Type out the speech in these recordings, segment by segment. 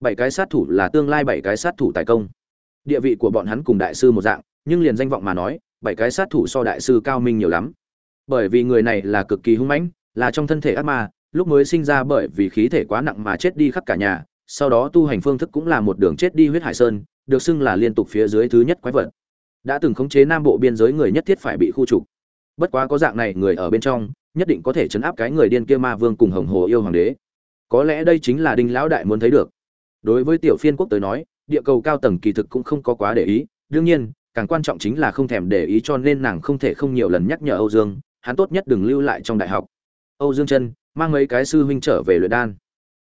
bảy cái sát thủ là tương lai bảy cái sát thủ tài công. Địa vị của bọn hắn cùng đại sư một dạng, nhưng liền danh vọng mà nói, bảy cái sát thủ so đại sư cao minh nhiều lắm. Bởi vì người này là cực kỳ hung mãnh, là trong thân thể ác ma, lúc mới sinh ra bởi vì khí thể quá nặng mà chết đi khắp cả nhà, sau đó tu hành phương thức cũng là một đường chết đi huyết hải sơn, được xưng là liên tục phía dưới thứ nhất quái vật. Đã từng khống chế nam bộ biên giới người nhất thiết phải bị khu trục. Bất quá có dạng này người ở bên trong, nhất định có thể chấn áp cái người điên kia ma vương cùng hồng hồ yêu hoàng đế. Có lẽ đây chính là đinh lão đại muốn thấy được đối với tiểu phiên quốc tới nói, địa cầu cao tầng kỳ thực cũng không có quá để ý. Đương nhiên, càng quan trọng chính là không thèm để ý cho nên nàng không thể không nhiều lần nhắc nhở âu dương, hắn tốt nhất đừng lưu lại trong đại học. Âu dương chân mang mấy cái sư huynh trở về luyện đan.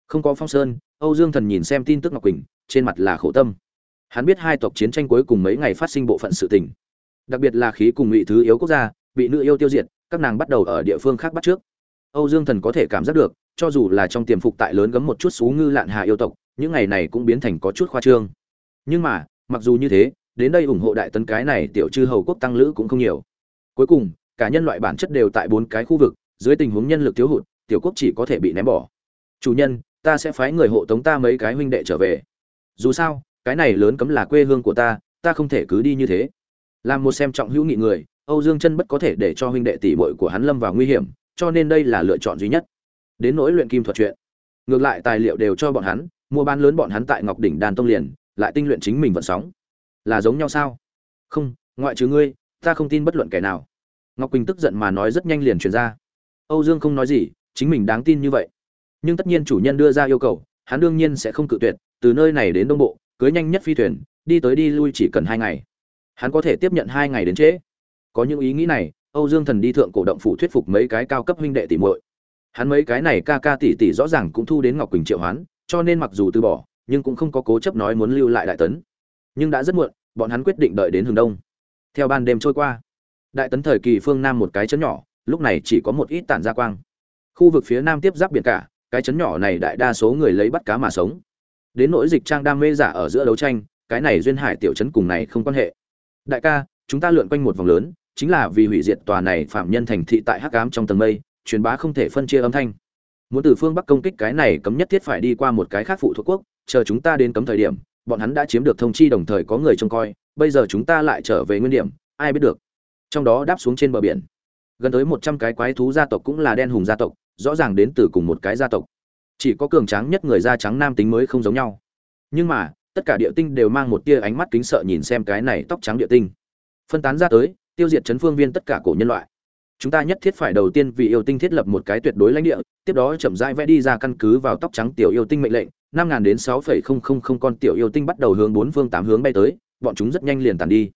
Không có phong sơn, âu dương thần nhìn xem tin tức ngọc quỳnh, trên mặt là khổ tâm. Hắn biết hai tộc chiến tranh cuối cùng mấy ngày phát sinh bộ phận sự tình. Đặc biệt là khí cùng ngụy thứ yếu quốc gia, bị nữ yêu tiêu diệt, các nàng bắt đầu ở địa phương khác bắt trước. Âu dương thần có thể cảm giác được, cho dù là trong tiềm phục tại lớn gấm một chút xú ngư lạn hạ yêu tộc những ngày này cũng biến thành có chút khoa trương. Nhưng mà, mặc dù như thế, đến đây ủng hộ đại tấn cái này tiểu chư hầu quốc tăng lữ cũng không nhiều. Cuối cùng, cả nhân loại bản chất đều tại bốn cái khu vực, dưới tình huống nhân lực thiếu hụt, tiểu quốc chỉ có thể bị ném bỏ. Chủ nhân, ta sẽ phái người hộ tống ta mấy cái huynh đệ trở về. Dù sao, cái này lớn cấm là quê hương của ta ta không thể cứ đi như thế. Làm một xem trọng hữu nghị người, âu dương chân bất có thể để cho huynh đệ tỷ bội của hắn lâm vào nguy hiểm, cho nên đây là lựa chọn duy nhất. Đến nỗi luyện kim thuật chuyện, ngược lại tài liệu đều cho bọn hắn mua bán lớn bọn hắn tại ngọc đỉnh đàn tông liền, lại tinh luyện chính mình vận sóng. Là giống nhau sao? Không, ngoại trừ ngươi, ta không tin bất luận kẻ nào. Ngọc quỳnh tức giận mà nói rất nhanh liền truyền ra. Âu dương không nói gì, chính mình đáng tin như vậy. Nhưng tất nhiên chủ nhân đưa ra yêu cầu, hắn đương nhiên sẽ không cự tuyệt, từ nơi này đến đông bộ, cưới nhanh nhất phi thuyền, đi tới đi lui chỉ cần hai ngày. Hắn có thể tiếp nhận hai ngày đến trễ. Có những ý nghĩ này, âu dương thần đi thượng cổ động phủ thuyết phục mấy cái cao cấp huynh đệ tỷ muội. Hắn mấy cái này ca ca tỷ tỷ rõ ràng cũng thu đến ngọc quỳnh triệu hoán cho nên mặc dù từ bỏ, nhưng cũng không có cố chấp nói muốn lưu lại đại tấn. Nhưng đã rất muộn, bọn hắn quyết định đợi đến hướng đông. Theo ban đêm trôi qua, đại tấn thời kỳ phương nam một cái chấn nhỏ, lúc này chỉ có một ít tản ra quang. Khu vực phía nam tiếp giáp biển cả, cái chấn nhỏ này đại đa số người lấy bắt cá mà sống. Đến nỗi dịch trang đam mê giả ở giữa đấu tranh, cái này duyên hải tiểu trấn cùng này không quan hệ. Đại ca, chúng ta lượn quanh một vòng lớn, chính là vì hủy diệt tòa này phạm nhân thành thị tại hắc ám trong tầng mây, truyền bá không thể phân chia âm thanh muốn từ phương bắc công kích cái này cấm nhất thiết phải đi qua một cái khác phụ thuộc quốc, chờ chúng ta đến cấm thời điểm, bọn hắn đã chiếm được thông chi đồng thời có người trông coi, bây giờ chúng ta lại trở về nguyên điểm, ai biết được. Trong đó đáp xuống trên bờ biển. Gần tới một trăm cái quái thú gia tộc cũng là đen hùng gia tộc, rõ ràng đến từ cùng một cái gia tộc. Chỉ có cường tráng nhất người da trắng nam tính mới không giống nhau. Nhưng mà, tất cả địa tinh đều mang một tia ánh mắt kính sợ nhìn xem cái này tóc trắng địa tinh. Phân tán ra tới, tiêu diệt chấn phương viên tất cả cổ nhân loại chúng ta nhất thiết phải đầu tiên vì yêu tinh thiết lập một cái tuyệt đối lãnh địa, tiếp đó chậm rãi vẽ đi ra căn cứ vào tóc trắng tiểu yêu tinh mệnh lệnh, năm ngàn đến sáu phẩy không không không con tiểu yêu tinh bắt đầu hướng bốn phương tám hướng bay tới, bọn chúng rất nhanh liền tàn đi.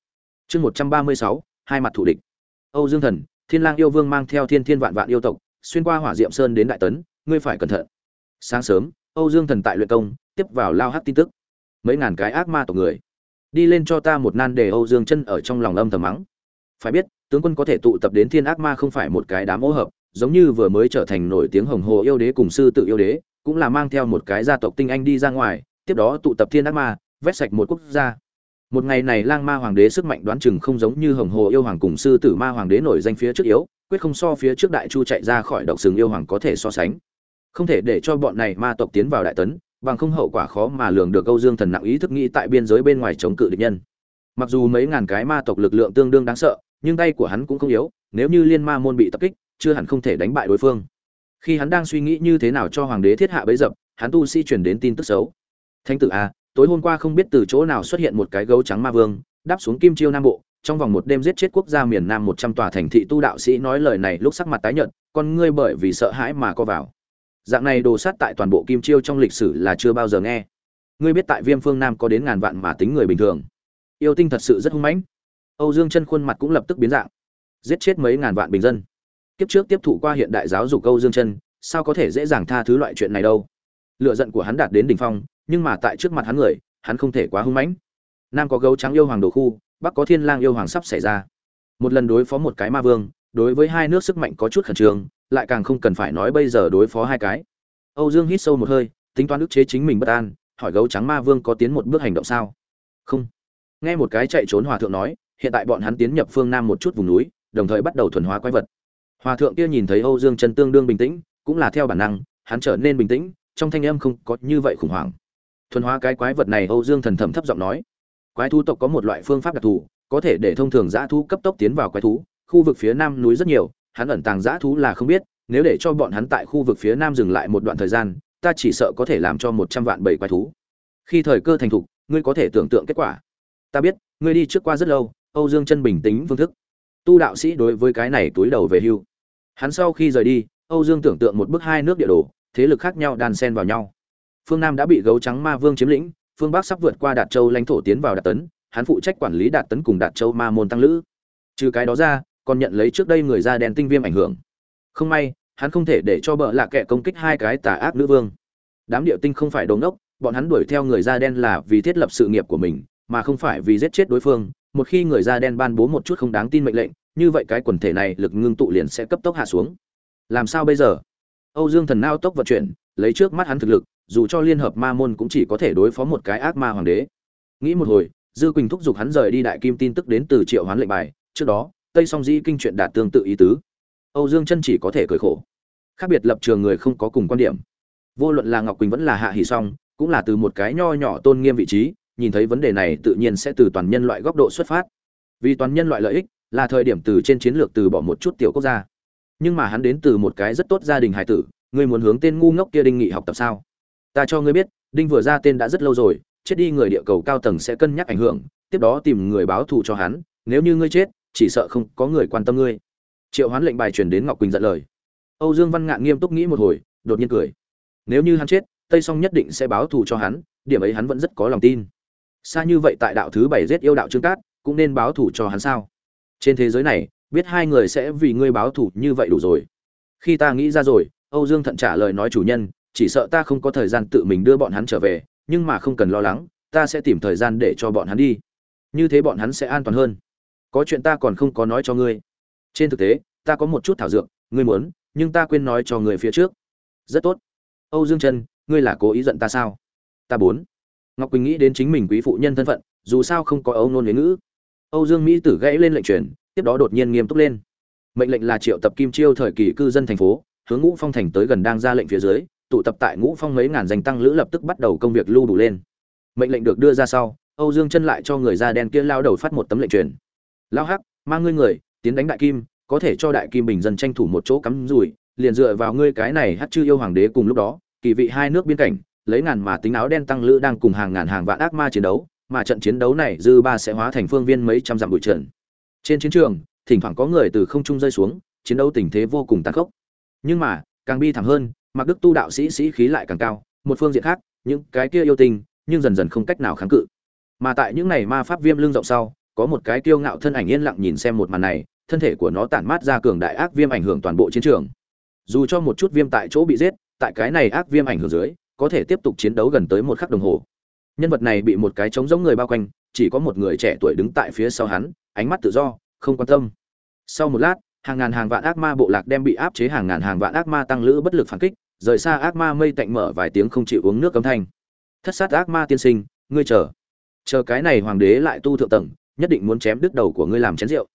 Chương một trăm ba mươi sáu, hai mặt thủ địch. Âu dương thần, thiên lang yêu vương mang theo thiên thiên vạn vạn yêu tộc, xuyên qua hỏa diệm sơn đến đại tấn, ngươi phải cẩn thận. Sáng sớm, âu dương thần tại luyện công, tiếp vào lao hát tin tức. Mấy ngàn cái ác ma tộc người. Đi lên cho ta một nan đề âu dương chân ở trong lòng âm thầm mắng. Phải biết tướng quân có thể tụ tập đến thiên ác ma không phải một cái đám ô hợp, giống như vừa mới trở thành nổi tiếng hồng hồ yêu đế cùng sư tự yêu đế, cũng là mang theo một cái gia tộc tinh anh đi ra ngoài, tiếp đó tụ tập thiên ác ma, vét sạch một quốc gia. Một ngày này lang ma hoàng đế sức mạnh đoán chừng không giống như hồng hồ yêu hoàng cùng sư tử ma hoàng đế nổi danh phía trước yếu, quyết không so phía trước đại chu chạy ra khỏi độc sừng yêu hoàng có thể so sánh. Không thể để cho bọn này ma tộc tiến vào đại tấn, bằng không hậu quả khó mà lường được câu dương thần nặng ý thức nghĩ tại biên giới bên ngoài chống cự địch nhân. Mặc dù mấy ngàn cái ma tộc lực lượng tương đương đáng sợ nhưng tay của hắn cũng không yếu, nếu như liên ma môn bị tập kích, chưa hẳn không thể đánh bại đối phương. Khi hắn đang suy nghĩ như thế nào cho hoàng đế thiết hạ bấy dập, hắn tu sĩ truyền đến tin tức xấu. Thánh tử a, tối hôm qua không biết từ chỗ nào xuất hiện một cái gấu trắng ma vương, đáp xuống kim chiêu nam bộ, trong vòng một đêm giết chết quốc gia miền nam một trăm tòa thành thị tu đạo sĩ nói lời này lúc sắc mặt tái nhợt, con ngươi bởi vì sợ hãi mà co vào. Dạng này đồ sát tại toàn bộ kim chiêu trong lịch sử là chưa bao giờ nghe. Ngươi biết tại viêm phương nam có đến ngàn vạn mà tính người bình thường. Yêu tinh thật sự rất hung mãnh âu dương chân khuôn mặt cũng lập tức biến dạng. Giết chết mấy ngàn vạn bình dân. Kiếp trước tiếp thụ qua hiện đại giáo dục âu dương chân, sao có thể dễ dàng tha thứ loại chuyện này đâu? Lựa giận của hắn đạt đến đỉnh phong, nhưng mà tại trước mặt hắn người, hắn không thể quá hung mãnh. Nam có gấu trắng yêu hoàng đồ khu, bắc có thiên lang yêu hoàng sắp xảy ra. Một lần đối phó một cái ma vương, đối với hai nước sức mạnh có chút khẩn trương, lại càng không cần phải nói bây giờ đối phó hai cái. Âu dương hít sâu một hơi, tính toán ức chế chính mình bất an, hỏi gấu trắng ma vương có tiến một bước hành động sao? Không. Nghe một cái chạy trốn hòa thượng nói hiện tại bọn hắn tiến nhập phương nam một chút vùng núi, đồng thời bắt đầu thuần hóa quái vật. Hòa thượng kia nhìn thấy âu dương chân tương đương bình tĩnh, cũng là theo bản năng, hắn trở nên bình tĩnh, trong thanh âm không có như vậy khủng hoảng. Thuần hóa cái quái vật này âu dương thần thẩm thấp giọng nói, quái thú tộc có một loại phương pháp đặc thù, có thể để thông thường dã thú cấp tốc tiến vào quái thú, khu vực phía nam núi rất nhiều, hắn ẩn tàng dã thú là không biết, nếu để cho bọn hắn tại khu vực phía nam dừng lại một đoạn thời gian, ta chỉ sợ có thể làm cho một trăm vạn bảy quái thú. Khi thời cơ thành thục, ngươi có thể tưởng tượng kết quả. Ta biết, ngươi đi trước qua rất lâu âu dương chân bình tĩnh phương thức. Tu đạo sĩ đối với cái này túi đầu về hưu. Hắn sau khi rời đi, âu dương tưởng tượng một bức hai nước địa đồ, thế lực khác nhau đan xen vào nhau. Phương nam đã bị gấu trắng ma vương chiếm lĩnh, phương bắc sắp vượt qua đạt châu lãnh thổ tiến vào đạt tấn, hắn phụ trách quản lý đạt tấn cùng đạt châu ma môn tăng lữ. Trừ cái đó ra, còn nhận lấy trước đây người da đen tinh viêm ảnh hưởng. Không may, hắn không thể để cho bợ lạ kẻ công kích hai cái tà ác nữ vương. Đám địa tinh không phải đồ ngốc, bọn hắn đuổi theo người da đen là vì thiết lập sự nghiệp của mình, mà không phải vì giết chết đối phương một khi người da đen ban bố một chút không đáng tin mệnh lệnh, như vậy cái quần thể này lực ngưng tụ liền sẽ cấp tốc hạ xuống. Làm sao bây giờ? Âu dương thần nao tốc vận chuyển, lấy trước mắt hắn thực lực, dù cho liên hợp ma môn cũng chỉ có thể đối phó một cái ác ma hoàng đế. Nghĩ một hồi, dư quỳnh thúc giục hắn rời đi đại kim tin tức đến từ triệu hoán lệnh bài, trước đó, tây song dĩ kinh chuyện đạt tương tự ý tứ. Âu dương chân chỉ có thể cười khổ. Khác biệt lập trường người không có cùng quan điểm. Vô luận là ngọc quỳnh vẫn là hạ hỷ song, cũng là từ một cái nho nhỏ tôn nghiêm vị trí nhìn thấy vấn đề này tự nhiên sẽ từ toàn nhân loại góc độ xuất phát. Vì toàn nhân loại lợi ích, là thời điểm từ trên chiến lược từ bỏ một chút tiểu quốc gia. Nhưng mà hắn đến từ một cái rất tốt gia đình hải tử, ngươi muốn hướng tên ngu ngốc kia đinh nghị học tập sao? Ta cho ngươi biết, đinh vừa ra tên đã rất lâu rồi, chết đi người địa cầu cao tầng sẽ cân nhắc ảnh hưởng, tiếp đó tìm người báo thù cho hắn, nếu như ngươi chết, chỉ sợ không có người quan tâm ngươi. Triệu hoán lệnh bài truyền đến ngọc quỳnh giận lời. Âu dương văn ngạn nghiêm túc nghĩ một hồi, đột nhiên cười. Nếu như hắn chết, tây song nhất định sẽ báo thù cho hắn, điểm ấy hắn vẫn rất có lòng tin xa như vậy tại đạo thứ bảy giết yêu đạo trương cát, cũng nên báo thù cho hắn sao? Trên thế giới này, biết hai người sẽ vì ngươi báo thù như vậy đủ rồi. Khi ta nghĩ ra rồi, âu dương thận trả lời nói chủ nhân, chỉ sợ ta không có thời gian tự mình đưa bọn hắn trở về, nhưng mà không cần lo lắng, ta sẽ tìm thời gian để cho bọn hắn đi. Như thế bọn hắn sẽ an toàn hơn. Có chuyện ta còn không có nói cho ngươi. Trên thực tế, ta có một chút thảo dược, ngươi muốn, nhưng ta quên nói cho người phía trước. Rất tốt. Âu dương chân, ngươi là cố ý giận ta sao? Ta bốn ngọc quỳnh nghĩ đến chính mình quý phụ nhân thân phận, dù sao không có âu nôn huế ngữ. Âu dương mỹ tử gãy lên lệnh truyền, tiếp đó đột nhiên nghiêm túc lên. Mệnh lệnh là triệu tập kim chiêu thời kỳ cư dân thành phố, hướng ngũ phong thành tới gần đang ra lệnh phía dưới, tụ tập tại ngũ phong mấy ngàn danh tăng lữ lập tức bắt đầu công việc lưu đủ lên. Mệnh lệnh được đưa ra sau, âu dương chân lại cho người da đen kia lao đầu phát một tấm lệnh truyền. Lao hắc, mang ngươi người, tiến đánh đại kim, có thể cho đại kim bình dân tranh thủ một chỗ cắm rủi, liền dựa vào ngươi cái này hát chư yêu hoàng đế cùng lúc đó, kỳ vị hai nước biên cảnh lấy ngàn mà tính áo đen tăng lữ đang cùng hàng ngàn hàng vạn ác ma chiến đấu, mà trận chiến đấu này dư ba sẽ hóa thành phương viên mấy trăm dặm bụi trận trên chiến trường, thỉnh thoảng có người từ không trung rơi xuống, chiến đấu tình thế vô cùng tàn khốc. Nhưng mà, càng bi thảm hơn mặc đức tu đạo sĩ sĩ khí lại càng cao, một phương diện khác, những cái kia yêu tình nhưng dần dần không cách nào kháng cự. Mà tại những này ma pháp viêm lưng rộng sau, có một cái kiêu ngạo thân ảnh yên lặng nhìn xem một màn này, thân thể của nó tản mát ra cường đại ác viêm ảnh hưởng toàn bộ chiến trường. Dù cho một chút viêm tại chỗ bị giết, tại cái này ác viêm ảnh hưởng dưới có thể tiếp tục chiến đấu gần tới một khắc đồng hồ. Nhân vật này bị một cái trống giống người bao quanh, chỉ có một người trẻ tuổi đứng tại phía sau hắn, ánh mắt tự do, không quan tâm. Sau một lát, hàng ngàn hàng vạn ác ma bộ lạc đem bị áp chế hàng ngàn hàng vạn ác ma tăng lữ bất lực phản kích, rời xa ác ma mây tạnh mở vài tiếng không chịu uống nước cấm thanh. Thất sát ác ma tiên sinh, ngươi chờ. Chờ cái này hoàng đế lại tu thượng tầng, nhất định muốn chém đứt đầu của ngươi làm chén rượu.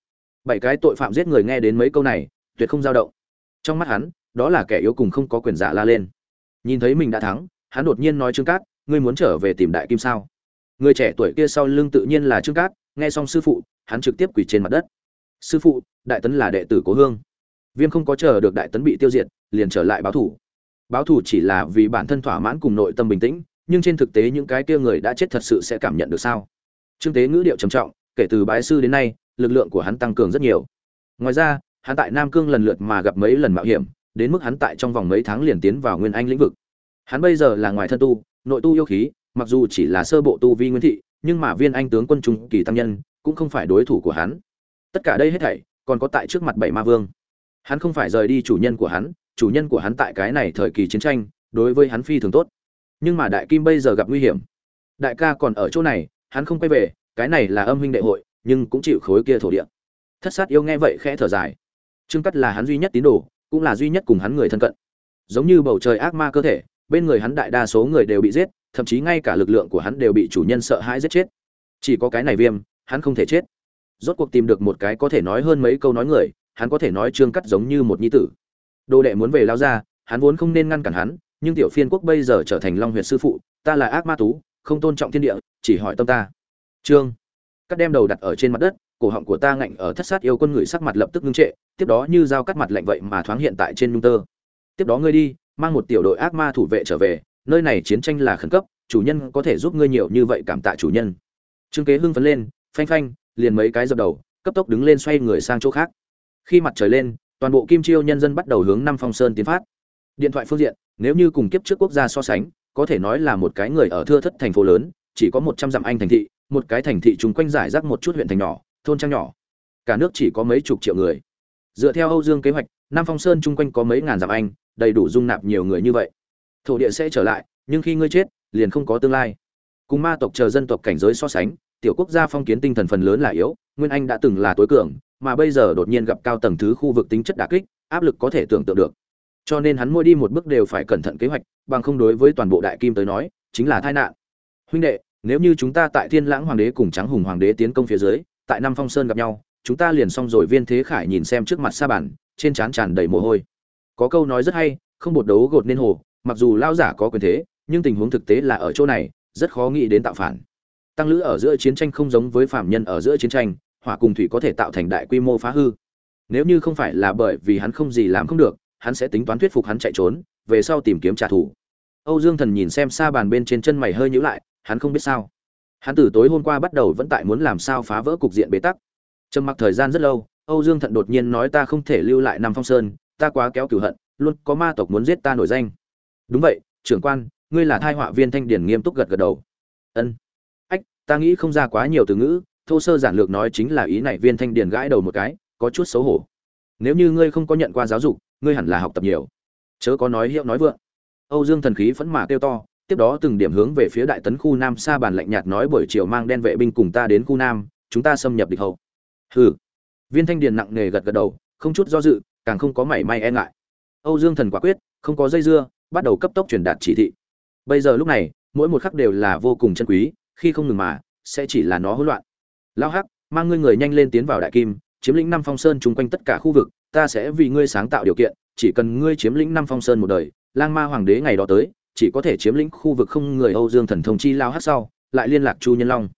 Bảy cái tội phạm giết người nghe đến mấy câu này, tuyệt không dao động. Trong mắt hắn, đó là kẻ yếu cùng không có quyền giả la lên. Nhìn thấy mình đã thắng hắn đột nhiên nói trương cát, ngươi muốn trở về tìm đại kim sao? Người trẻ tuổi kia sau lưng tự nhiên là trương cát, nghe xong sư phụ, hắn trực tiếp quỳ trên mặt đất. Sư phụ, đại tấn là đệ tử cố hương. Viêm không có chờ được đại tấn bị tiêu diệt, liền trở lại báo thủ. Báo thủ chỉ là vì bản thân thỏa mãn cùng nội tâm bình tĩnh, nhưng trên thực tế những cái kia người đã chết thật sự sẽ cảm nhận được sao? Trương tế ngữ điệu trầm trọng, kể từ bái sư đến nay, lực lượng của hắn tăng cường rất nhiều. Ngoài ra, hắn tại nam cương lần lượt mà gặp mấy lần mạo hiểm, đến mức hắn tại trong vòng mấy tháng liền tiến vào nguyên anh lĩnh vực hắn bây giờ là ngoài thân tu, nội tu yêu khí, mặc dù chỉ là sơ bộ tu vi nguyên thị, nhưng mà viên anh tướng quân trung kỳ tăng nhân cũng không phải đối thủ của hắn. Tất cả đây hết thảy còn có tại trước mặt bảy ma vương. Hắn không phải rời đi chủ nhân của hắn, chủ nhân của hắn tại cái này thời kỳ chiến tranh, đối với hắn phi thường tốt. Nhưng mà đại kim bây giờ gặp nguy hiểm. Đại ca còn ở chỗ này, hắn không quay về, cái này là âm huynh đệ hội, nhưng cũng chịu khối kia thổ địa. Thất sát yêu nghe vậy khẽ thở dài. Trương cắt là hắn duy nhất tín đồ, cũng là duy nhất cùng hắn người thân cận. Giống như bầu trời ác ma cơ thể bên người hắn đại đa số người đều bị giết, thậm chí ngay cả lực lượng của hắn đều bị chủ nhân sợ hãi giết chết. Chỉ có cái này viêm, hắn không thể chết. Rốt cuộc tìm được một cái có thể nói hơn mấy câu nói người, hắn có thể nói trương cắt giống như một nhi tử. Đồ đệ muốn về lao ra, hắn vốn không nên ngăn cản hắn, nhưng tiểu phiên quốc bây giờ trở thành long huyệt sư phụ, ta là ác ma tú, không tôn trọng thiên địa, chỉ hỏi tâm ta. Trương cắt đem đầu đặt ở trên mặt đất, cổ họng của ta ngạnh ở thất sát yêu quân người sắc mặt lập tức ngưng trệ, tiếp đó như dao cắt mặt lạnh vậy mà thoáng hiện tại trên nhung tơ. Tiếp đó ngươi đi mang một tiểu đội ác ma thủ vệ trở về, nơi này chiến tranh là khẩn cấp, chủ nhân có thể giúp ngươi nhiều như vậy cảm tạ chủ nhân. Trương kế hưng phấn lên, phanh phanh, liền mấy cái dập đầu, cấp tốc đứng lên xoay người sang chỗ khác. Khi mặt trời lên, toàn bộ kim chiêu nhân dân bắt đầu hướng năm phong sơn tiến phát. Điện thoại phương diện, nếu như cùng kiếp trước quốc gia so sánh, có thể nói là một cái người ở thưa thất thành phố lớn, chỉ có một trăm dặm anh thành thị, một cái thành thị chung quanh giải rác một chút huyện thành nhỏ, thôn trang nhỏ. Cả nước chỉ có mấy chục triệu người. Dựa theo âu dương kế hoạch, nam phong sơn chung quanh có mấy ngàn dặm anh đầy đủ dung nạp nhiều người như vậy. Thổ địa sẽ trở lại, nhưng khi ngươi chết, liền không có tương lai. Cùng ma tộc chờ dân tộc cảnh giới so sánh, tiểu quốc gia phong kiến tinh thần phần lớn là yếu, nguyên anh đã từng là tối cường, mà bây giờ đột nhiên gặp cao tầng thứ khu vực tính chất đả kích, áp lực có thể tưởng tượng được. Cho nên hắn mỗi đi một bước đều phải cẩn thận kế hoạch, bằng không đối với toàn bộ đại kim tới nói, chính là tai nạn. Huynh đệ, nếu như chúng ta tại thiên lãng hoàng đế cùng trắng hùng hoàng đế tiến công phía dưới, tại Nam phong sơn gặp nhau, chúng ta liền xong rồi viên thế khải nhìn xem trước mặt sa bản trên trán tràn đầy mồ hôi có câu nói rất hay, không bột đấu gột nên hồ, mặc dù lao giả có quyền thế, nhưng tình huống thực tế là ở chỗ này, rất khó nghĩ đến tạo phản. Tăng lữ ở giữa chiến tranh không giống với phạm nhân ở giữa chiến tranh, hỏa cùng thủy có thể tạo thành đại quy mô phá hư. Nếu như không phải là bởi vì hắn không gì làm không được, hắn sẽ tính toán thuyết phục hắn chạy trốn, về sau tìm kiếm trả thù. Âu dương thần nhìn xem xa bàn bên trên chân mày hơi nhữ lại, hắn không biết sao. Hắn từ tối hôm qua bắt đầu vẫn tại muốn làm sao phá vỡ cục diện bế tắc. Trầm mặc thời gian rất lâu, âu dương thận đột nhiên nói ta không thể lưu lại nam phong sơn ta quá kéo cửu hận, luôn có ma tộc muốn giết ta nổi danh. Đúng vậy, trưởng quan, ngươi là thai họa viên thanh điển nghiêm túc gật gật đầu. Ân. Ách, ta nghĩ không ra quá nhiều từ ngữ, thô sơ giản lược nói chính là ý này viên thanh điển gãi đầu một cái, có chút xấu hổ. Nếu như ngươi không có nhận qua giáo dục, ngươi hẳn là học tập nhiều. Chớ có nói hiệu nói vượng. Âu dương thần khí phẫn mà kêu to, tiếp đó từng điểm hướng về phía đại tấn khu nam xa bàn lạnh nhạt nói buổi chiều mang đen vệ binh cùng ta đến khu nam, chúng ta xâm nhập địch hậu. Hừ. Viên thanh điền nặng nề gật gật đầu, không chút do dự càng không có mảy may e ngại. Âu dương thần quả quyết, không có dây dưa, bắt đầu cấp tốc truyền đạt chỉ thị. Bây giờ lúc này, mỗi một khắc đều là vô cùng chân quý, khi không ngừng mà, sẽ chỉ là nó hỗn loạn. Lao hắc, mang ngươi người nhanh lên tiến vào đại kim, chiếm lĩnh năm phong sơn chung quanh tất cả khu vực, ta sẽ vì ngươi sáng tạo điều kiện, chỉ cần ngươi chiếm lĩnh năm phong sơn một đời, lang ma hoàng đế ngày đó tới, chỉ có thể chiếm lĩnh khu vực không người âu dương thần thông chi lao hắc sau, lại liên lạc chu nhân long.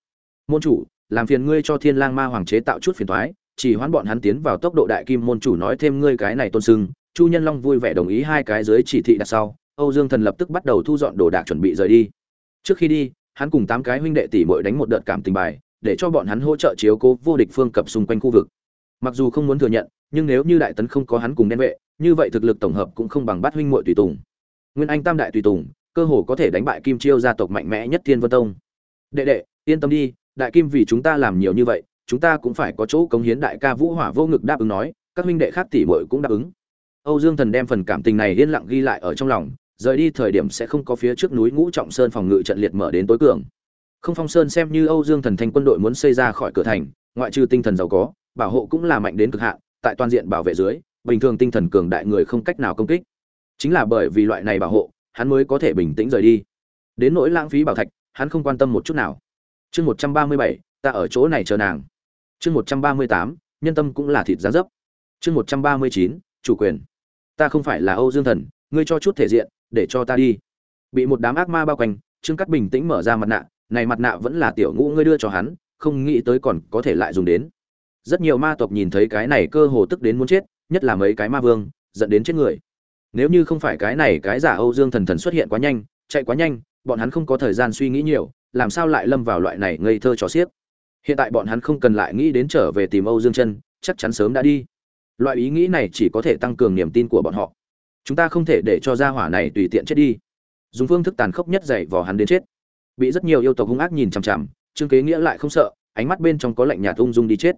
Môn chủ, làm phiền ngươi cho thiên lang ma hoàng chế tạo chút phiền toái chỉ hoán bọn hắn tiến vào tốc độ đại kim môn chủ nói thêm ngươi cái này tôn sưng, chu nhân long vui vẻ đồng ý hai cái dưới chỉ thị đặt sau, âu dương thần lập tức bắt đầu thu dọn đồ đạc chuẩn bị rời đi. Trước khi đi, hắn cùng tám cái huynh đệ tỷ muội đánh một đợt cảm tình bài, để cho bọn hắn hỗ trợ chiếu cố vô địch phương cập xung quanh khu vực. Mặc dù không muốn thừa nhận, nhưng nếu như đại tấn không có hắn cùng đen vệ, như vậy thực lực tổng hợp cũng không bằng bắt huynh muội tùy tùng. Nguyên anh tam đại tùy tùng, cơ hồ có thể đánh bại kim chiêu gia tộc mạnh mẽ nhất thiên vân tông. Đệ đệ, yên tâm đi, đại kim vì chúng ta làm nhiều như vậy chúng ta cũng phải có chỗ cống hiến đại ca vũ hỏa vô ngực đáp ứng nói, các huynh đệ khác tỷ muội cũng đáp ứng. Âu dương thần đem phần cảm tình này yên lặng ghi lại ở trong lòng, rời đi thời điểm sẽ không có phía trước núi ngũ trọng sơn phòng ngự trận liệt mở đến tối cường. Không phong sơn xem như âu dương thần thành quân đội muốn xây ra khỏi cửa thành, ngoại trừ tinh thần giàu có, bảo hộ cũng là mạnh đến cực hạn, tại toàn diện bảo vệ dưới, bình thường tinh thần cường đại người không cách nào công kích. Chính là bởi vì loại này bảo hộ, hắn mới có thể bình tĩnh rời đi. Đến nỗi lãng phí bảo thạch, hắn không quan tâm một chút nào. Chương một trăm ba mươi bảy, ta ở chỗ này chờ nàng chương một trăm ba mươi tám, nhân tâm cũng là thịt giá dấp. Chương một trăm ba mươi chín, chủ quyền. Ta không phải là âu dương thần, ngươi cho chút thể diện, để cho ta đi. Bị một đám ác ma bao quanh, trương cắt bình tĩnh mở ra mặt nạ, này mặt nạ vẫn là tiểu ngũ ngươi đưa cho hắn, không nghĩ tới còn có thể lại dùng đến. Rất nhiều ma tộc nhìn thấy cái này cơ hồ tức đến muốn chết, nhất là mấy cái ma vương dẫn đến chết người. Nếu như không phải cái này cái giả âu dương thần thần xuất hiện quá nhanh, chạy quá nhanh, bọn hắn không có thời gian suy nghĩ nhiều, làm sao lại lâm vào loại này ngây thơ trò xiếc? Hiện tại bọn hắn không cần lại nghĩ đến trở về tìm âu dương chân, chắc chắn sớm đã đi. Loại ý nghĩ này chỉ có thể tăng cường niềm tin của bọn họ. Chúng ta không thể để cho gia hỏa này tùy tiện chết đi. Dùng phương thức tàn khốc nhất dạy vò hắn đến chết. Bị rất nhiều yêu tộc hung ác nhìn chằm chằm, trương kế nghĩa lại không sợ, ánh mắt bên trong có lạnh nhạt ung dung đi chết.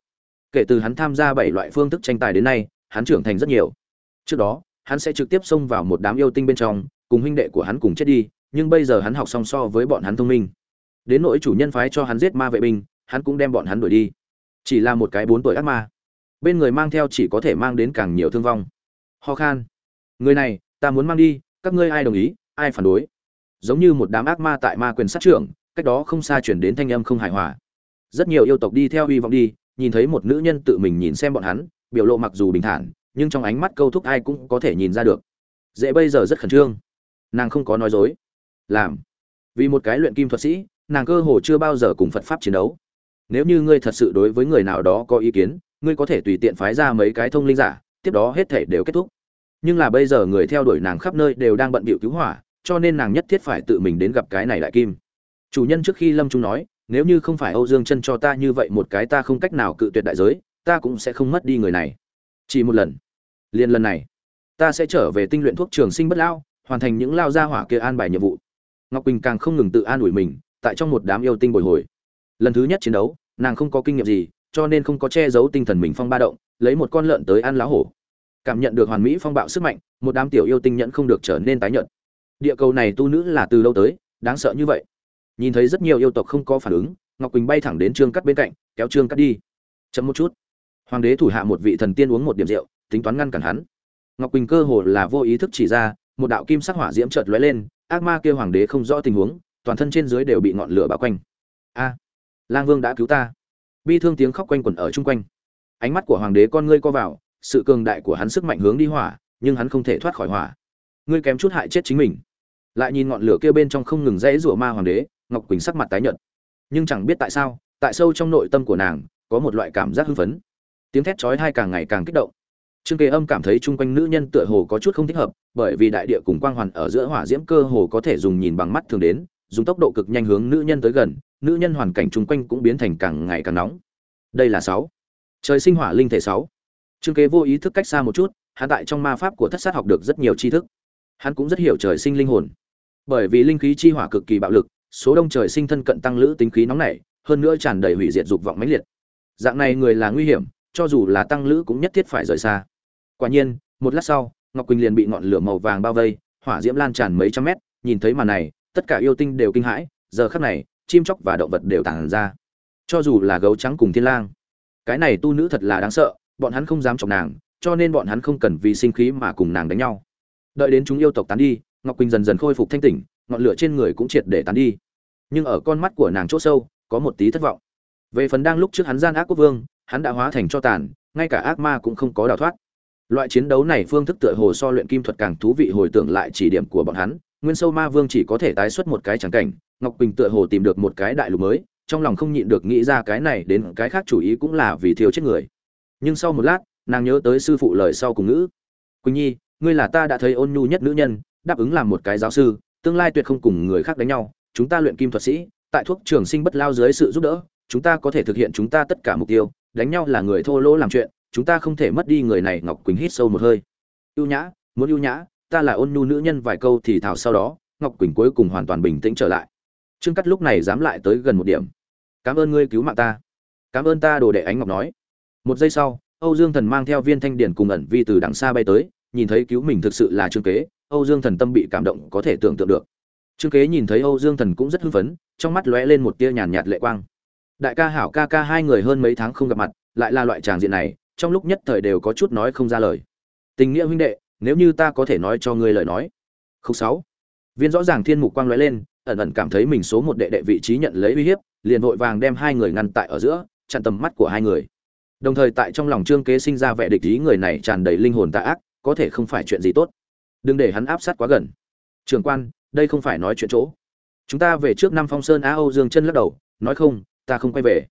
Kể từ hắn tham gia bảy loại phương thức tranh tài đến nay, hắn trưởng thành rất nhiều. Trước đó, hắn sẽ trực tiếp xông vào một đám yêu tinh bên trong, cùng huynh đệ của hắn cùng chết đi, nhưng bây giờ hắn học song so với bọn hắn thông minh. Đến nỗi chủ nhân phái cho hắn giết ma vệ binh hắn cũng đem bọn hắn đuổi đi. Chỉ là một cái bốn tuổi ác ma. Bên người mang theo chỉ có thể mang đến càng nhiều thương vong. Ho khan. Người này, ta muốn mang đi, các ngươi ai đồng ý, ai phản đối? Giống như một đám ác ma tại ma quyền sát trưởng, cách đó không xa chuyển đến thanh âm không hài hòa. Rất nhiều yêu tộc đi theo hy vọng đi, nhìn thấy một nữ nhân tự mình nhìn xem bọn hắn, biểu lộ mặc dù bình thản, nhưng trong ánh mắt câu thúc ai cũng có thể nhìn ra được. Dễ bây giờ rất khẩn trương. Nàng không có nói dối. Làm. Vì một cái luyện kim thuật sĩ, nàng cơ hồ chưa bao giờ cùng phật pháp chiến đấu nếu như ngươi thật sự đối với người nào đó có ý kiến, ngươi có thể tùy tiện phái ra mấy cái thông linh giả, tiếp đó hết thể đều kết thúc. Nhưng là bây giờ người theo đuổi nàng khắp nơi đều đang bận bịu cứu hỏa, cho nên nàng nhất thiết phải tự mình đến gặp cái này đại kim. Chủ nhân trước khi lâm trung nói, nếu như không phải âu dương chân cho ta như vậy một cái ta không cách nào cự tuyệt đại giới, ta cũng sẽ không mất đi người này. Chỉ một lần. Liền lần này, ta sẽ trở về tinh luyện thuốc trường sinh bất lao hoàn thành những lao gia hỏa kia an bài nhiệm vụ. Ngọc quỳnh càng không ngừng tự an ủi mình, tại trong một đám yêu tinh bồi hồi lần thứ nhất chiến đấu, nàng không có kinh nghiệm gì, cho nên không có che giấu tinh thần mình phong ba động, lấy một con lợn tới ăn lá hổ. Cảm nhận được hoàn mỹ phong bạo sức mạnh, một đám tiểu yêu tinh nhẫn không được trở nên tái nhợt. Địa cầu này tu nữ là từ đâu tới, đáng sợ như vậy. Nhìn thấy rất nhiều yêu tộc không có phản ứng, ngọc quỳnh bay thẳng đến trương cắt bên cạnh, kéo trương cắt đi. Chậm một chút. Hoàng đế thủ hạ một vị thần tiên uống một điểm rượu, tính toán ngăn cản hắn. Ngọc quỳnh cơ hồ là vô ý thức chỉ ra, một đạo kim sắc hỏa diễm chợt lóe lên, ác ma kêu hoàng đế không rõ tình huống, toàn thân trên dưới đều bị ngọn lửa bao quanh. A! Lang vương đã cứu ta. Bi thương tiếng khóc quanh quẩn ở chung quanh. Ánh mắt của hoàng đế con ngươi co vào, sự cường đại của hắn sức mạnh hướng đi hỏa, nhưng hắn không thể thoát khỏi hỏa. Ngươi kém chút hại chết chính mình. Lại nhìn ngọn lửa kia bên trong không ngừng rẽ rủa ma hoàng đế, ngọc quỳnh sắc mặt tái nhợt. Nhưng chẳng biết tại sao, tại sâu trong nội tâm của nàng, có một loại cảm giác hưng phấn. Tiếng thét chói hai càng ngày càng kích động. Trương kế âm cảm thấy chung quanh nữ nhân tựa hồ có chút không thích hợp, bởi vì đại địa cùng quang hoàn ở giữa hỏa diễm cơ hồ có thể dùng nhìn bằng mắt thường đến, dùng tốc độ cực nhanh hướng nữ nhân tới gần nữ nhân hoàn cảnh chung quanh cũng biến thành càng ngày càng nóng. Đây là sáu. Trời sinh hỏa linh thể sáu. Trương kế vô ý thức cách xa một chút, hắn tại trong ma pháp của thất sát học được rất nhiều tri thức. Hắn cũng rất hiểu trời sinh linh hồn. Bởi vì linh khí chi hỏa cực kỳ bạo lực, số đông trời sinh thân cận tăng lữ tính khí nóng nảy, hơn nữa tràn đầy hủy diệt dục vọng mãnh liệt. Dạng này người là nguy hiểm, cho dù là tăng lữ cũng nhất thiết phải rời xa. Quả nhiên, một lát sau, ngọc quỳnh liền bị ngọn lửa màu vàng bao vây, hỏa diễm lan tràn mấy trăm mét, nhìn thấy màn này, tất cả yêu tinh đều kinh hãi, giờ khắc này chim chóc và động vật đều tàng ra. Cho dù là gấu trắng cùng thiên lang, cái này tu nữ thật là đáng sợ, bọn hắn không dám chọc nàng, cho nên bọn hắn không cần vì sinh khí mà cùng nàng đánh nhau. Đợi đến chúng yêu tộc tán đi, ngọc quỳnh dần dần khôi phục thanh tỉnh, ngọn lửa trên người cũng triệt để tán đi. Nhưng ở con mắt của nàng chỗ sâu, có một tí thất vọng. Về phần đang lúc trước hắn gian ác quốc vương, hắn đã hóa thành cho tàn, ngay cả ác ma cũng không có đào thoát. Loại chiến đấu này phương thức tựa hồ so luyện kim thuật càng thú vị hồi tưởng lại chỉ điểm của bọn hắn nguyên sâu ma vương chỉ có thể tái xuất một cái trắng cảnh, ngọc quỳnh tựa hồ tìm được một cái đại lục mới, trong lòng không nhịn được nghĩ ra cái này đến cái khác chủ ý cũng là vì thiếu chết người. Nhưng sau một lát, nàng nhớ tới sư phụ lời sau cùng ngữ. Quỳnh nhi, ngươi là ta đã thấy ôn nhu nhất nữ nhân, đáp ứng làm một cái giáo sư, tương lai tuyệt không cùng người khác đánh nhau, chúng ta luyện kim thuật sĩ, tại thuốc trường sinh bất lao dưới sự giúp đỡ, chúng ta có thể thực hiện chúng ta tất cả mục tiêu, đánh nhau là người thô lỗ làm chuyện, chúng ta không thể mất đi người này. Ngọc quỳnh hít sâu một hơi. Ưu nhã, muốn ưu nhã ta là ôn nhu nữ nhân vài câu thì thảo sau đó, ngọc quỳnh cuối cùng hoàn toàn bình tĩnh trở lại. Trương cắt lúc này dám lại tới gần một điểm. Cảm ơn ngươi cứu mạng ta. Cảm ơn ta, đồ đệ ánh ngọc nói. Một giây sau, âu dương thần mang theo viên thanh điển cùng ẩn vi từ đằng xa bay tới, nhìn thấy cứu mình thực sự là trương kế, âu dương thần tâm bị cảm động có thể tưởng tượng được. Trương kế nhìn thấy âu dương thần cũng rất hưng phấn, trong mắt lóe lên một tia nhàn nhạt lệ quang. Đại ca hảo ca ca hai người hơn mấy tháng không gặp mặt, lại là loại tràng diện này, trong lúc nhất thời đều có chút nói không ra lời. Tình nghĩa huynh đệ nếu như ta có thể nói cho ngươi lời nói. Không sáu. Viên rõ ràng thiên mục quang lóe lên, ẩn ẩn cảm thấy mình số một đệ đệ vị trí nhận lấy uy hiếp, liền vội vàng đem hai người ngăn tại ở giữa, chặn tầm mắt của hai người. Đồng thời tại trong lòng trương kế sinh ra vẻ địch ý người này tràn đầy linh hồn tà ác, có thể không phải chuyện gì tốt. Đừng để hắn áp sát quá gần. Trường quan, đây không phải nói chuyện chỗ. Chúng ta về trước năm phong sơn á âu dương chân lắc đầu, nói không, ta không quay về.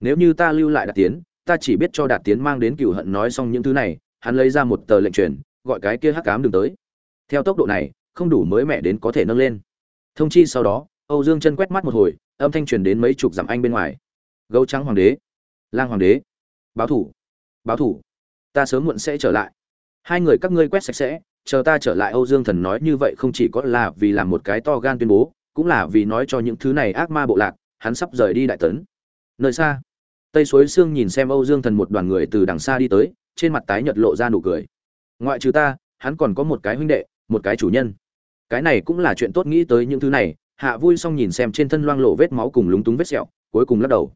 Nếu như ta lưu lại đạt tiến, ta chỉ biết cho đạt tiến mang đến cựu hận nói xong những thứ này, hắn lấy ra một tờ lệnh truyền gọi cái kia hắc cám đừng tới. Theo tốc độ này, không đủ mới mẹ đến có thể nâng lên. Thông chi sau đó, âu dương chân quét mắt một hồi, âm thanh truyền đến mấy chục dặm anh bên ngoài. Gấu trắng hoàng đế. Lang hoàng đế. Báo thủ. Báo thủ. Ta sớm muộn sẽ trở lại. Hai người các ngươi quét sạch sẽ, chờ ta trở lại âu dương thần nói như vậy không chỉ có là vì làm một cái to gan tuyên bố, cũng là vì nói cho những thứ này ác ma bộ lạc, hắn sắp rời đi đại tấn. Nơi xa, tây suối sương nhìn xem âu dương thần một đoàn người từ đằng xa đi tới, trên mặt tái nhợt lộ ra nụ cười ngoại trừ ta, hắn còn có một cái huynh đệ, một cái chủ nhân. Cái này cũng là chuyện tốt nghĩ tới những thứ này. Hạ vui xong nhìn xem trên thân loang lộ vết máu cùng lúng túng vết sẹo, cuối cùng lắc đầu.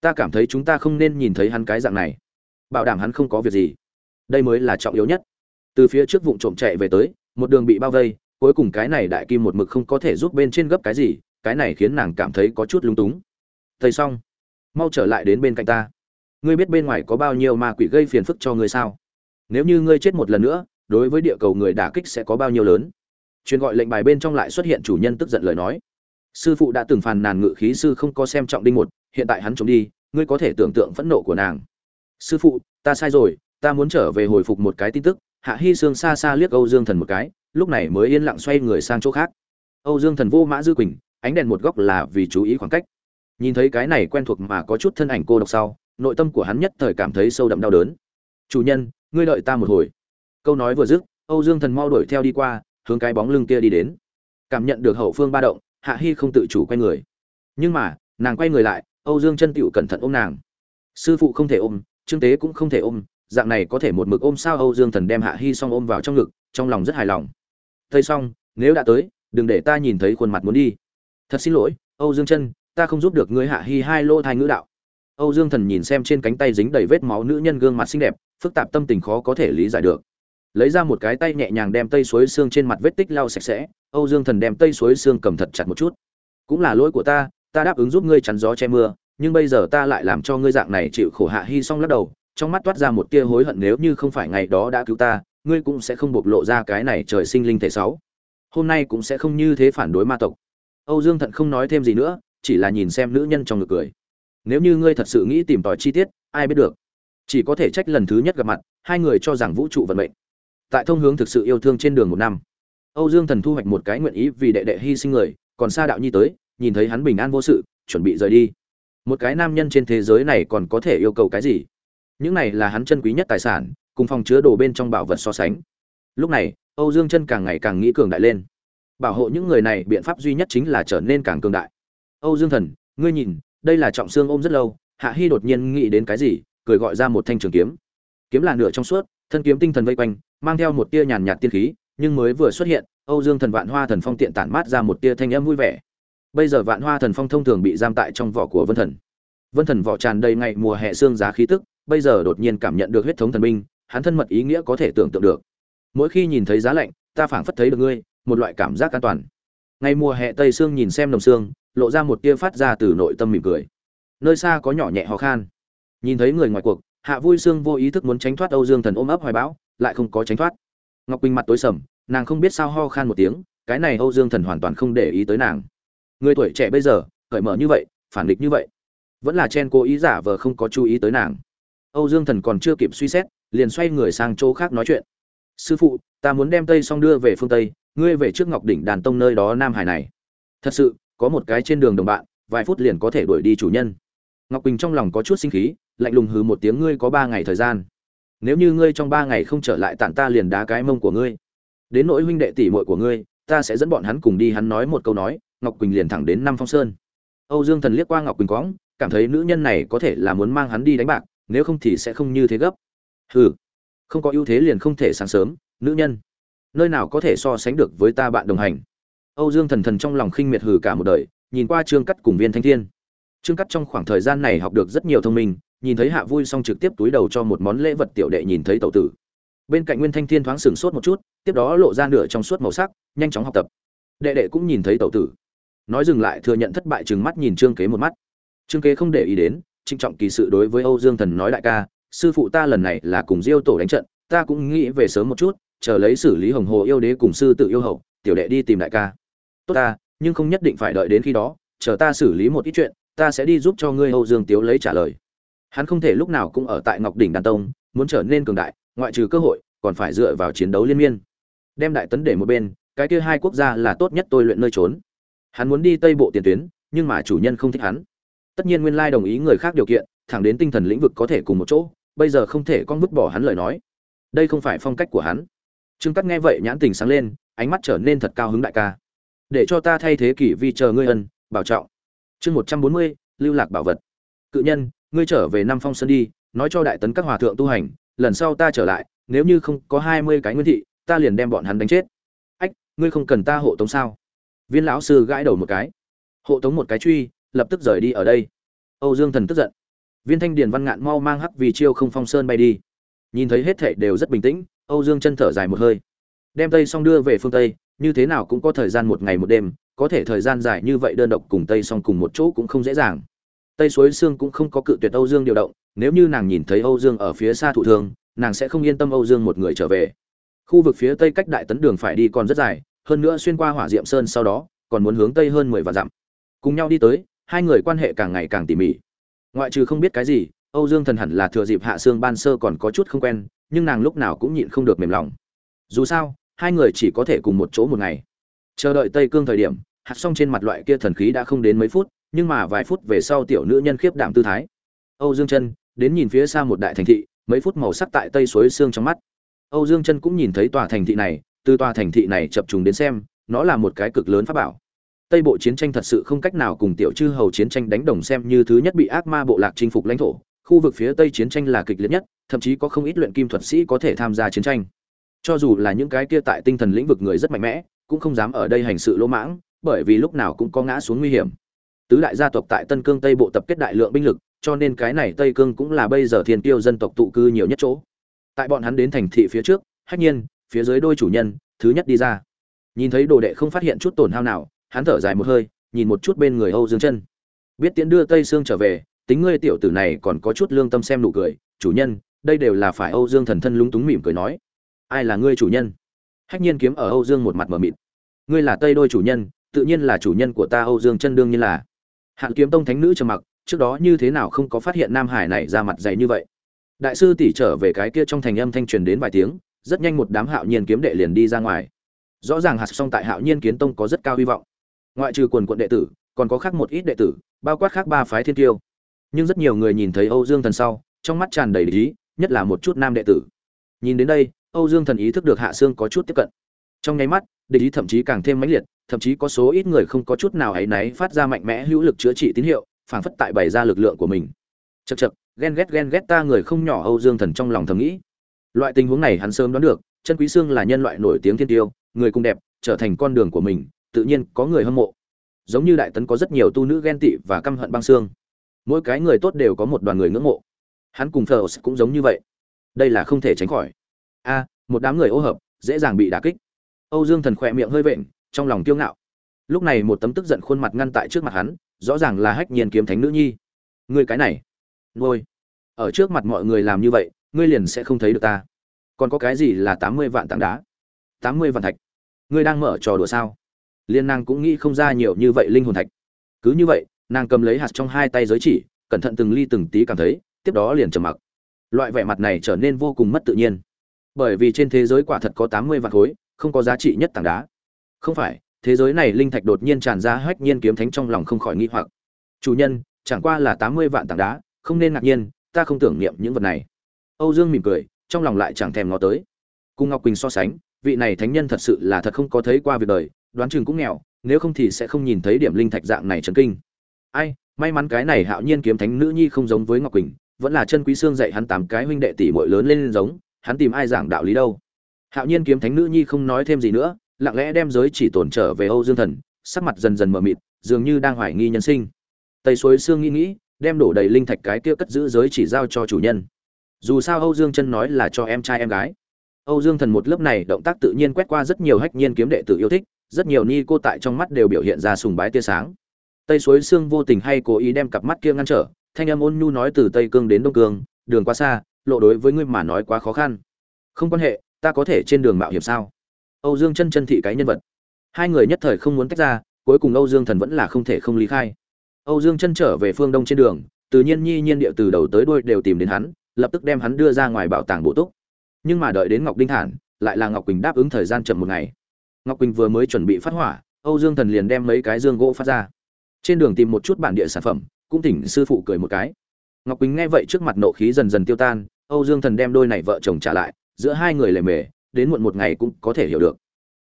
Ta cảm thấy chúng ta không nên nhìn thấy hắn cái dạng này. Bảo đảm hắn không có việc gì. Đây mới là trọng yếu nhất. Từ phía trước vụ trộm chạy về tới, một đường bị bao vây, cuối cùng cái này đại kim một mực không có thể giúp bên trên gấp cái gì, cái này khiến nàng cảm thấy có chút lúng túng. Thầy xong mau trở lại đến bên cạnh ta. Ngươi biết bên ngoài có bao nhiêu ma quỷ gây phiền phức cho ngươi sao? Nếu như ngươi chết một lần nữa, đối với địa cầu người đả kích sẽ có bao nhiêu lớn? Truyền gọi lệnh bài bên trong lại xuất hiện chủ nhân tức giận lời nói. Sư phụ đã từng phàn nàn ngự khí sư không có xem trọng đinh một, hiện tại hắn trốn đi, ngươi có thể tưởng tượng phẫn nộ của nàng. Sư phụ, ta sai rồi, ta muốn trở về hồi phục một cái tin tức. Hạ hy sương xa xa liếc âu dương thần một cái, lúc này mới yên lặng xoay người sang chỗ khác. Âu dương thần vô mã dư quỳnh, ánh đèn một góc là vì chú ý khoảng cách. Nhìn thấy cái này quen thuộc mà có chút thân ảnh cô độc sau, nội tâm của hắn nhất thời cảm thấy sâu đậm đau đớn. Chủ nhân ngươi đợi ta một hồi. Câu nói vừa dứt, âu dương thần mau đuổi theo đi qua, hướng cái bóng lưng kia đi đến. Cảm nhận được hậu phương ba động, hạ hy không tự chủ quay người. Nhưng mà, nàng quay người lại, âu dương chân tựu cẩn thận ôm nàng. Sư phụ không thể ôm, trương tế cũng không thể ôm, dạng này có thể một mực ôm sao âu dương thần đem hạ hy song ôm vào trong ngực, trong lòng rất hài lòng. Thầy xong, nếu đã tới, đừng để ta nhìn thấy khuôn mặt muốn đi. Thật xin lỗi, âu dương chân, ta không giúp được ngươi hạ hy hai lô thai ngữ đạo. Âu dương thần nhìn xem trên cánh tay dính đầy vết máu nữ nhân gương mặt xinh đẹp phức tạp tâm tình khó có thể lý giải được. Lấy ra một cái tay nhẹ nhàng đem tây suối xương trên mặt vết tích lau sạch sẽ, âu dương thần đem tây suối xương cầm thật chặt một chút. Cũng là lỗi của ta ta đáp ứng giúp ngươi chắn gió che mưa, nhưng bây giờ ta lại làm cho ngươi dạng này chịu khổ hạ hy xong lắc đầu, trong mắt toát ra một tia hối hận nếu như không phải ngày đó đã cứu ta, ngươi cũng sẽ không bộc lộ ra cái này trời sinh linh thể sáu. Hôm nay cũng sẽ không như thế phản đối ma tộc. Âu dương thận không nói thêm gì nữa, chỉ là nhìn xem nữ nhân trong ngực cười. Nếu như ngươi thật sự nghĩ tìm tòi chi tiết, ai biết được chỉ có thể trách lần thứ nhất gặp mặt, hai người cho rằng vũ trụ vận mệnh. Tại thông hướng thực sự yêu thương trên đường một năm, âu dương thần thu hoạch một cái nguyện ý vì đệ đệ hy sinh người, còn xa đạo nhi tới, nhìn thấy hắn bình an vô sự, chuẩn bị rời đi. Một cái nam nhân trên thế giới này còn có thể yêu cầu cái gì? Những này là hắn chân quý nhất tài sản, cùng phòng chứa đồ bên trong bảo vật so sánh. Lúc này, âu dương chân càng ngày càng nghĩ cường đại lên. Bảo hộ những người này biện pháp duy nhất chính là trở nên càng cường đại. Âu dương thần, ngươi nhìn, đây là trọng xương ôm rất lâu, hạ hy đột nhiên nghĩ đến cái gì? Cười gọi ra một thanh trường kiếm. Kiếm là nửa trong suốt, thân kiếm tinh thần vây quanh, mang theo một tia nhàn nhạt tiên khí, nhưng mới vừa xuất hiện, âu dương thần vạn hoa thần phong tiện tản mát ra một tia thanh âm vui vẻ. Bây giờ vạn hoa thần phong thông thường bị giam tại trong vỏ của vân thần. Vân thần vỏ tràn đầy ngày mùa hè xương giá khí tức, bây giờ đột nhiên cảm nhận được huyết thống thần binh hắn thân mật ý nghĩa có thể tưởng tượng được. Mỗi khi nhìn thấy giá lạnh, ta phảng phất thấy được ngươi, một loại cảm giác an toàn. Ngày mùa hè tây sương nhìn xem đồng xương, lộ ra một tia phát ra từ nội tâm mỉm cười. Nơi xa có nhỏ nhẹ ho khan nhìn thấy người ngoài cuộc, hạ vui sương vô ý thức muốn tránh thoát âu dương thần ôm ấp hoài bão, lại không có tránh thoát. Ngọc quỳnh mặt tối sầm, nàng không biết sao ho khan một tiếng, cái này âu dương thần hoàn toàn không để ý tới nàng. Người tuổi trẻ bây giờ, cởi mở như vậy, phản địch như vậy, vẫn là chen cố ý giả vờ không có chú ý tới nàng. Âu dương thần còn chưa kịp suy xét, liền xoay người sang chỗ khác nói chuyện. Sư phụ, ta muốn đem tây xong đưa về phương tây, ngươi về trước ngọc đỉnh đàn tông nơi đó nam hải này. Thật sự, có một cái trên đường đồng bạn, vài phút liền có thể đuổi đi chủ nhân. Ngọc quỳnh trong lòng có chút sinh khí lạnh lùng hừ một tiếng, ngươi có ba ngày thời gian. Nếu như ngươi trong ba ngày không trở lại tản ta liền đá cái mông của ngươi. Đến nỗi huynh đệ tỷ muội của ngươi, ta sẽ dẫn bọn hắn cùng đi. Hắn nói một câu nói, ngọc quỳnh liền thẳng đến năm phong sơn. Âu dương thần liếc qua ngọc quỳnh quõng cảm thấy nữ nhân này có thể là muốn mang hắn đi đánh bạc, nếu không thì sẽ không như thế gấp. Hừ, không có ưu thế liền không thể sáng sớm, nữ nhân. Nơi nào có thể so sánh được với ta bạn đồng hành. Âu dương thần thần trong lòng khinh miệt hừ cả một đời, nhìn qua trương cắt cùng viên thanh thiên. Trương cắt trong khoảng thời gian này học được rất nhiều thông minh nhìn thấy hạ vui xong trực tiếp túi đầu cho một món lễ vật tiểu đệ nhìn thấy tẩu tử. Bên cạnh nguyên thanh thiên thoáng sửng sốt một chút, tiếp đó lộ ra nửa trong suốt màu sắc, nhanh chóng học tập. Đệ đệ cũng nhìn thấy tẩu tử. Nói dừng lại thừa nhận thất bại chừng mắt nhìn trương kế một mắt. Trương kế không để ý đến trinh trọng kỳ sự đối với âu dương thần nói đại ca, sư phụ ta lần này là cùng diêu tổ đánh trận, ta cũng nghĩ về sớm một chút, chờ lấy xử lý hồng hồ yêu đế cùng sư tự yêu hậu, tiểu đệ đi tìm đại ca. Tốt ta, nhưng không nhất định phải đợi đến khi đó, chờ ta xử lý một ít chuyện, ta sẽ đi giúp cho ngươi âu dương tiếu lấy trả lời hắn không thể lúc nào cũng ở tại ngọc đỉnh đàn tông, muốn trở nên cường đại, ngoại trừ cơ hội, còn phải dựa vào chiến đấu liên miên. Đem đại tấn để một bên, cái kia hai quốc gia là tốt nhất tôi luyện nơi trốn. Hắn muốn đi tây bộ tiền tuyến, nhưng mà chủ nhân không thích hắn. Tất nhiên nguyên lai đồng ý người khác điều kiện, thẳng đến tinh thần lĩnh vực có thể cùng một chỗ, bây giờ không thể con vứt bỏ hắn lời nói. Đây không phải phong cách của hắn. Trương cắt nghe vậy nhãn tình sáng lên, ánh mắt trở nên thật cao hứng đại ca. Để cho ta thay thế kỷ vi chờ ngươi ân, bảo trọng. Chương một trăm bốn mươi, lưu lạc bảo vật. Cự nhân ngươi trở về năm phong sơn đi, nói cho đại tấn các hòa thượng tu hành, lần sau ta trở lại, nếu như không có hai mươi cái nguyên thị, ta liền đem bọn hắn đánh chết. Ách, ngươi không cần ta hộ tống sao? Viên lão sư gãi đầu một cái. Hộ tống một cái truy, lập tức rời đi ở đây. Âu dương thần tức giận. Viên thanh điền văn ngạn mau mang hắc vì chiêu không phong sơn bay đi. Nhìn thấy hết thảy đều rất bình tĩnh, âu dương chân thở dài một hơi. Đem tây xong đưa về phương tây, như thế nào cũng có thời gian một ngày một đêm, có thể thời gian dài như vậy đơn độc cùng tây song cùng một chỗ cũng không dễ dàng tây suối sương cũng không có cự tuyệt âu dương điều động, nếu như nàng nhìn thấy âu dương ở phía xa thụ thương, nàng sẽ không yên tâm âu dương một người trở về. Khu vực phía tây cách đại tấn đường phải đi còn rất dài, hơn nữa xuyên qua hỏa diệm sơn sau đó, còn muốn hướng tây hơn mười vạn dặm. Cùng nhau đi tới, hai người quan hệ càng ngày càng tỉ mỉ. Ngoại trừ không biết cái gì, âu dương thần hẳn là thừa dịp hạ xương ban sơ còn có chút không quen, nhưng nàng lúc nào cũng nhịn không được mềm lòng. Dù sao, hai người chỉ có thể cùng một chỗ một ngày. Chờ đợi tây cương thời điểm, hạt xong trên mặt loại kia thần khí đã không đến mấy phút nhưng mà vài phút về sau tiểu nữ nhân khiếp đảm tư thái. Âu dương chân, đến nhìn phía xa một đại thành thị, mấy phút màu sắc tại tây suối xương trong mắt. Âu dương chân cũng nhìn thấy tòa thành thị này, từ tòa thành thị này chập trùng đến xem, nó là một cái cực lớn pháp bảo. Tây bộ chiến tranh thật sự không cách nào cùng tiểu chư hầu chiến tranh đánh đồng xem như thứ nhất bị ác ma bộ lạc chinh phục lãnh thổ. Khu vực phía tây chiến tranh là kịch liệt nhất, thậm chí có không ít luyện kim thuật sĩ có thể tham gia chiến tranh. Cho dù là những cái kia tại tinh thần lĩnh vực người rất mạnh mẽ, cũng không dám ở đây hành sự lỗ mãng, bởi vì lúc nào cũng có ngã xuống nguy hiểm tứ đại gia tộc tại tân cương tây bộ tập kết đại lượng binh lực, cho nên cái này tây cương cũng là bây giờ thiên tiêu dân tộc tụ cư nhiều nhất chỗ. Tại bọn hắn đến thành thị phía trước, hách nhiên, phía dưới đôi chủ nhân, thứ nhất đi ra. Nhìn thấy đồ đệ không phát hiện chút tổn hao nào, hắn thở dài một hơi, nhìn một chút bên người âu dương chân. Biết tiễn đưa tây sương trở về, tính ngươi tiểu tử này còn có chút lương tâm xem nụ cười, chủ nhân, đây đều là phải âu dương thần thân lúng túng mỉm cười nói. Ai là ngươi chủ nhân? Hách nhiên kiếm ở âu dương một mặt mờ mịt. Ngươi là tây đôi chủ nhân, tự nhiên là chủ nhân của ta âu dương chân đương nhiên là hạn kiếm tông thánh nữ trầm mặc, trước đó như thế nào không có phát hiện nam hải này ra mặt dày như vậy. Đại sư tỷ trở về cái kia trong thành âm thanh truyền đến vài tiếng, rất nhanh một đám hạo nhiên kiếm đệ liền đi ra ngoài. Rõ ràng hạt song tại hạo nhiên kiến tông có rất cao hy vọng. Ngoại trừ quần quận đệ tử, còn có khác một ít đệ tử, bao quát khác ba phái thiên tiêu nhưng rất nhiều người nhìn thấy âu dương thần sau, trong mắt tràn đầy ý, nhất là một chút nam đệ tử. Nhìn đến đây, âu dương thần ý thức được hạ sương có chút tiếp cận. Trong nháy mắt, địch ý thậm chí càng thêm mãnh liệt thậm chí có số ít người không có chút nào ấy náy phát ra mạnh mẽ hữu lực chữa trị tín hiệu, phảng phất tại bày ra lực lượng của mình. Chật chật ghen ghét ghen ghét ta người không nhỏ âu dương thần trong lòng thầm nghĩ. Loại tình huống này hắn sớm đoán được, chân quý xương là nhân loại nổi tiếng thiên tiêu, người cùng đẹp, trở thành con đường của mình, tự nhiên có người hâm mộ. Giống như đại tấn có rất nhiều tu nữ ghen tị và căm hận băng xương. Mỗi cái người tốt đều có một đoàn người ngưỡng mộ. Hắn cùng thờ cũng giống như vậy. Đây là không thể tránh khỏi. A, một đám người ô hợp, dễ dàng bị đả kích. Âu dương thần khỏe miệng hơi vện trong lòng kiêu ngạo. Lúc này một tấm tức giận khuôn mặt ngăn tại trước mặt hắn rõ ràng là hách nhiên kiếm thánh nữ nhi. Ngươi cái này nuôi, ở trước mặt mọi người làm như vậy ngươi liền sẽ không thấy được ta. Còn có cái gì là tám mươi vạn tảng đá? tám mươi vạn thạch. Ngươi đang mở trò đùa sao? Liên nàng cũng nghĩ không ra nhiều như vậy linh hồn thạch. Cứ như vậy nàng cầm lấy hạt trong hai tay giới chỉ cẩn thận từng ly từng tí cảm thấy tiếp đó liền trầm mặc. Loại vẻ mặt này trở nên vô cùng mất tự nhiên. Bởi vì trên thế giới quả thật có tám mươi vạn khối không có giá trị nhất tảng đá không phải, thế giới này linh thạch đột nhiên tràn ra hách nhiên kiếm thánh trong lòng không khỏi nghi hoặc. Chủ nhân, chẳng qua là tám mươi vạn tảng đá, không nên ngạc nhiên, ta không tưởng niệm những vật này. Âu dương mỉm cười, trong lòng lại chẳng thèm ngó tới. Cùng ngọc quỳnh so sánh, vị này thánh nhân thật sự là thật không có thấy qua việc đời, đoán chừng cũng nghèo, nếu không thì sẽ không nhìn thấy điểm linh thạch dạng này trấn kinh. Ai, may mắn cái này hạo nhiên kiếm thánh nữ nhi không giống với ngọc quỳnh, vẫn là chân quý xương dạy hắn tám cái huynh đệ tỷ muội lớn lên giống, hắn tìm ai giảng đạo lý đâu. Hạo nhiên kiếm thánh nữ nhi không nói thêm gì nữa lặng lẽ đem giới chỉ tổn trở về âu dương thần, sắc mặt dần dần mờ mịt, dường như đang hoài nghi nhân sinh. Tây suối Sương nghĩ nghĩ, đem đổ đầy linh thạch cái kia cất giữ giới chỉ giao cho chủ nhân. Dù sao âu dương chân nói là cho em trai em gái. Âu dương thần một lớp này động tác tự nhiên quét qua rất nhiều hách nhiên kiếm đệ tử yêu thích, rất nhiều ni cô tại trong mắt đều biểu hiện ra sùng bái tia sáng. Tây suối Sương vô tình hay cố ý đem cặp mắt kia ngăn trở, thanh âm ôn nhu nói từ tây cương đến đông cương, đường quá xa, lộ đối với ngươi mà nói quá khó khăn. Không quan hệ, ta có thể trên đường mạo hiểm sao? Âu dương chân chân thị cái nhân vật. Hai người nhất thời không muốn tách ra, cuối cùng âu dương thần vẫn là không thể không lý khai. Âu dương chân trở về phương đông trên đường, tự nhiên nhi nhiên điệu từ đầu tới đuôi đều tìm đến hắn, lập tức đem hắn đưa ra ngoài bảo tàng bổ túc. Nhưng mà đợi đến ngọc đinh thản, lại là ngọc quỳnh đáp ứng thời gian chậm một ngày. Ngọc quỳnh vừa mới chuẩn bị phát hỏa, âu dương thần liền đem mấy cái dương gỗ phát ra. Trên đường tìm một chút bản địa sản phẩm, cũng tỉnh sư phụ cười một cái. Ngọc quỳnh nghe vậy trước mặt nộ khí dần dần tiêu tan, âu dương thần đem đôi này vợ chồng trả lại, giữa hai người lề mề đến muộn một ngày cũng có thể hiểu được.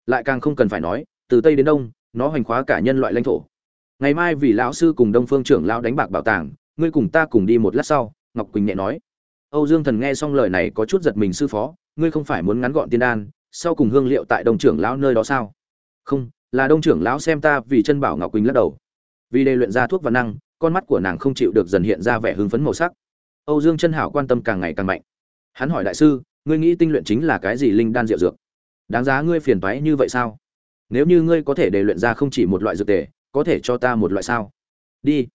Lại càng không cần phải nói, từ tây đến đông, nó hoành khóa cả nhân loại lãnh thổ. Ngày mai vì lão sư cùng đông phương trưởng lão đánh bạc bảo tàng, ngươi cùng ta cùng đi một lát sau, ngọc quỳnh nhẹ nói. Âu dương thần nghe xong lời này có chút giật mình sư phó, ngươi không phải muốn ngắn gọn tiên đan, sau cùng hương liệu tại đông trưởng lão nơi đó sao? Không, là đông trưởng lão xem ta vì chân bảo ngọc quỳnh lắc đầu. Vì đây luyện ra thuốc và năng, con mắt của nàng không chịu được dần hiện ra vẻ hưng phấn màu sắc. Âu dương chân hảo quan tâm càng ngày càng mạnh. Hắn hỏi đại sư ngươi nghĩ tinh luyện chính là cái gì linh đan diệu dược? Đáng giá ngươi phiền toái như vậy sao? Nếu như ngươi có thể để luyện ra không chỉ một loại dược tề, có thể cho ta một loại sao? Đi.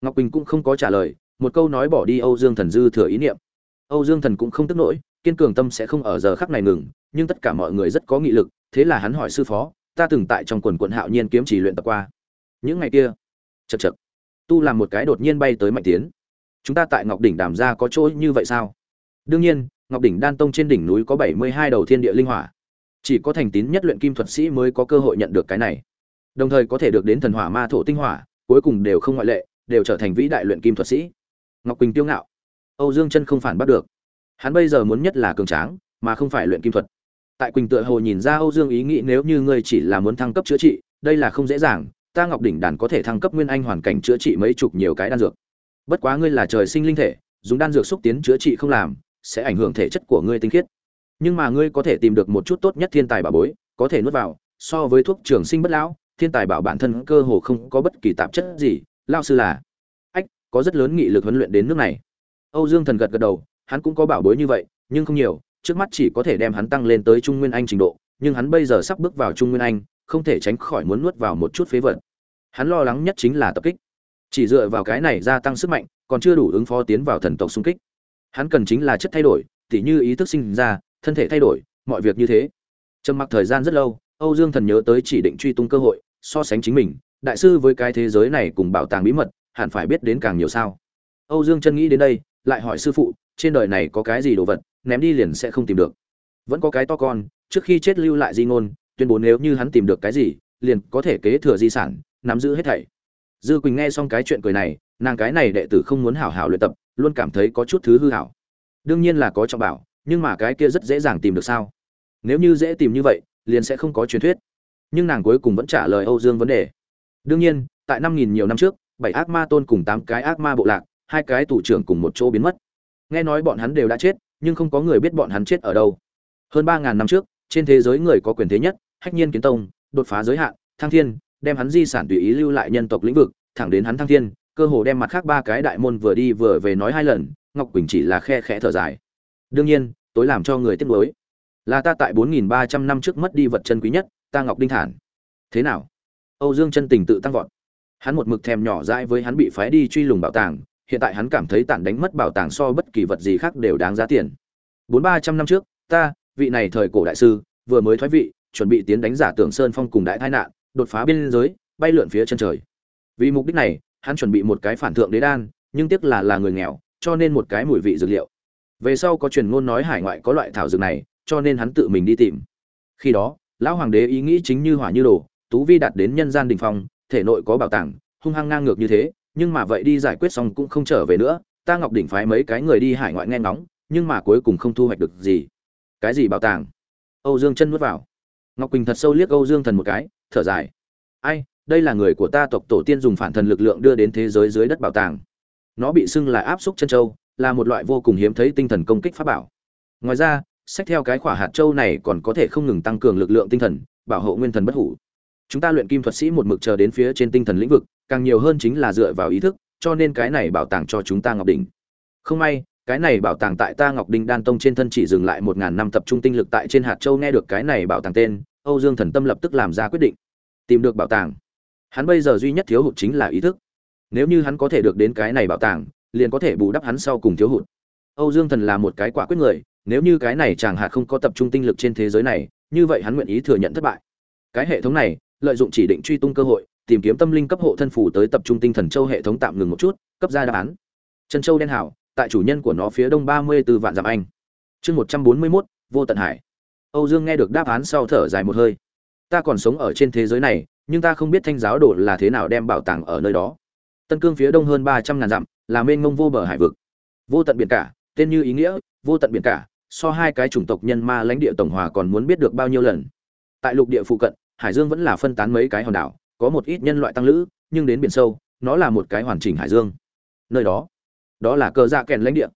Ngọc quỳnh cũng không có trả lời, một câu nói bỏ đi âu dương thần dư thừa ý niệm. Âu dương thần cũng không tức nổi, kiên cường tâm sẽ không ở giờ khắc này ngừng, nhưng tất cả mọi người rất có nghị lực, thế là hắn hỏi sư phó, ta từng tại trong quần quận hạo nhiên kiếm chỉ luyện tập qua. Những ngày kia chật chật tu làm một cái đột nhiên bay tới mạnh tiến. Chúng ta tại ngọc đỉnh đàm ra có chỗ như vậy sao? Đương nhiên ngọc đỉnh đan tông trên đỉnh núi có bảy mươi hai đầu thiên địa linh hỏa. Chỉ có thành tín nhất luyện kim thuật sĩ mới có cơ hội nhận được cái này. Đồng thời có thể được đến thần hỏa ma thổ tinh hỏa, cuối cùng đều không ngoại lệ, đều trở thành vĩ đại luyện kim thuật sĩ. Ngọc quỳnh tiêu ngạo. Âu dương chân không phản bắt được. Hắn bây giờ muốn nhất là cường tráng, mà không phải luyện kim thuật. Tại quỳnh tựa hồ nhìn ra âu dương ý nghĩ nếu như ngươi chỉ là muốn thăng cấp chữa trị, đây là không dễ dàng, ta ngọc đỉnh đàn có thể thăng cấp nguyên anh hoàn cảnh chữa trị mấy chục nhiều cái đan dược. Bất quá ngươi là trời sinh linh thể, dùng đan dược xúc tiến chữa trị không làm sẽ ảnh hưởng thể chất của ngươi tinh khiết. Nhưng mà ngươi có thể tìm được một chút tốt nhất thiên tài bảo bối, có thể nuốt vào, so với thuốc trường sinh bất lão, thiên tài bảo bản thân cơ hồ không có bất kỳ tạp chất gì lao sư là. Ách, có rất lớn nghị lực huấn luyện đến nước này. Âu dương thần gật gật đầu, hắn cũng có bảo bối như vậy, nhưng không nhiều, trước mắt chỉ có thể đem hắn tăng lên tới trung nguyên anh trình độ, nhưng hắn bây giờ sắp bước vào trung nguyên anh, không thể tránh khỏi muốn nuốt vào một chút phế vật. Hắn lo lắng nhất chính là tập kích. Chỉ dựa vào cái này gia tăng sức mạnh, còn chưa đủ ứng phó tiến vào thần tộc xung kích hắn cần chính là chất thay đổi, tỉ như ý thức sinh ra, thân thể thay đổi, mọi việc như thế. Trầm mặc thời gian rất lâu, âu dương thần nhớ tới chỉ định truy tung cơ hội, so sánh chính mình, đại sư với cái thế giới này cùng bảo tàng bí mật, hẳn phải biết đến càng nhiều sao. Âu dương chân nghĩ đến đây, lại hỏi sư phụ, trên đời này có cái gì đồ vật, ném đi liền sẽ không tìm được. Vẫn có cái to con, trước khi chết lưu lại di ngôn, tuyên bố nếu như hắn tìm được cái gì, liền có thể kế thừa di sản, nắm giữ hết thảy. Dư quỳnh nghe xong cái chuyện cười này, nàng cái này đệ tử không muốn hảo hảo luyện tập luôn cảm thấy có chút thứ hư hảo. Đương nhiên là có trọng bảo, nhưng mà cái kia rất dễ dàng tìm được sao? Nếu như dễ tìm như vậy, liền sẽ không có truyền thuyết. Nhưng nàng cuối cùng vẫn trả lời âu dương vấn đề. Đương nhiên, tại năm nghìn nhiều năm trước, bảy ác ma tôn cùng tám cái ác ma bộ lạc, hai cái tủ trưởng cùng một chỗ biến mất. Nghe nói bọn hắn đều đã chết, nhưng không có người biết bọn hắn chết ở đâu. Hơn ba ngàn năm trước, trên thế giới người có quyền thế nhất, hách nhiên kiến tông, đột phá giới hạn, thăng thiên, đem hắn di sản tùy ý lưu lại nhân tộc lĩnh vực, thẳng đến hắn thăng thiên cơ hồ đem mặt khác ba cái đại môn vừa đi vừa về nói hai lần, ngọc quỳnh chỉ là khe khẽ thở dài. Đương nhiên, tối làm cho người tiếc nuối. Là ta tại bốn nghìn ba trăm năm trước mất đi vật chân quý nhất, ta ngọc đinh thản. Thế nào? Âu dương chân tình tự tăng vọt. Hắn một mực thèm nhỏ dãi với hắn bị phái đi truy lùng bảo tàng, hiện tại hắn cảm thấy tản đánh mất bảo tàng so bất kỳ vật gì khác đều đáng giá tiền. bốn ba trăm năm trước, ta, vị này thời cổ đại sư, vừa mới thoái vị, chuẩn bị tiến đánh giả tưởng sơn phong cùng đại tai nạn, đột phá biên giới, bay lượn phía chân trời. Vì mục đích này hắn chuẩn bị một cái phản thượng đế đan, nhưng tiếc là là người nghèo, cho nên một cái mùi vị dược liệu. Về sau có truyền ngôn nói hải ngoại có loại thảo dược này, cho nên hắn tự mình đi tìm. Khi đó, lão hoàng đế ý nghĩ chính như hỏa như đồ, tú vi đạt đến nhân gian đỉnh phong, thể nội có bảo tàng, hung hăng ngang ngược như thế, nhưng mà vậy đi giải quyết xong cũng không trở về nữa, ta ngọc đỉnh phái mấy cái người đi hải ngoại nghe ngóng, nhưng mà cuối cùng không thu hoạch được gì. Cái gì bảo tàng? Âu dương chân nuốt vào. Ngọc quỳnh thật sâu liếc âu dương thần một cái, thở dài. Ai đây là người của ta tộc tổ tiên dùng phản thần lực lượng đưa đến thế giới dưới đất bảo tàng. Nó bị xưng là áp xúc chân châu, là một loại vô cùng hiếm thấy tinh thần công kích pháp bảo. Ngoài ra sách theo cái quả hạt châu này còn có thể không ngừng tăng cường lực lượng tinh thần, bảo hộ nguyên thần bất hủ. Chúng ta luyện kim thuật sĩ một mực chờ đến phía trên tinh thần lĩnh vực, càng nhiều hơn chính là dựa vào ý thức, cho nên cái này bảo tàng cho chúng ta ngọc đỉnh. Không may, cái này bảo tàng tại ta ngọc đinh đan tông trên thân chỉ dừng lại một ngàn năm tập trung tinh lực tại trên hạt châu nghe được cái này bảo tàng tên, âu dương thần tâm lập tức làm ra quyết định, tìm được bảo tàng hắn bây giờ duy nhất thiếu hụt chính là ý thức. Nếu như hắn có thể được đến cái này bảo tàng, liền có thể bù đắp hắn sau cùng thiếu hụt. Âu dương thần là một cái quả quyết người, nếu như cái này chàng hạt không có tập trung tinh lực trên thế giới này, như vậy hắn nguyện ý thừa nhận thất bại. Cái hệ thống này, lợi dụng chỉ định truy tung cơ hội, tìm kiếm tâm linh cấp hộ thân phủ tới tập trung tinh thần châu hệ thống tạm ngừng một chút, cấp ra đáp án. Chân châu đen hảo, tại chủ nhân của nó phía đông ba mươi 34 vạn dặm anh. Chương một trăm bốn mươi mốt, vô tận hải. Âu dương nghe được đáp án sau thở dài một hơi. Ta còn sống ở trên thế giới này nhưng ta không biết thanh giáo đồ là thế nào đem bảo tàng ở nơi đó. Tân cương phía đông hơn ba trăm ngàn dặm, là mênh mông vô bờ hải vực. Vô tận biển cả, tên như ý nghĩa, vô tận biển cả, so hai cái chủng tộc nhân ma lãnh địa tổng hòa còn muốn biết được bao nhiêu lần. Tại lục địa phụ cận, hải dương vẫn là phân tán mấy cái hòn đảo, có một ít nhân loại tăng lữ, nhưng đến biển sâu, nó là một cái hoàn chỉnh hải dương. Nơi đó đó là cờ dạ kèn lãnh địa.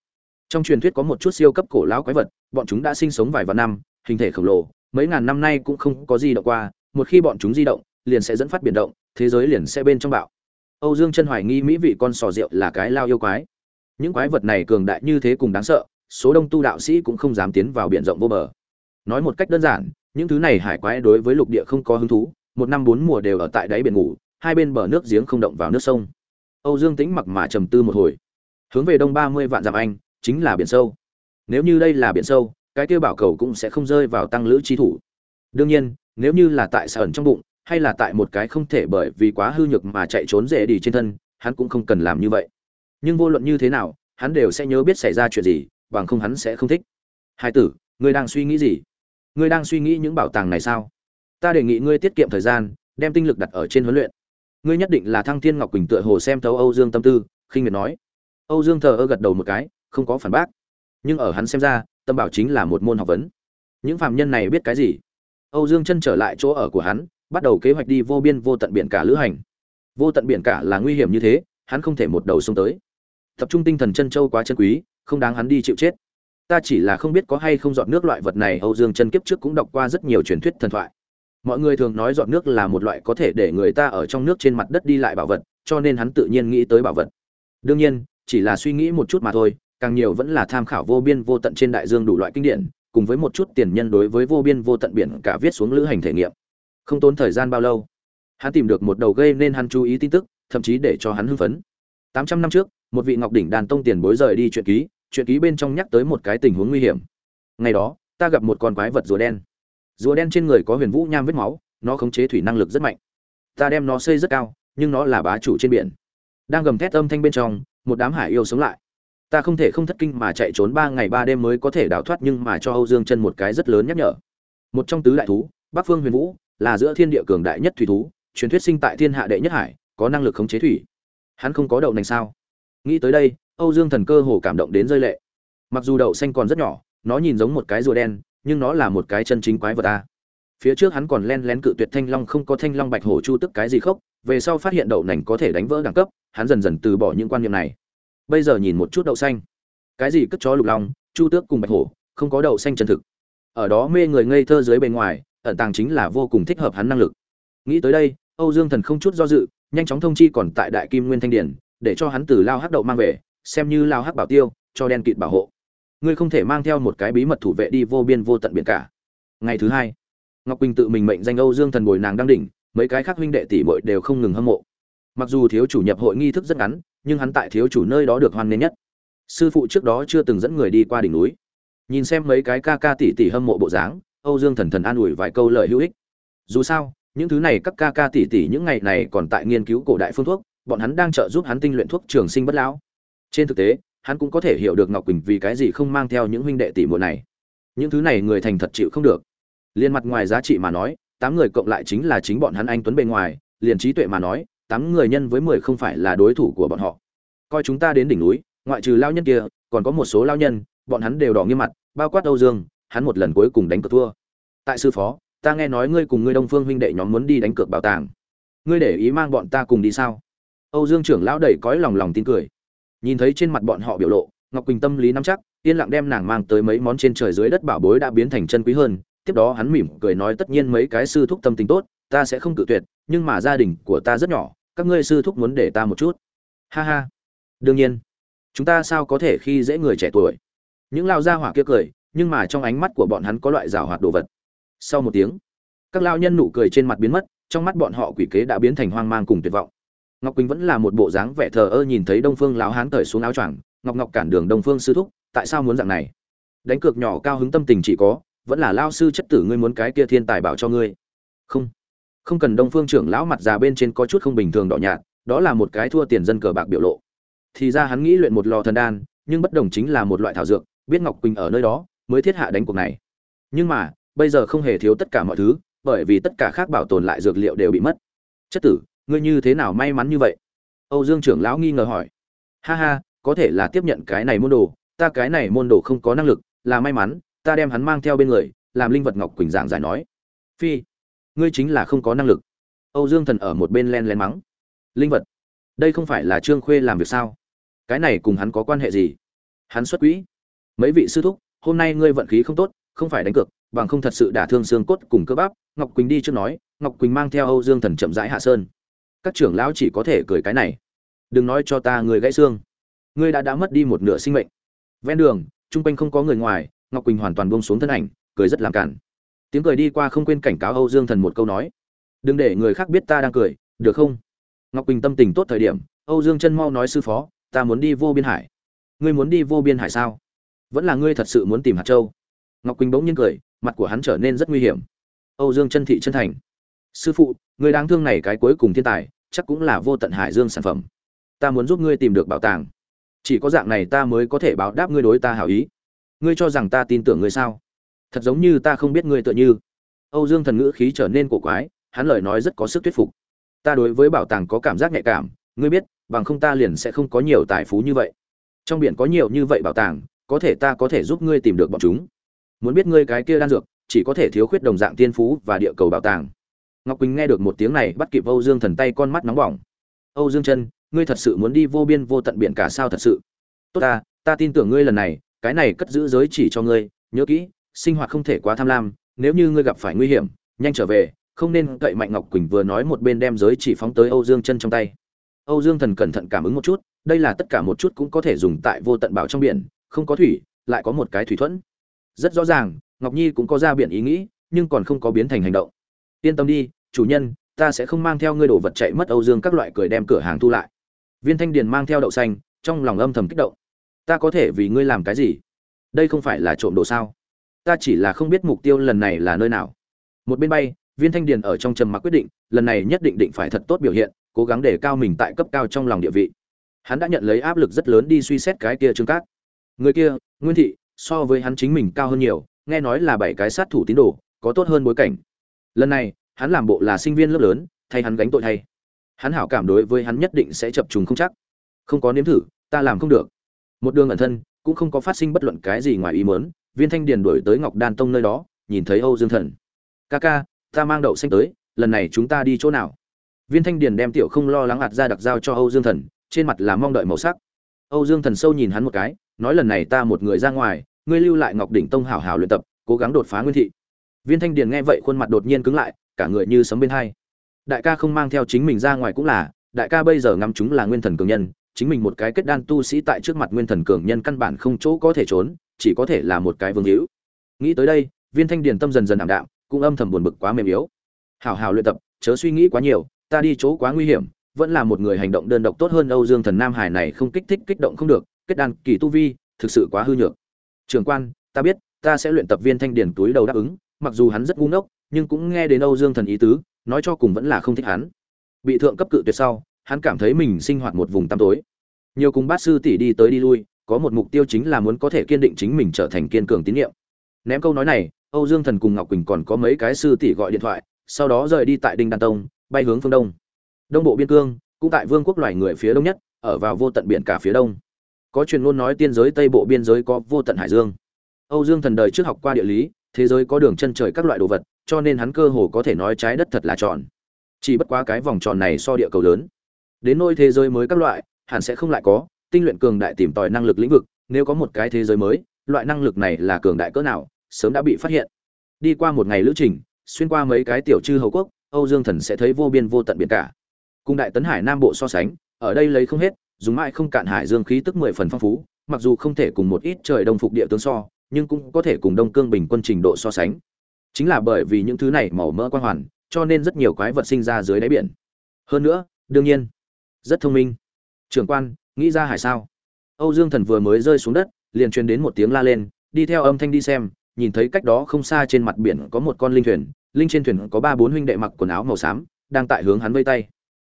Trong truyền thuyết có một chút siêu cấp cổ lão quái vật, bọn chúng đã sinh sống vài vạn năm, hình thể khổng lồ, mấy ngàn năm nay cũng không có gì động qua, một khi bọn chúng di động liền sẽ dẫn phát biển động, thế giới liền sẽ bên trong bạo. Âu dương chân hoài nghi mỹ vị con sò rượu là cái lao yêu quái. Những quái vật này cường đại như thế cùng đáng sợ, số đông tu đạo sĩ cũng không dám tiến vào biển rộng vô bờ. Nói một cách đơn giản, những thứ này hải quái đối với lục địa không có hứng thú, một năm bốn mùa đều ở tại đáy biển ngủ, hai bên bờ nước giếng không động vào nước sông. Âu dương tĩnh mặc mà trầm tư một hồi. Hướng về đông ba mươi vạn dặm anh, chính là biển sâu. Nếu như đây là biển sâu, cái kia bảo cầu cũng sẽ không rơi vào tăng lữ chi thủ. Đương nhiên, nếu như là tại sở ẩn trong bụng hay là tại một cái không thể bởi vì quá hư nhược mà chạy trốn dễ đi trên thân, hắn cũng không cần làm như vậy. Nhưng vô luận như thế nào, hắn đều sẽ nhớ biết xảy ra chuyện gì, bằng không hắn sẽ không thích. Hai tử, ngươi đang suy nghĩ gì? Ngươi đang suy nghĩ những bảo tàng này sao? Ta đề nghị ngươi tiết kiệm thời gian, đem tinh lực đặt ở trên huấn luyện. Ngươi nhất định là thăng thiên ngọc quỳnh tựa hồ xem thấu âu dương tâm tư, khinh miệt nói. Âu dương thờ ơ gật đầu một cái, không có phản bác. Nhưng ở hắn xem ra, tâm bảo chính là một môn học vấn. Những phạm nhân này biết cái gì? Âu dương chân trở lại chỗ ở của hắn bắt đầu kế hoạch đi vô biên vô tận biển cả lữ hành. Vô tận biển cả là nguy hiểm như thế, hắn không thể một đầu xông tới. Tập trung tinh thần chân châu quá chân quý, không đáng hắn đi chịu chết. Ta chỉ là không biết có hay không dọn nước loại vật này âu dương chân kiếp trước cũng đọc qua rất nhiều truyền thuyết thần thoại. Mọi người thường nói dọn nước là một loại có thể để người ta ở trong nước trên mặt đất đi lại bảo vật, cho nên hắn tự nhiên nghĩ tới bảo vật. Đương nhiên, chỉ là suy nghĩ một chút mà thôi, càng nhiều vẫn là tham khảo vô biên vô tận trên đại dương đủ loại kinh điển, cùng với một chút tiền nhân đối với vô biên vô tận biển cả viết xuống lữ hành thể nghiệm không tốn thời gian bao lâu. Hắn tìm được một đầu gây nên hắn chú ý tin tức, thậm chí để cho hắn hưng phấn. Tám trăm năm trước, một vị ngọc đỉnh đàn tông tiền bối rời đi chuyện ký chuyện ký bên trong nhắc tới một cái tình huống nguy hiểm. Ngày đó, ta gặp một con quái vật rùa đen. Rùa đen trên người có huyền vũ nham vết máu, nó khống chế thủy năng lực rất mạnh. Ta đem nó xây rất cao, nhưng nó là bá chủ trên biển. Đang gầm thét âm thanh bên trong, một đám hải yêu sống lại. Ta không thể không thất kinh mà chạy trốn ba ngày ba đêm mới có thể đào thoát nhưng mà cho âu dương chân một cái rất lớn nhắc nhở. Một trong tứ đại thú, bắc phương huyền vũ là giữa thiên địa cường đại nhất thủy thú, truyền thuyết sinh tại thiên hạ đệ nhất hải, có năng lực khống chế thủy. Hắn không có đậu nành sao? Nghĩ tới đây, âu dương thần cơ hồ cảm động đến rơi lệ. Mặc dù đậu xanh còn rất nhỏ, nó nhìn giống một cái rùa đen, nhưng nó là một cái chân chính quái vật ta phía trước hắn còn len lén cự tuyệt thanh long không có thanh long bạch hổ chu tức cái gì khốc, về sau phát hiện đậu nành có thể đánh vỡ đẳng cấp, hắn dần dần từ bỏ những quan niệm này. Bây giờ nhìn một chút đậu xanh. Cái gì cất chó lục long, chu tước cùng bạch hổ, không có đậu xanh chân thực. Ở đó mê người ngây thơ dưới bề ngoài ẩn tàng chính là vô cùng thích hợp hắn năng lực. Nghĩ tới đây, âu dương thần không chút do dự, nhanh chóng thông chi còn tại đại kim nguyên thanh điển, để cho hắn từ lao hắc đậu mang về, xem như lao hắc bảo tiêu, cho đen kịt bảo hộ. Ngươi không thể mang theo một cái bí mật thủ vệ đi vô biên vô tận biển cả. Ngày thứ hai, ngọc quỳnh tự mình mệnh danh âu dương thần bồi nàng đang đỉnh, mấy cái khác huynh đệ tỷ muội đều không ngừng hâm mộ. Mặc dù thiếu chủ nhập hội nghi thức rất ngắn, nhưng hắn tại thiếu chủ nơi đó được hoan nghênh nhất. Sư phụ trước đó chưa từng dẫn người đi qua đỉnh núi. Nhìn xem mấy cái ca ca tỷ tỷ hâm mộ bộ dáng âu dương thần thần an ủi vài câu lời hữu ích. Dù sao, những thứ này các ca ca tỷ tỷ những ngày này còn tại nghiên cứu cổ đại phương thuốc, bọn hắn đang trợ giúp hắn tinh luyện thuốc trường sinh bất lão. Trên thực tế, hắn cũng có thể hiểu được ngọc quỳnh vì cái gì không mang theo những huynh đệ tỷ muội này. Những thứ này người thành thật chịu không được. Liên mặt ngoài giá trị mà nói, tám người cộng lại chính là chính bọn hắn anh tuấn bề ngoài, liền trí tuệ mà nói, tám người nhân với mười không phải là đối thủ của bọn họ. Coi chúng ta đến đỉnh núi, ngoại trừ lao nhân kia, còn có một số lao nhân, bọn hắn đều đỏ nghiêm mặt, bao quát âu dương hắn một lần cuối cùng đánh cược thua. Tại sư phó, ta nghe nói ngươi cùng ngươi đông phương huynh đệ nhóm muốn đi đánh cược bảo tàng. Ngươi để ý mang bọn ta cùng đi sao? Âu dương trưởng lão đầy cõi lòng lòng tin cười. Nhìn thấy trên mặt bọn họ biểu lộ, ngọc quỳnh tâm lý nắm chắc, yên lặng đem nàng mang tới mấy món trên trời dưới đất bảo bối đã biến thành chân quý hơn. Tiếp đó hắn mỉm cười nói tất nhiên mấy cái sư thúc tâm tình tốt, ta sẽ không cự tuyệt, nhưng mà gia đình của ta rất nhỏ, các ngươi sư thúc muốn để ta một chút. Ha ha. Đương nhiên. Chúng ta sao có thể khi dễ người trẻ tuổi? Những lao gia hỏa kia cười nhưng mà trong ánh mắt của bọn hắn có loại rào hoạt đồ vật. Sau một tiếng, các lao nhân nụ cười trên mặt biến mất, trong mắt bọn họ quỷ kế đã biến thành hoang mang cùng tuyệt vọng. Ngọc quỳnh vẫn là một bộ dáng vẻ thờ ơ nhìn thấy đông phương lão hán cởi xuống áo choàng, ngọc ngọc cản đường đông phương sư thúc, tại sao muốn dạng này? Đánh cược nhỏ cao hứng tâm tình chỉ có, vẫn là lao sư chất tử ngươi muốn cái kia thiên tài bảo cho ngươi. Không không cần đông phương trưởng lão mặt già bên trên có chút không bình thường đỏ nhạt, đó là một cái thua tiền dân cờ bạc biểu lộ. Thì ra hắn nghĩ luyện một lò thần đan, nhưng bất đồng chính là một loại thảo dược, biết ngọc quỳnh ở nơi đó mới thiết hạ đánh cuộc này. Nhưng mà, bây giờ không hề thiếu tất cả mọi thứ, bởi vì tất cả khác bảo tồn lại dược liệu đều bị mất. Chất tử, ngươi như thế nào may mắn như vậy? Âu dương trưởng lão nghi ngờ hỏi. Ha ha, có thể là tiếp nhận cái này môn đồ, ta cái này môn đồ không có năng lực, là may mắn, ta đem hắn mang theo bên người, làm linh vật ngọc quỳnh giảng giải nói. Phi, ngươi chính là không có năng lực. Âu dương thần ở một bên len lén mắng. Linh vật? Đây không phải là trương khuê làm việc sao? Cái này cùng hắn có quan hệ gì? Hắn xuất quỹ. Mấy vị sư thúc hôm nay ngươi vận khí không tốt, không phải đánh cược, bằng không thật sự đả thương xương cốt cùng cơ bắp. Ngọc quỳnh đi trước nói, ngọc quỳnh mang theo âu dương thần chậm rãi hạ sơn. Các trưởng lão chỉ có thể cười cái này. Đừng nói cho ta người gãy xương. Ngươi đã đã mất đi một nửa sinh mệnh. Ven đường, chung quanh không có người ngoài, ngọc quỳnh hoàn toàn buông xuống thân ảnh, cười rất làm cản tiếng cười đi qua không quên cảnh cáo âu dương thần một câu nói, đừng để người khác biết ta đang cười, được không? Ngọc quỳnh tâm tình tốt thời điểm, âu dương chân mau nói sư phó, ta muốn đi vô biên hải. Ngươi muốn đi vô biên hải sao? Vẫn là ngươi thật sự muốn tìm hạt châu? Ngọc quỳnh bỗng nhiên cười, mặt của hắn trở nên rất nguy hiểm. Âu dương chân thị chân thành. Sư phụ người đáng thương này cái cuối cùng thiên tài, chắc cũng là vô tận hải dương sản phẩm. Ta muốn giúp ngươi tìm được bảo tàng. Chỉ có dạng này ta mới có thể báo đáp ngươi đối ta hảo ý. Ngươi cho rằng ta tin tưởng ngươi sao? Thật giống như ta không biết ngươi tựa như. Âu dương thần ngữ khí trở nên cổ quái, hắn lời nói rất có sức thuyết phục. Ta đối với bảo tàng có cảm giác nhạy cảm, ngươi biết, bằng không ta liền sẽ không có nhiều tài phú như vậy. Trong biển có nhiều như vậy bảo tàng có thể ta có thể giúp ngươi tìm được bọn chúng. Muốn biết ngươi cái kia đan dược, chỉ có thể thiếu khuyết đồng dạng tiên phú và địa cầu bảo tàng. Ngọc quỳnh nghe được một tiếng này, bắt kịp âu dương thần tay con mắt nóng bỏng. Âu dương chân, ngươi thật sự muốn đi vô biên vô tận biển cả sao thật sự? Tốt ta ta tin tưởng ngươi lần này, cái này cất giữ giới chỉ cho ngươi, nhớ kỹ, sinh hoạt không thể quá tham lam, nếu như ngươi gặp phải nguy hiểm, nhanh trở về, không nên cậy mạnh. Ngọc quỳnh vừa nói một bên đem giới chỉ phóng tới âu dương chân trong tay. Âu dương thần cẩn thận cảm ứng một chút, đây là tất cả một chút cũng có thể dùng tại vô tận bảo trong biển không có thủy, lại có một cái thủy thuẫn. Rất rõ ràng, ngọc nhi cũng có ra biển ý nghĩ, nhưng còn không có biến thành hành động. Yên tâm đi, chủ nhân, ta sẽ không mang theo ngươi đồ vật chạy mất âu dương các loại cười đem cửa hàng thu lại. Viên thanh điền mang theo đậu xanh, trong lòng âm thầm kích động. Ta có thể vì ngươi làm cái gì? Đây không phải là trộm đồ sao? Ta chỉ là không biết mục tiêu lần này là nơi nào. Một bên bay, viên thanh điền ở trong trầm mặc quyết định, lần này nhất định định phải thật tốt biểu hiện, cố gắng để cao mình tại cấp cao trong lòng địa vị. Hắn đã nhận lấy áp lực rất lớn đi suy xét cái kia trương cát người kia, nguyên thị, so với hắn chính mình cao hơn nhiều, nghe nói là bảy cái sát thủ tín đồ, có tốt hơn bối cảnh. Lần này, hắn làm bộ là sinh viên lớp lớn, thay hắn gánh tội thay. Hắn hảo cảm đối với hắn nhất định sẽ chập trùng không chắc. Không có nếm thử, ta làm không được. Một đường ẩn thân, cũng không có phát sinh bất luận cái gì ngoài ý mớn viên thanh điền đổi tới ngọc đan tông nơi đó, nhìn thấy âu dương thần. Ca ca, ta mang đậu xanh tới, lần này chúng ta đi chỗ nào? Viên thanh điền đem tiểu không lo lắng ạt ra đặc giao cho âu dương thần, trên mặt là mong đợi màu sắc. Âu dương thần sâu nhìn hắn một cái nói lần này ta một người ra ngoài, ngươi lưu lại ngọc đỉnh tông hảo hảo luyện tập, cố gắng đột phá nguyên thị. Viên thanh điền nghe vậy khuôn mặt đột nhiên cứng lại, cả người như sấm bên hai. Đại ca không mang theo chính mình ra ngoài cũng là, đại ca bây giờ ngắm chúng là nguyên thần cường nhân, chính mình một cái kết đan tu sĩ tại trước mặt nguyên thần cường nhân căn bản không chỗ có thể trốn, chỉ có thể là một cái vương hữu. Nghĩ tới đây, viên thanh điền tâm dần dần ảm đạm, cũng âm thầm buồn bực quá mềm yếu. Hảo hảo luyện tập, chớ suy nghĩ quá nhiều, ta đi chỗ quá nguy hiểm, vẫn là một người hành động đơn độc tốt hơn âu dương thần nam hải này không kích thích kích động không được kết đan kỳ tu vi, thực sự quá hư nhược. Trường quan, ta biết, ta sẽ luyện tập viên thanh điển túi đầu đáp ứng, mặc dù hắn rất ngu ngốc, nhưng cũng nghe đến âu dương thần ý tứ, nói cho cùng vẫn là không thích hắn. Bị thượng cấp cự tuyệt sau, hắn cảm thấy mình sinh hoạt một vùng tăm tối. Nhiều cùng bát sư tỷ đi tới đi lui, có một mục tiêu chính là muốn có thể kiên định chính mình trở thành kiên cường tín nhiệm. Ném câu nói này, âu dương thần cùng ngọc quỳnh còn có mấy cái sư tỷ gọi điện thoại, sau đó rời đi tại đinh đan tông, bay hướng phương đông. Đông bộ biên cương, cũng tại vương quốc loài người phía đông nhất, ở vào vô tận biển cả phía đông có truyền ngôn nói tiên giới tây bộ biên giới có vô tận hải dương. Âu dương thần đời trước học qua địa lý, thế giới có đường chân trời các loại đồ vật, cho nên hắn cơ hồ có thể nói trái đất thật là tròn. Chỉ bất quá cái vòng tròn này so địa cầu lớn. Đến nôi thế giới mới các loại, hẳn sẽ không lại có, tinh luyện cường đại tìm tòi năng lực lĩnh vực, nếu có một cái thế giới mới, loại năng lực này là cường đại cỡ nào, sớm đã bị phát hiện. Đi qua một ngày lữ trình, xuyên qua mấy cái tiểu chư hầu quốc, âu dương thần sẽ thấy vô biên vô tận biển cả. Cùng đại tấn hải nam bộ so sánh, ở đây lấy không hết dùng mãi không cạn hải dương khí tức mười phần phong phú, mặc dù không thể cùng một ít trời đông phục địa tướng so, nhưng cũng có thể cùng đông cương bình quân trình độ so sánh. Chính là bởi vì những thứ này màu mỡ quang hoàn, cho nên rất nhiều quái vật sinh ra dưới đáy biển. Hơn nữa, đương nhiên, rất thông minh. Trưởng quan, nghĩ ra hải sao? Âu dương thần vừa mới rơi xuống đất, liền truyền đến một tiếng la lên, đi theo âm thanh đi xem, nhìn thấy cách đó không xa trên mặt biển có một con linh thuyền, linh trên thuyền có ba bốn huynh đệ mặc quần áo màu xám, đang tại hướng hắn vây tay.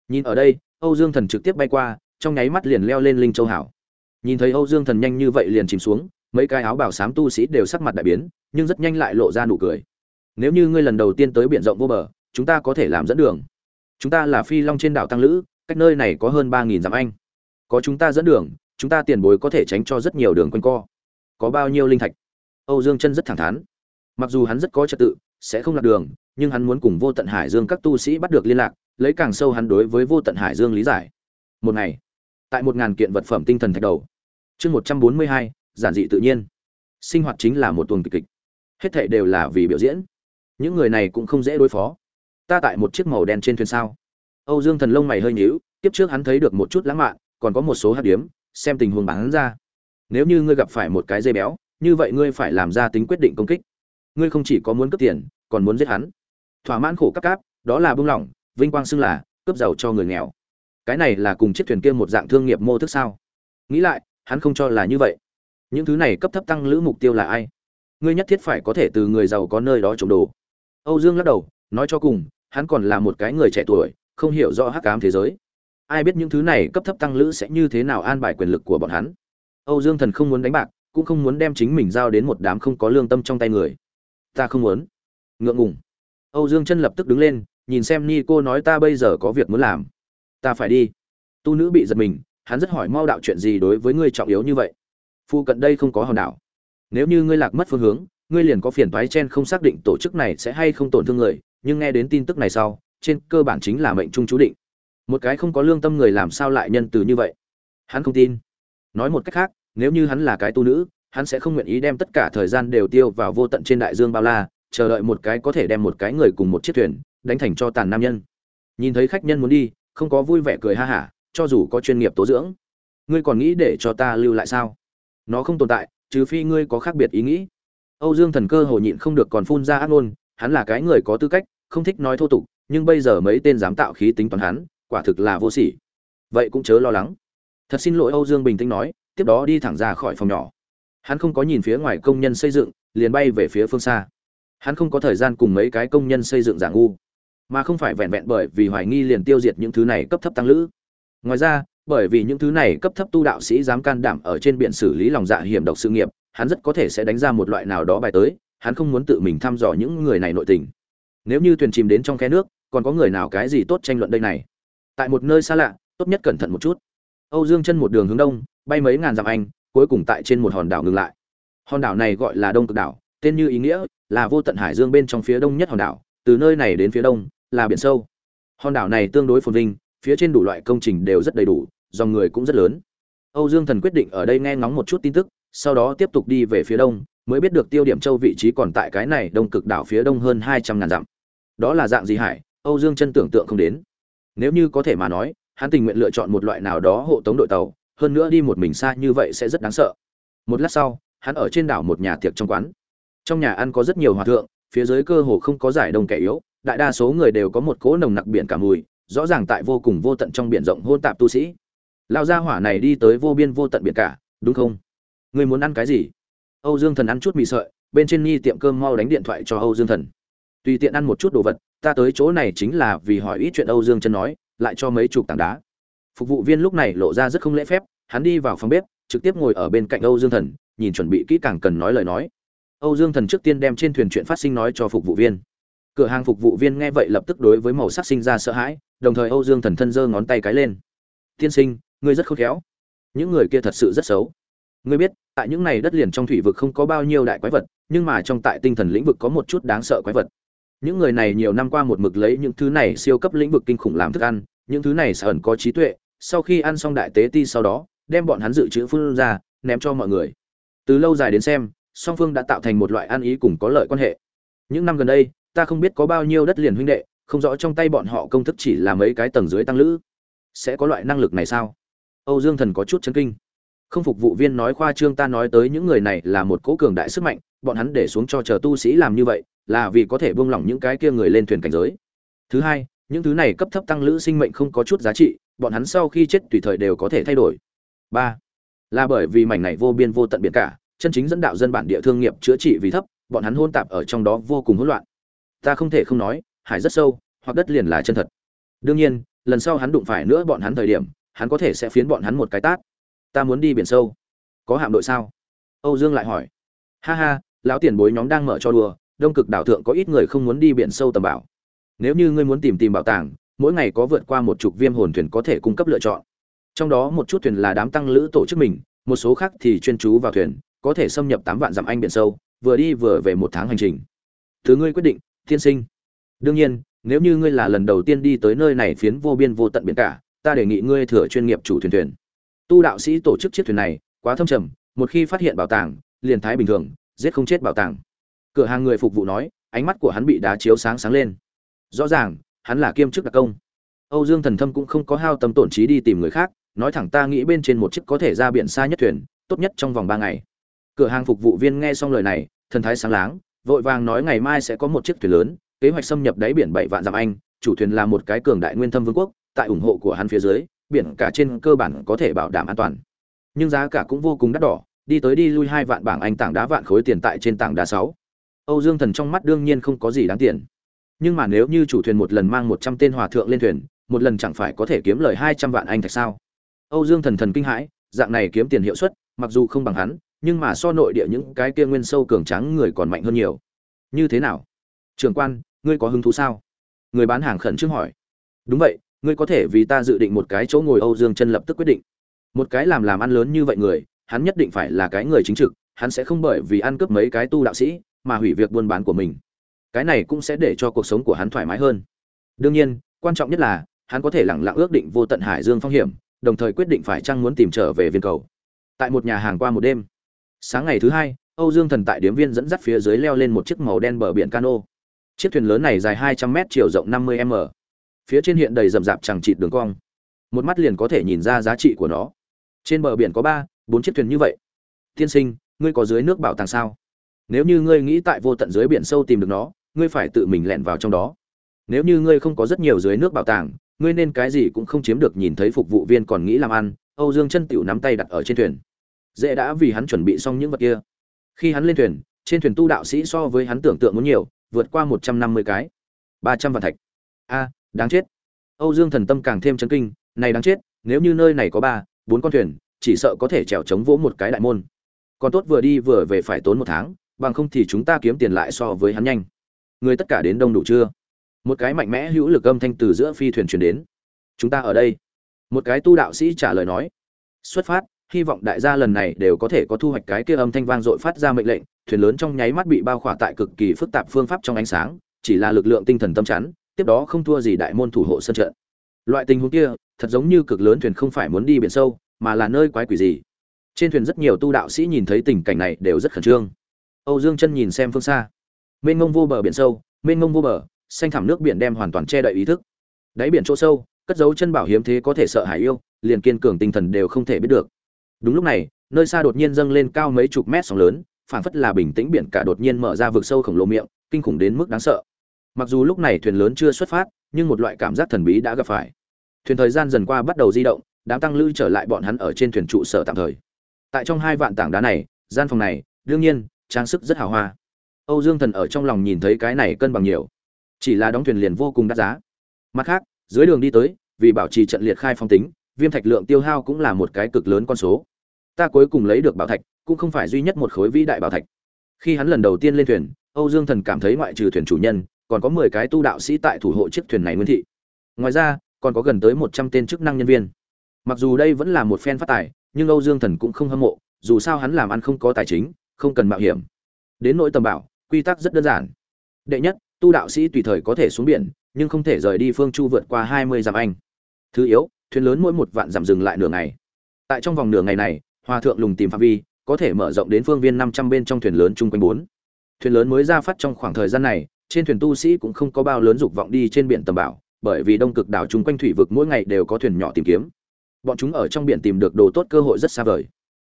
Nhìn ở đây, âu dương thần trực tiếp bay qua trong nháy mắt liền leo lên linh châu hảo. Nhìn thấy âu dương thần nhanh như vậy liền chìm xuống, mấy cái áo bảo xám tu sĩ đều sắc mặt đại biến, nhưng rất nhanh lại lộ ra nụ cười. Nếu như ngươi lần đầu tiên tới biển rộng vô bờ, chúng ta có thể làm dẫn đường. Chúng ta là phi long trên đảo tăng lữ, cách nơi này có hơn ba nghìn dặm anh. Có chúng ta dẫn đường, chúng ta tiền bối có thể tránh cho rất nhiều đường quanh co. Có bao nhiêu linh thạch? Âu dương chân rất thẳng thắn. Mặc dù hắn rất có trật tự, sẽ không lạc đường, nhưng hắn muốn cùng vô tận hải dương các tu sĩ bắt được liên lạc, lấy càng sâu hắn đối với vô tận hải dương lý giải. Một ngày tại một ngàn kiện vật phẩm tinh thần thạch đầu. Chương một trăm bốn mươi hai, giản dị tự nhiên. Sinh hoạt chính là một tuần kịch kịch. Hết thệ đều là vì biểu diễn. Những người này cũng không dễ đối phó. Ta tại một chiếc màu đen trên thuyền sao? Âu dương thần lông mày hơi nhíu, tiếp trước hắn thấy được một chút lãng mạn, còn có một số hạt điếm, xem tình huống bán ra. Nếu như ngươi gặp phải một cái dây béo, như vậy ngươi phải làm ra tính quyết định công kích. Ngươi không chỉ có muốn cướp tiền, còn muốn giết hắn. Thỏa mãn khổ cấp cáp, đó là bưng lỏng, vinh quang xưng là cướp giàu cho người nghèo cái này là cùng chiếc thuyền kia một dạng thương nghiệp mô thức sao? Nghĩ lại, hắn không cho là như vậy. Những thứ này cấp thấp tăng lữ mục tiêu là ai? Ngươi nhất thiết phải có thể từ người giàu có nơi đó trộm đồ. Âu dương lắc đầu, nói cho cùng, hắn còn là một cái người trẻ tuổi, không hiểu rõ hắc ám thế giới. Ai biết những thứ này cấp thấp tăng lữ sẽ như thế nào an bài quyền lực của bọn hắn? Âu dương thần không muốn đánh bạc, cũng không muốn đem chính mình giao đến một đám không có lương tâm trong tay người. Ta không muốn. Ngượng ngùng. Âu dương chân lập tức đứng lên, nhìn xem ni cô nói ta bây giờ có việc muốn làm ta phải đi. Tu nữ bị giật mình, hắn rất hỏi mau đạo chuyện gì đối với ngươi trọng yếu như vậy. Phu cận đây không có hòn đảo. Nếu như ngươi lạc mất phương hướng, ngươi liền có phiền toái chen không xác định tổ chức này sẽ hay không tổn thương người, nhưng nghe đến tin tức này sau, trên cơ bản chính là mệnh trung chú định. Một cái không có lương tâm người làm sao lại nhân từ như vậy? Hắn không tin. Nói một cách khác, nếu như hắn là cái tu nữ, hắn sẽ không nguyện ý đem tất cả thời gian đều tiêu vào vô tận trên đại dương bao la, chờ đợi một cái có thể đem một cái người cùng một chiếc thuyền, đánh thành cho tàn nam nhân. Nhìn thấy khách nhân muốn đi không có vui vẻ cười ha hả, cho dù có chuyên nghiệp tố dưỡng. Ngươi còn nghĩ để cho ta lưu lại sao? Nó không tồn tại, trừ phi ngươi có khác biệt ý nghĩ. Âu dương thần cơ hồ nhịn không được còn phun ra ác ngôn, hắn là cái người có tư cách, không thích nói thô tục, nhưng bây giờ mấy tên dám tạo khí tính toán hắn, quả thực là vô sỉ. Vậy cũng chớ lo lắng. Thật xin lỗi âu dương bình tĩnh nói, tiếp đó đi thẳng ra khỏi phòng nhỏ. Hắn không có nhìn phía ngoài công nhân xây dựng, liền bay về phía phương xa. Hắn không có thời gian cùng mấy cái công nhân xây dựng giả ngu mà không phải vẹn vẹn bởi vì hoài nghi liền tiêu diệt những thứ này cấp thấp tăng lữ. Ngoài ra, bởi vì những thứ này cấp thấp tu đạo sĩ dám can đảm ở trên biển xử lý lòng dạ hiểm độc sự nghiệp, hắn rất có thể sẽ đánh ra một loại nào đó bài tới, hắn không muốn tự mình thăm dò những người này nội tình. Nếu như thuyền chìm đến trong khe nước, còn có người nào cái gì tốt tranh luận đây này? Tại một nơi xa lạ, tốt nhất cẩn thận một chút. Âu dương chân một đường hướng đông, bay mấy ngàn dặm anh, cuối cùng tại trên một hòn đảo ngừng lại. Hòn đảo này gọi là đông cực đảo, tên như ý nghĩa là vô tận hải dương bên trong phía đông nhất hòn đảo từ nơi này đến phía đông, là biển sâu. Hòn đảo này tương đối phồn vinh, phía trên đủ loại công trình đều rất đầy đủ, dòng người cũng rất lớn. Âu dương thần quyết định ở đây nghe ngóng một chút tin tức, sau đó tiếp tục đi về phía đông, mới biết được tiêu điểm châu vị trí còn tại cái này đông cực đảo phía đông hơn hai trăm ngàn dặm. Đó là dạng gì hải? Âu dương chân tưởng tượng không đến. Nếu như có thể mà nói, hắn tình nguyện lựa chọn một loại nào đó hộ tống đội tàu, hơn nữa đi một mình xa như vậy sẽ rất đáng sợ. Một lát sau, hắn ở trên đảo một nhà tiệc trong quán. Trong nhà ăn có rất nhiều hòa thượng phía dưới cơ hồ không có giải đông kẻ yếu, đại đa số người đều có một cỗ nồng nặc biển cả mùi, rõ ràng tại vô cùng vô tận trong biển rộng hôn tạp tu sĩ. Lao gia hỏa này đi tới vô biên vô tận biển cả, đúng không? Người muốn ăn cái gì? Âu dương thần ăn chút mì sợi, bên trên nghi tiệm cơm mau đánh điện thoại cho âu dương thần. Tùy tiện ăn một chút đồ vật, ta tới chỗ này chính là vì hỏi ít chuyện âu dương chân nói, lại cho mấy chục tảng đá. Phục vụ viên lúc này lộ ra rất không lễ phép, hắn đi vào phòng bếp, trực tiếp ngồi ở bên cạnh âu dương thần, nhìn chuẩn bị kỹ càng cần nói lời nói âu dương thần trước tiên đem trên thuyền chuyện phát sinh nói cho phục vụ viên. Cửa hàng phục vụ viên nghe vậy lập tức đối với màu sắc sinh ra sợ hãi, đồng thời âu dương thần thân giơ ngón tay cái lên. Tiên sinh, ngươi rất khôn khéo. Những người kia thật sự rất xấu. Ngươi biết, tại những này đất liền trong thủy vực không có bao nhiêu đại quái vật, nhưng mà trong tại tinh thần lĩnh vực có một chút đáng sợ quái vật. Những người này nhiều năm qua một mực lấy những thứ này siêu cấp lĩnh vực kinh khủng làm thức ăn, những thứ này sẽ ẩn có trí tuệ, sau khi ăn xong đại tế ti sau đó, đem bọn hắn dự trữ phương ra, ném cho mọi người. Từ lâu dài đến xem song phương đã tạo thành một loại ăn ý cùng có lợi quan hệ. Những năm gần đây, ta không biết có bao nhiêu đất liền huynh đệ, không rõ trong tay bọn họ công thức chỉ là mấy cái tầng dưới tăng lữ. Sẽ có loại năng lực này sao? Âu dương thần có chút chấn kinh. Không phục vụ viên nói khoa trương ta nói tới những người này là một cố cường đại sức mạnh, bọn hắn để xuống cho chờ tu sĩ làm như vậy, là vì có thể buông lỏng những cái kia người lên thuyền cảnh giới. Thứ hai, những thứ này cấp thấp tăng lữ sinh mệnh không có chút giá trị, bọn hắn sau khi chết tùy thời đều có thể thay đổi. Ba, là bởi vì mảnh này vô biên vô tận biển cả chân chính dẫn đạo dân bản địa thương nghiệp chữa trị vì thấp, bọn hắn hôn tạp ở trong đó vô cùng hỗn loạn. Ta không thể không nói, hải rất sâu, hoặc đất liền là chân thật. Đương nhiên, lần sau hắn đụng phải nữa bọn hắn thời điểm, hắn có thể sẽ phiến bọn hắn một cái tát. Ta muốn đi biển sâu. Có hạm đội sao? Âu dương lại hỏi. Ha ha, lão tiền bối nhóm đang mở cho đùa, đông cực đảo thượng có ít người không muốn đi biển sâu tầm bảo. Nếu như ngươi muốn tìm tìm bảo tàng, mỗi ngày có vượt qua một chục viêm hồn thuyền có thể cung cấp lựa chọn. Trong đó một chút thuyền là đám tăng lữ tổ chức mình, một số khác thì chuyên chú vào thuyền có thể xâm nhập tám vạn dặm anh biển sâu, vừa đi vừa về một tháng hành trình. Thứ ngươi quyết định, tiên sinh. Đương nhiên, nếu như ngươi là lần đầu tiên đi tới nơi này phiến vô biên vô tận biển cả, ta đề nghị ngươi thừa chuyên nghiệp chủ thuyền thuyền. Tu đạo sĩ tổ chức chiếc thuyền này, quá thâm trầm, một khi phát hiện bảo tàng, liền thái bình thường, giết không chết bảo tàng. Cửa hàng người phục vụ nói, ánh mắt của hắn bị đá chiếu sáng sáng lên. Rõ ràng, hắn là kiêm chức đặc công. Âu dương thần thâm cũng không có hao tâm tổn trí đi tìm người khác, nói thẳng ta nghĩ bên trên một chiếc có thể ra biển xa nhất thuyền, tốt nhất trong vòng ba ngày cửa hàng phục vụ viên nghe xong lời này, thần thái sáng láng, vội vàng nói ngày mai sẽ có một chiếc thuyền lớn, kế hoạch xâm nhập đáy biển bảy vạn dặm anh, chủ thuyền là một cái cường đại nguyên thâm vương quốc, tại ủng hộ của hắn phía dưới, biển cả trên cơ bản có thể bảo đảm an toàn. Nhưng giá cả cũng vô cùng đắt đỏ, đi tới đi lui hai vạn bảng anh tảng đá vạn khối tiền tại trên tảng đá sáu. Âu dương thần trong mắt đương nhiên không có gì đáng tiền. Nhưng mà nếu như chủ thuyền một lần mang một trăm tên hòa thượng lên thuyền, một lần chẳng phải có thể kiếm lời hai trăm vạn anh thạch sao? Âu dương thần thần kinh hãi, dạng này kiếm tiền hiệu suất, mặc dù không bằng hắn nhưng mà so nội địa những cái kia nguyên sâu cường tráng người còn mạnh hơn nhiều. Như thế nào? Trường quan, ngươi có hứng thú sao? Người bán hàng khẩn trương hỏi. Đúng vậy, ngươi có thể vì ta dự định một cái chỗ ngồi âu dương chân lập tức quyết định. Một cái làm làm ăn lớn như vậy người, hắn nhất định phải là cái người chính trực, hắn sẽ không bởi vì ăn cướp mấy cái tu đạo sĩ mà hủy việc buôn bán của mình. Cái này cũng sẽ để cho cuộc sống của hắn thoải mái hơn. Đương nhiên, quan trọng nhất là, hắn có thể lẳng lặng ước định vô tận hải dương phong hiểm, đồng thời quyết định phải chăng muốn tìm trở về viên cầu. Tại một nhà hàng qua một đêm sáng ngày thứ hai, âu dương thần tại điếm viên dẫn dắt phía dưới leo lên một chiếc màu đen bờ biển cano. Chiếc thuyền lớn này dài 200 m chiều rộng 50 m. Phía trên hiện đầy rậm rạp chẳng trịt đường cong. Một mắt liền có thể nhìn ra giá trị của nó. Trên bờ biển có ba, bốn chiếc thuyền như vậy. Tiên sinh, ngươi có dưới nước bảo tàng sao? Nếu như ngươi nghĩ tại vô tận dưới biển sâu tìm được nó, ngươi phải tự mình lẻn vào trong đó. Nếu như ngươi không có rất nhiều dưới nước bảo tàng, ngươi nên cái gì cũng không chiếm được nhìn thấy phục vụ viên còn nghĩ làm ăn. Âu dương chân tiểu nắm tay đặt ở trên thuyền dễ đã vì hắn chuẩn bị xong những vật kia. Khi hắn lên thuyền, trên thuyền tu đạo sĩ so với hắn tưởng tượng muốn nhiều, vượt qua một trăm năm mươi cái. ba trăm vạn thạch. A, đáng chết. Âu dương thần tâm càng thêm chấn kinh, này đáng chết, nếu như nơi này có ba, bốn con thuyền, chỉ sợ có thể trèo chống vỗ một cái đại môn. Còn tốt vừa đi vừa về phải tốn một tháng, bằng không thì chúng ta kiếm tiền lại so với hắn nhanh. Người tất cả đến đông đủ chưa? Một cái mạnh mẽ hữu lực âm thanh từ giữa phi thuyền truyền đến. Chúng ta ở đây. Một cái tu đạo sĩ trả lời nói. Xuất phát hy vọng đại gia lần này đều có thể có thu hoạch cái kia âm thanh vang dội phát ra mệnh lệnh, thuyền lớn trong nháy mắt bị bao khỏa tại cực kỳ phức tạp phương pháp trong ánh sáng, chỉ là lực lượng tinh thần tâm chắn, tiếp đó không thua gì đại môn thủ hộ sân trận. Loại tình huống kia, thật giống như cực lớn thuyền không phải muốn đi biển sâu, mà là nơi quái quỷ gì. Trên thuyền rất nhiều tu đạo sĩ nhìn thấy tình cảnh này đều rất khẩn trương. Âu dương chân nhìn xem phương xa. Mênh mông vô bờ biển sâu, mênh mông vô bờ, xanh thẳm nước biển đem hoàn toàn che đậy ý thức. Đáy biển chỗ sâu, cất dấu chân bảo hiếm thế có thể sợ hãi yêu, liền kiên cường tinh thần đều không thể biết được đúng lúc này, nơi xa đột nhiên dâng lên cao mấy chục mét sóng lớn, phảng phất là bình tĩnh biển cả đột nhiên mở ra vực sâu khổng lồ miệng, kinh khủng đến mức đáng sợ. Mặc dù lúc này thuyền lớn chưa xuất phát, nhưng một loại cảm giác thần bí đã gặp phải. Thuyền thời gian dần qua bắt đầu di động, đám tăng lữ trở lại bọn hắn ở trên thuyền trụ sở tạm thời. Tại trong hai vạn tảng đá này, gian phòng này, đương nhiên, trang sức rất hào hoa. Âu dương thần ở trong lòng nhìn thấy cái này cân bằng nhiều. Chỉ là đóng thuyền liền vô cùng đắt giá. Mặt khác, dưới đường đi tới, vì bảo trì trận liệt khai phong tính viêm thạch lượng tiêu hao cũng là một cái cực lớn con số. Ta cuối cùng lấy được bảo thạch, cũng không phải duy nhất một khối vĩ đại bảo thạch. Khi hắn lần đầu tiên lên thuyền, âu dương thần cảm thấy ngoại trừ thuyền chủ nhân, còn có mười cái tu đạo sĩ tại thủ hộ chiếc thuyền này nguyên thị. Ngoài ra, còn có gần tới một trăm tên chức năng nhân viên. Mặc dù đây vẫn là một phen phát tài, nhưng âu dương thần cũng không hâm mộ, dù sao hắn làm ăn không có tài chính, không cần mạo hiểm. Đến nỗi tầm bảo, quy tắc rất đơn giản. Đệ nhất, tu đạo sĩ tùy thời có thể xuống biển, nhưng không thể rời đi phương chu vượt qua hai mươi dặm anh. Thứ yếu thuyền lớn mỗi một vạn dặm dừng lại nửa ngày. Tại trong vòng nửa ngày này, hòa thượng lùng tìm phạm vi, có thể mở rộng đến phương viên năm trăm bên trong thuyền lớn chung quanh bốn. Thuyền lớn mới ra phát trong khoảng thời gian này, trên thuyền tu sĩ cũng không có bao lớn dục vọng đi trên biển tầm bảo, bởi vì đông cực đảo chung quanh thủy vực mỗi ngày đều có thuyền nhỏ tìm kiếm. Bọn chúng ở trong biển tìm được đồ tốt cơ hội rất xa vời.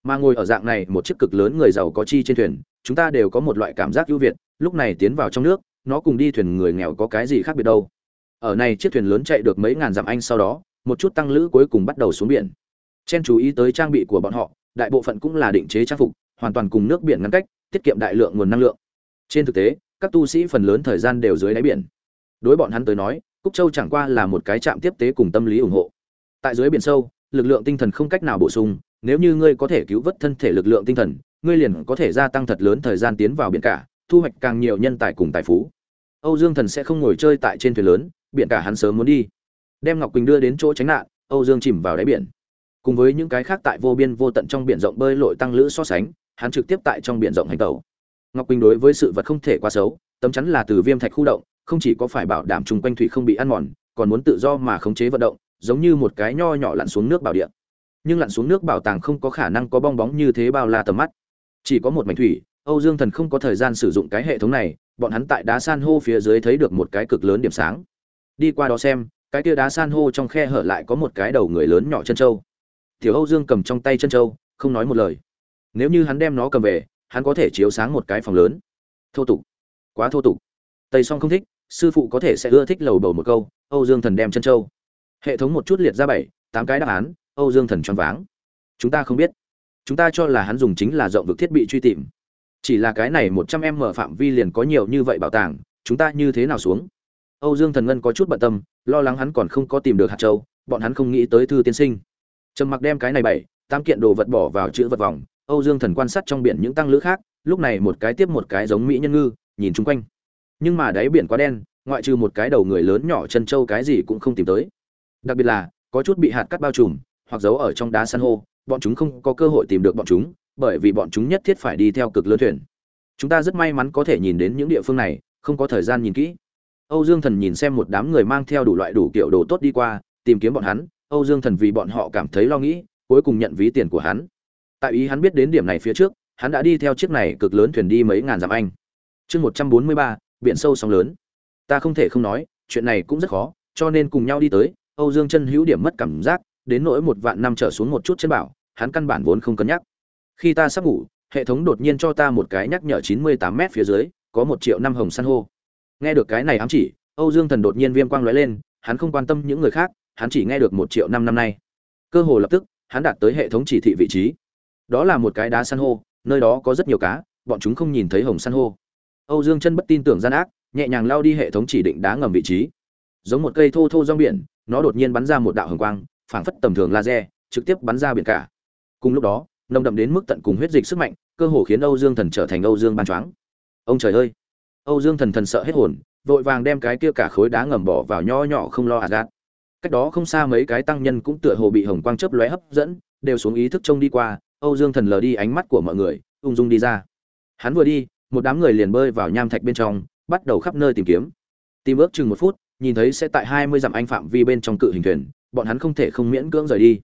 Mà ngồi ở dạng này, một chiếc cực lớn người giàu có chi trên thuyền, chúng ta đều có một loại cảm giác ưu việt, lúc này tiến vào trong nước, nó cùng đi thuyền người nghèo có cái gì khác biệt đâu. Ở này, chiếc thuyền lớn chạy được mấy ngàn dặm anh sau đó một chút tăng lữ cuối cùng bắt đầu xuống biển. Chen chú ý tới trang bị của bọn họ, đại bộ phận cũng là định chế trang phục, hoàn toàn cùng nước biển ngăn cách, tiết kiệm đại lượng nguồn năng lượng. Trên thực tế, các tu sĩ phần lớn thời gian đều dưới đáy biển. Đối bọn hắn tới nói, cúc châu chẳng qua là một cái trạm tiếp tế cùng tâm lý ủng hộ. Tại dưới biển sâu, lực lượng tinh thần không cách nào bổ sung, nếu như ngươi có thể cứu vớt thân thể lực lượng tinh thần, ngươi liền có thể gia tăng thật lớn thời gian tiến vào biển cả, thu hoạch càng nhiều nhân tài cùng tài phú. Âu dương thần sẽ không ngồi chơi tại trên thuyền lớn, biển cả hắn sớm muốn đi đem ngọc quỳnh đưa đến chỗ tránh nạn, âu dương chìm vào đáy biển. Cùng với những cái khác tại vô biên vô tận trong biển rộng bơi lội tăng lữ so sánh, hắn trực tiếp tại trong biển rộng hành tàu ngọc quỳnh đối với sự vật không thể quá xấu, tấm chắn là từ viêm thạch khu động, không chỉ có phải bảo đảm chung quanh thủy không bị ăn mòn, còn muốn tự do mà khống chế vận động, giống như một cái nho nhỏ lặn xuống nước bảo địa. Nhưng lặn xuống nước bảo tàng không có khả năng có bong bóng như thế bao la tầm mắt. Chỉ có một mảnh thủy, âu dương thần không có thời gian sử dụng cái hệ thống này, bọn hắn tại đá san hô phía dưới thấy được một cái cực lớn điểm sáng. Đi qua đó xem cái kia đá san hô trong khe hở lại có một cái đầu người lớn nhỏ chân trâu. Tiểu âu dương cầm trong tay chân trâu, không nói một lời. Nếu như hắn đem nó cầm về, hắn có thể chiếu sáng một cái phòng lớn. Thô tục. Quá thô tục. Tây song không thích, sư phụ có thể sẽ ưa thích lầu bầu một câu, âu dương thần đem chân trâu. Hệ thống một chút liệt ra bảy, tám cái đáp án, âu dương thần choáng váng. Chúng ta không biết. Chúng ta cho là hắn dùng chính là rộng vực thiết bị truy tìm. Chỉ là cái này một trăm em mở phạm vi liền có nhiều như vậy bảo tàng, chúng ta như thế nào xuống? Âu dương thần ngân có chút bận tâm, lo lắng hắn còn không có tìm được hạt châu, bọn hắn không nghĩ tới thư tiên sinh. Trầm mặc đem cái này bảy tám kiện đồ vật bỏ vào chữ vật vòng, âu dương thần quan sát trong biển những tăng lữ khác, lúc này một cái tiếp một cái giống mỹ nhân ngư, nhìn chung quanh. Nhưng mà đáy biển quá đen, ngoại trừ một cái đầu người lớn nhỏ chân châu cái gì cũng không tìm tới. Đặc biệt là, có chút bị hạt cắt bao trùm, hoặc giấu ở trong đá san hô, bọn chúng không có cơ hội tìm được bọn chúng, bởi vì bọn chúng nhất thiết phải đi theo cực lớn thuyền. Chúng ta rất may mắn có thể nhìn đến những địa phương này, không có thời gian nhìn kỹ âu dương thần nhìn xem một đám người mang theo đủ loại đủ kiểu đồ tốt đi qua, tìm kiếm bọn hắn. Âu dương thần vì bọn họ cảm thấy lo nghĩ, cuối cùng nhận ví tiền của hắn. Tại ý hắn biết đến điểm này phía trước, hắn đã đi theo chiếc này cực lớn thuyền đi mấy ngàn dặm anh. Chương một trăm bốn mươi ba, biển sâu sóng lớn. Ta không thể không nói, chuyện này cũng rất khó, cho nên cùng nhau đi tới, âu dương chân hữu điểm mất cảm giác, đến nỗi một vạn năm trở xuống một chút chân bảo, hắn căn bản vốn không cân nhắc. Khi ta sắp ngủ, hệ thống đột nhiên cho ta một cái nhắc nhở chín mươi tám m phía dưới, có một triệu năm hồng san hô nghe được cái này ám chỉ, âu dương thần đột nhiên viêm quang lóe lên, hắn không quan tâm những người khác, hắn chỉ nghe được một triệu năm năm nay. Cơ hồ lập tức, hắn đạt tới hệ thống chỉ thị vị trí. Đó là một cái đá san hô, nơi đó có rất nhiều cá, bọn chúng không nhìn thấy hồng san hô. Âu dương chân bất tin tưởng gian ác, nhẹ nhàng lao đi hệ thống chỉ định đá ngầm vị trí. Giống một cây thô thô rong biển, nó đột nhiên bắn ra một đạo hồng quang, phảng phất tầm thường laser, trực tiếp bắn ra biển cả. Cùng lúc đó, nồng đậm đến mức tận cùng huyết dịch sức mạnh, cơ hồ khiến âu dương thần trở thành âu dương ban choáng. Ông trời ơi! Âu dương thần thần sợ hết hồn, vội vàng đem cái kia cả khối đá ngầm bỏ vào nho nhỏ không lo gạt cách đó không xa mấy cái tăng nhân cũng tựa hồ bị hồng quang chớp lóe hấp dẫn, đều xuống ý thức trông đi qua, âu dương thần lờ đi ánh mắt của mọi người, ung dung đi ra. Hắn vừa đi, một đám người liền bơi vào nham thạch bên trong, bắt đầu khắp nơi tìm kiếm. Tìm ước chừng một phút, nhìn thấy sẽ tại hai mươi dặm anh phạm vi bên trong cự hình thuyền, bọn hắn không thể không miễn cưỡng rời đi.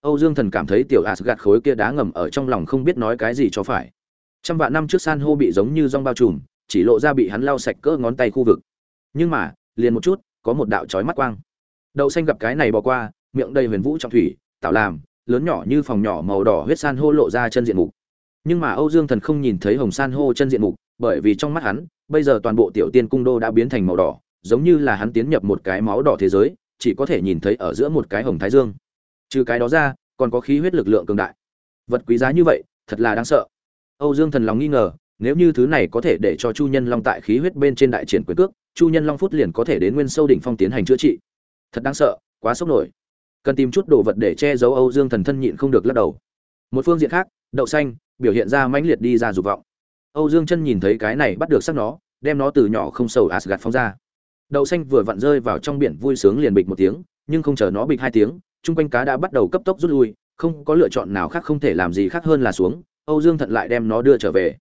Âu dương thần cảm thấy tiểu Asgard khối kia đá ngầm ở trong lòng không biết nói cái gì cho phải. Trăm vạn năm trước san hô bị giống như rong bao trùm chỉ lộ ra bị hắn lau sạch cỡ ngón tay khu vực. Nhưng mà, liền một chút, có một đạo chói mắt quang. Đậu xanh gặp cái này bỏ qua, miệng đầy huyền vũ trong thủy tạo làm, lớn nhỏ như phòng nhỏ màu đỏ huyết san hô lộ ra chân diện mục. Nhưng mà âu dương thần không nhìn thấy hồng san hô chân diện mục, bởi vì trong mắt hắn, bây giờ toàn bộ tiểu tiên cung đô đã biến thành màu đỏ, giống như là hắn tiến nhập một cái máu đỏ thế giới, chỉ có thể nhìn thấy ở giữa một cái hồng thái dương. Trừ cái đó ra, còn có khí huyết lực lượng cường đại. Vật quý giá như vậy, thật là đáng sợ. Âu dương thần lòng nghi ngờ nếu như thứ này có thể để cho chu nhân long tại khí huyết bên trên đại triển quyền cước, chu nhân long phút liền có thể đến nguyên sâu đỉnh phong tiến hành chữa trị. Thật đáng sợ, quá sốc nổi. Cần tìm chút đồ vật để che giấu âu dương thần thân nhịn không được lắc đầu. Một phương diện khác, đậu xanh, biểu hiện ra mãnh liệt đi ra dục vọng. Âu dương chân nhìn thấy cái này bắt được sắc nó, đem nó từ nhỏ không sầu asgad phóng ra. Đậu xanh vừa vặn rơi vào trong biển vui sướng liền bịch một tiếng, nhưng không chờ nó bịch hai tiếng, chung quanh cá đã bắt đầu cấp tốc rút lui, không có lựa chọn nào khác không thể làm gì khác hơn là xuống, âu dương thận lại đem nó đưa trở về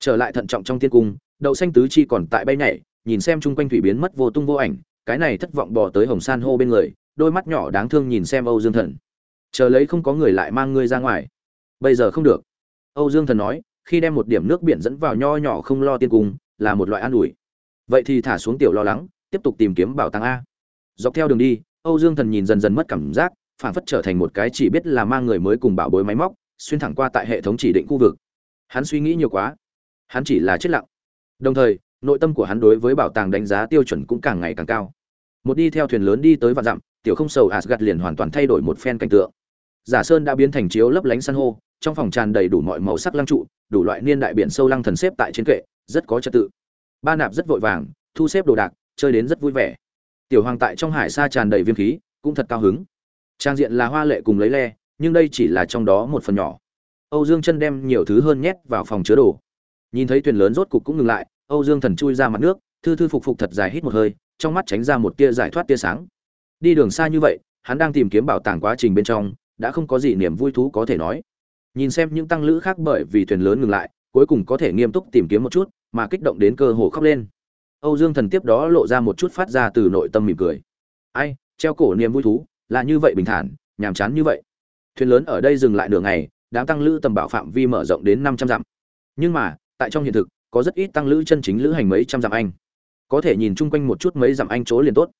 trở lại thận trọng trong tiên cung, đậu xanh tứ chi còn tại bay nhảy, nhìn xem chung quanh thủy biến mất vô tung vô ảnh, cái này thất vọng bỏ tới hồng san hô bên người, đôi mắt nhỏ đáng thương nhìn xem âu dương thần. Chờ lấy không có người lại mang ngươi ra ngoài. Bây giờ không được. Âu dương thần nói, khi đem một điểm nước biển dẫn vào nho nhỏ không lo tiên cung, là một loại an ủi. Vậy thì thả xuống tiểu lo lắng, tiếp tục tìm kiếm bảo tàng a. Dọc theo đường đi, âu dương thần nhìn dần dần mất cảm giác phản phất trở thành một cái chỉ biết là mang người mới cùng bảo bối máy móc, xuyên thẳng qua tại hệ thống chỉ định khu vực. Hắn suy nghĩ nhiều quá hắn chỉ là chết lặng. Đồng thời, nội tâm của hắn đối với bảo tàng đánh giá tiêu chuẩn cũng càng ngày càng cao. Một đi theo thuyền lớn đi tới vạn dặm, tiểu không sầu asgad liền hoàn toàn thay đổi một phen cảnh tượng. Giả sơn đã biến thành chiếu lấp lánh san hô, trong phòng tràn đầy đủ mọi màu sắc lăng trụ, đủ loại niên đại biển sâu lăng thần xếp tại trên kệ, rất có trật tự. Ba nạp rất vội vàng, thu xếp đồ đạc, chơi đến rất vui vẻ. Tiểu hoàng tại trong hải sa tràn đầy viêm khí, cũng thật cao hứng. Trang diện là hoa lệ cùng lấy le, nhưng đây chỉ là trong đó một phần nhỏ. Âu dương chân đem nhiều thứ hơn nhét vào phòng chứa đồ nhìn thấy thuyền lớn rốt cục cũng ngừng lại, âu dương thần chui ra mặt nước, thư thư phục phục thật dài hít một hơi, trong mắt tránh ra một tia giải thoát tia sáng. Đi đường xa như vậy, hắn đang tìm kiếm bảo tàng quá trình bên trong, đã không có gì niềm vui thú có thể nói. Nhìn xem những tăng lữ khác bởi vì thuyền lớn ngừng lại, cuối cùng có thể nghiêm túc tìm kiếm một chút, mà kích động đến cơ hồ khóc lên. Âu dương thần tiếp đó lộ ra một chút phát ra từ nội tâm mỉm cười. Ai, treo cổ niềm vui thú, là như vậy bình thản, nhàm chán như vậy. Thuyền lớn ở đây dừng lại nửa ngày, đám tăng lữ tầm bảo phạm vi mở rộng đến năm trăm dặm. Nhưng mà tại trong hiện thực, có rất ít tăng lữ chân chính lữ hành mấy trăm dặm anh. Có thể nhìn chung quanh một chút mấy dặm anh chỗ liền tốt.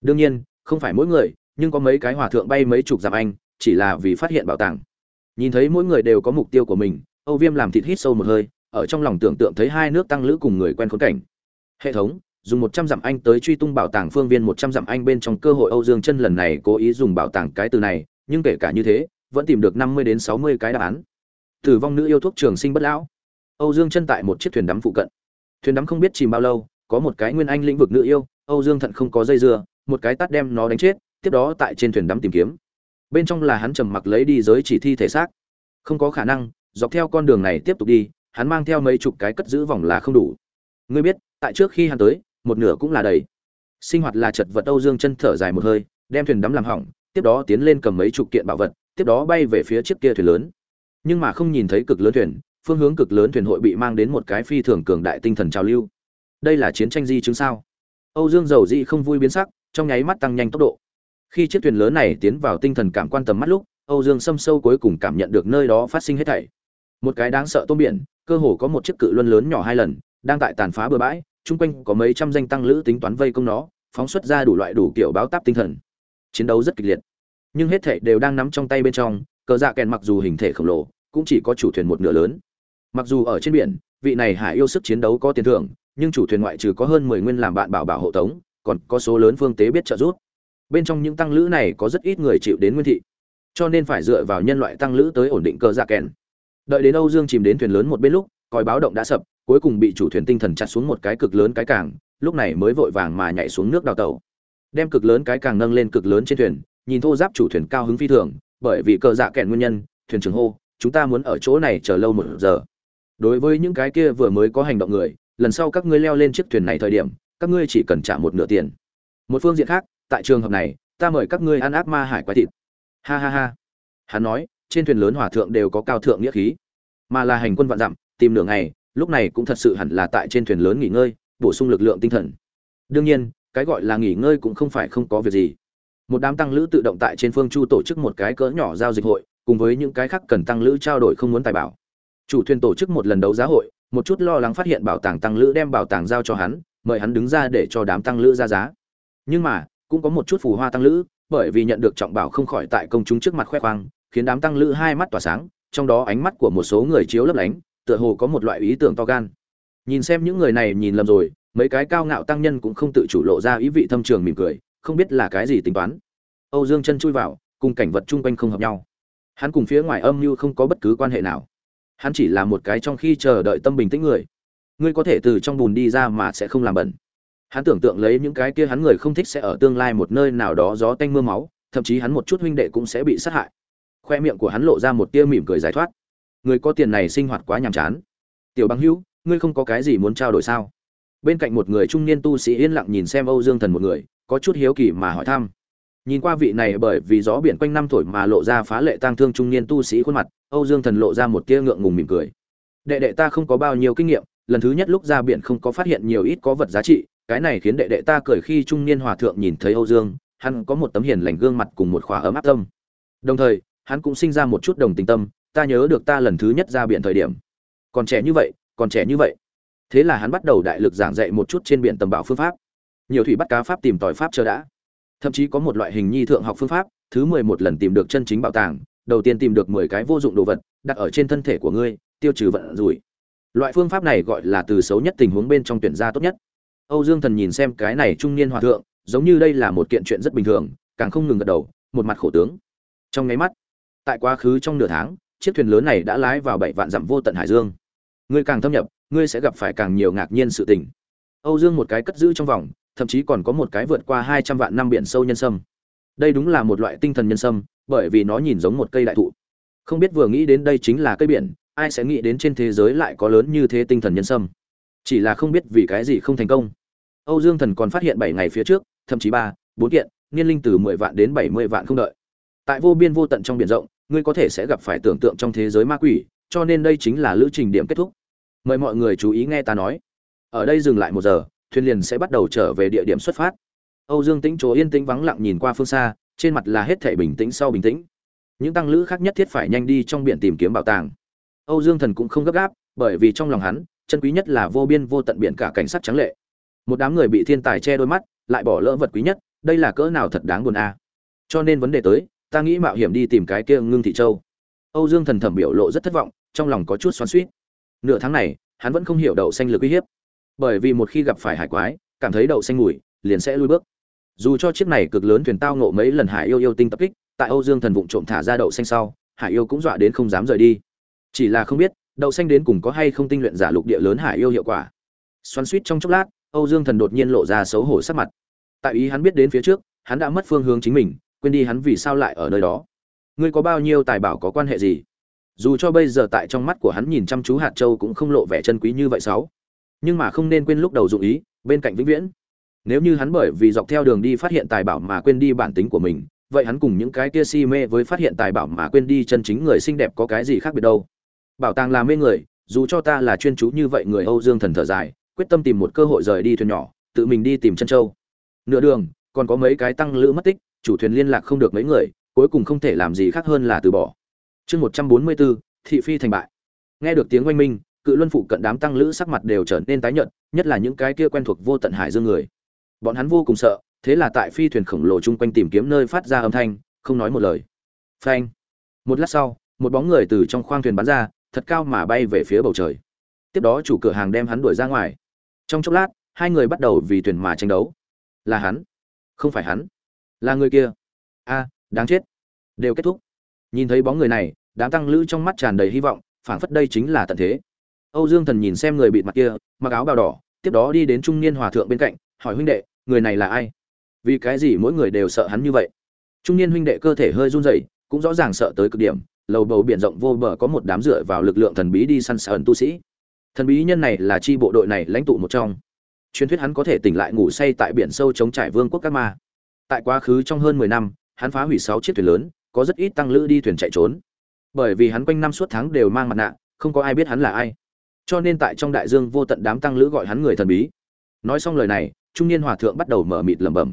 Đương nhiên, không phải mỗi người, nhưng có mấy cái hòa thượng bay mấy chục dặm anh, chỉ là vì phát hiện bảo tàng. Nhìn thấy mỗi người đều có mục tiêu của mình, âu viêm làm thịt hít sâu một hơi, ở trong lòng tưởng tượng thấy hai nước tăng lữ cùng người quen khốn cảnh. Hệ thống, dùng một trăm dặm anh tới truy tung bảo tàng phương viên một trăm dặm anh bên trong cơ hội âu dương chân lần này cố ý dùng bảo tàng cái từ này, nhưng kể cả như thế, vẫn tìm được năm mươi đến sáu mươi cái đáp án. Tử vong nữ yêu thuốc trường sinh bất lão âu dương chân tại một chiếc thuyền đắm phụ cận. Thuyền đắm không biết chìm bao lâu, có một cái nguyên anh lĩnh vực nữ yêu, âu dương thận không có dây dưa, một cái tát đem nó đánh chết, tiếp đó tại trên thuyền đắm tìm kiếm. Bên trong là hắn trầm mặc lấy đi giới chỉ thi thể xác. Không có khả năng, dọc theo con đường này tiếp tục đi, hắn mang theo mấy chục cái cất giữ vòng là không đủ. Ngươi biết, tại trước khi hắn tới, một nửa cũng là đầy. Sinh hoạt là chật vật, âu dương chân thở dài một hơi, đem thuyền đắm làm hỏng, tiếp đó tiến lên cầm mấy chục kiện bảo vật, tiếp đó bay về phía chiếc kia thuyền lớn. Nhưng mà không nhìn thấy cực lớn thuyền phương hướng cực lớn thuyền hội bị mang đến một cái phi thường cường đại tinh thần trào lưu. Đây là chiến tranh di chứng sao? Âu dương dầu dị không vui biến sắc, trong nháy mắt tăng nhanh tốc độ. Khi chiếc thuyền lớn này tiến vào tinh thần cảm quan tầm mắt lúc, âu dương xâm sâu cuối cùng cảm nhận được nơi đó phát sinh hết thảy. Một cái đáng sợ tôm biển, cơ hồ có một chiếc cự luân lớn nhỏ hai lần, đang tại tàn phá bờ bãi, chung quanh có mấy trăm danh tăng lữ tính toán vây công nó, phóng xuất ra đủ loại đủ kiểu báo táp tinh thần. Chiến đấu rất kịch liệt. Nhưng hết thảy đều đang nắm trong tay bên trong, cờ dạ kèn mặc dù hình thể khổng lồ, cũng chỉ có chủ thuyền một nửa lớn mặc dù ở trên biển, vị này hải yêu sức chiến đấu có tiền thưởng, nhưng chủ thuyền ngoại trừ có hơn mười nguyên làm bạn bảo bảo hộ tống, còn có số lớn phương tế biết trợ giúp. Bên trong những tăng lữ này có rất ít người chịu đến nguyên thị, cho nên phải dựa vào nhân loại tăng lữ tới ổn định cơ dạ kèn. Đợi đến âu dương chìm đến thuyền lớn một bên lúc, còi báo động đã sập, cuối cùng bị chủ thuyền tinh thần chặt xuống một cái cực lớn cái cảng, lúc này mới vội vàng mà nhảy xuống nước đào tàu. Đem cực lớn cái càng nâng lên cực lớn trên thuyền, nhìn thô giáp chủ thuyền cao hứng phi thường, bởi vì cờ dạ kẹn nguyên nhân, thuyền trưởng hô, chúng ta muốn ở chỗ này chờ lâu một giờ đối với những cái kia vừa mới có hành động người, lần sau các ngươi leo lên chiếc thuyền này thời điểm, các ngươi chỉ cần trả một nửa tiền. Một phương diện khác, tại trường hợp này, ta mời các ngươi ăn ác ma hải quái thịt. Ha ha ha. Hắn nói, trên thuyền lớn hòa thượng đều có cao thượng nghĩa khí. Mà là hành quân vạn dặm, tìm nửa ngày, lúc này cũng thật sự hẳn là tại trên thuyền lớn nghỉ ngơi, bổ sung lực lượng tinh thần. Đương nhiên, cái gọi là nghỉ ngơi cũng không phải không có việc gì. Một đám tăng lữ tự động tại trên phương chu tổ chức một cái cỡ nhỏ giao dịch hội, cùng với những cái khác cần tăng lữ trao đổi không muốn tài bảo chủ thuyền tổ chức một lần đấu giá hội, một chút lo lắng phát hiện bảo tàng tăng lữ đem bảo tàng giao cho hắn, mời hắn đứng ra để cho đám tăng lữ ra giá. Nhưng mà, cũng có một chút phù hoa tăng lữ, bởi vì nhận được trọng bảo không khỏi tại công chúng trước mặt khoe khoang, khiến đám tăng lữ hai mắt tỏa sáng, trong đó ánh mắt của một số người chiếu lấp lánh, tựa hồ có một loại ý tưởng to gan. Nhìn xem những người này nhìn lầm rồi, mấy cái cao ngạo tăng nhân cũng không tự chủ lộ ra ý vị thâm trường mỉm cười, không biết là cái gì tính toán. Âu dương chân chui vào, cùng cảnh vật chung quanh không hợp nhau. Hắn cùng phía ngoài âm mưu không có bất cứ quan hệ nào hắn chỉ là một cái trong khi chờ đợi tâm bình tĩnh người. Ngươi có thể từ trong bùn đi ra mà sẽ không làm bẩn. Hắn tưởng tượng lấy những cái kia hắn người không thích sẽ ở tương lai một nơi nào đó gió tanh mưa máu, thậm chí hắn một chút huynh đệ cũng sẽ bị sát hại. Khoe miệng của hắn lộ ra một tia mỉm cười giải thoát. Người có tiền này sinh hoạt quá nhàm chán. Tiểu bằng hữu, ngươi không có cái gì muốn trao đổi sao? Bên cạnh một người trung niên tu sĩ yên lặng nhìn xem âu dương thần một người, có chút hiếu kỳ mà hỏi thăm nhìn qua vị này bởi vì gió biển quanh năm thổi mà lộ ra phá lệ tang thương trung niên tu sĩ khuôn mặt, âu dương thần lộ ra một tia ngượng ngùng mỉm cười. Đệ đệ ta không có bao nhiêu kinh nghiệm, lần thứ nhất lúc ra biển không có phát hiện nhiều ít có vật giá trị, cái này khiến đệ đệ ta cười khi trung niên hòa thượng nhìn thấy âu dương, hắn có một tấm hiền lành gương mặt cùng một khỏa ấm áp tâm. Đồng thời, hắn cũng sinh ra một chút đồng tình tâm, ta nhớ được ta lần thứ nhất ra biển thời điểm. Còn trẻ như vậy, còn trẻ như vậy. Thế là hắn bắt đầu đại lực giảng dạy một chút trên biển tầm bảo phương pháp. Nhiều thủy bắt cá pháp tìm tòi pháp chờ đã thậm chí có một loại hình nhi thượng học phương pháp, thứ mười một lần tìm được chân chính bảo tàng, đầu tiên tìm được mười cái vô dụng đồ vật, đặt ở trên thân thể của ngươi, tiêu trừ vận rủi. Loại phương pháp này gọi là từ xấu nhất tình huống bên trong tuyển gia tốt nhất. Âu dương thần nhìn xem cái này trung niên hòa thượng, giống như đây là một kiện chuyện rất bình thường, càng không ngừng gật đầu, một mặt khổ tướng. Trong nháy mắt, tại quá khứ trong nửa tháng, chiếc thuyền lớn này đã lái vào bảy vạn dặm vô tận hải dương. Ngươi càng thâm nhập, ngươi sẽ gặp phải càng nhiều ngạc nhiên sự tình. Âu dương một cái cất giữ trong vòng thậm chí còn có một cái vượt qua hai trăm vạn năm biển sâu nhân sâm. Đây đúng là một loại tinh thần nhân sâm, bởi vì nó nhìn giống một cây đại thụ. Không biết vừa nghĩ đến đây chính là cây biển, ai sẽ nghĩ đến trên thế giới lại có lớn như thế tinh thần nhân sâm? Chỉ là không biết vì cái gì không thành công. Âu dương thần còn phát hiện bảy ngày phía trước, thậm chí ba, bốn kiện, niên linh từ mười vạn đến bảy mươi vạn không đợi. Tại vô biên vô tận trong biển rộng, ngươi có thể sẽ gặp phải tưởng tượng trong thế giới ma quỷ, cho nên đây chính là lữ trình điểm kết thúc. Mời mọi người chú ý nghe ta nói. Ở đây dừng lại một giờ thuyền liền sẽ bắt đầu trở về địa điểm xuất phát. Âu dương tĩnh chỗ yên tĩnh vắng lặng nhìn qua phương xa, trên mặt là hết thảy bình tĩnh sau bình tĩnh. Những tăng lữ khác nhất thiết phải nhanh đi trong biển tìm kiếm bảo tàng. Âu dương thần cũng không gấp gáp, bởi vì trong lòng hắn, chân quý nhất là vô biên vô tận biển cả cảnh sát trắng lệ. Một đám người bị thiên tài che đôi mắt, lại bỏ lỡ vật quý nhất, đây là cỡ nào thật đáng buồn a. Cho nên vấn đề tới, ta nghĩ mạo hiểm đi tìm cái kia ngưng thị châu. Âu dương thần thẩm biểu lộ rất thất vọng, trong lòng có chút xoắn xuýt. nửa tháng này, hắn vẫn không hiểu đậu xanh lực uy hiếp bởi vì một khi gặp phải hải quái, cảm thấy đậu xanh mùi, liền sẽ lui bước. Dù cho chiếc này cực lớn thuyền tao nộ mấy lần hải yêu yêu tinh tập kích, tại âu dương thần vụng trộm thả ra đậu xanh sau, hải yêu cũng dọa đến không dám rời đi. Chỉ là không biết, đậu xanh đến cùng có hay không tinh luyện giả lục địa lớn hải yêu hiệu quả. Xoắn suýt trong chốc lát, âu dương thần đột nhiên lộ ra xấu hổ sắc mặt. Tại ý hắn biết đến phía trước, hắn đã mất phương hướng chính mình, quên đi hắn vì sao lại ở nơi đó. Ngươi có bao nhiêu tài bảo có quan hệ gì? Dù cho bây giờ tại trong mắt của hắn nhìn chăm chú hạt châu cũng không lộ vẻ chân quý như vậy sáu nhưng mà không nên quên lúc đầu dụng ý, bên cạnh vĩnh viễn. Nếu như hắn bởi vì dọc theo đường đi phát hiện tài bảo mà quên đi bản tính của mình, vậy hắn cùng những cái kia si mê với phát hiện tài bảo mà quên đi chân chính người xinh đẹp có cái gì khác biệt đâu? Bảo tàng là mê người, dù cho ta là chuyên chú như vậy người âu dương thần thở dài, quyết tâm tìm một cơ hội rời đi thuyền nhỏ, tự mình đi tìm chân châu. Nửa đường, còn có mấy cái tăng lữ mất tích, chủ thuyền liên lạc không được mấy người, cuối cùng không thể làm gì khác hơn là từ bỏ. Chương một trăm bốn mươi bốn, thị phi thành bại. Nghe được tiếng oanh minh cự luân phụ cận đám tăng lữ sắc mặt đều trở nên tái nhợt, nhất là những cái kia quen thuộc vô tận hải dương người. Bọn hắn vô cùng sợ, thế là tại phi thuyền khổng lồ chung quanh tìm kiếm nơi phát ra âm thanh, không nói một lời. Phanh! Một lát sau, một bóng người từ trong khoang thuyền bắn ra, thật cao mà bay về phía bầu trời. Tiếp đó chủ cửa hàng đem hắn đuổi ra ngoài. Trong chốc lát, hai người bắt đầu vì thuyền mà tranh đấu. Là hắn? Không phải hắn. Là người kia. A, đáng chết. Đều kết thúc. Nhìn thấy bóng người này, đám tăng lữ trong mắt tràn đầy hy vọng, phảng phất đây chính là tận thế âu dương thần nhìn xem người bịt mặt kia, mặc áo bào đỏ, tiếp đó đi đến trung niên hòa thượng bên cạnh, hỏi huynh đệ, người này là ai? Vì cái gì mỗi người đều sợ hắn như vậy? Trung niên huynh đệ cơ thể hơi run rẩy, cũng rõ ràng sợ tới cực điểm, lầu bầu biển rộng vô bờ có một đám dựa vào lực lượng thần bí đi săn săn tu sĩ. Thần bí nhân này là chi bộ đội này lãnh tụ một trong. Truyền thuyết hắn có thể tỉnh lại ngủ say tại biển sâu chống trải vương quốc các ma. Tại quá khứ trong hơn mười năm, hắn phá hủy sáu chiếc thuyền lớn, có rất ít tăng lữ đi thuyền chạy trốn. Bởi vì hắn quanh năm suốt tháng đều mang mặt nạ, không có ai biết hắn là ai cho nên tại trong đại dương vô tận đám tăng lữ gọi hắn người thần bí. Nói xong lời này, trung niên hòa thượng bắt đầu mở mịt lẩm bẩm.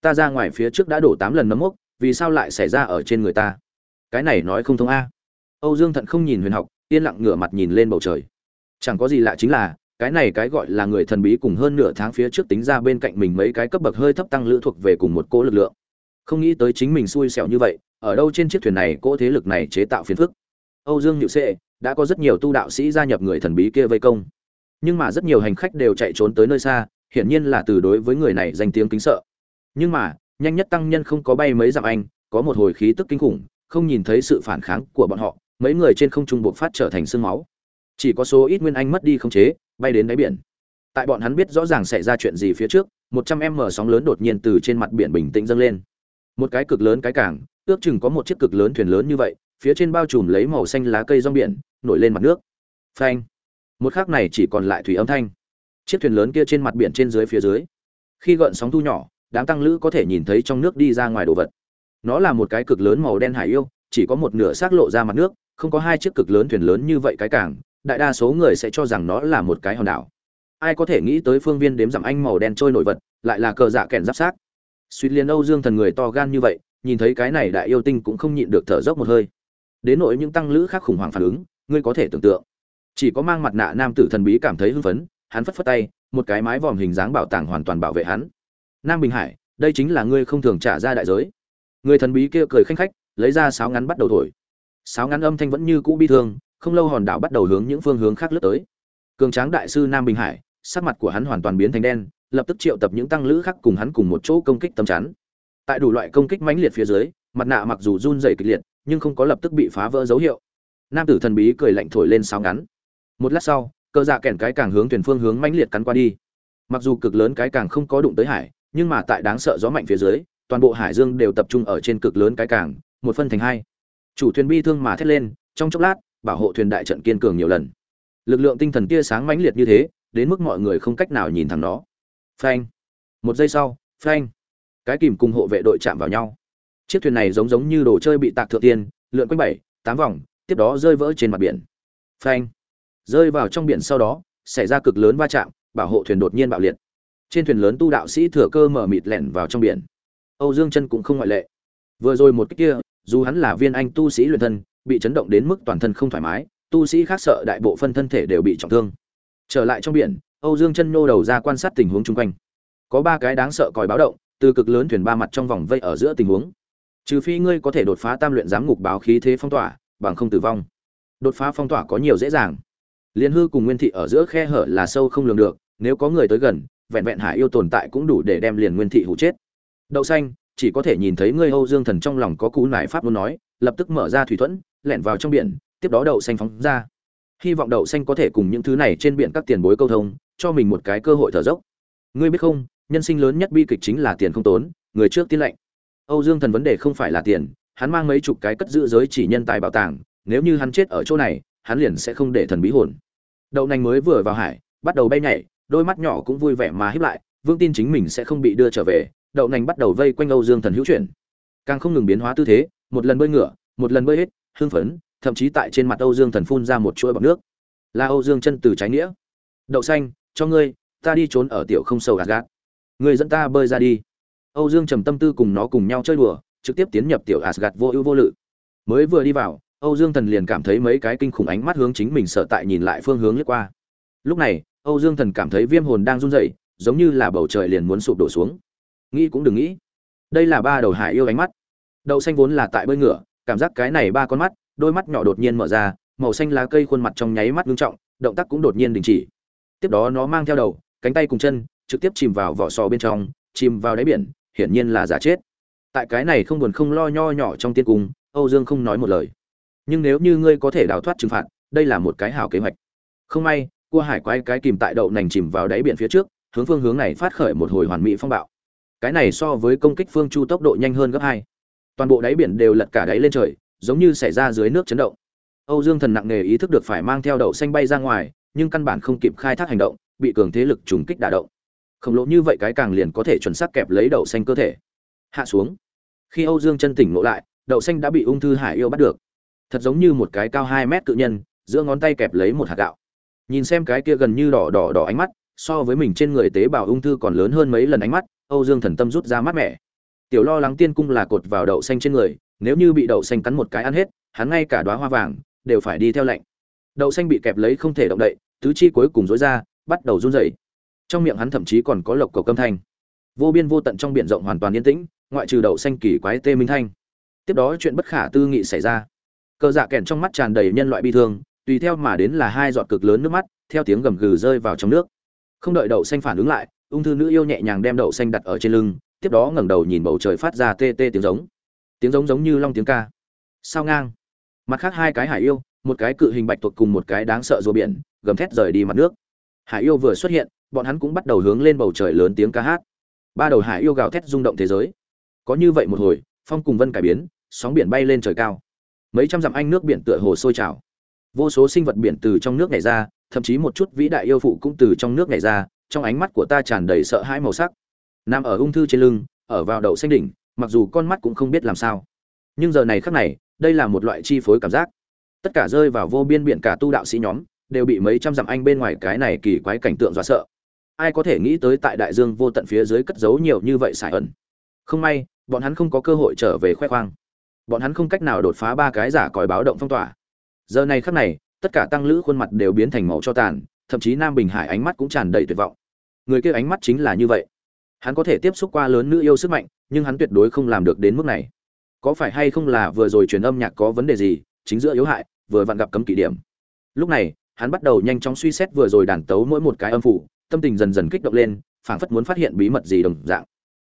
Ta ra ngoài phía trước đã đổ tám lần nấm mốc, vì sao lại xảy ra ở trên người ta? Cái này nói không thông a. Âu dương thận không nhìn huyền học, yên lặng ngửa mặt nhìn lên bầu trời. Chẳng có gì lạ chính là, cái này cái gọi là người thần bí cùng hơn nửa tháng phía trước tính ra bên cạnh mình mấy cái cấp bậc hơi thấp tăng lữ thuộc về cùng một cỗ lực lượng. Không nghĩ tới chính mình xui xẻo như vậy, ở đâu trên chiếc thuyền này cỗ thế lực này chế tạo phiền phức âu dương nhự sệ, đã có rất nhiều tu đạo sĩ gia nhập người thần bí kia vây công. Nhưng mà rất nhiều hành khách đều chạy trốn tới nơi xa, hiển nhiên là từ đối với người này danh tiếng kính sợ. Nhưng mà, nhanh nhất tăng nhân không có bay mấy dặm anh, có một hồi khí tức kinh khủng, không nhìn thấy sự phản kháng của bọn họ, mấy người trên không trung bộc phát trở thành sương máu. Chỉ có số ít nguyên anh mất đi không chế, bay đến đáy biển. Tại bọn hắn biết rõ ràng xảy ra chuyện gì phía trước, một trăm m sóng lớn đột nhiên từ trên mặt biển bình tĩnh dâng lên. Một cái cực lớn cái cảng ước chừng có một chiếc cực lớn thuyền lớn như vậy phía trên bao trùm lấy màu xanh lá cây rong biển, nổi lên mặt nước. Phanh. Một khắc này chỉ còn lại thủy âm thanh. Chiếc thuyền lớn kia trên mặt biển trên dưới phía dưới. Khi gợn sóng thu nhỏ, đám tăng lữ có thể nhìn thấy trong nước đi ra ngoài đồ vật. Nó là một cái cực lớn màu đen hải yêu, chỉ có một nửa xác lộ ra mặt nước, không có hai chiếc cực lớn thuyền lớn như vậy cái cảng đại đa số người sẽ cho rằng nó là một cái hòn đảo. Ai có thể nghĩ tới phương viên đếm giảm anh màu đen trôi nổi vật, lại là cờ dạ kèn giáp sát suýt liền âu dương thần người to gan như vậy, nhìn thấy cái này đại yêu tinh cũng không nhịn được thở dốc một hơi đến nỗi những tăng lữ khác khủng hoảng phản ứng, ngươi có thể tưởng tượng. Chỉ có mang mặt nạ nam tử thần bí cảm thấy hưng phấn, hắn phất phất tay, một cái mái vòm hình dáng bảo tàng hoàn toàn bảo vệ hắn. Nam bình hải, đây chính là ngươi không thường trả ra đại giới. Người thần bí kia cười khanh khách, lấy ra sáo ngắn bắt đầu thổi. Sáo ngắn âm thanh vẫn như cũ bi thương, không lâu hòn đảo bắt đầu hướng những phương hướng khác lướt tới. Cường tráng đại sư nam bình hải, sắc mặt của hắn hoàn toàn biến thành đen, lập tức triệu tập những tăng lữ khác cùng hắn cùng một chỗ công kích tâm chắn. Tại đủ loại công kích mãnh liệt phía dưới, mặt nạ mặc dù run rẩy kịch liệt nhưng không có lập tức bị phá vỡ dấu hiệu. Nam tử thần bí cười lạnh thổi lên sáo ngắn. Một lát sau cơ dạ kèn cái càng hướng thuyền phương hướng mãnh liệt cắn qua đi. Mặc dù cực lớn cái càng không có đụng tới hải, nhưng mà tại đáng sợ gió mạnh phía dưới, toàn bộ hải dương đều tập trung ở trên cực lớn cái càng, một phân thành hai. Chủ thuyền bi thương mà thét lên, trong chốc lát, bảo hộ thuyền đại trận kiên cường nhiều lần. Lực lượng tinh thần tia sáng mãnh liệt như thế, đến mức mọi người không cách nào nhìn thẳng nó. Phanh. Một giây sau, phanh. Cái kìm cùng hộ vệ đội chạm vào nhau chiếc thuyền này giống giống như đồ chơi bị tạc thượng tiên, lượn quanh bảy, tám vòng, tiếp đó rơi vỡ trên mặt biển. Phanh. Rơi vào trong biển sau đó, xảy ra cực lớn va chạm, bảo hộ thuyền đột nhiên bạo liệt. Trên thuyền lớn tu đạo sĩ thừa cơ mở mịt lẻn vào trong biển. Âu dương chân cũng không ngoại lệ. Vừa rồi một cách kia, dù hắn là viên anh tu sĩ luyện thân, bị chấn động đến mức toàn thân không thoải mái, tu sĩ khác sợ đại bộ phân thân thể đều bị trọng thương. Trở lại trong biển, âu dương chân nô đầu ra quan sát tình huống chung quanh. Có ba cái đáng sợ còi báo động, từ cực lớn thuyền ba mặt trong vòng vây ở giữa tình huống trừ phi ngươi có thể đột phá tam luyện giám ngục báo khí thế phong tỏa, bằng không tử vong. Đột phá phong tỏa có nhiều dễ dàng. Liên hư cùng nguyên thị ở giữa khe hở là sâu không lường được, nếu có người tới gần, vẹn vẹn hải yêu tồn tại cũng đủ để đem liền nguyên thị hụ chết. Đậu xanh, chỉ có thể nhìn thấy ngươi âu dương thần trong lòng có cú nải pháp muốn nói, lập tức mở ra thủy thuẫn, lẻn vào trong biển, tiếp đó đậu xanh phóng ra. Hy vọng đậu xanh có thể cùng những thứ này trên biển các tiền bối câu thông, cho mình một cái cơ hội thở dốc. Ngươi biết không, nhân sinh lớn nhất bi kịch chính là tiền không tốn, người trước tiên lệnh âu dương thần vấn đề không phải là tiền, hắn mang mấy chục cái cất giữ giới chỉ nhân tài bảo tàng, nếu như hắn chết ở chỗ này, hắn liền sẽ không để thần bí hồn. Đậu nành mới vừa vào hải, bắt đầu bay nhảy, đôi mắt nhỏ cũng vui vẻ mà híp lại, vương tin chính mình sẽ không bị đưa trở về, đậu nành bắt đầu vây quanh âu dương thần hữu chuyển. Càng không ngừng biến hóa tư thế, một lần bơi ngửa một lần bơi hết, hưng phấn, thậm chí tại trên mặt âu dương thần phun ra một chuỗi bọt nước. Là âu dương chân từ trái nghĩa. Đậu xanh, cho ngươi, ta đi trốn ở tiểu không sầu gạt gạt. Ngươi dẫn ta bơi ra đi âu dương trầm tâm tư cùng nó cùng nhau chơi đùa trực tiếp tiến nhập tiểu Asgard vô ưu vô lự. Mới vừa đi vào, Âu Dương Thần liền cảm thấy mấy cái kinh khủng ánh mắt hướng chính mình sợ tại nhìn lại phương hướng lướt qua. Lúc này, Âu Dương Thần cảm thấy viêm hồn đang run rẩy, giống như là bầu trời liền muốn sụp đổ xuống. Nghĩ cũng đừng nghĩ. Đây là ba đầu hải yêu ánh mắt. Đậu xanh vốn là tại bơi ngửa, cảm giác cái này ba con mắt, đôi mắt nhỏ đột nhiên mở ra, màu xanh lá cây khuôn mặt trong nháy mắt nghiêm trọng, động tác cũng đột nhiên đình chỉ. Tiếp đó nó mang theo đầu, cánh tay cùng chân, trực tiếp chìm vào vỏ sò bên trong, chìm vào đáy biển, hiển nhiên là giả chết. Tại cái này không buồn không lo nho nhỏ trong tiên cung, âu dương không nói một lời. Nhưng nếu như ngươi có thể đào thoát trừng phạt, đây là một cái hảo kế hoạch. Không may, cua hải quái cái kìm tại đậu nành chìm vào đáy biển phía trước, hướng phương hướng này phát khởi một hồi hoàn mỹ phong bạo. Cái này so với công kích phương chu tốc độ nhanh hơn gấp hai. Toàn bộ đáy biển đều lật cả đáy lên trời, giống như xảy ra dưới nước chấn động. Âu dương thần nặng nề ý thức được phải mang theo đậu xanh bay ra ngoài, nhưng căn bản không kịp khai thác hành động, bị cường thế lực trùng kích đả động khổng lồ như vậy cái càng liền có thể chuẩn xác kẹp lấy đậu xanh cơ thể. Hạ xuống. Khi âu dương chân tỉnh ngộ lại, đậu xanh đã bị ung thư hải yêu bắt được. Thật giống như một cái cao hai mét cự nhân, giữa ngón tay kẹp lấy một hạt gạo. Nhìn xem cái kia gần như đỏ đỏ đỏ ánh mắt, so với mình trên người tế bào ung thư còn lớn hơn mấy lần ánh mắt, âu dương thần tâm rút ra mắt mẻ. Tiểu lo lắng tiên cung là cột vào đậu xanh trên người, nếu như bị đậu xanh cắn một cái ăn hết, hắn ngay cả đoá hoa vàng đều phải đi theo lệnh đậu xanh bị kẹp lấy không thể động đậy, tứ chi cuối cùng dối ra, bắt đầu run rẩy trong miệng hắn thậm chí còn có lộc cầu câm thanh. Vô biên vô tận trong biển rộng hoàn toàn yên tĩnh, ngoại trừ đậu xanh kỳ quái tê minh thanh. Tiếp đó chuyện bất khả tư nghị xảy ra. Cờ dạ kèn trong mắt tràn đầy nhân loại bi thương, tùy theo mà đến là hai giọt cực lớn nước mắt, theo tiếng gầm gừ rơi vào trong nước. Không đợi đậu xanh phản ứng lại, ung thư nữ yêu nhẹ nhàng đem đậu xanh đặt ở trên lưng, tiếp đó ngẩng đầu nhìn bầu trời phát ra tê tê tiếng giống. Tiếng giống giống như long tiếng ca. Sao ngang? Mặt khác hai cái hải yêu, một cái cự hình bạch tuộc cùng một cái đáng sợ rùa biển, gầm thét rời đi mặt nước. Hải yêu vừa xuất hiện bọn hắn cũng bắt đầu hướng lên bầu trời lớn tiếng ca hát. Ba đầu hải yêu gào thét rung động thế giới. Có như vậy một hồi, phong cùng vân cải biến, sóng biển bay lên trời cao. Mấy trăm dặm anh nước biển tựa hồ sôi trào. Vô số sinh vật biển từ trong nước nhảy ra, thậm chí một chút vĩ đại yêu phụ cũng từ trong nước nhảy ra, trong ánh mắt của ta tràn đầy sợ hãi màu sắc. Nằm ở ung thư trên lưng, ở vào đậu xanh đỉnh, mặc dù con mắt cũng không biết làm sao. Nhưng giờ này khắc này, đây là một loại chi phối cảm giác. Tất cả rơi vào vô biên biển cả tu đạo sĩ nhóm, đều bị mấy trăm dặm anh bên ngoài cái này kỳ quái cảnh tượng dọa sợ ai có thể nghĩ tới tại đại dương vô tận phía dưới cất giấu nhiều như vậy xài ẩn. Không may, bọn hắn không có cơ hội trở về khoe khoang. Bọn hắn không cách nào đột phá ba cái giả còi báo động phong tỏa. Giờ này khắc này, tất cả tăng lữ khuôn mặt đều biến thành màu cho tàn, thậm chí nam bình hải ánh mắt cũng tràn đầy tuyệt vọng. Người kia ánh mắt chính là như vậy. Hắn có thể tiếp xúc qua lớn nữ yêu sức mạnh, nhưng hắn tuyệt đối không làm được đến mức này. Có phải hay không là vừa rồi truyền âm nhạc có vấn đề gì, chính giữa yếu hại, vừa vặn gặp cấm kỷ điểm. Lúc này hắn bắt đầu nhanh chóng suy xét vừa rồi đàn tấu mỗi một cái âm phủ, tâm tình dần dần kích động lên, phảng phất muốn phát hiện bí mật gì đồng dạng.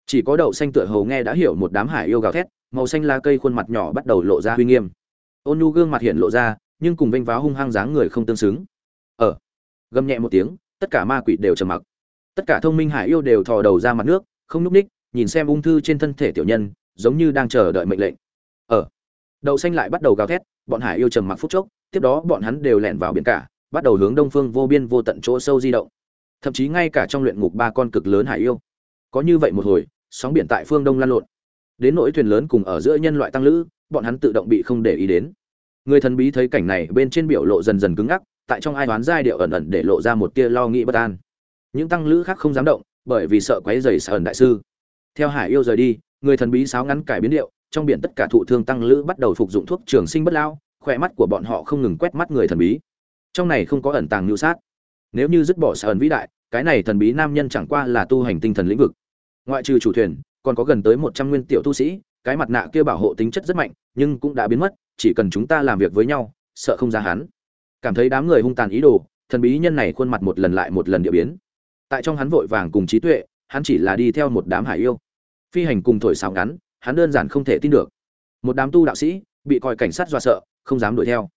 Chỉ có đậu xanh tựa hầu nghe đã hiểu một đám hải yêu gào thét, màu xanh lá cây khuôn mặt nhỏ bắt đầu lộ ra uy nghiêm. Ôn nhu gương mặt hiện lộ ra, nhưng cùng vênh váo hung hăng dáng người không tương xứng. Ở gầm nhẹ một tiếng, tất cả ma quỷ đều trầm mặc. Tất cả thông minh hải yêu đều thò đầu ra mặt nước, không núp ních, nhìn xem ung thư trên thân thể tiểu nhân, giống như đang chờ đợi mệnh lệnh. Ở đậu xanh lại bắt đầu gào thét, bọn hải yêu trầm mặc phút chốc, tiếp đó bọn hắn đều lẻn vào biển cả bắt đầu hướng đông phương vô biên vô tận chỗ sâu di động. Thậm chí ngay cả trong luyện ngục ba con cực lớn hải yêu. Có như vậy một hồi, sóng biển tại phương đông lan lộn. Đến nỗi thuyền lớn cùng ở giữa nhân loại tăng lữ, bọn hắn tự động bị không để ý đến. Người thần bí thấy cảnh này bên trên biểu lộ dần dần cứng ngắc, tại trong ai đoán giai điệu ẩn ẩn để lộ ra một tia lo nghĩ bất an. Những tăng lữ khác không dám động, bởi vì sợ quấy rầy sợ ẩn đại sư. Theo hải yêu rời đi, người thần bí sáo ngắn cải biến điệu, trong biển tất cả thụ thương tăng lữ bắt đầu phục dụng thuốc trường sinh bất lao, khỏe mắt của bọn họ không ngừng quét mắt người thần bí trong này không có ẩn tàng nhu sát. Nếu như dứt bỏ sở ẩn vĩ đại, cái này thần bí nam nhân chẳng qua là tu hành tinh thần lĩnh vực. Ngoại trừ chủ thuyền, còn có gần tới một trăm nguyên tiểu tu sĩ, cái mặt nạ kia bảo hộ tính chất rất mạnh, nhưng cũng đã biến mất, chỉ cần chúng ta làm việc với nhau, sợ không ra hắn. Cảm thấy đám người hung tàn ý đồ, thần bí nhân này khuôn mặt một lần lại một lần địa biến. Tại trong hắn vội vàng cùng trí tuệ, hắn chỉ là đi theo một đám hải yêu. Phi hành cùng thổi sáo ngắn, hắn đơn giản không thể tin được. Một đám tu đạo sĩ, bị coi cảnh sát dọa sợ, không dám đuổi theo.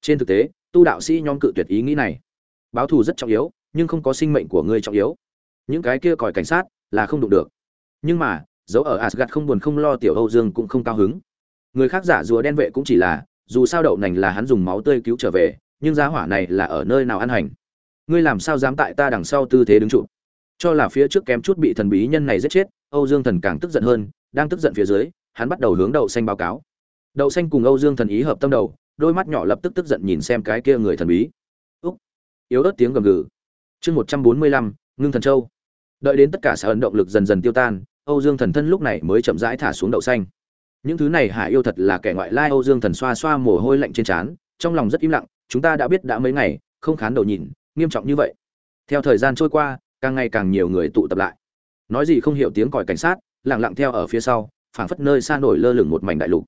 Trên thực tế tu đạo sĩ nhóm cự tuyệt ý nghĩ này. Báo thù rất trọng yếu, nhưng không có sinh mệnh của ngươi trọng yếu. Những cái kia còi cảnh sát là không đụng được. Nhưng mà, dấu ở asgad không buồn không lo tiểu âu dương cũng không cao hứng. Người khác giả rùa đen vệ cũng chỉ là, dù sao đậu nành là hắn dùng máu tươi cứu trở về, nhưng giá hỏa này là ở nơi nào ăn hành? Ngươi làm sao dám tại ta đằng sau tư thế đứng trụ? Cho là phía trước kém chút bị thần bí nhân này giết chết, âu dương thần càng tức giận hơn, đang tức giận phía dưới, hắn bắt đầu hướng đậu xanh báo cáo. Đậu xanh cùng âu dương thần ý hợp tâm đầu đôi mắt nhỏ lập tức tức giận nhìn xem cái kia người thần bí. Úc. Yếu ớt tiếng gầm gừ. Chương một trăm bốn mươi lăm, ngưng thần châu. Đợi đến tất cả sở ấn động lực dần dần tiêu tan, âu dương thần thân lúc này mới chậm rãi thả xuống đậu xanh. Những thứ này hạ yêu thật là kẻ ngoại lai, âu dương thần xoa xoa mồ hôi lạnh trên trán, trong lòng rất im lặng, chúng ta đã biết đã mấy ngày, không khán đầu nhìn, nghiêm trọng như vậy. Theo thời gian trôi qua, càng ngày càng nhiều người tụ tập lại. Nói gì không hiểu tiếng còi cảnh sát, lặng lặng theo ở phía sau, phảng phất nơi xa nổi lơ lửng một mảnh đại lục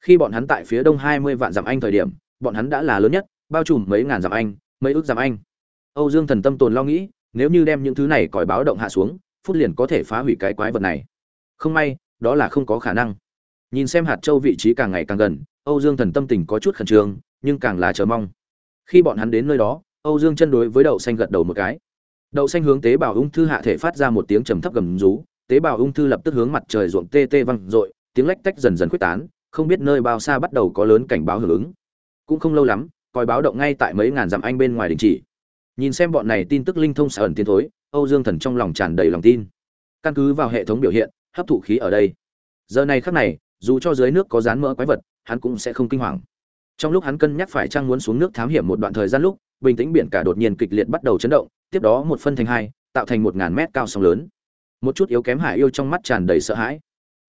khi bọn hắn tại phía đông hai mươi vạn dặm anh thời điểm bọn hắn đã là lớn nhất bao trùm mấy ngàn dặm anh mấy ước dặm anh. Âu dương thần tâm tồn lo nghĩ nếu như đem những thứ này còi báo động hạ xuống phút liền có thể phá hủy cái quái vật này. Không may đó là không có khả năng. Nhìn xem hạt châu vị trí càng ngày càng gần âu dương thần tâm tình có chút khẩn trương nhưng càng là chờ mong. Khi bọn hắn đến nơi đó âu dương chân đối với đậu xanh gật đầu một cái. Đậu xanh hướng tế bào ung thư hạ thể phát ra một tiếng trầm thấp gầm rú tế bào ung thư lập tức hướng mặt trời ruộng tê tê văng rội, tiếng lách tách dần dần khuếch tán không biết nơi bao xa bắt đầu có lớn cảnh báo hưởng ứng. Cũng không lâu lắm còi báo động ngay tại mấy ngàn dặm anh bên ngoài đình chỉ. Nhìn xem bọn này tin tức linh thông sở ẩn tiến thối, âu dương thần trong lòng tràn đầy lòng tin. Căn cứ vào hệ thống biểu hiện, hấp thụ khí ở đây. Giờ này khắc này, dù cho dưới nước có rán mỡ quái vật, hắn cũng sẽ không kinh hoàng. Trong lúc hắn cân nhắc phải trang muốn xuống nước thám hiểm một đoạn thời gian lúc, bình tĩnh biển cả đột nhiên kịch liệt bắt đầu chấn động, tiếp đó một phân thành hai, tạo thành một ngàn mét cao sóng lớn. Một chút yếu kém hải yêu trong mắt tràn đầy sợ hãi.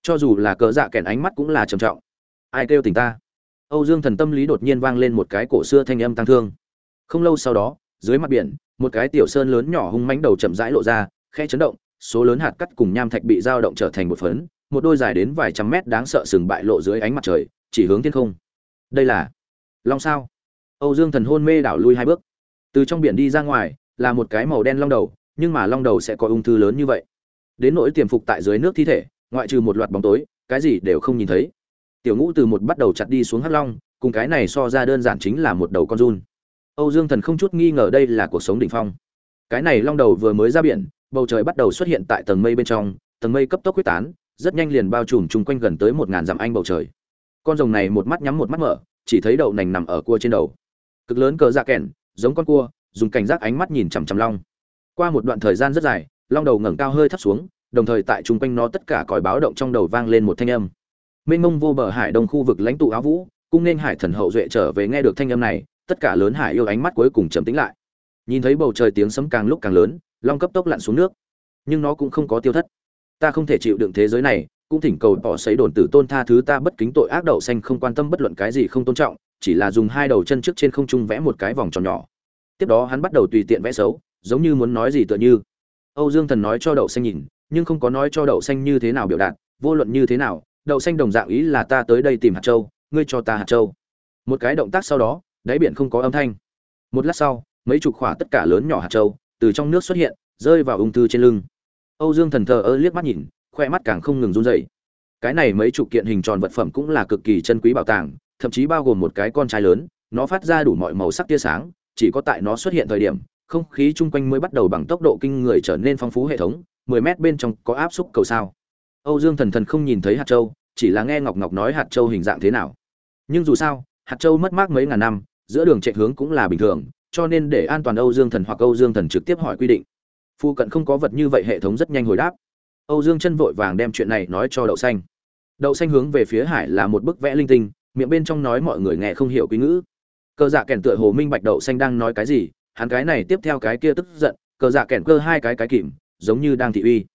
Cho dù là cờ dạ kèn ánh mắt cũng là trầm trọng ai kêu tình ta? Âu dương thần tâm lý đột nhiên vang lên một cái cổ xưa thanh âm tăng thương. Không lâu sau đó, dưới mặt biển, một cái tiểu sơn lớn nhỏ hung mãnh đầu chậm rãi lộ ra khe chấn động, số lớn hạt cắt cùng nham thạch bị dao động trở thành một phấn, một đôi dài đến vài trăm mét đáng sợ sừng bại lộ dưới ánh mặt trời, chỉ hướng thiên không. Đây là long sao? Âu dương thần hôn mê đảo lui hai bước. Từ trong biển đi ra ngoài, là một cái màu đen long đầu, nhưng mà long đầu sẽ có ung thư lớn như vậy. Đến nỗi tiềm phục tại dưới nước thi thể, ngoại trừ một loạt bóng tối, cái gì đều không nhìn thấy tiểu ngũ từ một bắt đầu chặt đi xuống hắc long, cùng cái này so ra đơn giản chính là một đầu con run. Âu dương thần không chút nghi ngờ đây là cuộc sống đỉnh phong. Cái này long đầu vừa mới ra biển, bầu trời bắt đầu xuất hiện tại tầng mây bên trong, tầng mây cấp tốc quyết tán, rất nhanh liền bao trùm chung quanh gần tới một ngàn dặm anh bầu trời. Con rồng này một mắt nhắm một mắt mở, chỉ thấy đậu nành nằm ở cua trên đầu. Cực lớn cờ dạ kẻn giống con cua, dùng cảnh giác ánh mắt nhìn chằm chằm long. Qua một đoạn thời gian rất dài, long đầu ngẩng cao hơi thấp xuống, đồng thời tại chung quanh nó tất cả còi báo động trong đầu vang lên một thanh âm mênh mông vô bờ hải đông khu vực lãnh tụ áo vũ, cung nên hải thần hậu duệ trở về nghe được thanh âm này, tất cả lớn hải yêu ánh mắt cuối cùng trầm tĩnh lại. Nhìn thấy bầu trời tiếng sấm càng lúc càng lớn, long cấp tốc lặn xuống nước. Nhưng nó cũng không có tiêu thất. Ta không thể chịu đựng thế giới này, cũng thỉnh cầu bỏ sấy đồn tử tôn tha thứ ta bất kính tội ác đậu xanh không quan tâm bất luận cái gì không tôn trọng, chỉ là dùng hai đầu chân trước trên không trung vẽ một cái vòng tròn nhỏ. Tiếp đó hắn bắt đầu tùy tiện vẽ xấu, giống như muốn nói gì tựa như. Âu dương thần nói cho đậu xanh nhìn, nhưng không có nói cho đậu xanh như thế nào biểu đạt, vô luận như thế nào đậu xanh đồng dạng ý là ta tới đây tìm hạt châu, ngươi cho ta hạt châu. Một cái động tác sau đó, đáy biển không có âm thanh. Một lát sau, mấy chục khỏa tất cả lớn nhỏ hạt châu từ trong nước xuất hiện, rơi vào ung thư trên lưng. Âu dương thần thờ ơ liếc mắt nhìn, khoe mắt càng không ngừng run rẩy. Cái này mấy chục kiện hình tròn vật phẩm cũng là cực kỳ chân quý bảo tàng, thậm chí bao gồm một cái con trai lớn, nó phát ra đủ mọi màu sắc tia sáng, chỉ có tại nó xuất hiện thời điểm, không khí chung quanh mới bắt đầu bằng tốc độ kinh người trở nên phong phú hệ thống 10 mét bên trong có áp xúc cầu sao âu dương thần thần không nhìn thấy hạt châu, chỉ là nghe ngọc ngọc nói hạt châu hình dạng thế nào. Nhưng dù sao, hạt châu mất mát mấy ngàn năm, giữa đường chạy hướng cũng là bình thường, cho nên để an toàn âu dương thần hoặc âu dương thần trực tiếp hỏi quy định. Phu cận không có vật như vậy, hệ thống rất nhanh hồi đáp. Âu dương chân vội vàng đem chuyện này nói cho đậu xanh. Đậu xanh hướng về phía hải là một bức vẽ linh tinh, miệng bên trong nói mọi người nghe không hiểu quý ngữ. Cờ dạ kèn tựa hồ minh bạch đậu xanh đang nói cái gì, hắn cái này tiếp theo cái kia tức giận, cờ dạ kèn cơ hai cái cái kìm, giống như đang thị uy.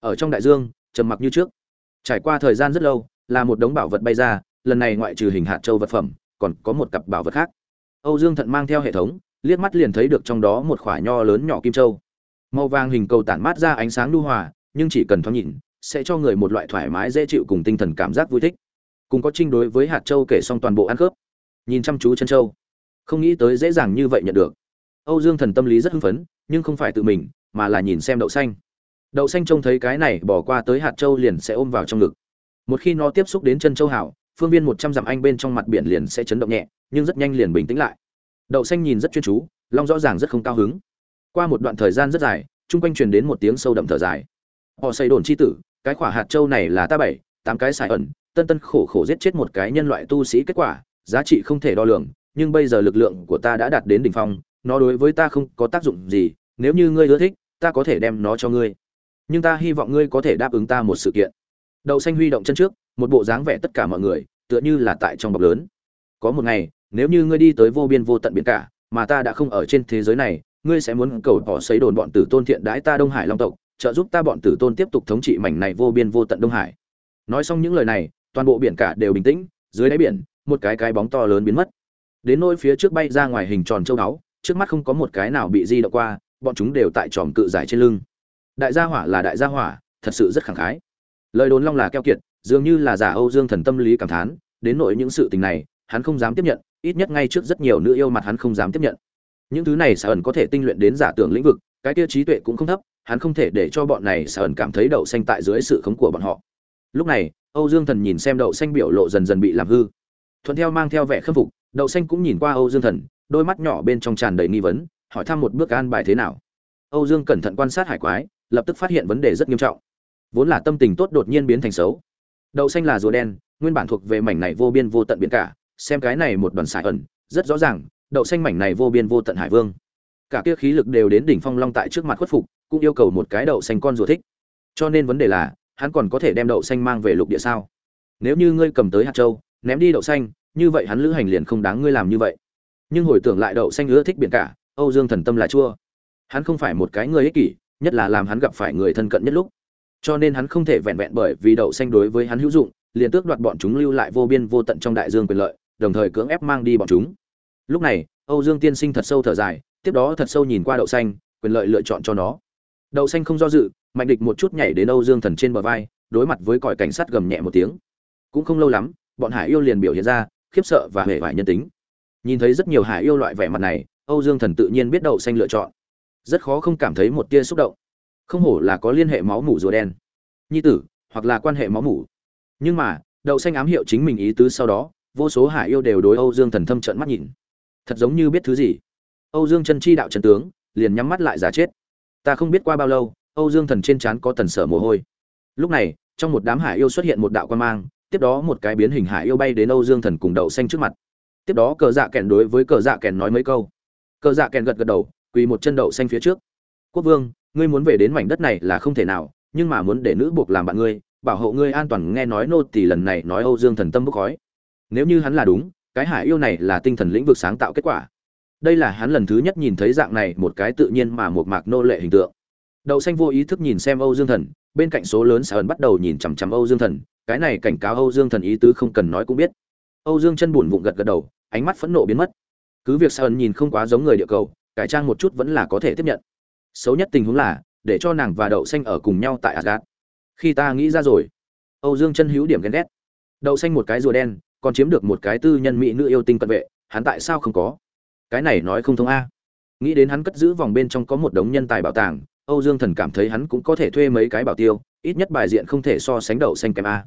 Ở trong đại dương trầm mặc như trước. Trải qua thời gian rất lâu, là một đống bảo vật bay ra, lần này ngoại trừ hình hạt châu vật phẩm, còn có một cặp bảo vật khác. Âu dương thận mang theo hệ thống, liếc mắt liền thấy được trong đó một quả nho lớn nhỏ kim châu. Màu vàng hình cầu tản mát ra ánh sáng lưu hòa, nhưng chỉ cần thoáng nhìn, sẽ cho người một loại thoải mái, dễ chịu cùng tinh thần cảm giác vui thích. Cùng có trinh đối với hạt châu kể xong toàn bộ ăn khớp. Nhìn chăm chú chân châu. Không nghĩ tới dễ dàng như vậy nhận được. Âu dương thần tâm lý rất hưng phấn, nhưng không phải tự mình, mà là nhìn xem đậu xanh đậu xanh trông thấy cái này bỏ qua tới hạt châu liền sẽ ôm vào trong ngực. Một khi nó tiếp xúc đến chân châu hảo, phương viên một trăm dặm anh bên trong mặt biển liền sẽ chấn động nhẹ, nhưng rất nhanh liền bình tĩnh lại. Đậu xanh nhìn rất chuyên chú, long rõ ràng rất không cao hứng. Qua một đoạn thời gian rất dài, chung quanh truyền đến một tiếng sâu đậm thở dài. Họ xây đồn chi tử, cái quả hạt châu này là ta bảy, tám cái xài ẩn, tân tân khổ khổ giết chết một cái nhân loại tu sĩ kết quả, giá trị không thể đo lường, nhưng bây giờ lực lượng của ta đã đạt đến đỉnh phong, nó đối với ta không có tác dụng gì, nếu như ngươi ưa thích, ta có thể đem nó cho ngươi nhưng ta hy vọng ngươi có thể đáp ứng ta một sự kiện. Đậu xanh huy động chân trước, một bộ dáng vẻ tất cả mọi người, tựa như là tại trong bọc lớn. Có một ngày, nếu như ngươi đi tới vô biên vô tận biển cả, mà ta đã không ở trên thế giới này, ngươi sẽ muốn cầu bỏ xấy đồn bọn tử tôn thiện đãi ta đông hải long tộc, trợ giúp ta bọn tử tôn tiếp tục thống trị mảnh này vô biên vô tận đông hải. Nói xong những lời này, toàn bộ biển cả đều bình tĩnh, dưới đáy biển, một cái cái bóng to lớn biến mất. Đến nôi phía trước bay ra ngoài hình tròn châu đáo trước mắt không có một cái nào bị di động qua, bọn chúng đều tại tròm cự giải trên lưng đại gia hỏa là đại gia hỏa, thật sự rất khẳng khái. Lời đồn long là keo kiệt, dường như là giả âu dương thần tâm lý cảm thán, đến nội những sự tình này, hắn không dám tiếp nhận, ít nhất ngay trước rất nhiều nữ yêu mặt hắn không dám tiếp nhận. Những thứ này sở ẩn có thể tinh luyện đến giả tưởng lĩnh vực, cái kia trí tuệ cũng không thấp, hắn không thể để cho bọn này sở ẩn cảm thấy đậu xanh tại dưới sự khống của bọn họ. Lúc này, âu dương thần nhìn xem đậu xanh biểu lộ dần dần bị làm hư. Thuận theo mang theo vẻ khâm phục, đậu xanh cũng nhìn qua âu dương thần, đôi mắt nhỏ bên trong tràn đầy nghi vấn, hỏi thăm một bước an bài thế nào. Âu dương cẩn thận quan sát hải quái lập tức phát hiện vấn đề rất nghiêm trọng. Vốn là tâm tình tốt đột nhiên biến thành xấu. Đậu xanh là rùa đen, nguyên bản thuộc về mảnh này vô biên vô tận biển cả, xem cái này một đoàn sải ẩn, rất rõ ràng, đậu xanh mảnh này vô biên vô tận hải vương. Cả kia khí lực đều đến đỉnh phong long tại trước mặt khuất phục, cũng yêu cầu một cái đậu xanh con rùa thích. Cho nên vấn đề là, hắn còn có thể đem đậu xanh mang về lục địa sao? Nếu như ngươi cầm tới hạt châu, ném đi đậu xanh, như vậy hắn lữ hành liền không đáng ngươi làm như vậy. Nhưng hồi tưởng lại đậu xanh ưa thích biển cả, âu dương thần tâm là chua. Hắn không phải một cái người ích kỷ nhất là làm hắn gặp phải người thân cận nhất lúc. Cho nên hắn không thể vẹn vẹn bởi vì đậu xanh đối với hắn hữu dụng, liền tước đoạt bọn chúng lưu lại vô biên vô tận trong đại dương quyền lợi, đồng thời cưỡng ép mang đi bọn chúng. Lúc này, âu dương tiên sinh thật sâu thở dài, tiếp đó thật sâu nhìn qua đậu xanh, quyền lợi lựa chọn cho nó. Đậu xanh không do dự, mạnh địch một chút nhảy đến âu dương thần trên bờ vai, đối mặt với còi cảnh sát gầm nhẹ một tiếng. Cũng không lâu lắm, bọn hải yêu liền biểu hiện ra, khiếp sợ và hề vải nhân tính. Nhìn thấy rất nhiều hải yêu loại vẻ mặt này, âu dương thần tự nhiên biết đậu xanh lựa chọn rất khó không cảm thấy một tia xúc động. Không hổ là có liên hệ máu mủ rùa đen. Nhi tử, hoặc là quan hệ máu mủ. Nhưng mà, đậu xanh ám hiệu chính mình ý tứ sau đó, vô số hải yêu đều đối âu dương thần thâm trận mắt nhìn. Thật giống như biết thứ gì. Âu dương chân chi đạo trần tướng, liền nhắm mắt lại giả chết. Ta không biết qua bao lâu, âu dương thần trên trán có tần sở mồ hôi. Lúc này, trong một đám hải yêu xuất hiện một đạo quan mang, tiếp đó một cái biến hình hải yêu bay đến âu dương thần cùng đậu xanh trước mặt. Tiếp đó cờ dạ kèn đối với cờ dạ kèn nói mấy câu. Cờ dạ kèn gật gật đầu quỳ một chân đậu xanh phía trước. Quốc vương, ngươi muốn về đến mảnh đất này là không thể nào, nhưng mà muốn để nữ buộc làm bạn ngươi, bảo hộ ngươi an toàn nghe nói nô tỷ lần này nói âu dương thần tâm bốc khói. Nếu như hắn là đúng, cái hải yêu này là tinh thần lĩnh vực sáng tạo kết quả. Đây là hắn lần thứ nhất nhìn thấy dạng này một cái tự nhiên mà một mạc nô lệ hình tượng. Đậu xanh vô ý thức nhìn xem âu dương thần, bên cạnh số lớn sở ẩn bắt đầu nhìn chằm chằm âu dương thần, cái này cảnh cáo âu dương thần ý tứ không cần nói cũng biết. Âu dương chân buồn vụng gật gật đầu, ánh mắt phẫn nộ biến mất. Cứ việc sở ẩn nhìn không quá giống người địa cầu cải trang một chút vẫn là có thể tiếp nhận xấu nhất tình huống là để cho nàng và đậu xanh ở cùng nhau tại Asgard. Khi ta nghĩ ra rồi, Âu Dương chân hữu điểm ghen ghét. Đậu xanh một cái rùa đen, còn chiếm được một cái tư nhân mỹ nữ yêu tinh cận vệ, hắn tại sao không có? Cái này nói không thông a. Nghĩ đến hắn cất giữ vòng bên trong có một đống nhân tài bảo tàng, Âu Dương Thần cảm thấy hắn cũng có thể thuê mấy cái bảo tiêu, ít nhất bài diện không thể so sánh đậu xanh kém a.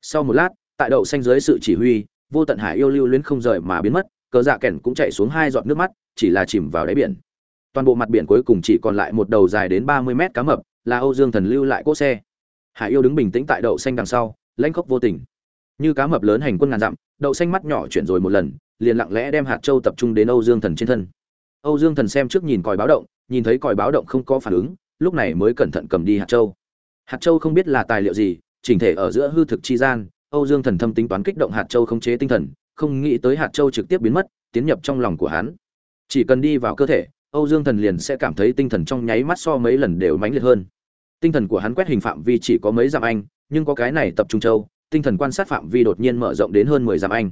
Sau một lát, tại đậu xanh dưới sự chỉ huy, vô tận hải yêu lưu luyến không rời mà biến mất, cờ dạ kèn cũng chạy xuống hai giọt nước mắt, chỉ là chìm vào đáy biển. Toàn bộ mặt biển cuối cùng chỉ còn lại một đầu dài đến ba mươi mét cá mập là âu dương thần lưu lại cỗ xe. Hải yêu đứng bình tĩnh tại đậu xanh đằng sau lãnh khốc vô tình. Như cá mập lớn hành quân ngàn dặm đậu xanh mắt nhỏ chuyển rồi một lần liền lặng lẽ đem hạt châu tập trung đến âu dương thần trên thân. Âu dương thần xem trước nhìn còi báo động nhìn thấy còi báo động không có phản ứng lúc này mới cẩn thận cầm đi hạt châu. Hạt châu không biết là tài liệu gì chỉnh thể ở giữa hư thực chi gian âu dương thần thâm tính toán kích động hạt châu khống chế tinh thần không nghĩ tới hạt châu trực tiếp biến mất tiến nhập trong lòng của hắn chỉ cần đi vào cơ thể Âu Dương Thần liền sẽ cảm thấy tinh thần trong nháy mắt so mấy lần đều mãnh liệt hơn. Tinh thần của hắn quét hình phạm vi chỉ có mấy dặm anh, nhưng có cái này tập trung châu, tinh thần quan sát phạm vi đột nhiên mở rộng đến hơn 10 dặm anh.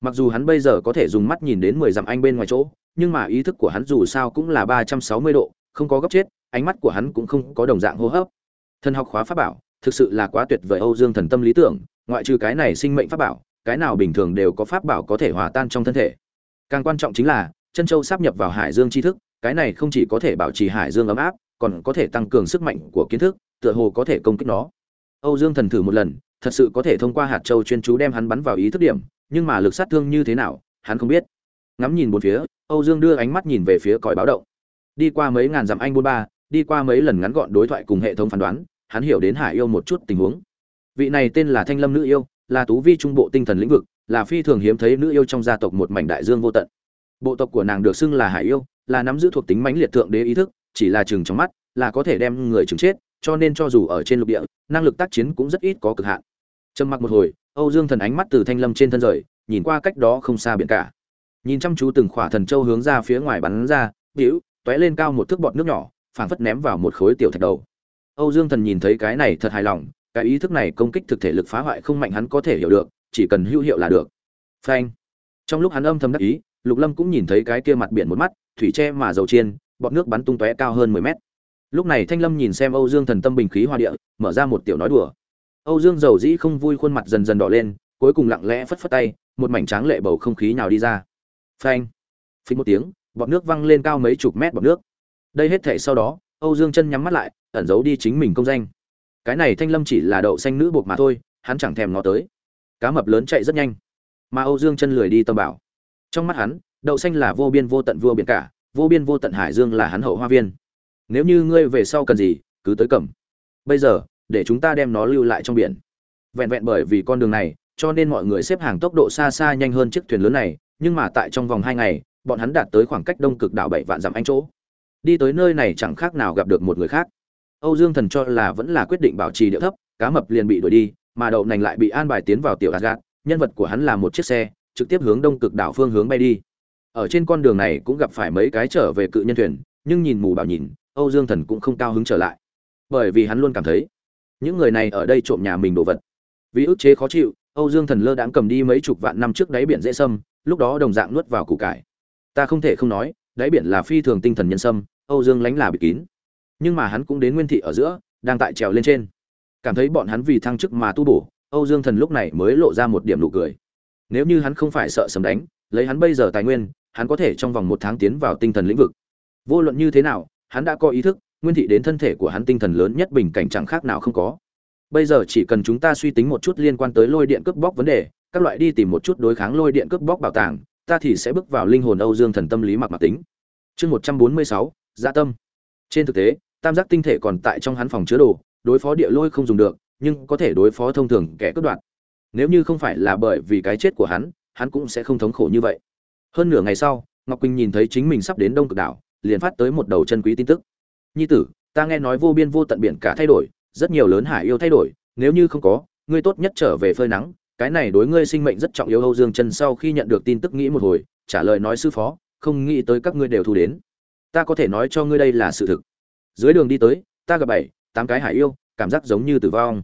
Mặc dù hắn bây giờ có thể dùng mắt nhìn đến 10 dặm anh bên ngoài chỗ, nhưng mà ý thức của hắn dù sao cũng là 360 độ, không có góc chết, ánh mắt của hắn cũng không có đồng dạng hô hấp. Thần học khóa pháp bảo, thực sự là quá tuyệt vời Âu Dương Thần tâm lý tưởng, ngoại trừ cái này sinh mệnh pháp bảo, cái nào bình thường đều có pháp bảo có thể hòa tan trong thân thể. Càng quan trọng chính là, chân châu sắp nhập vào hải dương tri thức, cái này không chỉ có thể bảo trì hải dương ấm áp còn có thể tăng cường sức mạnh của kiến thức tựa hồ có thể công kích nó. Âu dương thần thử một lần thật sự có thể thông qua hạt châu chuyên chú đem hắn bắn vào ý thức điểm nhưng mà lực sát thương như thế nào hắn không biết. Ngắm nhìn bốn phía âu dương đưa ánh mắt nhìn về phía còi báo động. Đi qua mấy ngàn dặm anh bốn ba đi qua mấy lần ngắn gọn đối thoại cùng hệ thống phán đoán hắn hiểu đến hải yêu một chút tình huống. Vị này tên là thanh lâm nữ yêu là tú vi trung bộ tinh thần lĩnh vực, là phi thường hiếm thấy nữ yêu trong gia tộc một mảnh đại dương vô tận. Bộ tộc của nàng được xưng là hải yêu, là nắm giữ thuộc tính mãnh liệt thượng đế ý thức, chỉ là chừng trong mắt, là có thể đem người chừng chết, cho nên cho dù ở trên lục địa, năng lực tác chiến cũng rất ít có cực hạn. Trầm mặc một hồi, âu dương thần ánh mắt từ thanh lâm trên thân rời, nhìn qua cách đó không xa biển cả. Nhìn chăm chú từng khỏa thần châu hướng ra phía ngoài bắn ra, bĩu, tóe lên cao một thước bọt nước nhỏ, phảng phất ném vào một khối tiểu thạch đầu. Âu dương thần nhìn thấy cái này thật hài lòng cái ý thức này công kích thực thể lực phá hoại không mạnh hắn có thể hiểu được, chỉ cần hữu hiệu là được. Phanh. Trong lúc hắn âm thầm đắc ý, lục lâm cũng nhìn thấy cái kia mặt biển một mắt, thủy tre mà dầu chiên, bọt nước bắn tung tóe cao hơn mười mét. Lúc này thanh lâm nhìn xem âu dương thần tâm bình khí hoa địa, mở ra một tiểu nói đùa. Âu dương dầu dĩ không vui khuôn mặt dần dần đỏ lên, cuối cùng lặng lẽ phất phất tay, một mảnh tráng lệ bầu không khí nào đi ra. Phanh. Phình một tiếng, bọt nước văng lên cao mấy chục mét bọt nước. Đây hết thể sau đó, âu dương chân nhắm mắt lại, ẩn giấu đi chính mình công danh cái này thanh lâm chỉ là đậu xanh nữ buộc mà thôi, hắn chẳng thèm nó tới. Cá mập lớn chạy rất nhanh. Mà âu dương chân lười đi tâm bảo. Trong mắt hắn, đậu xanh là vô biên vô tận vua biển cả, vô biên vô tận hải dương là hắn hậu hoa viên. Nếu như ngươi về sau cần gì, cứ tới cầm. Bây giờ, để chúng ta đem nó lưu lại trong biển. Vẹn vẹn bởi vì con đường này, cho nên mọi người xếp hàng tốc độ xa xa nhanh hơn chiếc thuyền lớn này, nhưng mà tại trong vòng hai ngày, bọn hắn đạt tới khoảng cách đông cực đảo bảy vạn dặm anh chỗ. Đi tới nơi này chẳng khác nào gặp được một người khác âu dương thần cho là vẫn là quyết định bảo trì địa thấp cá mập liền bị đuổi đi mà đậu nành lại bị an bài tiến vào tiểu Asgard, nhân vật của hắn là một chiếc xe trực tiếp hướng đông cực đảo phương hướng bay đi. Ở trên con đường này cũng gặp phải mấy cái trở về cự nhân thuyền nhưng nhìn mù bảo nhìn âu dương thần cũng không cao hứng trở lại. Bởi vì hắn luôn cảm thấy những người này ở đây trộm nhà mình đồ vật. Vì ức chế khó chịu âu dương thần lơ đãng cầm đi mấy chục vạn năm trước đáy biển dễ sâm lúc đó đồng dạng nuốt vào củ cải. Ta không thể không nói đáy biển là phi thường tinh thần nhân sâm âu dương lánh là bị kín nhưng mà hắn cũng đến nguyên thị ở giữa, đang tại trèo lên trên. Cảm thấy bọn hắn vì thăng chức mà tu bổ, âu dương thần lúc này mới lộ ra một điểm nụ cười. Nếu như hắn không phải sợ sầm đánh, lấy hắn bây giờ tài nguyên, hắn có thể trong vòng một tháng tiến vào tinh thần lĩnh vực. Vô luận như thế nào, hắn đã có ý thức, nguyên thị đến thân thể của hắn tinh thần lớn nhất bình cảnh chẳng khác nào không có. Bây giờ chỉ cần chúng ta suy tính một chút liên quan tới lôi điện cướp bóc vấn đề, các loại đi tìm một chút đối kháng lôi điện cướp bóc bảo tàng, ta thì sẽ bước vào linh hồn âu dương thần tâm lý mặc mặc tính. Chương một trăm bốn mươi sáu gia tâm. Trên thực tế tam giác tinh thể còn tại trong hắn phòng chứa đồ, đối phó địa lôi không dùng được, nhưng có thể đối phó thông thường kẻ cướp đoạt. Nếu như không phải là bởi vì cái chết của hắn hắn cũng sẽ không thống khổ như vậy. Hơn nửa ngày sau, ngọc quỳnh nhìn thấy chính mình sắp đến đông cực đảo, liền phát tới một đầu chân quý tin tức. Nhi tử, ta nghe nói vô biên vô tận biển cả thay đổi, rất nhiều lớn hải yêu thay đổi, nếu như không có, ngươi tốt nhất trở về phơi nắng, cái này đối ngươi sinh mệnh rất trọng yếu. Âu dương chân sau khi nhận được tin tức nghĩ một hồi, trả lời nói, sư phó, không nghĩ tới các ngươi đều thu đến. Ta có thể nói cho ngươi đây là sự thực dưới đường đi tới, ta gặp bảy, tám cái hải yêu, cảm giác giống như tử vong.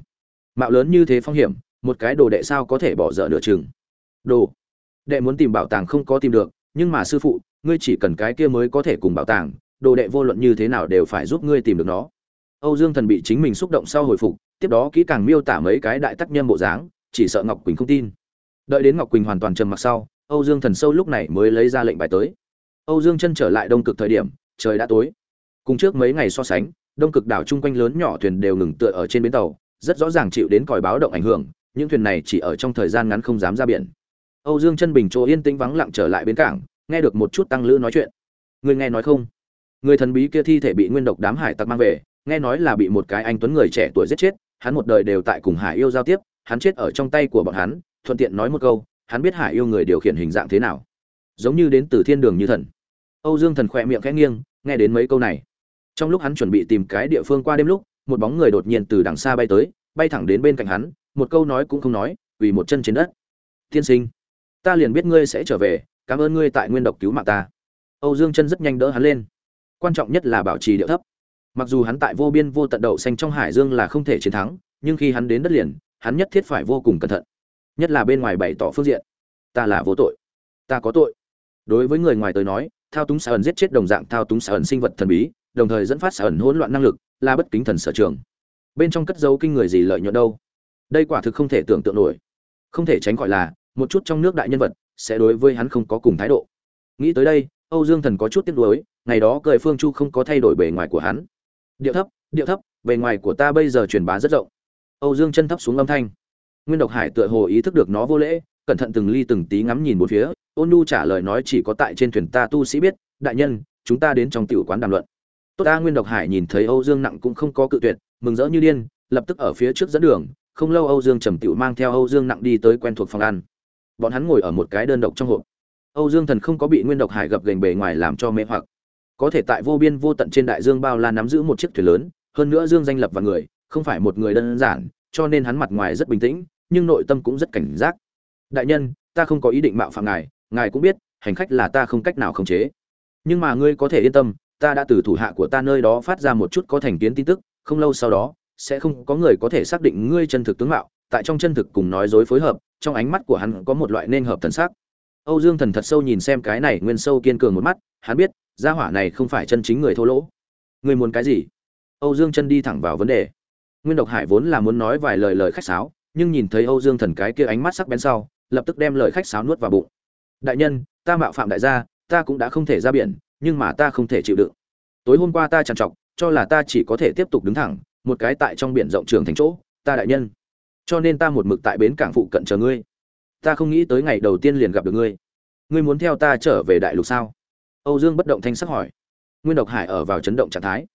Mạo lớn như thế phong hiểm, một cái đồ đệ sao có thể bỏ dở nửa chừng? Đồ, đệ muốn tìm bảo tàng không có tìm được, nhưng mà sư phụ, ngươi chỉ cần cái kia mới có thể cùng bảo tàng, đồ đệ vô luận như thế nào đều phải giúp ngươi tìm được nó. Âu dương thần bị chính mình xúc động sau hồi phục, tiếp đó kỹ càng miêu tả mấy cái đại tác nhân bộ dáng, chỉ sợ ngọc quỳnh không tin. Đợi đến ngọc quỳnh hoàn toàn trầm mặc sau, âu dương thần sâu lúc này mới lấy ra lệnh bài tới. Âu dương chân trở lại đông cực thời điểm, trời đã tối cùng trước mấy ngày so sánh, đông cực đảo chung quanh lớn nhỏ thuyền đều ngừng tựa ở trên bến tàu, rất rõ ràng chịu đến còi báo động ảnh hưởng, những thuyền này chỉ ở trong thời gian ngắn không dám ra biển. Âu dương chân bình chỗ yên tĩnh vắng lặng trở lại bến cảng, nghe được một chút tăng lữ nói chuyện. Người nghe nói không? Người thần bí kia thi thể bị nguyên độc đám hải tặc mang về, nghe nói là bị một cái anh tuấn người trẻ tuổi giết chết, hắn một đời đều tại cùng hải yêu giao tiếp, hắn chết ở trong tay của bọn hắn, thuận tiện nói một câu, hắn biết hải yêu người điều khiển hình dạng thế nào. Giống như đến từ thiên đường như thần. Âu dương thần khỏe miệng khẽ nghiêng, nghe đến mấy câu này trong lúc hắn chuẩn bị tìm cái địa phương qua đêm lúc, một bóng người đột nhiên từ đằng xa bay tới, bay thẳng đến bên cạnh hắn, một câu nói cũng không nói vì một chân trên đất. Tiên sinh, ta liền biết ngươi sẽ trở về, cảm ơn ngươi tại nguyên độc cứu mạng ta. Âu dương chân rất nhanh đỡ hắn lên. Quan trọng nhất là bảo trì điệu thấp. Mặc dù hắn tại vô biên vô tận đậu xanh trong hải dương là không thể chiến thắng, nhưng khi hắn đến đất liền, hắn nhất thiết phải vô cùng cẩn thận. Nhất là bên ngoài bày tỏ phương diện. Ta là vô tội. Ta có tội. Đối với người ngoài tới nói, thao túng sa ẩn giết chết đồng dạng thao túng sa ẩn sinh vật thần bí đồng thời dẫn phát sở ẩn hỗn loạn năng lực, là bất kính thần sở trường. Bên trong cất dấu kinh người gì lợi nhuận đâu? Đây quả thực không thể tưởng tượng nổi. Không thể tránh gọi là, một chút trong nước đại nhân vật, sẽ đối với hắn không có cùng thái độ. Nghĩ tới đây, âu dương thần có chút tiếc nuối, ngày đó cười phương chu không có thay đổi bề ngoài của hắn. Điệu thấp điệu thấp, bề ngoài của ta bây giờ truyền bá rất rộng. Âu dương chân thấp xuống âm thanh. Nguyên độc hải tựa hồ ý thức được nó vô lễ, cẩn thận từng ly từng tí ngắm nhìn bốn phía, ôn nhu trả lời nói chỉ có tại trên thuyền ta tu sĩ biết, đại nhân, chúng ta đến trong tiểu quán đàm luận tốt ta nguyên độc hải nhìn thấy âu dương nặng cũng không có cự tuyệt, mừng rỡ như điên, lập tức ở phía trước dẫn đường, không lâu âu dương trầm tịu mang theo âu dương nặng đi tới quen thuộc phòng ăn. Bọn hắn ngồi ở một cái đơn độc trong hộp. Âu dương thần không có bị nguyên độc hải gập gành bề ngoài làm cho mê hoặc. Có thể tại vô biên vô tận trên đại dương bao la nắm giữ một chiếc thuyền lớn, hơn nữa dương danh lập và người, không phải một người đơn giản, cho nên hắn mặt ngoài rất bình tĩnh, nhưng nội tâm cũng rất cảnh giác. Đại nhân, ta không có ý định mạo phạm ngài ngài cũng biết, hành khách là ta không cách nào khống chế. Nhưng mà ngươi có thể yên tâm ta đã từ thủ hạ của ta nơi đó phát ra một chút có thành kiến tin tức, không lâu sau đó, sẽ không có người có thể xác định ngươi chân thực tướng mạo, tại trong chân thực cùng nói dối phối hợp, trong ánh mắt của hắn có một loại nên hợp thần sắc. Âu dương thần thật sâu nhìn xem cái này nguyên sâu kiên cường một mắt, hắn biết, gia hỏa này không phải chân chính người thô lỗ. Ngươi muốn cái gì? Âu dương chân đi thẳng vào vấn đề. Nguyên độc hải vốn là muốn nói vài lời lời khách sáo, nhưng nhìn thấy âu dương thần cái kia ánh mắt sắc bén sau, lập tức đem lời khách sáo nuốt vào bụng. Đại nhân, ta mạo phạm đại gia, ta cũng đã không thể ra biển nhưng mà ta không thể chịu đựng. Tối hôm qua ta trằn trọc, cho là ta chỉ có thể tiếp tục đứng thẳng, một cái tại trong biển rộng trường thành chỗ, ta đại nhân. Cho nên ta một mực tại bến cảng phụ cận chờ ngươi. Ta không nghĩ tới ngày đầu tiên liền gặp được ngươi. Ngươi muốn theo ta trở về đại lục sao? Âu dương bất động thanh sắc hỏi. Nguyên độc hải ở vào chấn động trạng thái.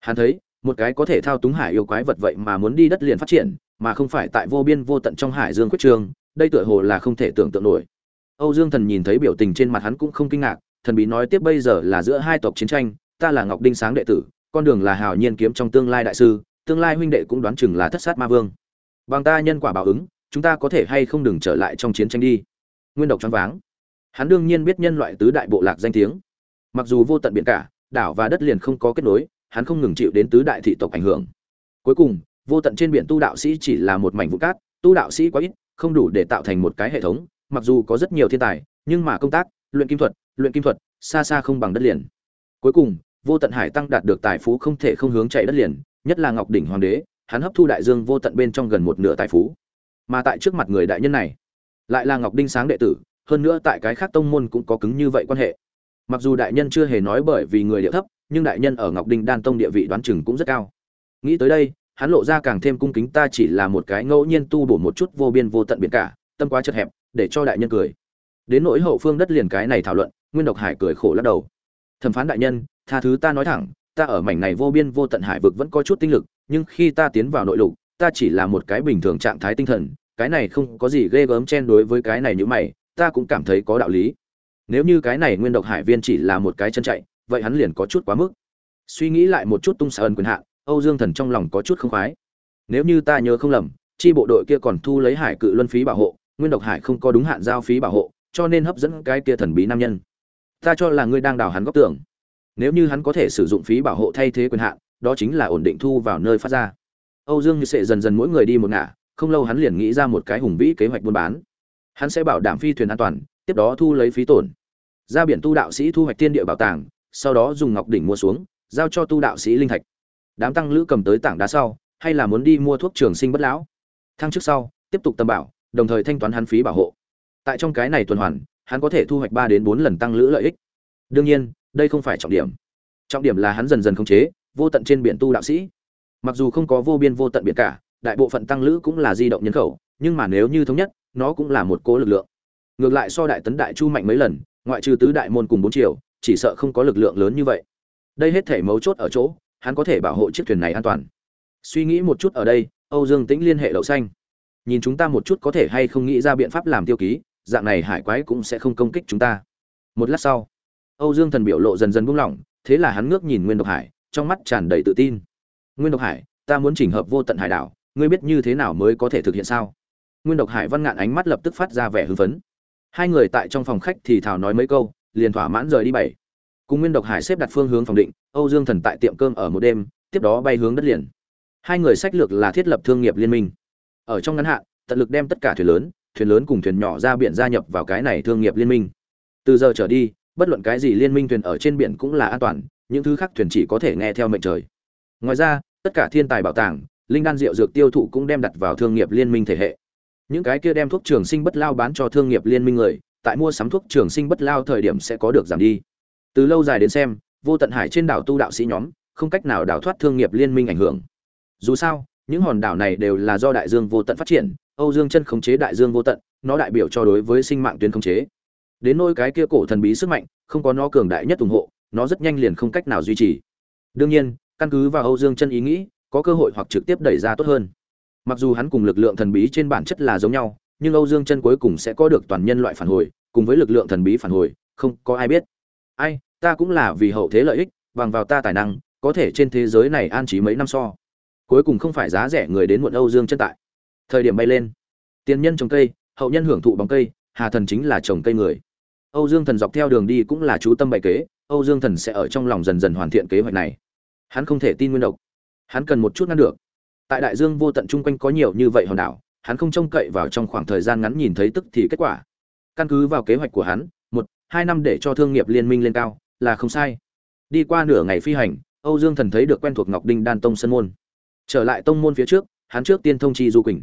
Hắn thấy, một cái có thể thao túng hải yêu quái vật vậy mà muốn đi đất liền phát triển, mà không phải tại vô biên vô tận trong hải dương quyết trường, đây tựa hồ là không thể tưởng tượng nổi. Âu dương thần nhìn thấy biểu tình trên mặt hắn cũng không kinh ngạc thần bí nói tiếp bây giờ là giữa hai tộc chiến tranh, ta là ngọc đinh sáng đệ tử, con đường là hào nhiên kiếm trong tương lai đại sư, tương lai huynh đệ cũng đoán chừng là thất sát ma vương. Bằng ta nhân quả báo ứng, chúng ta có thể hay không đừng trở lại trong chiến tranh đi. Nguyên độc choáng váng. Hắn đương nhiên biết nhân loại tứ đại bộ lạc danh tiếng. Mặc dù vô tận biển cả, đảo và đất liền không có kết nối, hắn không ngừng chịu đến tứ đại thị tộc ảnh hưởng. Cuối cùng, vô tận trên biển tu đạo sĩ chỉ là một mảnh vụ cát, tu đạo sĩ quá ít, không đủ để tạo thành một cái hệ thống, mặc dù có rất nhiều thiên tài, nhưng mà công tác luyện kim thuật, luyện kim thuật, xa xa không bằng đất liền. Cuối cùng, vô tận hải tăng đạt được tài phú không thể không hướng chạy đất liền, nhất là ngọc đỉnh hoàng đế, hắn hấp thu đại dương vô tận bên trong gần một nửa tài phú. Mà tại trước mặt người đại nhân này, lại là ngọc đinh sáng đệ tử, hơn nữa tại cái khác tông môn cũng có cứng như vậy quan hệ. Mặc dù đại nhân chưa hề nói bởi vì người địa thấp, nhưng đại nhân ở ngọc đinh đan tông địa vị đoán chừng cũng rất cao. Nghĩ tới đây, hắn lộ ra càng thêm cung kính ta chỉ là một cái ngẫu nhiên tu bổ một chút vô biên vô tận biển cả, tâm quá chật hẹp, để cho đại nhân cười đến nỗi hậu phương đất liền cái này thảo luận, nguyên độc hải cười khổ lắc đầu. Thẩm phán đại nhân, tha thứ ta nói thẳng, ta ở mảnh này vô biên vô tận hải vực vẫn có chút tinh lực, nhưng khi ta tiến vào nội lục, ta chỉ là một cái bình thường trạng thái tinh thần, cái này không có gì ghê gớm chen đối với cái này như mày, ta cũng cảm thấy có đạo lý. Nếu như cái này nguyên độc hải viên chỉ là một cái chân chạy, vậy hắn liền có chút quá mức. Suy nghĩ lại một chút tung xa ân quyền hạn âu dương thần trong lòng có chút không khoái. Nếu như ta nhớ không lầm, chi bộ đội kia còn thu lấy hải cự luân phí bảo hộ, nguyên độc hải không có đúng hạn giao phí bảo hộ cho nên hấp dẫn cái kia thần bí nam nhân. Ta cho là ngươi đang đào hắn góc tưởng nếu như hắn có thể sử dụng phí bảo hộ thay thế quyền hạn, đó chính là ổn định thu vào nơi phát ra. Âu dương như sẽ dần dần mỗi người đi một ngả, không lâu hắn liền nghĩ ra một cái hùng vĩ kế hoạch buôn bán. Hắn sẽ bảo đảm phi thuyền an toàn, tiếp đó thu lấy phí tổn. Ra biển tu đạo sĩ thu hoạch tiên địa bảo tàng, sau đó dùng ngọc đỉnh mua xuống, giao cho tu đạo sĩ linh thạch. Đám tăng lữ cầm tới tảng đá sau, hay là muốn đi mua thuốc trường sinh bất lão. Thăng trước sau, tiếp tục tầm bảo, đồng thời thanh toán hắn phí bảo hộ tại trong cái này tuần hoàn, hắn có thể thu hoạch ba đến bốn lần tăng lữ lợi ích. Đương nhiên, đây không phải trọng điểm. Trọng điểm là hắn dần dần khống chế, vô tận trên biển tu đạo sĩ. Mặc dù không có vô biên vô tận biển cả, đại bộ phận tăng lữ cũng là di động nhân khẩu, nhưng mà nếu như thống nhất, nó cũng là một cố lực lượng. Ngược lại so đại tấn đại chu mạnh mấy lần, ngoại trừ tứ đại môn cùng bốn triệu chỉ sợ không có lực lượng lớn như vậy. Đây hết thể mấu chốt ở chỗ, hắn có thể bảo hộ chiếc thuyền này an toàn. Suy nghĩ một chút ở đây, âu dương tĩnh liên hệ đậu xanh. Nhìn chúng ta một chút có thể hay không nghĩ ra biện pháp làm tiêu ký dạng này hải quái cũng sẽ không công kích chúng ta. Một lát sau, âu dương thần biểu lộ dần dần buông lỏng, thế là hắn ngước nhìn nguyên độc hải, trong mắt tràn đầy tự tin. Nguyên độc hải, ta muốn chỉnh hợp vô tận hải đảo, ngươi biết như thế nào mới có thể thực hiện sao? Nguyên độc hải văn ngạn ánh mắt lập tức phát ra vẻ hưng phấn. Hai người tại trong phòng khách thì thảo nói mấy câu, liền thỏa mãn rời đi bảy. Cùng nguyên độc hải xếp đặt phương hướng phòng định, âu dương thần tại tiệm cơm ở một đêm, tiếp đó bay hướng đất liền. Hai người sách lược là thiết lập thương nghiệp liên minh. Ở trong ngắn hạn, tận lực đem tất cả thuyền lớn thuyền lớn cùng thuyền nhỏ ra biển gia nhập vào cái này thương nghiệp liên minh. Từ giờ trở đi, bất luận cái gì liên minh thuyền ở trên biển cũng là an toàn, những thứ khác thuyền chỉ có thể nghe theo mệnh trời. Ngoài ra, tất cả thiên tài bảo tàng, linh đan rượu dược tiêu thụ cũng đem đặt vào thương nghiệp liên minh thể hệ. Những cái kia đem thuốc trường sinh bất lao bán cho thương nghiệp liên minh người, tại mua sắm thuốc trường sinh bất lao thời điểm sẽ có được giảm đi. Từ lâu dài đến xem, vô tận hải trên đảo tu đạo sĩ nhóm, không cách nào đào thoát thương nghiệp liên minh ảnh hưởng. Dù sao những hòn đảo này đều là do đại dương vô tận phát triển, âu dương chân khống chế đại dương vô tận, nó đại biểu cho đối với sinh mạng tuyến khống chế. Đến nôi cái kia cổ thần bí sức mạnh, không có nó cường đại nhất ủng hộ, nó rất nhanh liền không cách nào duy trì. Đương nhiên, căn cứ vào âu dương chân ý nghĩ, có cơ hội hoặc trực tiếp đẩy ra tốt hơn. Mặc dù hắn cùng lực lượng thần bí trên bản chất là giống nhau, nhưng âu dương chân cuối cùng sẽ có được toàn nhân loại phản hồi, cùng với lực lượng thần bí phản hồi, không có ai biết. Ai, ta cũng là vì hậu thế lợi ích, bằng vào ta tài năng, có thể trên thế giới này an trí mấy năm so cuối cùng không phải giá rẻ người đến muộn âu dương chân tại. Thời điểm bay lên, tiền nhân trồng cây, hậu nhân hưởng thụ bóng cây, hà thần chính là trồng cây người. Âu dương thần dọc theo đường đi cũng là chú tâm bày kế, âu dương thần sẽ ở trong lòng dần dần hoàn thiện kế hoạch này. Hắn không thể tin nguyên độc. Hắn cần một chút ngăn được. Tại đại dương vô tận chung quanh có nhiều như vậy hòn đảo, hắn không trông cậy vào trong khoảng thời gian ngắn nhìn thấy tức thì kết quả. Căn cứ vào kế hoạch của hắn, một, hai năm để cho thương nghiệp liên minh lên cao, là không sai. Đi qua nửa ngày phi hành, âu dương thần thấy được quen thuộc ngọc đinh đan tông sân môn trở lại tông môn phía trước, hắn trước tiên thông chi du quỳnh.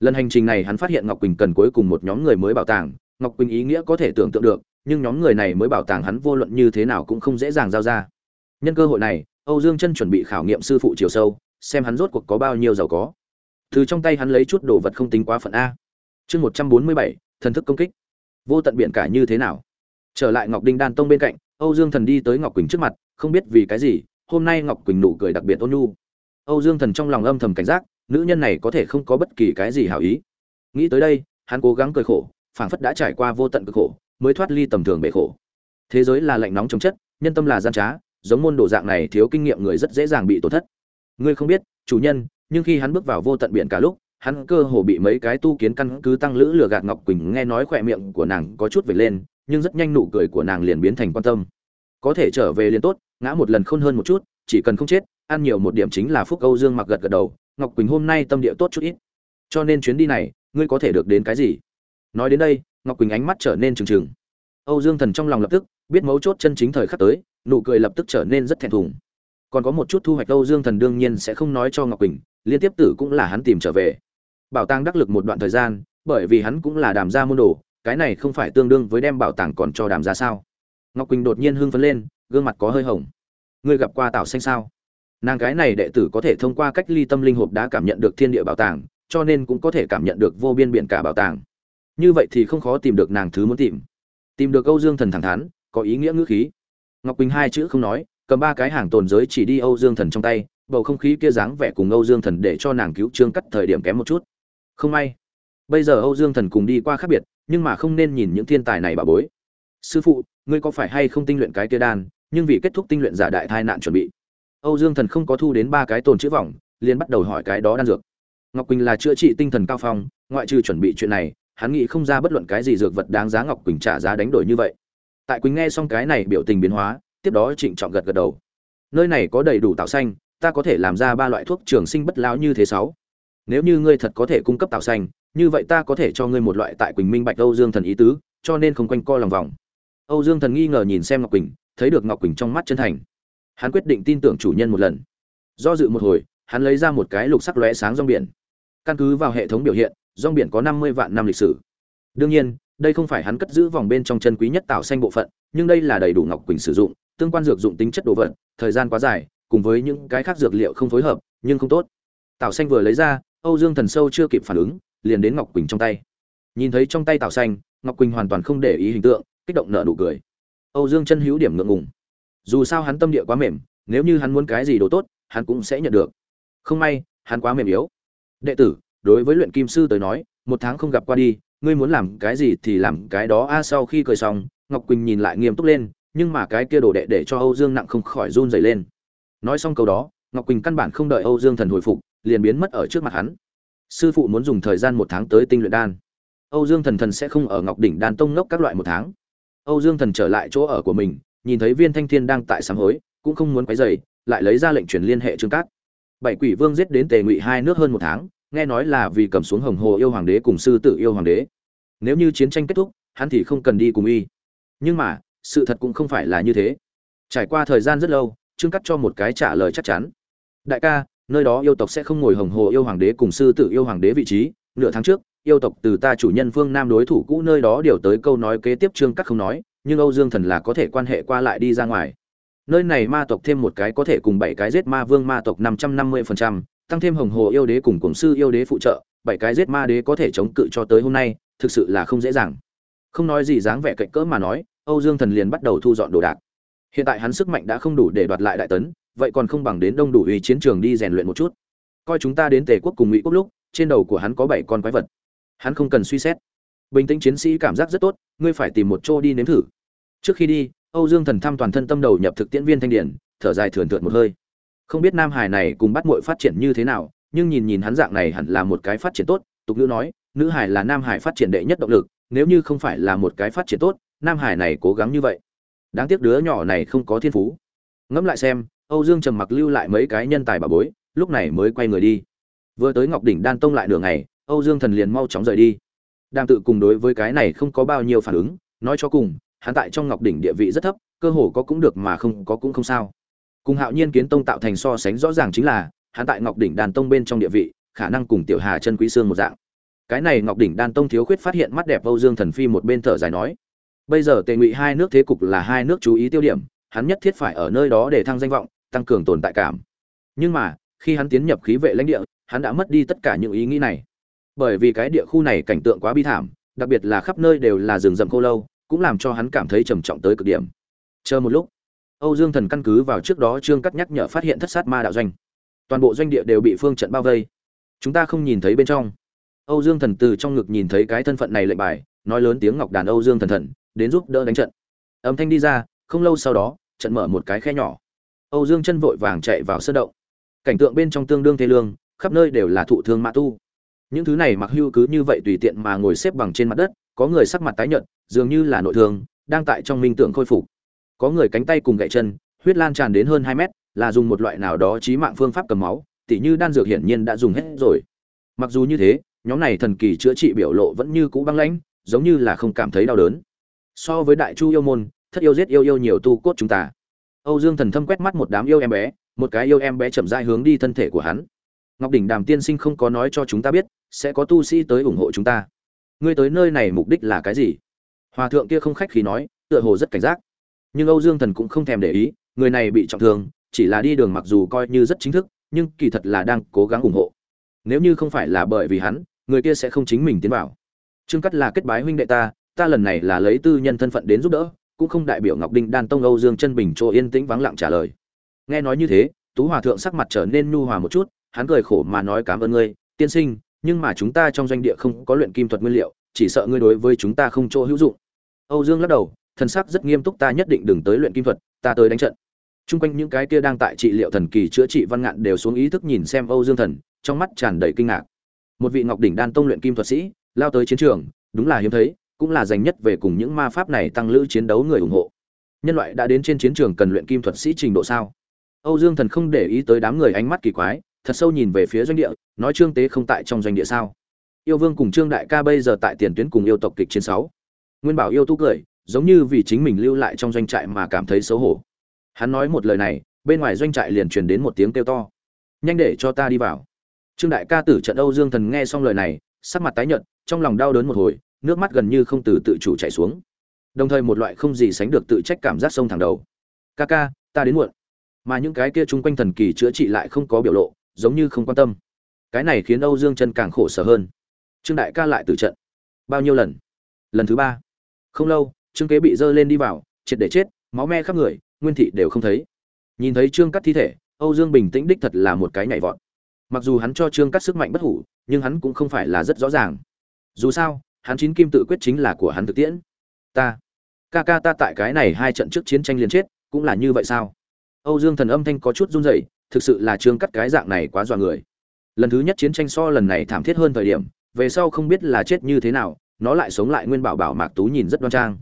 Lần hành trình này hắn phát hiện ngọc quỳnh cần cuối cùng một nhóm người mới bảo tàng, ngọc quỳnh ý nghĩa có thể tưởng tượng được, nhưng nhóm người này mới bảo tàng hắn vô luận như thế nào cũng không dễ dàng giao ra. Nhân cơ hội này, âu dương chân chuẩn bị khảo nghiệm sư phụ chiều sâu, xem hắn rốt cuộc có bao nhiêu giàu có. Từ trong tay hắn lấy chút đồ vật không tính quá phận a. Chương một trăm bốn mươi bảy, thần thức công kích. Vô tận biển cả như thế nào? Trở lại ngọc đinh đan tông bên cạnh, âu dương thần đi tới ngọc quỳnh trước mặt, không biết vì cái gì, hôm nay ngọc quỳnh nụ cười đặc biệt ôn nhu âu dương thần trong lòng âm thầm cảnh giác, nữ nhân này có thể không có bất kỳ cái gì hảo ý. Nghĩ tới đây, hắn cố gắng cười khổ, phảng phất đã trải qua vô tận cực khổ, mới thoát ly tầm thường bể khổ. Thế giới là lạnh nóng chống chất, nhân tâm là gian trá, giống môn đồ dạng này thiếu kinh nghiệm người rất dễ dàng bị tổn thất. Ngươi không biết, chủ nhân, nhưng khi hắn bước vào vô tận biển cả lúc, hắn cơ hồ bị mấy cái tu kiến căn cứ tăng lữ lừa gạt ngọc quỳnh nghe nói khỏe miệng của nàng có chút về lên, nhưng rất nhanh nụ cười của nàng liền biến thành quan tâm. Có thể trở về liền tốt, ngã một lần khôn hơn một chút, chỉ cần không chết ăn nhiều một điểm chính là phúc âu dương mặc gật gật đầu, ngọc quỳnh hôm nay tâm địa tốt chút ít. Cho nên chuyến đi này, ngươi có thể được đến cái gì? Nói đến đây, ngọc quỳnh ánh mắt trở nên trừng trừng. Âu dương thần trong lòng lập tức, biết mấu chốt chân chính thời khắc tới, nụ cười lập tức trở nên rất thẹn thùng. Còn có một chút thu hoạch âu dương thần đương nhiên sẽ không nói cho ngọc quỳnh, liên tiếp tử cũng là hắn tìm trở về. Bảo tàng đắc lực một đoạn thời gian, bởi vì hắn cũng là đàm gia môn đồ, cái này không phải tương đương với đem bảo tàng còn cho đàm gia sao? Ngọc quỳnh đột nhiên hưng phấn lên, gương mặt có hơi hồng. Ngươi gặp qua tảo xanh sao? Nàng cái này đệ tử có thể thông qua cách ly tâm linh hộp đã cảm nhận được thiên địa bảo tàng, cho nên cũng có thể cảm nhận được vô biên biển cả bảo tàng. Như vậy thì không khó tìm được nàng thứ muốn tìm. Tìm được âu dương thần thẳng thắn, có ý nghĩa ngữ khí. Ngọc quỳnh hai chữ không nói, cầm ba cái hàng tồn giới chỉ đi âu dương thần trong tay, bầu không khí kia dáng vẻ cùng âu dương thần để cho nàng cứu trương cắt thời điểm kém một chút. Không may, bây giờ âu dương thần cùng đi qua khác biệt, nhưng mà không nên nhìn những thiên tài này bà bối. Sư phụ, ngươi có phải hay không tinh luyện cái kia đan, nhưng vì kết thúc tinh luyện giả đại thai nạn chuẩn bị? Âu dương thần không có thu đến ba cái tồn chữ vòng, liền bắt đầu hỏi cái đó đan dược. Ngọc quỳnh là chữa trị tinh thần cao phong ngoại trừ chuẩn bị chuyện này hắn nghĩ không ra bất luận cái gì dược vật đáng giá ngọc quỳnh trả giá đánh đổi như vậy. Tại quỳnh nghe xong cái này biểu tình biến hóa tiếp đó trịnh trọng gật gật đầu. Nơi này có đầy đủ tạo xanh ta có thể làm ra ba loại thuốc trường sinh bất lão như thế sáu. Nếu như ngươi thật có thể cung cấp tạo xanh như vậy ta có thể cho ngươi một loại tại quỳnh minh bạch âu dương thần ý tứ cho nên không quanh co lòng vòng. Âu dương thần nghi ngờ nhìn xem ngọc quỳnh thấy được ngọc quỳnh trong mắt chân thành hắn quyết định tin tưởng chủ nhân một lần. Do dự một hồi, hắn lấy ra một cái lục sắc lóe sáng rong biển. Căn cứ vào hệ thống biểu hiện, rong biển có năm mươi vạn năm lịch sử. Đương nhiên, đây không phải hắn cất giữ vòng bên trong chân quý nhất tạo xanh bộ phận, nhưng đây là đầy đủ ngọc quỳnh sử dụng, tương quan dược dụng tính chất đồ vật, thời gian quá dài, cùng với những cái khác dược liệu không phối hợp, nhưng không tốt. Tảo xanh vừa lấy ra, âu dương thần sâu chưa kịp phản ứng, liền đến ngọc quỳnh trong tay. Nhìn thấy trong tay tảo xanh, ngọc quỳnh hoàn toàn không để ý hình tượng, kích động nở nụ cười. Âu dương chân hữu điểm ngượng ngùng dù sao hắn tâm địa quá mềm, nếu như hắn muốn cái gì đồ tốt, hắn cũng sẽ nhận được. Không may, hắn quá mềm yếu. Đệ tử, đối với luyện kim sư tới nói, một tháng không gặp qua đi, ngươi muốn làm cái gì thì làm cái đó. A, sau khi cười xong, ngọc quỳnh nhìn lại nghiêm túc lên, nhưng mà cái kia đồ đệ để cho âu dương nặng không khỏi run dày lên. Nói xong câu đó, ngọc quỳnh căn bản không đợi âu dương thần hồi phục, liền biến mất ở trước mặt hắn. Sư phụ muốn dùng thời gian một tháng tới tinh luyện đan. Âu dương thần thần sẽ không ở ngọc đỉnh đan tông ngốc các loại một tháng. Âu dương thần trở lại chỗ ở của mình nhìn thấy viên thanh thiên đang tại sám hối, cũng không muốn quấy dày lại lấy ra lệnh truyền liên hệ trương cát. Bảy quỷ vương giết đến tề ngụy hai nước hơn một tháng, nghe nói là vì cầm xuống hồng hồ yêu hoàng đế cùng sư tử yêu hoàng đế. Nếu như chiến tranh kết thúc, hắn thì không cần đi cùng y. Nhưng mà, sự thật cũng không phải là như thế. Trải qua thời gian rất lâu, trương cắt cho một cái trả lời chắc chắn. Đại ca, nơi đó yêu tộc sẽ không ngồi hồng hồ yêu hoàng đế cùng sư tử yêu hoàng đế vị trí. Nửa tháng trước, yêu tộc từ ta chủ nhân phương nam đối thủ cũ nơi đó điều tới câu nói kế tiếp trương cắt không nói nhưng âu dương thần là có thể quan hệ qua lại đi ra ngoài. Nơi này ma tộc thêm một cái có thể cùng bảy cái giết ma vương ma tộc năm trăm năm mươi phần trăm, tăng thêm hồng hồ yêu đế cùng cổng sư yêu đế phụ trợ, bảy cái giết ma đế có thể chống cự cho tới hôm nay, thực sự là không dễ dàng. Không nói gì dáng vẻ cạnh cỡ mà nói, âu dương thần liền bắt đầu thu dọn đồ đạc. Hiện tại hắn sức mạnh đã không đủ để đoạt lại đại tấn, vậy còn không bằng đến đông đủ uy chiến trường đi rèn luyện một chút. Coi chúng ta đến tề quốc cùng ngụy quốc lúc, trên đầu của hắn có bảy con quái vật. Hắn không cần suy xét bình tĩnh chiến sĩ cảm giác rất tốt, ngươi phải tìm một chỗ đi nếm thử. Trước khi đi, âu dương thần thăm toàn thân tâm đầu nhập thực tiễn viên thanh điển, thở dài thườn thượt một hơi. Không biết nam hải này cùng bắt muội phát triển như thế nào, nhưng nhìn nhìn hắn dạng này hẳn là một cái phát triển tốt, tục ngữ nói, nữ hải là nam hải phát triển đệ nhất động lực, nếu như không phải là một cái phát triển tốt, nam hải này cố gắng như vậy. Đáng tiếc đứa nhỏ này không có thiên phú. Ngẫm lại xem, âu dương trầm mặc lưu lại mấy cái nhân tài bà bối, lúc này mới quay người đi. Vừa tới ngọc đỉnh đan tông lại nửa ngày, âu dương thần liền mau chóng rời đi đang tự cùng đối với cái này không có bao nhiêu phản ứng, nói cho cùng, hắn tại trong ngọc đỉnh địa vị rất thấp, cơ hồ có cũng được mà không, có cũng không sao. Cùng hạo nhiên kiến tông tạo thành so sánh rõ ràng chính là, hắn tại ngọc đỉnh đan tông bên trong địa vị, khả năng cùng tiểu hà chân quý xương một dạng. Cái này ngọc đỉnh đan tông thiếu khuyết phát hiện mắt đẹp âu dương thần phi một bên thở dài nói, bây giờ tề ngụy hai nước thế cục là hai nước chú ý tiêu điểm, hắn nhất thiết phải ở nơi đó để thăng danh vọng, tăng cường tồn tại cảm. Nhưng mà, khi hắn tiến nhập khí vệ lãnh địa, hắn đã mất đi tất cả những ý nghĩ này bởi vì cái địa khu này cảnh tượng quá bi thảm, đặc biệt là khắp nơi đều là rừng rậm khô lâu, cũng làm cho hắn cảm thấy trầm trọng tới cực điểm. Chờ một lúc, âu dương thần căn cứ vào trước đó trương cắt nhắc nhở phát hiện thất sát ma đạo doanh. Toàn bộ doanh địa đều bị phương trận bao vây. Chúng ta không nhìn thấy bên trong. Âu dương thần từ trong ngực nhìn thấy cái thân phận này lệnh bài, nói lớn tiếng ngọc đàn âu dương thần thần, đến giúp đỡ đánh trận. Âm thanh đi ra, không lâu sau đó, trận mở một cái khe nhỏ. Âu dương chân vội vàng chạy vào sân động. Cảnh tượng bên trong tương đương thế lương, khắp nơi đều là thụ thương mã tu những thứ này mặc hưu cứ như vậy tùy tiện mà ngồi xếp bằng trên mặt đất, có người sắc mặt tái nhợt, dường như là nội thương, đang tại trong minh tượng khôi phục. Có người cánh tay cùng gậy chân, huyết lan tràn đến hơn hai mét, là dùng một loại nào đó trí mạng phương pháp cầm máu, tỉ như đan dược hiển nhiên đã dùng hết rồi. Mặc dù như thế, nhóm này thần kỳ chữa trị biểu lộ vẫn như cũ băng lãnh, giống như là không cảm thấy đau đớn. So với đại chu yêu môn, thất yêu giết yêu yêu nhiều tu cốt chúng ta. Âu dương thần thâm quét mắt một đám yêu em bé, một cái yêu em bé chậm rãi hướng đi thân thể của hắn. Ngọc đỉnh đàm tiên sinh không có nói cho chúng ta biết sẽ có tu sĩ tới ủng hộ chúng ta. Ngươi tới nơi này mục đích là cái gì? Hòa thượng kia không khách khí nói, tựa hồ rất cảnh giác. Nhưng âu dương thần cũng không thèm để ý, người này bị trọng thương, chỉ là đi đường mặc dù coi như rất chính thức, nhưng kỳ thật là đang cố gắng ủng hộ. Nếu như không phải là bởi vì hắn, người kia sẽ không chính mình tiến vào. Trương cắt là kết bái huynh đệ ta ta lần này là lấy tư nhân thân phận đến giúp đỡ, cũng không đại biểu ngọc đinh đan tông âu dương chân bình chỗ yên tĩnh vắng lặng trả lời. Nghe nói như thế, tú hòa thượng sắc mặt trở nên nhu hòa một chút, hắn cười khổ mà nói cảm ơn ngươi, tiên sinh nhưng mà chúng ta trong doanh địa không có luyện kim thuật nguyên liệu chỉ sợ ngươi đối với chúng ta không chỗ hữu dụng âu dương lắc đầu thần sắc rất nghiêm túc ta nhất định đừng tới luyện kim thuật ta tới đánh trận Trung quanh những cái kia đang tại trị liệu thần kỳ chữa trị văn ngạn đều xuống ý thức nhìn xem Âu Dương Thần, trong mắt tràn đầy kinh ngạc. Một vị Ngọc đỉnh đan tông luyện kim thuật sĩ, lao tới chiến trường, đúng là hiếm thấy, cũng là dành nhất về cùng những ma pháp này tăng lữ chiến đấu người ủng hộ. Nhân loại đã đến trên chiến trường cần luyện kim thuật sĩ trình độ sao? Âu Dương Thần không để ý tới đám người ánh mắt kỳ quái, thật sâu nhìn về phía doanh địa, nói Trương Tế không tại trong doanh địa sao? Yêu Vương cùng Trương Đại Ca bây giờ tại tiền tuyến cùng yêu tộc kịch chiến sáu. Nguyên Bảo yêu tú cười, giống như vì chính mình lưu lại trong doanh trại mà cảm thấy xấu hổ. Hắn nói một lời này bên ngoài doanh trại liền truyền đến một tiếng kêu to. Nhanh để cho ta đi vào. Trương đại ca tử trận âu dương thần nghe xong lời này sắc mặt tái nhợt trong lòng đau đớn một hồi nước mắt gần như không từ tự chủ chảy xuống. Đồng thời một loại không gì sánh được tự trách cảm giác sông thẳng đầu. Ca ca ta đến muộn. Mà những cái kia chung quanh thần kỳ chữa trị lại không có biểu lộ giống như không quan tâm. Cái này khiến âu dương chân càng khổ sở hơn. Trương đại ca lại từ trận. Bao nhiêu lần? Lần thứ ba. Không lâu, trương kế bị dơ lên đi vào, triệt để chết, máu me khắp người, nguyên thị đều không thấy. Nhìn thấy trương cắt thi thể, âu dương bình tĩnh đích thật là một cái nhảy vọt. Mặc dù hắn cho trương cắt sức mạnh bất hủ, nhưng hắn cũng không phải là rất rõ ràng. Dù sao, hắn chín kim tự quyết chính là của hắn thực tiễn. Ta, ca ca ta tại cái này hai trận trước chiến tranh liền chết, cũng là như vậy sao? Âu dương thần âm thanh có chút run rẩy thực sự là trương cắt cái dạng này quá dọa người. Lần thứ nhất chiến tranh so lần này thảm thiết hơn thời điểm, về sau không biết là chết như thế nào, nó lại sống lại nguyên bảo bảo mạc tú nhìn rất đoan trang.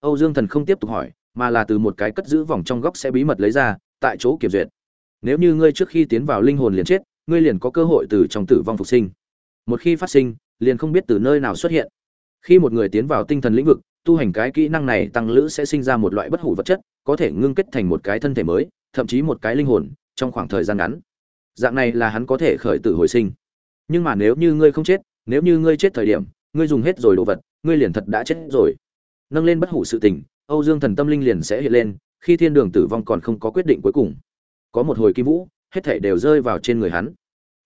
Âu dương thần không tiếp tục hỏi, mà là từ một cái cất giữ vòng trong góc sẽ bí mật lấy ra, tại chỗ kiểm duyệt. Nếu như ngươi trước khi tiến vào linh hồn liền chết, ngươi liền có cơ hội từ trong tử vong phục sinh. Một khi phát sinh, liền không biết từ nơi nào xuất hiện. Khi một người tiến vào tinh thần lĩnh vực, tu hành cái kỹ năng này tăng lữ sẽ sinh ra một loại bất hủ vật chất, có thể ngưng kết thành một cái thân thể mới, thậm chí một cái linh hồn trong khoảng thời gian ngắn dạng này là hắn có thể khởi tử hồi sinh nhưng mà nếu như ngươi không chết nếu như ngươi chết thời điểm ngươi dùng hết rồi đồ vật ngươi liền thật đã chết rồi nâng lên bất hủ sự tình Âu Dương Thần tâm linh liền sẽ hiện lên, khi thiên đường tử vong còn không có quyết định cuối cùng. Có một hồi kim vũ, hết thảy đều rơi vào trên người hắn.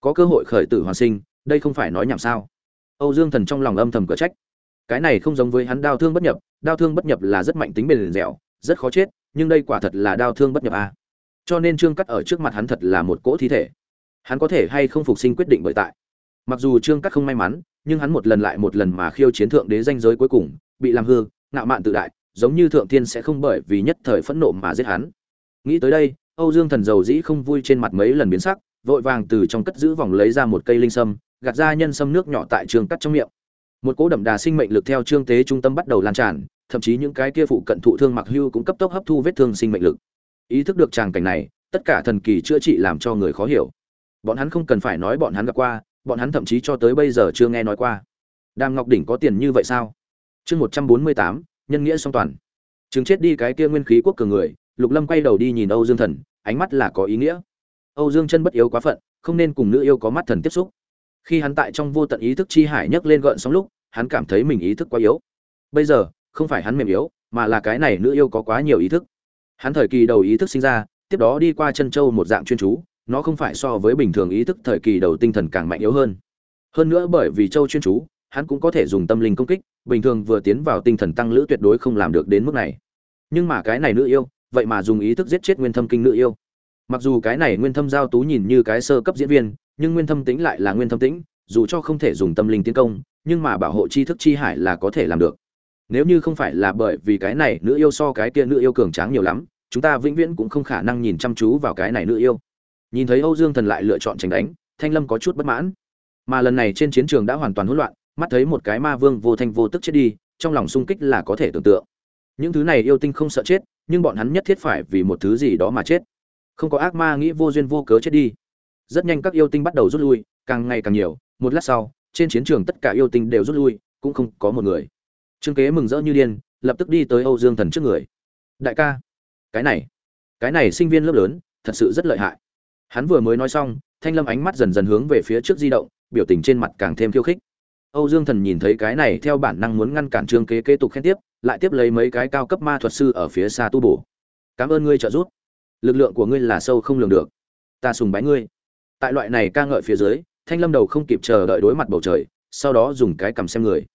Có cơ hội khởi tử hoàn sinh, đây không phải nói nhảm sao? Âu Dương Thần trong lòng âm thầm cửa trách. Cái này không giống với hắn đao thương bất nhập, đao thương bất nhập là rất mạnh tính bền dẻo, rất khó chết, nhưng đây quả thật là đau thương bất nhập a cho nên trương cắt ở trước mặt hắn thật là một cỗ thi thể. Hắn có thể hay không phục sinh quyết định bởi tại. Mặc dù trương cắt không may mắn, nhưng hắn một lần lại một lần mà khiêu chiến thượng đế danh giới cuối cùng, bị làm hư, ngạo mạn tự đại, giống như thượng thiên sẽ không bởi vì nhất thời phẫn nộ mà giết hắn. Nghĩ tới đây, âu dương thần dầu dĩ không vui trên mặt mấy lần biến sắc, vội vàng từ trong cất giữ vòng lấy ra một cây linh sâm, gạt ra nhân sâm nước nhỏ tại trương cắt trong miệng. Một cỗ đậm đà sinh mệnh lực theo trương tế trung tâm bắt đầu lan tràn, thậm chí những cái kia phụ cận thụ thương mặc hưu cũng cấp tốc hấp thu vết thương sinh mệnh lực ý thức được tràng cảnh này, tất cả thần kỳ chữa trị làm cho người khó hiểu. Bọn hắn không cần phải nói bọn hắn gặp qua, bọn hắn thậm chí cho tới bây giờ chưa nghe nói qua. Đàm ngọc đỉnh có tiền như vậy sao? Chương một trăm bốn mươi tám, nhân nghĩa song toàn. Chứng chết đi cái kia nguyên khí quốc cường người, lục lâm quay đầu đi nhìn âu dương thần, ánh mắt là có ý nghĩa. Âu dương chân bất yếu quá phận, không nên cùng nữ yêu có mắt thần tiếp xúc. Khi hắn tại trong vô tận ý thức chi hải nhấc lên gợn sóng lúc, hắn cảm thấy mình ý thức quá yếu. Bây giờ, không phải hắn mềm yếu, mà là cái này nữ yêu có quá nhiều ý thức hắn thời kỳ đầu ý thức sinh ra, tiếp đó đi qua chân châu một dạng chuyên chú, nó không phải so với bình thường ý thức thời kỳ đầu tinh thần càng mạnh yếu hơn. Hơn nữa bởi vì châu chuyên chú, hắn cũng có thể dùng tâm linh công kích, bình thường vừa tiến vào tinh thần tăng lữ tuyệt đối không làm được đến mức này. Nhưng mà cái này nữ yêu, vậy mà dùng ý thức giết chết nguyên thâm kinh nữ yêu. Mặc dù cái này nguyên thâm giao tú nhìn như cái sơ cấp diễn viên, nhưng nguyên thâm tính lại là nguyên thâm tính dù cho không thể dùng tâm linh tiến công, nhưng mà bảo hộ tri thức chi hải là có thể làm được nếu như không phải là bởi vì cái này nữ yêu so cái kia nữ yêu cường tráng nhiều lắm, chúng ta vĩnh viễn cũng không khả năng nhìn chăm chú vào cái này nữ yêu. Nhìn thấy âu dương thần lại lựa chọn tránh đánh, thanh lâm có chút bất mãn. Mà lần này trên chiến trường đã hoàn toàn hỗn loạn, mắt thấy một cái ma vương vô thanh vô tức chết đi, trong lòng sung kích là có thể tưởng tượng. Những thứ này yêu tinh không sợ chết, nhưng bọn hắn nhất thiết phải vì một thứ gì đó mà chết. Không có ác ma nghĩ vô duyên vô cớ chết đi. Rất nhanh các yêu tinh bắt đầu rút lui, càng ngày càng nhiều, một lát sau, trên chiến trường tất cả yêu tinh đều rút lui, cũng không có một người trương kế mừng rỡ như điên, lập tức đi tới âu dương thần trước người. Đại ca, cái này cái này sinh viên lớp lớn, thật sự rất lợi hại. Hắn vừa mới nói xong, thanh lâm ánh mắt dần dần hướng về phía trước di động, biểu tình trên mặt càng thêm khiêu khích. Âu dương thần nhìn thấy cái này theo bản năng muốn ngăn cản trương kế kế tục khen tiếp, lại tiếp lấy mấy cái cao cấp ma thuật sư ở phía xa tu bổ. Cảm ơn ngươi trợ giúp. Lực lượng của ngươi là sâu không lường được. Ta sùng bái ngươi. Tại loại này ca ngợi phía dưới, thanh lâm đầu không kịp chờ đợi đối mặt bầu trời, sau đó dùng cái cầm xem người.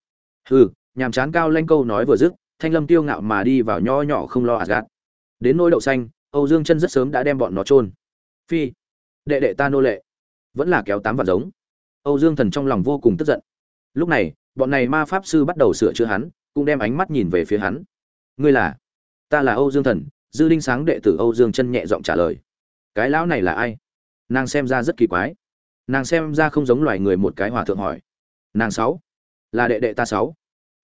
Hừ nhàm chán cao lanh câu nói vừa dứt, thanh lâm tiêu ngạo mà đi vào nho nhỏ không lo ạt gạt đến nỗi đậu xanh, âu dương chân rất sớm đã đem bọn nó trôn phi, đệ đệ ta nô lệ. Vẫn là kéo tám vạt giống. Âu dương thần trong lòng vô cùng tức giận. Lúc này, bọn này ma pháp sư bắt đầu sửa chữa hắn, cũng đem ánh mắt nhìn về phía hắn. Ngươi là? Ta là âu dương thần, dư linh sáng đệ tử âu dương chân nhẹ giọng trả lời. Cái lão này là ai? Nàng xem ra rất kỳ quái. Nàng xem ra không giống loài người một cái hòa thượng hỏi. Nàng sáu. Là đệ đệ ta sáu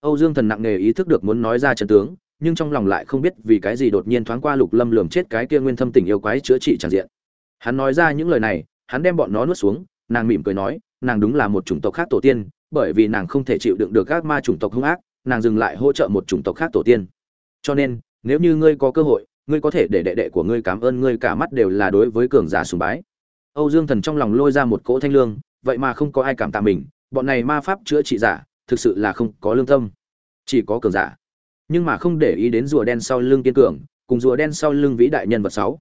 âu dương thần nặng nề ý thức được muốn nói ra trận tướng, nhưng trong lòng lại không biết vì cái gì đột nhiên thoáng qua lục lâm lườm chết cái kia nguyên thâm tình yêu quái chữa trị chẳng diện. Hắn nói ra những lời này, hắn đem bọn nó nuốt xuống, nàng mỉm cười nói, nàng đúng là một chủng tộc khác tổ tiên, bởi vì nàng không thể chịu đựng được các ma chủng tộc hung ác, nàng dừng lại hỗ trợ một chủng tộc khác tổ tiên. Cho nên, nếu như ngươi có cơ hội, ngươi có thể để đệ đệ của ngươi cảm ơn ngươi cả mắt đều là đối với cường giả sùng bái. Âu dương thần trong lòng lôi ra một cỗ thanh lương, vậy mà không có ai cảm tạ mình, bọn này ma pháp chữa trị giả thực sự là không có lương tâm, chỉ có cường giả. Nhưng mà không để ý đến rùa đen sau lưng kiên cường, cùng rùa đen sau lưng vĩ đại nhân vật sáu.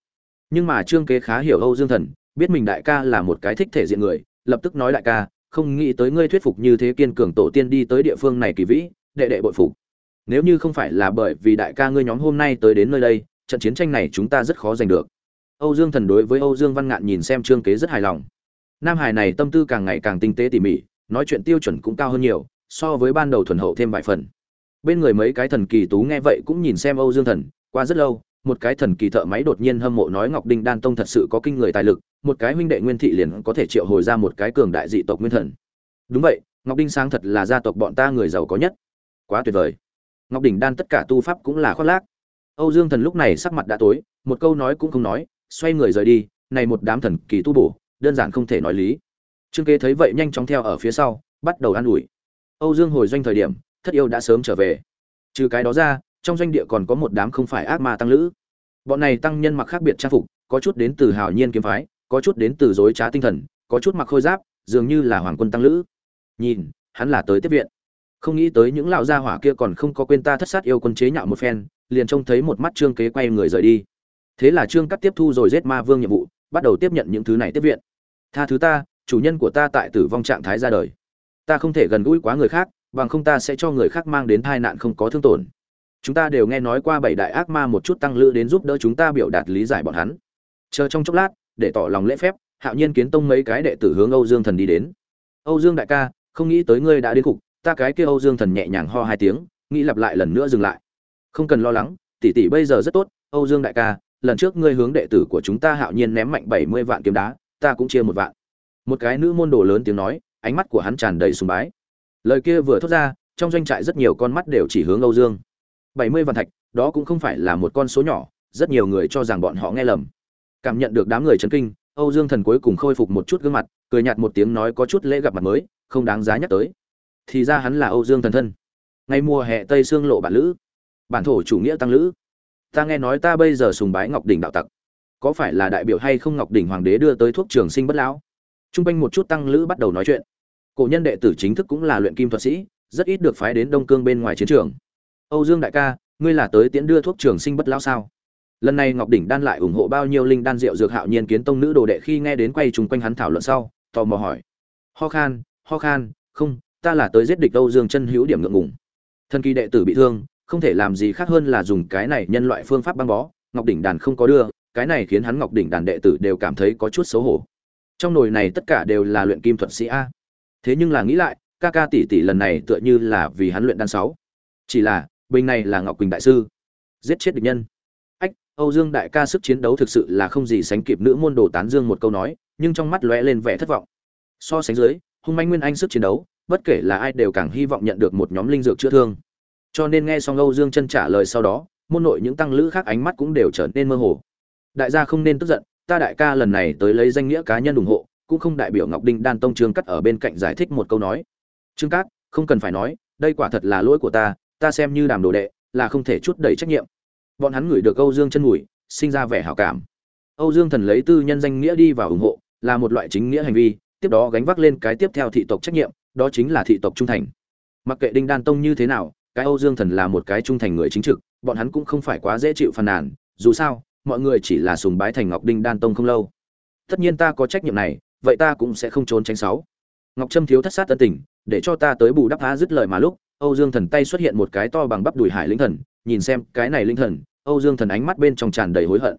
Nhưng mà trương kế khá hiểu âu dương thần, biết mình đại ca là một cái thích thể diện người, lập tức nói đại ca, không nghĩ tới ngươi thuyết phục như thế kiên cường tổ tiên đi tới địa phương này kỳ vĩ, đệ đệ bội phục. Nếu như không phải là bởi vì đại ca ngươi nhóm hôm nay tới đến nơi đây, trận chiến tranh này chúng ta rất khó giành được. Âu dương thần đối với âu dương văn ngạn nhìn xem trương kế rất hài lòng. Nam hải này tâm tư càng ngày càng tinh tế tỉ mỉ, nói chuyện tiêu chuẩn cũng cao hơn nhiều so với ban đầu thuần hậu thêm vài phần. Bên người mấy cái thần kỳ tú nghe vậy cũng nhìn xem âu dương thần, qua rất lâu, một cái thần kỳ thợ máy đột nhiên hâm mộ nói ngọc đinh đan tông thật sự có kinh người tài lực, một cái huynh đệ nguyên thị liền có thể triệu hồi ra một cái cường đại dị tộc nguyên thần. Đúng vậy, ngọc đinh sáng thật là gia tộc bọn ta người giàu có nhất. Quá tuyệt vời. Ngọc đỉnh đan tất cả tu pháp cũng là khoác lác. Âu dương thần lúc này sắc mặt đã tối, một câu nói cũng không nói, xoay người rời đi, này một đám thần kỳ tu bổ, đơn giản không thể nói lý. Trương kế thấy vậy nhanh chóng theo ở phía sau, bắt đầu an ủi âu dương hồi doanh thời điểm, thất yêu đã sớm trở về. Trừ cái đó ra, trong doanh địa còn có một đám không phải ác ma tăng lữ. Bọn này tăng nhân mặc khác biệt trang phục, có chút đến từ hào nhiên kiếm phái, có chút đến từ dối trá tinh thần, có chút mặc khôi giáp, dường như là hoàng quân tăng lữ. Nhìn, hắn là tới tiếp viện. Không nghĩ tới những lão gia hỏa kia còn không có quên ta thất sát yêu quân chế nhạo một phen, liền trông thấy một mắt trương kế quay người rời đi. Thế là trương cắt tiếp thu rồi giết ma vương nhiệm vụ, bắt đầu tiếp nhận những thứ này tiếp viện. Tha thứ ta, chủ nhân của ta tại tử vong trạng thái ra đời ta không thể gần gũi quá người khác, bằng không ta sẽ cho người khác mang đến tai nạn không có thương tổn. Chúng ta đều nghe nói qua bảy đại ác ma một chút tăng lữ đến giúp đỡ chúng ta biểu đạt lý giải bọn hắn. Chờ trong chốc lát, để tỏ lòng lễ phép, hạo nhiên kiến tông mấy cái đệ tử hướng âu dương thần đi đến. Âu dương đại ca, không nghĩ tới ngươi đã đến cục, ta cái kia âu dương thần nhẹ nhàng ho hai tiếng, nghĩ lặp lại lần nữa dừng lại. Không cần lo lắng, tỷ tỷ bây giờ rất tốt, âu dương đại ca, lần trước ngươi hướng đệ tử của chúng ta hạo nhiên ném mạnh bảy mươi vạn kiếm đá, ta cũng chia một vạn. Một cái nữ môn đồ lớn tiếng nói ánh mắt của hắn tràn đầy sùng bái. Lời kia vừa thốt ra, trong doanh trại rất nhiều con mắt đều chỉ hướng âu dương. Bảy mươi vạn thạch, đó cũng không phải là một con số nhỏ, rất nhiều người cho rằng bọn họ nghe lầm. Cảm nhận được đám người chấn kinh, âu dương thần cuối cùng khôi phục một chút gương mặt, cười nhạt một tiếng nói có chút lễ gặp mặt mới, không đáng giá nhắc tới. Thì ra hắn là âu dương thần thân. Ngay mùa hè tây xương lộ bản lữ. Bản thổ chủ nghĩa tăng lữ. Ta nghe nói ta bây giờ sùng bái ngọc đỉnh đạo tặc. Có phải là đại biểu hay không ngọc đỉnh hoàng đế đưa tới thuốc trường sinh bất lão? T r u n g quanh một chút tăng lữ bắt đầu nói chuyện cổ nhân đệ tử chính thức cũng là luyện kim thuật sĩ, rất ít được phái đến đông cương bên ngoài chiến trường. Âu dương đại ca, ngươi là tới tiễn đưa thuốc trường sinh bất lão sao? Lần này ngọc đỉnh đan lại ủng hộ bao nhiêu linh đan rượu dược hạo nhiên kiến tông nữ đồ đệ khi nghe đến quay chung quanh hắn thảo luận sau, tò mò hỏi. Ho khan ho khan, không, ta là tới giết địch âu dương chân hữu điểm ngượng ngùng. Thân kỳ đệ tử bị thương, không thể làm gì khác hơn là dùng cái này nhân loại phương pháp băng bó, ngọc đỉnh đàn không có đưa, cái này khiến hắn ngọc đỉnh đàn đệ tử đều cảm thấy có chút xấu hổ. Trong nồi này tất cả đều là luyện kim thuật sĩ a thế nhưng là nghĩ lại ca ca tỷ tỷ lần này tựa như là vì hắn luyện đan sáu chỉ là bình này là ngọc quỳnh đại sư giết chết địch nhân ách, Âu Dương đại ca sức chiến đấu thực sự là không gì sánh kịp nữ môn đồ tán dương một câu nói, nhưng trong mắt lóe lên vẻ thất vọng. So sánh dưới, hung manh nguyên anh sức chiến đấu, bất kể là ai đều càng hy vọng nhận được một nhóm linh dược chữa thương. Cho nên nghe xong Âu Dương chân trả lời sau đó, môn nội những tăng lữ khác ánh mắt cũng đều trở nên mơ hồ. Đại gia không nên tức giận, ta đại ca lần này tới lấy danh nghĩa cá nhân ủng hộ, cũng không đại biểu Ngọc Đinh Đan Tông Trương Cắt ở bên cạnh giải thích một câu nói. Trương Cát, không cần phải nói, đây quả thật là lỗi của ta, ta xem như đàm đồ đệ, là không thể chút đầy trách nhiệm. Bọn hắn ngửi được âu dương chân mùi sinh ra vẻ hảo cảm. Âu dương thần lấy tư nhân danh nghĩa đi vào ủng hộ là một loại chính nghĩa hành vi tiếp đó gánh vác lên cái tiếp theo thị tộc trách nhiệm đó chính là thị tộc trung thành. Mặc kệ đinh đan tông như thế nào cái âu dương thần là một cái trung thành người chính trực bọn hắn cũng không phải quá dễ chịu phàn nàn dù sao mọi người chỉ là sùng bái thành ngọc đinh đan tông không lâu. Tất nhiên ta có trách nhiệm này vậy ta cũng sẽ không trốn tránh sáu. Ngọc trâm thiếu thất sát tân tình, để cho ta tới bù đắp phá dứt lời mà lúc, âu dương thần tay xuất hiện một cái to bằng bắp đùi hải linh thần, nhìn xem cái này linh thần, âu dương thần ánh mắt bên trong tràn đầy hối hận.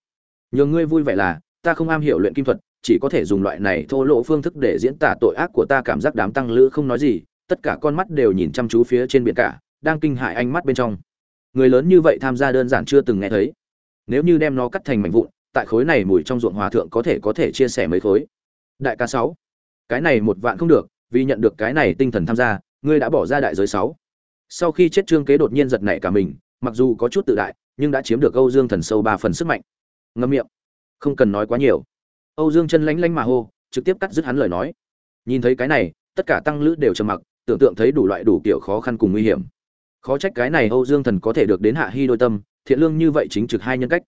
Nhường ngươi vui vẻ là, ta không am hiểu luyện kim thuật, chỉ có thể dùng loại này thô lỗ phương thức để diễn tả tội ác của ta cảm giác đám tăng lữ không nói gì, tất cả con mắt đều nhìn chăm chú phía trên biển cả, đang kinh hại ánh mắt bên trong. Người lớn như vậy tham gia đơn giản chưa từng nghe thấy. Nếu như đem nó cắt thành mảnh vụn, tại khối này mùi trong ruộng hòa thượng có thể có thể chia sẻ mấy khối đại ca sáu. Cái này một vạn không được, vì nhận được cái này tinh thần tham gia, ngươi đã bỏ ra đại giới sáu. Sau khi chết trương kế đột nhiên giật nảy cả mình, mặc dù có chút tự đại, nhưng đã chiếm được âu dương thần sâu ba phần sức mạnh. Ngâm miệng. Không cần nói quá nhiều. Âu dương chân lánh lánh mà hô, trực tiếp cắt dứt hắn lời nói. Nhìn thấy cái này, tất cả tăng lữ đều trầm mặc, tưởng tượng thấy đủ loại đủ kiểu khó khăn cùng nguy hiểm. Khó trách cái này âu dương thần có thể được đến hạ hy đôi tâm, thiện lương như vậy chính trực hai nhân cách.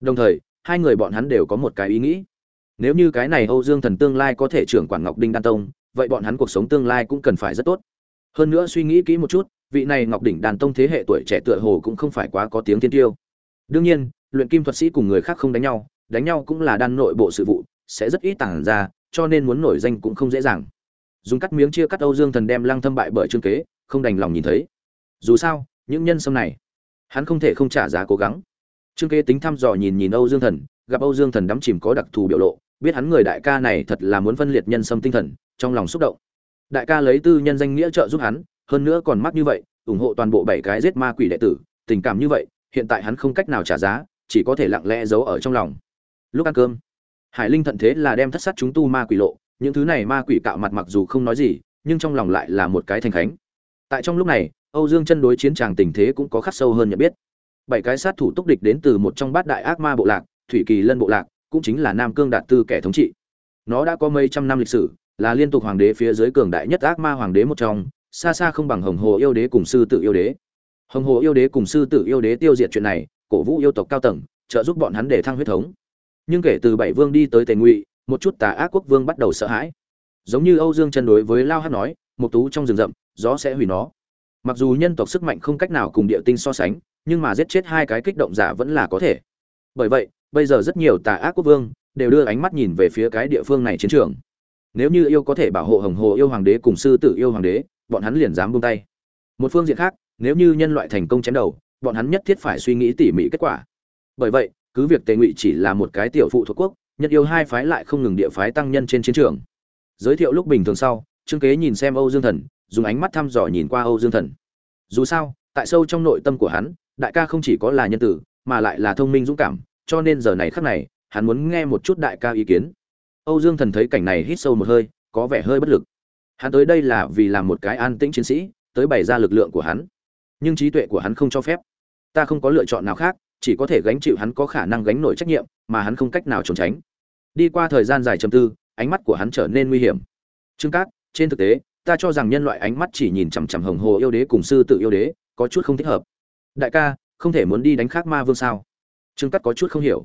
Đồng thời, hai người bọn hắn đều có một cái ý nghĩ nếu như cái này âu dương thần tương lai có thể trưởng quản ngọc đinh đan tông, vậy bọn hắn cuộc sống tương lai cũng cần phải rất tốt. Hơn nữa suy nghĩ kỹ một chút, vị này ngọc đỉnh đàn tông thế hệ tuổi trẻ tựa hồ cũng không phải quá có tiếng tiên tiêu. Đương nhiên, luyện kim thuật sĩ cùng người khác không đánh nhau đánh nhau cũng là đan nội bộ sự vụ, sẽ rất ít tản ra, cho nên muốn nổi danh cũng không dễ dàng. Dùng cắt miếng chia cắt âu dương thần đem lăng thâm bại bởi trương kế, không đành lòng nhìn thấy. Dù sao, những nhân sâm này, hắn không thể không trả giá cố gắng. Trương kế tính thăm dò nhìn nhìn âu dương thần, gặp âu dương thần đắm chìm có đặc thù biểu lộ biết hắn người đại ca này thật là muốn phân liệt nhân sâm tinh thần, trong lòng xúc động. Đại ca lấy tư nhân danh nghĩa trợ giúp hắn, hơn nữa còn mắc như vậy, ủng hộ toàn bộ bảy cái giết ma quỷ đệ tử, tình cảm như vậy, hiện tại hắn không cách nào trả giá, chỉ có thể lặng lẽ giấu ở trong lòng. Lúc ăn cơm, hải linh thận thế là đem thất sát chúng tu ma quỷ lộ, những thứ này ma quỷ cạo mặt mặc dù không nói gì, nhưng trong lòng lại là một cái thành khánh. Tại trong lúc này, âu dương chân đối chiến tràng tình thế cũng có khắc sâu hơn nhận biết. Bảy cái sát thủ túc địch đến từ một trong bát đại ác ma bộ lạc, thủy kỳ lân bộ lạc cũng chính là nam cương đạt tư kẻ thống trị. Nó đã có mấy trăm năm lịch sử, là liên tục hoàng đế phía dưới cường đại nhất ác ma hoàng đế một trong, xa xa không bằng hồng hồ yêu đế cùng sư tử yêu đế. Hồng hồ yêu đế cùng sư tử yêu đế tiêu diệt chuyện này, cổ vũ yêu tộc cao tầng, trợ giúp bọn hắn để thăng huyết thống. Nhưng kể từ bảy vương đi tới tề ngụy, một chút tà ác quốc vương bắt đầu sợ hãi. Giống như âu dương chân đối với lao hát nói một tú trong rừng rậm, gió sẽ hủy nó. Mặc dù nhân tộc sức mạnh không cách nào cùng địa tinh so sánh, nhưng mà giết chết hai cái kích động giả vẫn là có thể. Bởi vậy bây giờ rất nhiều tà ác quốc vương đều đưa ánh mắt nhìn về phía cái địa phương này chiến trường. Nếu như yêu có thể bảo hộ hồng hồ yêu hoàng đế cùng sư tử yêu hoàng đế, bọn hắn liền dám buông tay. Một phương diện khác, nếu như nhân loại thành công chém đầu, bọn hắn nhất thiết phải suy nghĩ tỉ mỉ kết quả. Bởi vậy, cứ việc tề ngụy chỉ là một cái tiểu phụ thuộc quốc, nhất yêu hai phái lại không ngừng địa phái tăng nhân trên chiến trường. Giới thiệu lúc bình thường sau, trương kế nhìn xem âu dương thần, dùng ánh mắt thăm dò nhìn qua âu dương thần. Dù sao, tại sâu trong nội tâm của hắn, đại ca không chỉ có là nhân tử, mà lại là thông minh dũng cảm cho nên giờ này khắc này, hắn muốn nghe một chút đại ca ý kiến. Âu dương thần thấy cảnh này hít sâu một hơi, có vẻ hơi bất lực. Hắn tới đây là vì làm một cái an tĩnh chiến sĩ, tới bày ra lực lượng của hắn. Nhưng trí tuệ của hắn không cho phép. Ta không có lựa chọn nào khác, chỉ có thể gánh chịu hắn có khả năng gánh nổi trách nhiệm, mà hắn không cách nào trốn tránh. Đi qua thời gian dài trầm tư, ánh mắt của hắn trở nên nguy hiểm. Trương cát, trên thực tế, ta cho rằng nhân loại ánh mắt chỉ nhìn chằm chằm hồng hồ yêu đế cùng sư tự yêu đế, có chút không thích hợp. Đại ca, không thể muốn đi đánh khác ma vương sao? Trương cắt có chút không hiểu.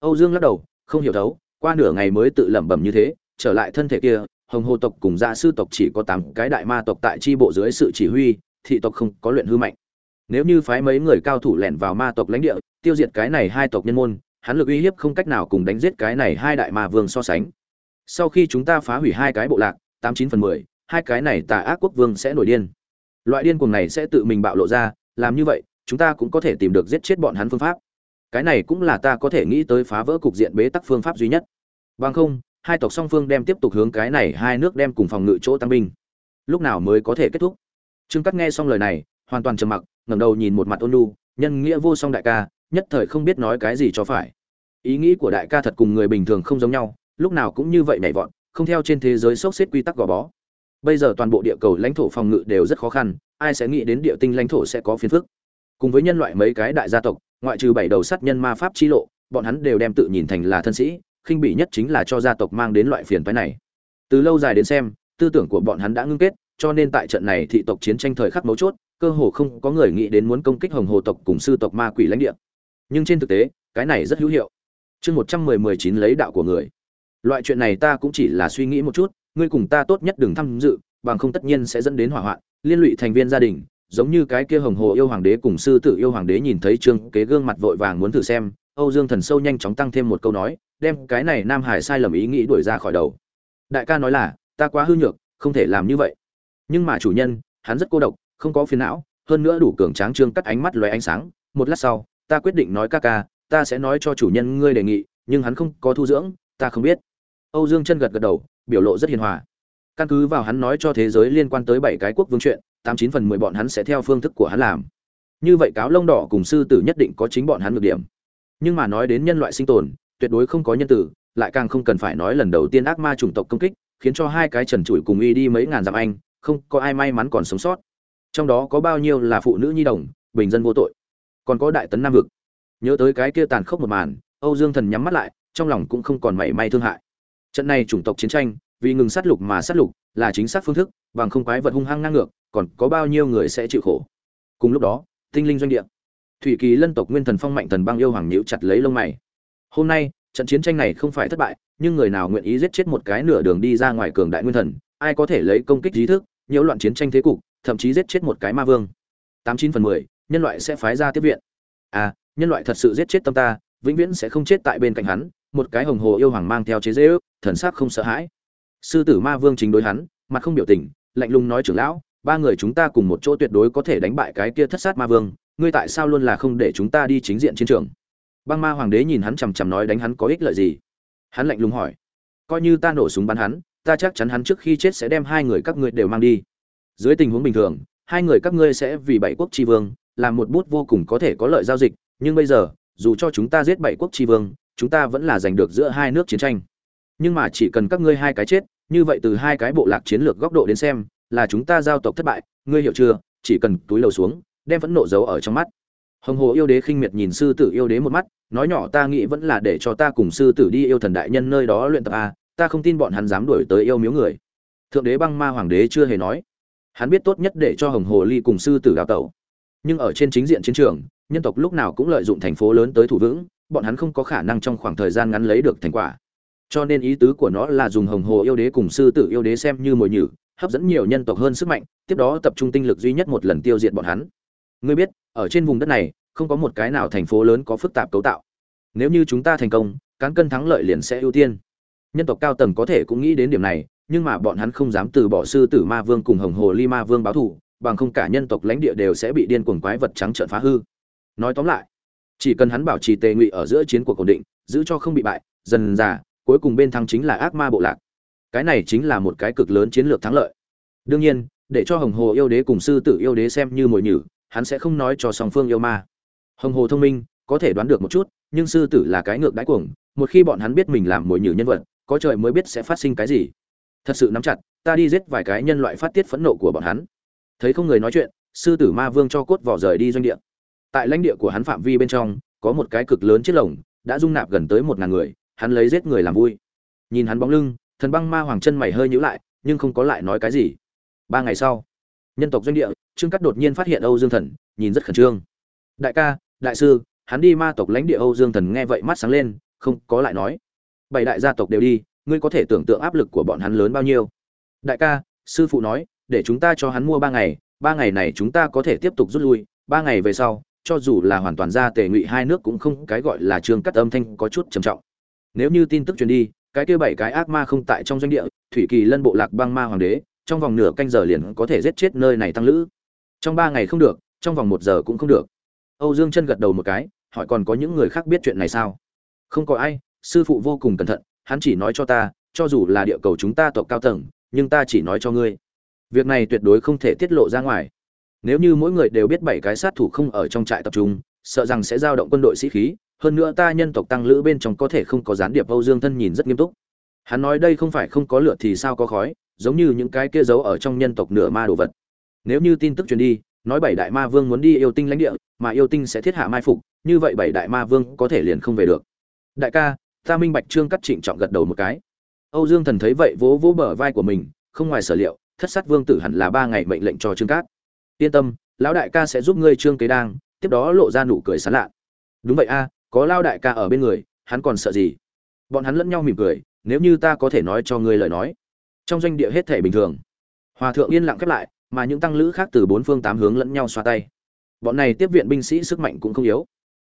Âu dương lắc đầu, không hiểu thấu, qua nửa ngày mới tự lẩm bẩm như thế, trở lại thân thể kia, hồng hồ tộc cùng dạ sư tộc chỉ có tám cái đại ma tộc tại tri bộ dưới sự chỉ huy, thị tộc không có luyện hư mạnh. Nếu như phái mấy người cao thủ lẻn vào ma tộc lãnh địa, tiêu diệt cái này hai tộc nhân môn, hắn lực uy hiếp không cách nào cùng đánh giết cái này hai đại ma vương so sánh. Sau khi chúng ta phá hủy hai cái bộ lạc, tám chín phần mười, hai cái này tà ác quốc vương sẽ nổi điên. Loại điên cuồng này sẽ tự mình bạo lộ ra, làm như vậy, chúng ta cũng có thể tìm được giết chết bọn hắn phương pháp cái này cũng là ta có thể nghĩ tới phá vỡ cục diện bế tắc phương pháp duy nhất. Bằng không, hai tộc song phương đem tiếp tục hướng cái này hai nước đem cùng phòng ngự chỗ tăng binh. Lúc nào mới có thể kết thúc? Trương cắt nghe xong lời này, hoàn toàn trầm mặc, ngẩng đầu nhìn một mặt ôn nhu, nhân nghĩa vô song đại ca, nhất thời không biết nói cái gì cho phải. Ý nghĩ của đại ca thật cùng người bình thường không giống nhau, lúc nào cũng như vậy nhảy vọt, không theo trên thế giới sốc xếp quy tắc gò bó. Bây giờ toàn bộ địa cầu lãnh thổ phòng ngự đều rất khó khăn, ai sẽ nghĩ đến địa tinh lãnh thổ sẽ có phiền phức? Cùng với nhân loại mấy cái đại gia tộc ngoại trừ bảy đầu sát nhân ma pháp chi lộ, bọn hắn đều đem tự nhìn thành là thân sĩ, khinh bỉ nhất chính là cho gia tộc mang đến loại phiền phức này. Từ lâu dài đến xem, tư tưởng của bọn hắn đã ngưng kết, cho nên tại trận này thị tộc chiến tranh thời khắc mấu chốt, cơ hồ không có người nghĩ đến muốn công kích hồng hồ tộc cùng sư tộc ma quỷ lãnh địa. Nhưng trên thực tế, cái này rất hữu hiệu. Chương một trăm mười mười chín lấy đạo của người. Loại chuyện này ta cũng chỉ là suy nghĩ một chút, ngươi cùng ta tốt nhất đừng tham dự, bằng không tất nhiên sẽ dẫn đến hỏa hoạn, liên lụy thành viên gia đình giống như cái kia hồng hồ yêu hoàng đế cùng sư tử yêu hoàng đế nhìn thấy trương kế gương mặt vội vàng muốn thử xem, âu dương thần sâu nhanh chóng tăng thêm một câu nói, đem cái này nam hải sai lầm ý nghĩ đuổi ra khỏi đầu. Đại ca nói là, ta quá hư nhược, không thể làm như vậy. Nhưng mà chủ nhân, hắn rất cô độc, không có phiền não, hơn nữa đủ cường tráng trương cắt ánh mắt loé ánh sáng. Một lát sau, ta quyết định nói ca ca, ta sẽ nói cho chủ nhân ngươi đề nghị, nhưng hắn không có thu dưỡng, ta không biết. Âu dương chân gật gật đầu, biểu lộ rất hiền hòa. Căn cứ vào hắn nói cho thế giới liên quan tới bảy cái quốc vương chuyện tám chín phần mười bọn hắn sẽ theo phương thức của hắn làm. Như vậy cáo lông đỏ cùng sư tử nhất định có chính bọn hắn được điểm. Nhưng mà nói đến nhân loại sinh tồn, tuyệt đối không có nhân tử, lại càng không cần phải nói lần đầu tiên ác ma chủng tộc công kích, khiến cho hai cái trần trụi cùng y đi mấy ngàn dặm anh, không có ai may mắn còn sống sót. Trong đó có bao nhiêu là phụ nữ nhi đồng, bình dân vô tội. Còn có đại tấn nam vực. Nhớ tới cái kia tàn khốc một màn, âu dương thần nhắm mắt lại, trong lòng cũng không còn mảy may thương hại. Trận này chủng tộc chiến tranh, vì ngừng sát lục mà sát lục, là chính xác phương thức, bằng không quái vật hung hăng ngang ngược còn có bao nhiêu người sẽ chịu khổ. Cùng lúc đó, tinh linh doanh địa. Thủy kỳ lân tộc nguyên thần phong mạnh thần băng yêu hoàng nhiễu chặt lấy lông mày. Hôm nay, trận chiến tranh này không phải thất bại, nhưng người nào nguyện ý giết chết một cái nửa đường đi ra ngoài cường đại nguyên thần, ai có thể lấy công kích trí thức, nhiễu loạn chiến tranh thế cục, thậm chí giết chết một cái ma vương. Tám chín phần mười, nhân loại sẽ phái ra tiếp viện. À nhân loại thật sự giết chết tâm ta, vĩnh viễn sẽ không chết tại bên cạnh hắn, một cái hồng hồ yêu hoàng mang theo chế dễ ước thần sắc không sợ hãi. Sư tử ma vương chính đối hắn, mặt không biểu tình, lạnh lùng nói trưởng lão ba người chúng ta cùng một chỗ tuyệt đối có thể đánh bại cái kia thất sát ma vương, ngươi tại sao luôn là không để chúng ta đi chính diện chiến trường? Băng ma hoàng đế nhìn hắn chằm chằm nói đánh hắn có ích lợi gì? Hắn lạnh lùng hỏi. Coi như ta nổ súng bắn hắn, ta chắc chắn hắn trước khi chết sẽ đem hai người các ngươi đều mang đi. Dưới tình huống bình thường, hai người các ngươi sẽ vì bảy quốc tri vương, làm một bút vô cùng có thể có lợi giao dịch, nhưng bây giờ, dù cho chúng ta giết bảy quốc tri vương, chúng ta vẫn là giành được giữa hai nước chiến tranh. Nhưng mà chỉ cần các ngươi hai cái chết, như vậy từ hai cái bộ lạc chiến lược góc độ đến xem là chúng ta giao tộc thất bại, ngươi hiểu chưa? Chỉ cần túi lầu xuống, đem vẫn nộ giấu ở trong mắt. Hồng hồ yêu đế khinh miệt nhìn sư tử yêu đế một mắt, nói nhỏ, ta nghĩ vẫn là để cho ta cùng sư tử đi yêu thần đại nhân nơi đó luyện tập a, ta không tin bọn hắn dám đuổi tới yêu miếu người. Thượng đế băng ma hoàng đế chưa hề nói. Hắn biết tốt nhất để cho hồng hồ ly cùng sư tử đào tẩu. Nhưng ở trên chính diện chiến trường, nhân tộc lúc nào cũng lợi dụng thành phố lớn tới thủ vững, bọn hắn không có khả năng trong khoảng thời gian ngắn lấy được thành quả. Cho nên ý tứ của nó là dùng hồng hồ yêu đế cùng sư tử yêu đế xem như mồi nhử hấp dẫn nhiều nhân tộc hơn sức mạnh, tiếp đó tập trung tinh lực duy nhất một lần tiêu diệt bọn hắn. Ngươi biết, ở trên vùng đất này, không có một cái nào thành phố lớn có phức tạp cấu tạo. Nếu như chúng ta thành công, cán cân thắng lợi liền sẽ ưu tiên. Nhân tộc cao tầng có thể cũng nghĩ đến điểm này, nhưng mà bọn hắn không dám từ bỏ sư tử ma vương cùng hồng hồ ly ma vương báo thù, bằng không cả nhân tộc lãnh địa đều sẽ bị điên cuồng quái vật trắng trợn phá hư. Nói tóm lại, chỉ cần hắn bảo trì tề ngụy ở giữa chiến cuộc ổn định, giữ cho không bị bại, dần dà, cuối cùng bên thắng chính là ác ma bộ lạc cái này chính là một cái cực lớn chiến lược thắng lợi. Đương nhiên, để cho hồng hồ yêu đế cùng sư tử yêu đế xem như mồi nhử, hắn sẽ không nói cho song phương yêu ma. Hồng hồ thông minh, có thể đoán được một chút, nhưng sư tử là cái ngược đáy cuồng, một khi bọn hắn biết mình làm mồi nhử nhân vật, có trời mới biết sẽ phát sinh cái gì. Thật sự nắm chặt, ta đi giết vài cái nhân loại phát tiết phẫn nộ của bọn hắn. Thấy không người nói chuyện, sư tử ma vương cho cốt vỏ rời đi doanh địa. Tại lãnh địa của hắn phạm vi bên trong, có một cái cực lớn chiếc lồng, đã dung nạp gần tới một ngàn người, hắn lấy giết người làm vui. Nhìn hắn bóng lưng thần băng ma hoàng chân mày hơi nhíu lại, nhưng không có lại nói cái gì. Ba ngày sau, nhân tộc doanh địa, trương cắt đột nhiên phát hiện âu dương thần, nhìn rất khẩn trương. Đại ca, đại sư, hắn đi ma tộc lãnh địa âu dương thần nghe vậy mắt sáng lên, không có lại nói. Bảy đại gia tộc đều đi, ngươi có thể tưởng tượng áp lực của bọn hắn lớn bao nhiêu. Đại ca, sư phụ nói, để chúng ta cho hắn mua ba ngày ba ngày này chúng ta có thể tiếp tục rút lui, ba ngày về sau, cho dù là hoàn toàn ra tề ngụy hai nước cũng không, cái gọi là trương cắt âm thanh có chút trầm trọng. Nếu như tin tức truyền đi cái kia bảy cái ác ma không tại trong doanh địa, thủy kỳ lân bộ lạc băng ma hoàng đế, trong vòng nửa canh giờ liền có thể giết chết nơi này tăng lữ. Trong ba ngày không được, trong vòng một giờ cũng không được. Âu dương chân gật đầu một cái, hỏi còn có những người khác biết chuyện này sao? Không có ai, sư phụ vô cùng cẩn thận, hắn chỉ nói cho ta, cho dù là địa cầu chúng ta tộc cao tầng, nhưng ta chỉ nói cho ngươi. Việc này tuyệt đối không thể tiết lộ ra ngoài. Nếu như mỗi người đều biết bảy cái sát thủ không ở trong trại tập trung, sợ rằng sẽ giao động quân đội sĩ khí hơn nữa ta nhân tộc tăng lữ bên trong có thể không có gián điệp âu dương thân nhìn rất nghiêm túc. Hắn nói đây không phải không có lửa thì sao có khói, giống như những cái kia giấu ở trong nhân tộc nửa ma đồ vật. Nếu như tin tức truyền đi, nói bảy đại ma vương muốn đi yêu tinh lãnh địa, mà yêu tinh sẽ thiết hạ mai phục, như vậy bảy đại ma vương có thể liền không về được. Đại ca, ta minh bạch trương cắt trịnh trọng gật đầu một cái. Âu dương thần thấy vậy vỗ vỗ bờ vai của mình, không ngoài sở liệu, thất sát vương tử hẳn là ba ngày mệnh lệnh cho trương cát. Yên tâm, lão đại ca sẽ giúp ngươi trương kế đang, tiếp đó lộ ra nụ cười sán lạ. Đúng vậy a có lao đại ca ở bên người, hắn còn sợ gì? Bọn hắn lẫn nhau mỉm cười, nếu như ta có thể nói cho ngươi lời nói. Trong doanh địa hết thể bình thường. Hòa thượng yên lặng khép lại, mà những tăng lữ khác từ bốn phương tám hướng lẫn nhau xoa tay. Bọn này tiếp viện binh sĩ sức mạnh cũng không yếu.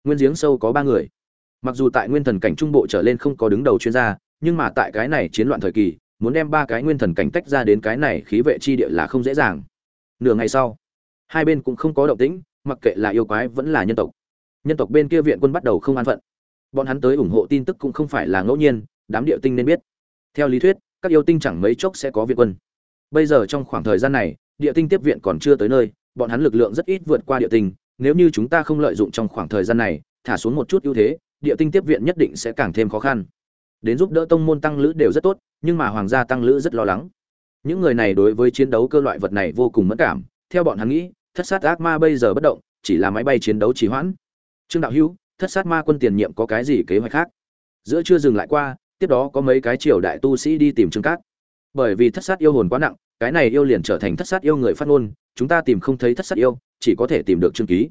Nguyên giếng sâu có ba người. Mặc dù tại nguyên thần cảnh trung bộ trở lên không có đứng đầu chuyên gia, nhưng mà tại cái này chiến loạn thời kỳ, muốn đem ba cái nguyên thần cảnh tách ra đến cái này khí vệ chi địa là không dễ dàng. Nửa ngày sau, hai bên cũng không có động tĩnh, mặc kệ là yêu quái vẫn là nhân tộc nhân tộc bên kia viện quân bắt đầu không an phận. Bọn hắn tới ủng hộ tin tức cũng không phải là ngẫu nhiên, đám địa tinh nên biết. Theo lý thuyết, các yêu tinh chẳng mấy chốc sẽ có viện quân. Bây giờ trong khoảng thời gian này, địa tinh tiếp viện còn chưa tới nơi, bọn hắn lực lượng rất ít vượt qua địa tinh, nếu như chúng ta không lợi dụng trong khoảng thời gian này, thả xuống một chút ưu thế, địa tinh tiếp viện nhất định sẽ càng thêm khó khăn. Đến giúp đỡ tông môn tăng lữ đều rất tốt, nhưng mà hoàng gia tăng lữ rất lo lắng. Những người này đối với chiến đấu cơ loại vật này vô cùng mất cảm, theo bọn hắn nghĩ, thất sát ác ma bây giờ bất động, chỉ là máy bay chiến đấu trì hoãn trương đạo hữu, thất sát ma quân tiền nhiệm có cái gì kế hoạch khác? Giữa chưa dừng lại qua, tiếp đó có mấy cái triều đại tu sĩ đi tìm trương cát. Bởi vì thất sát yêu hồn quá nặng, cái này yêu liền trở thành thất sát yêu người phát ngôn, chúng ta tìm không thấy thất sát yêu, chỉ có thể tìm được trương ký.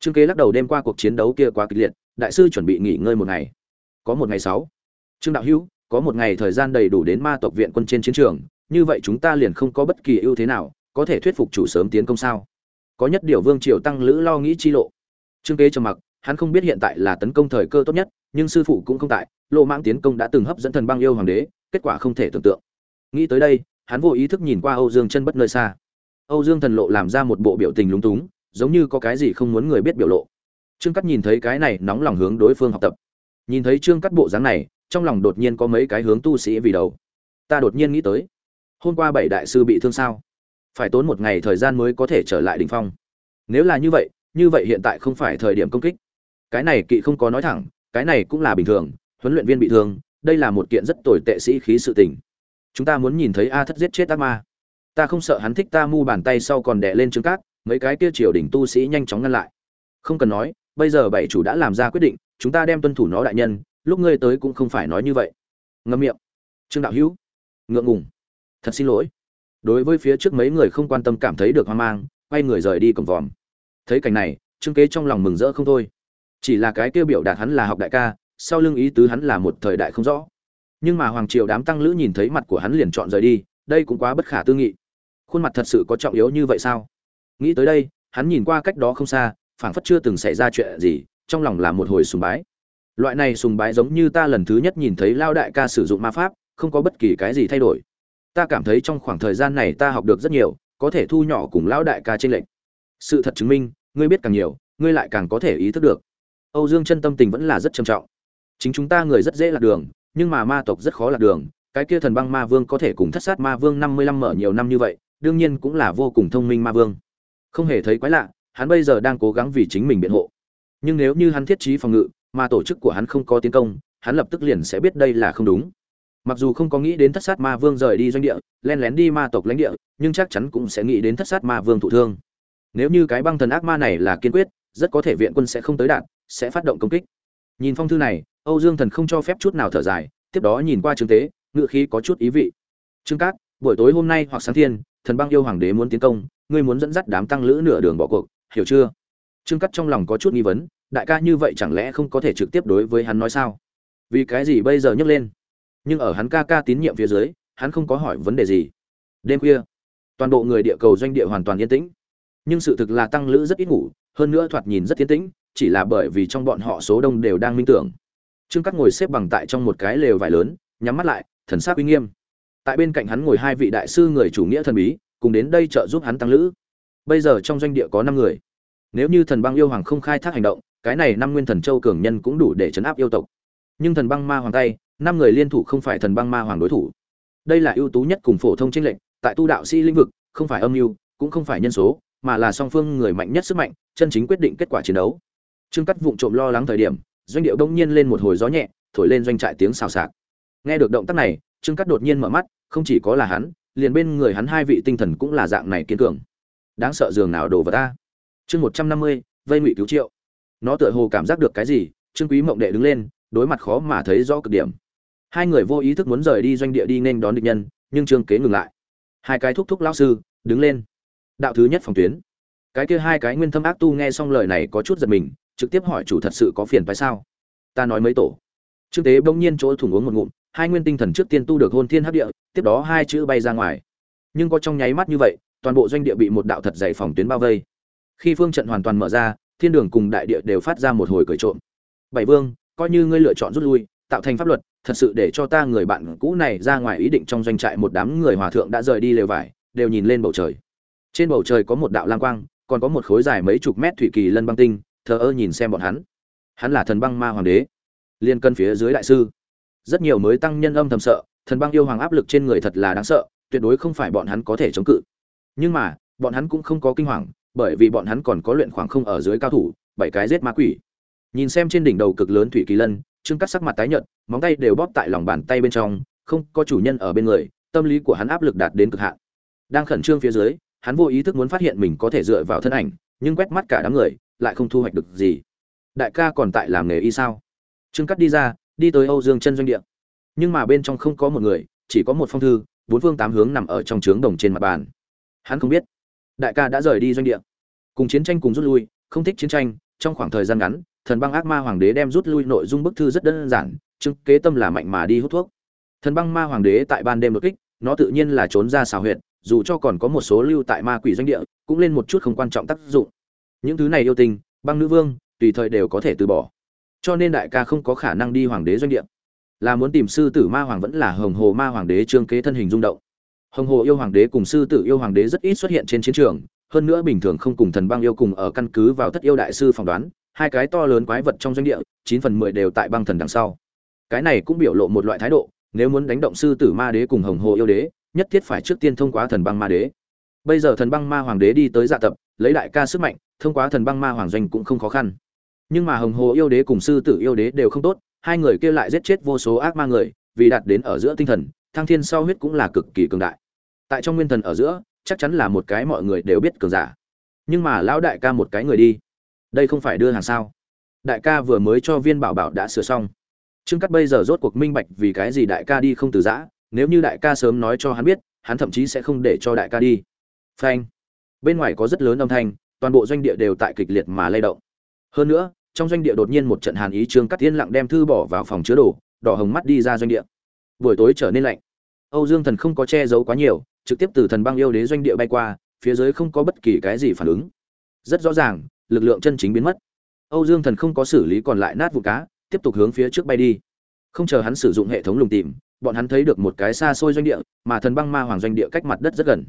Trương kế lắc đầu đêm qua cuộc chiến đấu kia quá kịch liệt, đại sư chuẩn bị nghỉ ngơi một ngày. Có một ngày sáu. Trương đạo hữu, có một ngày thời gian đầy đủ đến ma tộc viện quân trên chiến trường, như vậy chúng ta liền không có bất kỳ ưu thế nào, có thể thuyết phục chủ sớm tiến công sao? Có nhất điều vương triều tăng lữ lo nghĩ chi lộ. Trương kế trầm mặc hắn không biết hiện tại là tấn công thời cơ tốt nhất, nhưng sư phụ cũng không tại lộ mãng tiến công đã từng hấp dẫn thần băng yêu hoàng đế, kết quả không thể tưởng tượng. Nghĩ tới đây, hắn vô ý thức nhìn qua âu dương chân bất nơi xa. Âu dương thần lộ làm ra một bộ biểu tình lúng túng, giống như có cái gì không muốn người biết biểu lộ. Trương cắt nhìn thấy cái này nóng lòng hướng đối phương học tập. Nhìn thấy trương cắt bộ dáng này, trong lòng đột nhiên có mấy cái hướng tu sĩ vì đầu. Ta đột nhiên nghĩ tới, hôm qua bảy đại sư bị thương sao? Phải tốn một ngày thời gian mới có thể trở lại đ ỉ n h phong. Nếu là như vậy như vậy hiện tại không phải thời điểm công kích cái này kỵ không có nói thẳng, cái này cũng là bình thường, huấn luyện viên bị thương, đây là một kiện rất tồi tệ sĩ khí sự tình. Chúng ta muốn nhìn thấy a thất giết chết ác ma. Ta không sợ hắn thích ta mu bàn tay sau còn đè lên trứng cát, mấy cái kia triều đỉnh tu sĩ nhanh chóng ngăn lại. Không cần nói, bây giờ bảy chủ đã làm ra quyết định, chúng ta đem tuân thủ nó đại nhân, lúc ngươi tới cũng không phải nói như vậy. Ngâm miệng. Trương đạo hữu. Ngượng ngùng. Thật xin lỗi. Đối với phía trước mấy người không quan tâm cảm thấy được hoang mang, quay người rời đi cổng vòm. Thấy cảnh này, trương kế trong lòng mừng rỡ không thôi chỉ là cái kêu biểu đạt hắn là học đại ca, sau lưng ý tứ hắn là một thời đại không rõ. Nhưng mà hoàng triều đám tăng lữ nhìn thấy mặt của hắn liền chọn rời đi, đây cũng quá bất khả tư nghị. Khuôn mặt thật sự có trọng yếu như vậy sao? Nghĩ tới đây, hắn nhìn qua cách đó không xa, phảng phất chưa từng xảy ra chuyện gì, trong lòng là một hồi sùng bái. Loại này sùng bái giống như ta lần thứ nhất nhìn thấy lao đại ca sử dụng ma pháp, không có bất kỳ cái gì thay đổi. Ta cảm thấy trong khoảng thời gian này ta học được rất nhiều, có thể thu nhỏ cùng lão đại ca trên lệnh sự thật chứng minh, ngươi biết càng nhiều, ngươi lại càng có thể ý thức được âu dương chân tâm tình vẫn là rất trầm trọng. Chính chúng ta người rất dễ lạc đường, nhưng mà ma tộc rất khó lạc đường, cái kia thần băng ma vương có thể cùng thất sát ma vương năm mươi lăm mở nhiều năm như vậy, đương nhiên cũng là vô cùng thông minh ma vương. Không hề thấy quái lạ, hắn bây giờ đang cố gắng vì chính mình biện hộ. Nhưng nếu như hắn thiết trí phòng ngự, mà tổ chức của hắn không có tiến công, hắn lập tức liền sẽ biết đây là không đúng. Mặc dù không có nghĩ đến thất sát ma vương rời đi doanh địa lén lén đi ma tộc lãnh địa, nhưng chắc chắn cũng sẽ nghĩ đến thất sát ma vương thụ thương. Nếu như cái băng thần ác ma này là kiên quyết, rất có thể viện quân sẽ không tới đạn sẽ phát động công kích. Nhìn phong thư này, âu dương thần không cho phép chút nào thở dài, tiếp đó nhìn qua trương tế ngự khí có chút ý vị. Trương cát, buổi tối hôm nay hoặc sáng thiên, thần băng yêu hoàng đế muốn tiến công, ngươi muốn dẫn dắt đám tăng lữ nửa đường bỏ cuộc, hiểu chưa? Trương cát trong lòng có chút nghi vấn, đại ca như vậy chẳng lẽ không có thể trực tiếp đối với hắn nói sao? Vì cái gì bây giờ nhấc lên? Nhưng ở hắn ca ca tín nhiệm phía dưới, hắn không có hỏi vấn đề gì. Đêm khuya, toàn bộ người địa cầu doanh địa hoàn toàn yên tĩnh. Nhưng sự thực là tăng lữ rất ít ngủ, hơn nữa thoạt nhìn rất tiến tĩnh chỉ là bởi vì trong bọn họ số đông đều đang minh tưởng. Trương cắt ngồi xếp bằng tại trong một cái lều vải lớn, nhắm mắt lại, thần sắc uy nghiêm. Tại bên cạnh hắn ngồi hai vị đại sư người chủ nghĩa thần bí, cùng đến đây trợ giúp hắn tăng lữ. Bây giờ trong doanh địa có năm người. Nếu như thần băng yêu hoàng không khai thác hành động, cái này năm nguyên thần châu cường nhân cũng đủ để chấn áp yêu tộc. Nhưng thần băng ma hoàng tay, năm người liên thủ không phải thần băng ma hoàng đối thủ. Đây là ưu tú nhất cùng phổ thông tranh lệnh tại tu đạo sĩ lĩnh vực, không phải âm mưu, cũng không phải nhân số, mà là song phương người mạnh nhất sức mạnh, chân chính quyết định kết quả chiến đấu trương cắt vụng trộm lo lắng thời điểm, doanh điệu đông nhiên lên một hồi gió nhẹ, thổi lên doanh trại tiếng xào xạc. Nghe được động tác này, trương cắt đột nhiên mở mắt, không chỉ có là hắn, liền bên người hắn hai vị tinh thần cũng là dạng này kiên cường. Đáng sợ giường nào đổ vào ta. Chương một trăm năm mươi, vây ngụy cứu triệu. Nó tựa hồ cảm giác được cái gì, trương quý mộng đệ đứng lên, đối mặt khó mà thấy rõ cực điểm. Hai người vô ý thức muốn rời đi doanh địa đi nên đón địch nhân, nhưng trương kế ngừng lại. Hai cái thúc thúc lao sư, đứng lên. Đạo thứ nhất phòng tuyến. Cái kia hai cái nguyên thâm ác tu nghe xong lời này có chút giật mình trực tiếp hỏi chủ thật sự có phiền phải sao? Ta nói mấy tổ. Trương tế bỗng nhiên chỗ thủng uống một ngụm, hai nguyên tinh thần trước tiên tu được hôn thiên hấp địa, tiếp đó hai chữ bay ra ngoài. Nhưng có trong nháy mắt như vậy, toàn bộ doanh địa bị một đạo thật dày phòng tuyến bao vây. Khi phương trận hoàn toàn mở ra, thiên đường cùng đại địa đều phát ra một hồi cười trộm. Bảy vương, coi như ngươi lựa chọn rút lui, tạo thành pháp luật, thật sự để cho ta người bạn cũ này ra ngoài ý định trong doanh trại một đám người hòa thượng đã rời đi lều vải, đều nhìn lên bầu trời. Trên bầu trời có một đạo lang quang, còn có một khối dài mấy chục mét thủy kỳ lân băng tinh thờ ơ nhìn xem bọn hắn. Hắn là thần băng ma hoàng đế, liên cân phía dưới đại sư. Rất nhiều mới tăng nhân âm thầm sợ, thần băng yêu hoàng áp lực trên người thật là đáng sợ, tuyệt đối không phải bọn hắn có thể chống cự. Nhưng mà, bọn hắn cũng không có kinh hoàng, bởi vì bọn hắn còn có luyện khoảng không ở dưới cao thủ, bảy cái giết ma quỷ. Nhìn xem trên đỉnh đầu cực lớn thủy kỳ lân, trương cắt sắc mặt tái nhợt, móng tay đều bóp tại lòng bàn tay bên trong, không có chủ nhân ở bên người, tâm lý của hắn áp lực đạt đến cực hạn. Đang khẩn trương phía dưới, hắn vô ý thức muốn phát hiện mình có thể dựa vào thân ảnh, nhưng quét mắt cả đám người lại không thu hoạch được gì. Đại ca còn tại làm nghề y sao? Trương cắt đi ra, đi tới âu dương chân doanh địa. Nhưng mà bên trong không có một người, chỉ có một phong thư, bốn phương tám hướng nằm ở trong trướng đồng trên mặt bàn. Hắn không biết. Đại ca đã rời đi doanh địa. Cùng chiến tranh cùng rút lui, không thích chiến tranh, trong khoảng thời gian ngắn, thần băng ác ma hoàng đế đem rút lui nội dung bức thư rất đơn giản chứng kế tâm là mạnh mà đi hút thuốc. Thần băng ma hoàng đế tại ban đêm đột kích, nó tự nhiên là trốn ra xào huyệt, dù cho còn có một số lưu tại ma quỷ doanh địa, cũng lên một chút không quan trọng tác dụng những thứ này yêu tình băng nữ vương, tùy thời đều có thể từ bỏ. Cho nên đại ca không có khả năng đi hoàng đế doanh địa. Là muốn tìm sư tử ma hoàng vẫn là hồng hồ ma hoàng đế trương kế thân hình rung động. Hồng hồ yêu hoàng đế cùng sư tử yêu hoàng đế rất ít xuất hiện trên chiến trường, hơn nữa bình thường không cùng thần băng yêu cùng ở căn cứ vào thất yêu đại sư phỏng đoán, hai cái to lớn quái vật trong doanh địa, chín phần mười đều tại băng thần đằng sau. Cái này cũng biểu lộ một loại thái độ, nếu muốn đánh động sư tử ma đế cùng hồng hồ yêu đế, nhất thiết phải trước tiên thông qua thần băng ma đế. Bây giờ thần băng ma hoàng đế đi tới dạ tập lấy đại ca sức mạnh, thông qua thần băng ma hoàng doanh cũng không khó khăn. Nhưng mà hồng hồ yêu đế cùng sư tử yêu đế đều không tốt, hai người kia lại giết chết vô số ác ma người, vì đạt đến ở giữa tinh thần, thăng thiên sau huyết cũng là cực kỳ cường đại. Tại trong nguyên thần ở giữa, chắc chắn là một cái mọi người đều biết cường giả. Nhưng mà lão đại ca một cái người đi. Đây không phải đưa hàng sao? Đại ca vừa mới cho viên bảo bảo đã sửa xong. Trương cắt bây giờ rốt cuộc minh bạch vì cái gì đại ca đi không từ giã, nếu như đại ca sớm nói cho hắn biết, hắn thậm chí sẽ không để cho đại ca đi. Phanh bên ngoài có rất lớn âm thanh, toàn bộ doanh địa đều tại kịch liệt mà lay động. Hơn nữa, trong doanh địa đột nhiên một trận hàn ý trương cắt thiên lặng đem thư bỏ vào phòng chứa đồ, đỏ hồng mắt đi ra doanh địa. Buổi tối trở nên lạnh. Âu dương thần không có che giấu quá nhiều, trực tiếp từ thần băng yêu đế doanh địa bay qua, phía dưới không có bất kỳ cái gì phản ứng. Rất rõ ràng, lực lượng chân chính biến mất. Âu dương thần không có xử lý còn lại nát vụ cá, tiếp tục hướng phía trước bay đi. Không chờ hắn sử dụng hệ thống lùng tìm, bọn hắn thấy được một cái xa xôi doanh địa, mà thần băng ma hoàng doanh địa cách mặt đất rất gần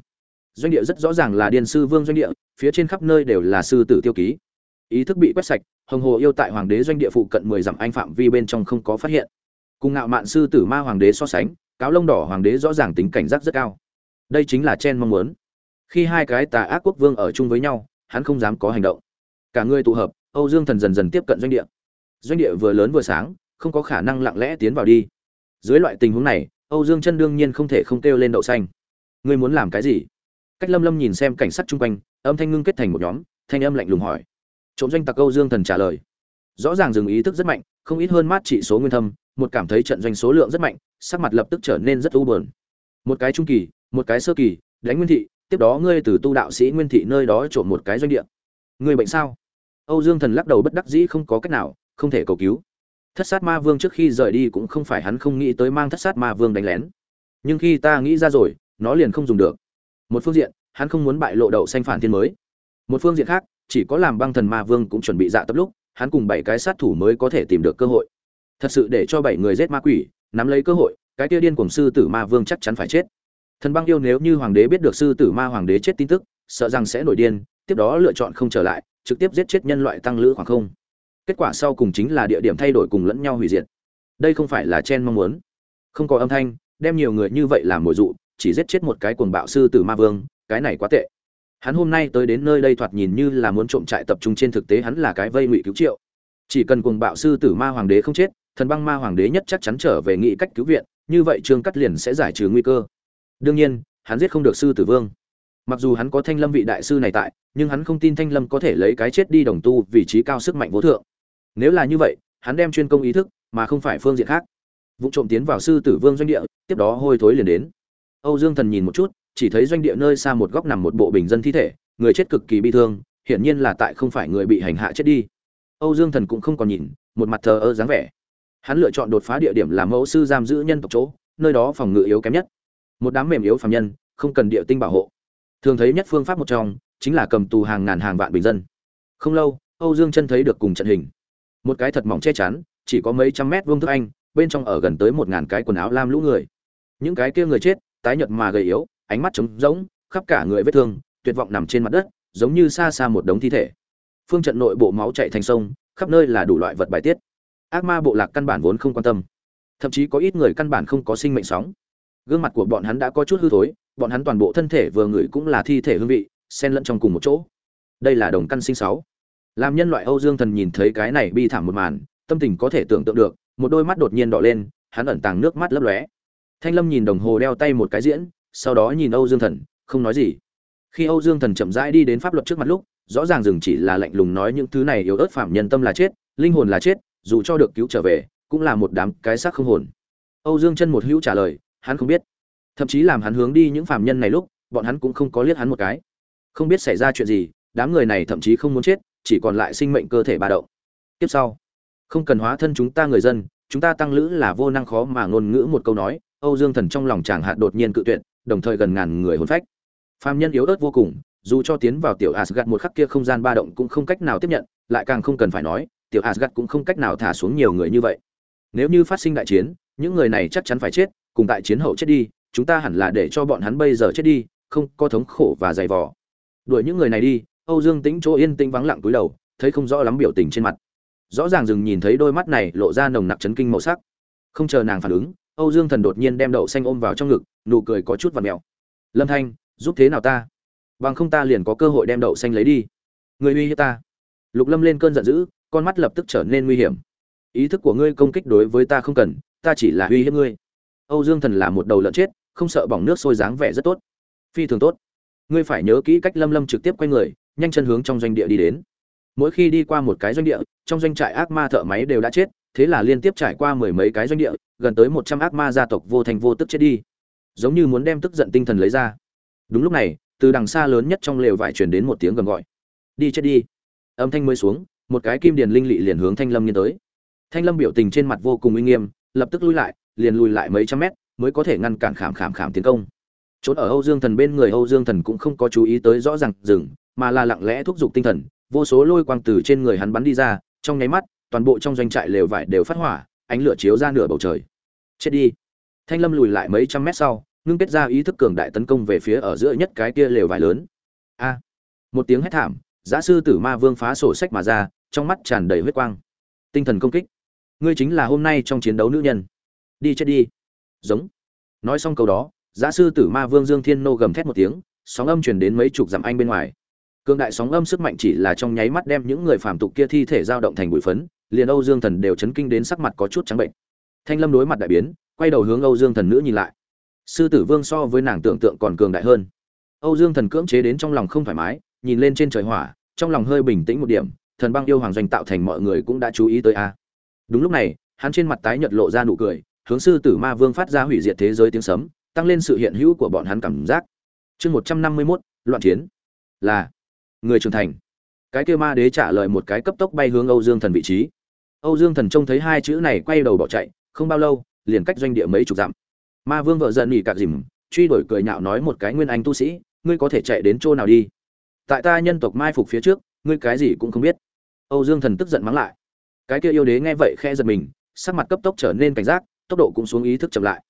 doanh địa rất rõ ràng là điền sư vương doanh địa, phía trên khắp nơi đều là sư tử tiêu ký. Ý thức bị quét sạch, hồng hồ yêu tại hoàng đế doanh địa phụ cận mười dặm anh phạm vi bên trong không có phát hiện. Cùng ngạo mạn sư tử ma hoàng đế so sánh, cáo lông đỏ hoàng đế rõ ràng tính cảnh giác rất cao. Đây chính là chen mong muốn. Khi hai cái tà ác quốc vương ở chung với nhau, hắn không dám có hành động. Cả người tụ hợp, âu dương thần dần dần tiếp cận doanh địa. Doanh địa vừa lớn vừa sáng, không có khả năng lặng lẽ tiến vào đi. Dưới loại tình huống này, âu dương chân đương nhiên không thể không kêu lên đậu xanh. Ngươi muốn làm cái gì? Cách lâm lâm nhìn xem cảnh sát chung quanh, âm thanh ngưng kết thành một nhóm, thanh âm lạnh lùng hỏi. Trộm doanh tặc âu dương thần trả lời. Rõ ràng dừng ý thức rất mạnh, không ít hơn mát trị số nguyên thâm, một cảm thấy trận doanh số lượng rất mạnh, sắc mặt lập tức trở nên rất u buồn. Một cái trung kỳ, một cái sơ kỳ, đánh nguyên thị, tiếp đó ngươi từ tu đạo sĩ nguyên thị nơi đó trộm một cái doanh địa. Ngươi bệnh sao? Âu dương thần lắc đầu bất đắc dĩ không có cách nào, không thể cầu cứu. Thất sát ma vương trước khi rời đi cũng không phải hắn không nghĩ tới mang thất sát ma vương đánh lén. Nhưng khi ta nghĩ ra rồi, nó liền không dùng được một phương diện, hắn không muốn bại lộ đậu xanh phản thiên mới. Một phương diện khác, chỉ có làm băng thần ma vương cũng chuẩn bị dạ tập lúc, hắn cùng bảy cái sát thủ mới có thể tìm được cơ hội. Thật sự để cho bảy người giết ma quỷ, nắm lấy cơ hội, cái kia điên cùng sư tử ma vương chắc chắn phải chết. Thần băng yêu nếu như hoàng đế biết được sư tử ma hoàng đế chết tin tức, sợ rằng sẽ nổi điên, tiếp đó lựa chọn không trở lại, trực tiếp giết chết nhân loại tăng lữ khoảng không. Kết quả sau cùng chính là địa điểm thay đổi cùng lẫn nhau hủy diệt. Đây không phải là chen mong muốn. Không có âm thanh, đem nhiều người như vậy làm mồi dụ chỉ giết chết một cái cuồng bạo sư tử ma vương, cái này quá tệ. Hắn hôm nay tới đến nơi đây thoạt nhìn như là muốn trộm trại tập trung trên thực tế hắn là cái vây ngụy cứu triệu. Chỉ cần cuồng bạo sư tử ma hoàng đế không chết, thần băng ma hoàng đế nhất chắc chắn trở về nghị cách cứu viện, như vậy trương cắt liền sẽ giải trừ nguy cơ. Đương nhiên, hắn giết không được sư tử vương. Mặc dù hắn có thanh lâm vị đại sư này tại, nhưng hắn không tin thanh lâm có thể lấy cái chết đi đồng tu vị trí cao sức mạnh vô thượng. Nếu là như vậy, hắn đem chuyên công ý thức, mà không phải phương diện khác. Vụ trộm tiến vào sư tử vương doanh địa, tiếp đó hôi thối liền đến âu dương thần nhìn một chút, chỉ thấy doanh địa nơi xa một góc nằm một bộ bình dân thi thể, người chết cực kỳ bi thương, hiển nhiên là tại không phải người bị hành hạ chết đi. Âu dương thần cũng không còn nhìn, một mặt thờ ơ dáng vẻ. Hắn lựa chọn đột phá địa điểm làm mẫu sư giam giữ nhân tộc chỗ, nơi đó phòng ngự yếu kém nhất. Một đám mềm yếu phàm nhân, không cần địa tinh bảo hộ. Thường thấy nhất phương pháp một trong, chính là cầm tù hàng ngàn hàng vạn bình dân. Không lâu, âu dương chân thấy được cùng trận hình. Một cái thật mỏng che chắn, chỉ có mấy trăm mét vuông thức anh, bên trong ở gần tới một ngàn cái quần áo lam lũ người. Những cái kia người chết tái nhợt mà gầy yếu, ánh mắt trống rỗng, khắp cả người vết thương, tuyệt vọng nằm trên mặt đất, giống như xa xa một đống thi thể. Phương trận nội bộ máu chảy thành sông, khắp nơi là đủ loại vật bài tiết. Ác ma bộ lạc căn bản vốn không quan tâm. Thậm chí có ít người căn bản không có sinh mệnh sóng. Gương mặt của bọn hắn đã có chút hư thối, bọn hắn toàn bộ thân thể vừa ngửi cũng là thi thể hương vị, xen lẫn trong cùng một chỗ. Đây là đồng căn sinh sáu. Làm nhân loại âu dương thần nhìn thấy cái này bi thảm một màn, tâm tình có thể tưởng tượng được, một đôi mắt đột nhiên đỏ lên, hắn ẩn tàng nước mắt lấp lóe thanh lâm nhìn đồng hồ đeo tay một cái diễn, sau đó nhìn âu dương thần, không nói gì. Khi âu dương thần chậm rãi đi đến pháp luật trước mặt lúc, rõ ràng dừng chỉ là lạnh lùng nói những thứ này yếu ớt phạm nhân tâm là chết, linh hồn là chết, dù cho được cứu trở về, cũng là một đám cái xác không hồn. Âu dương chân một hữu trả lời, hắn không biết. Thậm chí làm hắn hướng đi những phạm nhân này lúc, bọn hắn cũng không có liếc hắn một cái. Không biết xảy ra chuyện gì, đám người này thậm chí không muốn chết, chỉ còn lại sinh mệnh cơ thể ba động. Tiếp sau, không cần hóa thân chúng ta người dân, chúng ta tăng lữ là vô năng khó mà ngôn ngữ một câu nói âu dương thần trong lòng chàng hạt đột nhiên cự tuyệt, đồng thời gần ngàn người hồn phách. Phàm nhân yếu ớt vô cùng, dù cho tiến vào tiểu Asgard một khắc kia không gian ba động cũng không cách nào tiếp nhận, lại càng không cần phải nói, tiểu Asgard cũng không cách nào thả xuống nhiều người như vậy. Nếu như phát sinh đại chiến, những người này chắc chắn phải chết, cùng tại chiến hậu chết đi, chúng ta hẳn là để cho bọn hắn bây giờ chết đi, không có thống khổ và dày vò. Đuổi những người này đi, âu dương tĩnh chỗ yên tĩnh vắng lặng túi đầu, thấy không rõ lắm biểu tình trên mặt. Rõ ràng dừng nhìn thấy đôi mắt này lộ ra nồng nặc chấn kinh màu sắc. Không chờ nàng phản ứng âu dương thần đột nhiên đem đậu xanh ôm vào trong ngực, nụ cười có chút vặn mèo. Lâm thanh, giúp thế nào ta? Bằng không ta liền có cơ hội đem đậu xanh lấy đi. Ngươi uy hiếp ta. Lục lâm lên cơn giận dữ, con mắt lập tức trở nên nguy hiểm. Ý thức của ngươi công kích đối với ta không cần, ta chỉ là uy hiếp ngươi. Âu dương thần là một đầu lợn chết, không sợ bỏng nước sôi dáng vẻ rất tốt. Phi thường tốt. Ngươi phải nhớ kỹ cách lâm lâm trực tiếp quay người, nhanh chân hướng trong doanh địa đi đến. Mỗi khi đi qua một cái doanh địa, trong doanh trại ác ma thợ máy đều đã chết thế là liên tiếp trải qua mười mấy cái doanh địa, gần tới một trăm ác ma gia tộc vô thành vô tức chết đi. Giống như muốn đem tức giận tinh thần lấy ra. Đúng lúc này, từ đằng xa lớn nhất trong lều vải truyền đến một tiếng gầm gọi. Đi chết đi. Âm thanh mới xuống, một cái kim điền linh lị liền hướng thanh lâm nghiên tới. Thanh lâm biểu tình trên mặt vô cùng uy nghiêm, lập tức lui lại, liền lùi lại mấy trăm mét, mới có thể ngăn cản khảm khảm khảm tiến công. Trốn ở âu dương thần bên người âu dương thần cũng không có chú ý tới rõ ràng dừng mà là lặng lẽ thúc giục tinh thần, vô số lôi quang từ trên người hắn bắn đi ra, trong nháy mắt toàn bộ trong doanh trại lều vải đều phát hỏa ánh lửa chiếu ra nửa bầu trời chết đi thanh lâm lùi lại mấy trăm mét sau ngưng kết ra ý thức cường đại tấn công về phía ở giữa nhất cái kia lều vải lớn a một tiếng hét thảm giã sư tử ma vương phá sổ sách mà ra, trong mắt tràn đầy huyết quang. Tinh thần công kích. Ngươi chính là hôm nay trong chiến đấu nữ nhân. Đi chết đi. Giống. Nói xong câu đó, giã sư tử ma vương Dương Thiên nô gầm thét một tiếng, sóng âm truyền đến mấy chục dặm anh bên ngoài. Cương đại sóng âm sức mạnh chỉ là trong nháy mắt đem những người phàm tục kia thi thể dao động thành bụi phấn, liền Âu Dương Thần đều chấn kinh đến sắc mặt có chút trắng bệnh. Thanh Lâm đối mặt đại biến, quay đầu hướng Âu Dương Thần nữ nhìn lại. Sư tử vương so với nàng tưởng tượng còn cường đại hơn. Âu Dương Thần cưỡng chế đến trong lòng không thoải mái, nhìn lên trên trời hỏa, trong lòng hơi bình tĩnh một điểm, thần băng yêu hoàng doanh tạo thành mọi người cũng đã chú ý tới a. Đúng lúc này, hắn trên mặt tái nhợt lộ ra nụ cười, hướng sư tử ma vương phát ra hủy diệt thế giới tiếng sấm, tăng lên sự hiện hữu của bọn hắn cảm giác. Chương 151, loạn chiến. Là người trưởng thành. Cái kia ma đế trả lời một cái cấp tốc bay hướng Âu Dương Thần vị trí. Âu Dương Thần trông thấy hai chữ này quay đầu bỏ chạy, không bao lâu, liền cách doanh địa mấy chục dặm. Ma Vương vợ giận nghỉ cạc dìm, truy đuổi cười nhạo nói một cái nguyên anh tu sĩ, ngươi có thể chạy đến chỗ nào đi? Tại ta nhân tộc mai phục phía trước, ngươi cái gì cũng không biết. Âu Dương Thần tức giận mắng lại. Cái kia yêu đế nghe vậy khe giật mình, sắc mặt cấp tốc trở nên cảnh giác, tốc độ cũng xuống ý thức chậm lại.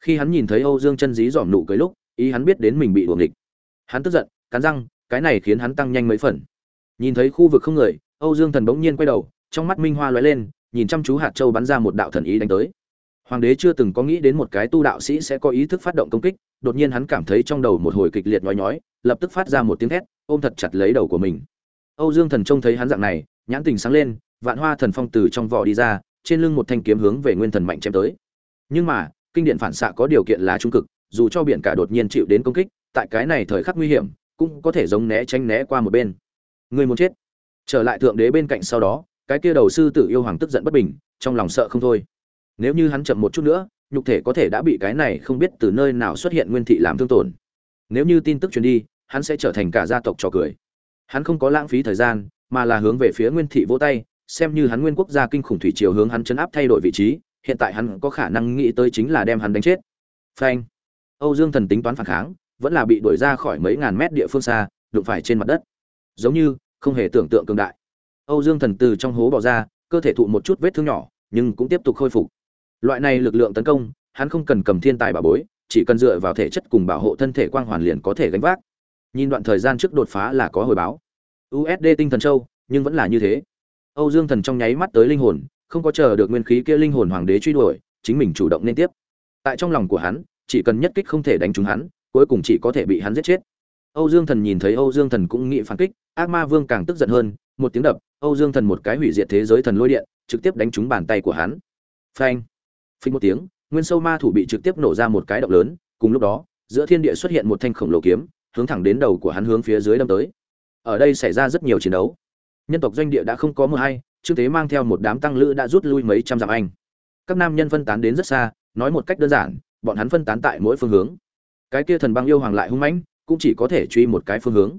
Khi hắn nhìn thấy Âu Dương chân dí dỏm nụ cười lúc, ý hắn biết đến mình bị đuổi địch, Hắn tức giận, cắn răng, cái này khiến hắn tăng nhanh mấy phần. Nhìn thấy khu vực không người, Âu Dương Thần bỗng nhiên quay đầu, trong mắt minh hoa lóe lên, nhìn chăm chú hạt châu bắn ra một đạo thần ý đánh tới. Hoàng đế chưa từng có nghĩ đến một cái tu đạo sĩ sẽ có ý thức phát động công kích, đột nhiên hắn cảm thấy trong đầu một hồi kịch liệt nhói nhói, lập tức phát ra một tiếng thét, ôm thật chặt lấy đầu của mình. Âu Dương Thần trông thấy hắn dạng này, nhãn tình sáng lên, vạn hoa thần phong từ trong vỏ đi ra, trên lưng một thanh kiếm hướng về nguyên thần mạnh chém tới. Nhưng mà, kinh điện phản xạ có điều kiện là trung cực, dù cho biển cả đột nhiên chịu đến công kích, tại cái này thời khắc nguy hiểm, cũng có thể giống né tránh né qua một bên. Người muốn chết. Trở lại thượng đế bên cạnh sau đó, cái kia đầu sư tử yêu hoàng tức giận bất bình, trong lòng sợ không thôi. Nếu như hắn chậm một chút nữa, nhục thể có thể đã bị cái này không biết từ nơi nào xuất hiện nguyên thị làm thương tổn. Nếu như tin tức truyền đi, hắn sẽ trở thành cả gia tộc trò cười. Hắn không có lãng phí thời gian, mà là hướng về phía nguyên thị vỗ tay, xem như hắn nguyên quốc gia kinh khủng thủy triều hướng hắn chấn áp thay đổi vị trí, hiện tại hắn có khả năng nghĩ tới chính là đem hắn đánh chết. Phanh. Âu Dương Thần tính toán phản kháng, vẫn là bị đuổi ra khỏi mấy ngàn mét địa phương xa, đụng phải trên mặt đất. Giống như không hề tưởng tượng cường đại. Âu Dương Thần từ trong hố bò ra, cơ thể thụ một chút vết thương nhỏ, nhưng cũng tiếp tục khôi phục. Loại này lực lượng tấn công, hắn không cần cầm thiên tài bảo bối, chỉ cần dựa vào thể chất cùng bảo hộ thân thể quang hoàn liền có thể gánh vác. Nhìn đoạn thời gian trước đột phá là có hồi báo. USD tinh thần châu, nhưng vẫn là như thế. Âu Dương Thần trong nháy mắt tới linh hồn, không có chờ được nguyên khí kia linh hồn hoàng đế truy đuổi, chính mình chủ động nên tiếp. Tại trong lòng của hắn, chỉ cần nhất kích không thể đánh trúng hắn, cuối cùng chỉ có thể bị hắn giết chết. Âu Dương Thần nhìn thấy Âu Dương Thần cũng nghĩ phản kích, Ác Ma Vương càng tức giận hơn, một tiếng đập, Âu Dương Thần một cái hủy diệt thế giới thần lôi điện, trực tiếp đánh trúng bàn tay của hắn. Phanh! Phình một tiếng, nguyên sâu ma thủ bị trực tiếp nổ ra một cái động lớn, cùng lúc đó, giữa thiên địa xuất hiện một thanh khổng lồ kiếm, hướng thẳng đến đầu của hắn hướng phía dưới đâm tới. Ở đây xảy ra rất nhiều chiến đấu. Nhân tộc doanh địa đã không có mưa hay, Trương Tế mang theo một đám tăng lữ đã rút lui mấy trăm dặm anh. Các nam nhân phân tán đến rất xa, nói một cách đơn giản, bọn hắn phân tán tại mỗi phương hướng. Cái kia thần băng yêu hoàng lại hung mãnh, cũng chỉ có thể truy một cái phương hướng.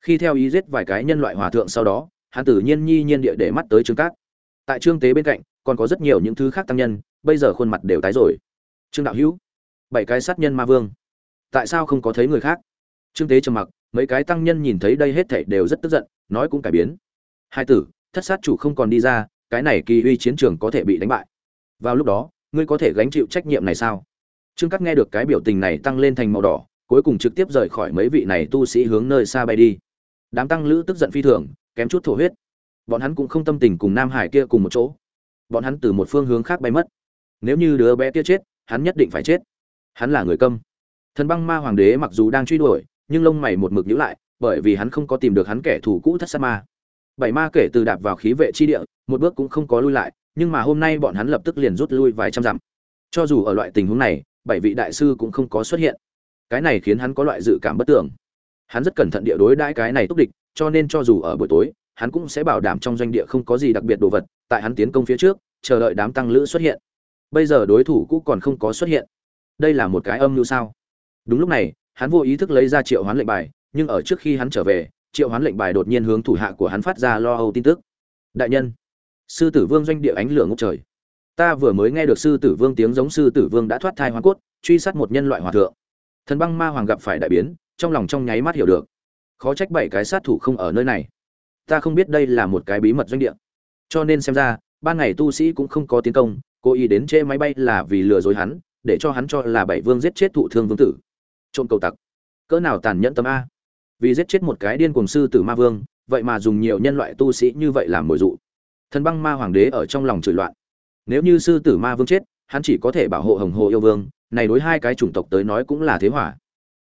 Khi theo ý giết vài cái nhân loại hòa thượng sau đó, hắn tự nhiên nhi nhiên địa để mắt tới Trương Cát. Tại Trương Tế bên cạnh, còn có rất nhiều những thứ khác tăng nhân, bây giờ khuôn mặt đều tái rồi. Trương đạo hữu, bảy cái sát nhân ma vương, tại sao không có thấy người khác? Trương Tế trầm mặc, mấy cái tăng nhân nhìn thấy đây hết thảy đều rất tức giận, nói cũng cải biến. Hai tử, thất sát chủ không còn đi ra, cái này kỳ uy chiến trường có thể bị đánh bại. Vào lúc đó, ngươi có thể gánh chịu trách nhiệm này sao? Trương Cát nghe được cái biểu tình này tăng lên thành màu đỏ, cuối cùng trực tiếp rời khỏi mấy vị này tu sĩ hướng nơi xa bay đi. Đám tăng lữ tức giận phi thường, kém chút thổ huyết. Bọn hắn cũng không tâm tình cùng Nam Hải kia cùng một chỗ. Bọn hắn từ một phương hướng khác bay mất. Nếu như đứa bé kia chết, hắn nhất định phải chết. Hắn là người câm. Thần băng ma hoàng đế mặc dù đang truy đuổi, nhưng lông mày một mực nhíu lại, bởi vì hắn không có tìm được hắn kẻ thù cũ thất sát ma. Bảy ma kể từ đạp vào khí vệ chi địa, một bước cũng không có lui lại, nhưng mà hôm nay bọn hắn lập tức liền rút lui vài trăm dặm. Cho dù ở loại tình huống này, bảy vị đại sư cũng không có xuất hiện. Cái này khiến hắn có loại dự cảm bất tưởng. Hắn rất cẩn thận địa đối đãi cái này túc địch, cho nên cho dù ở buổi tối, hắn cũng sẽ bảo đảm trong doanh địa không có gì đặc biệt đồ vật, tại hắn tiến công phía trước, chờ đợi đám tăng lữ xuất hiện. Bây giờ đối thủ cũ còn không có xuất hiện. Đây là một cái âm mưu sao? Đúng lúc này, hắn vô ý thức lấy ra triệu hoán lệnh bài, nhưng ở trước khi hắn trở về, triệu hoán lệnh bài đột nhiên hướng thủ hạ của hắn phát ra lo âu tin tức. Đại nhân, sư tử vương doanh địa ánh lửa ngốc trời. Ta vừa mới nghe được sư tử vương tiếng giống sư tử vương đã thoát thai hóa cốt, truy sát một nhân loại hòa thượng. Thần băng ma hoàng gặp phải đại biến, trong lòng trong nháy mắt hiểu được. Khó trách bảy cái sát thủ không ở nơi này. Ta không biết đây là một cái bí mật doanh địa. Cho nên xem ra, ban ngày tu sĩ cũng không có tiến công, cố ý đến chê máy bay là vì lừa dối hắn, để cho hắn cho là bảy vương giết chết thụ thương vương tử. Trộm cầu tặc. Cỡ nào tàn nhẫn tâm a. Vì giết chết một cái điên cuồng sư tử ma vương, vậy mà dùng nhiều nhân loại tu sĩ như vậy làm mồi dụ thần băng ma hoàng đế ở trong lòng chửi loạn nếu như sư tử ma vương chết, hắn chỉ có thể bảo hộ hồng hồ yêu vương, này đối hai cái chủng tộc tới nói cũng là thế hỏa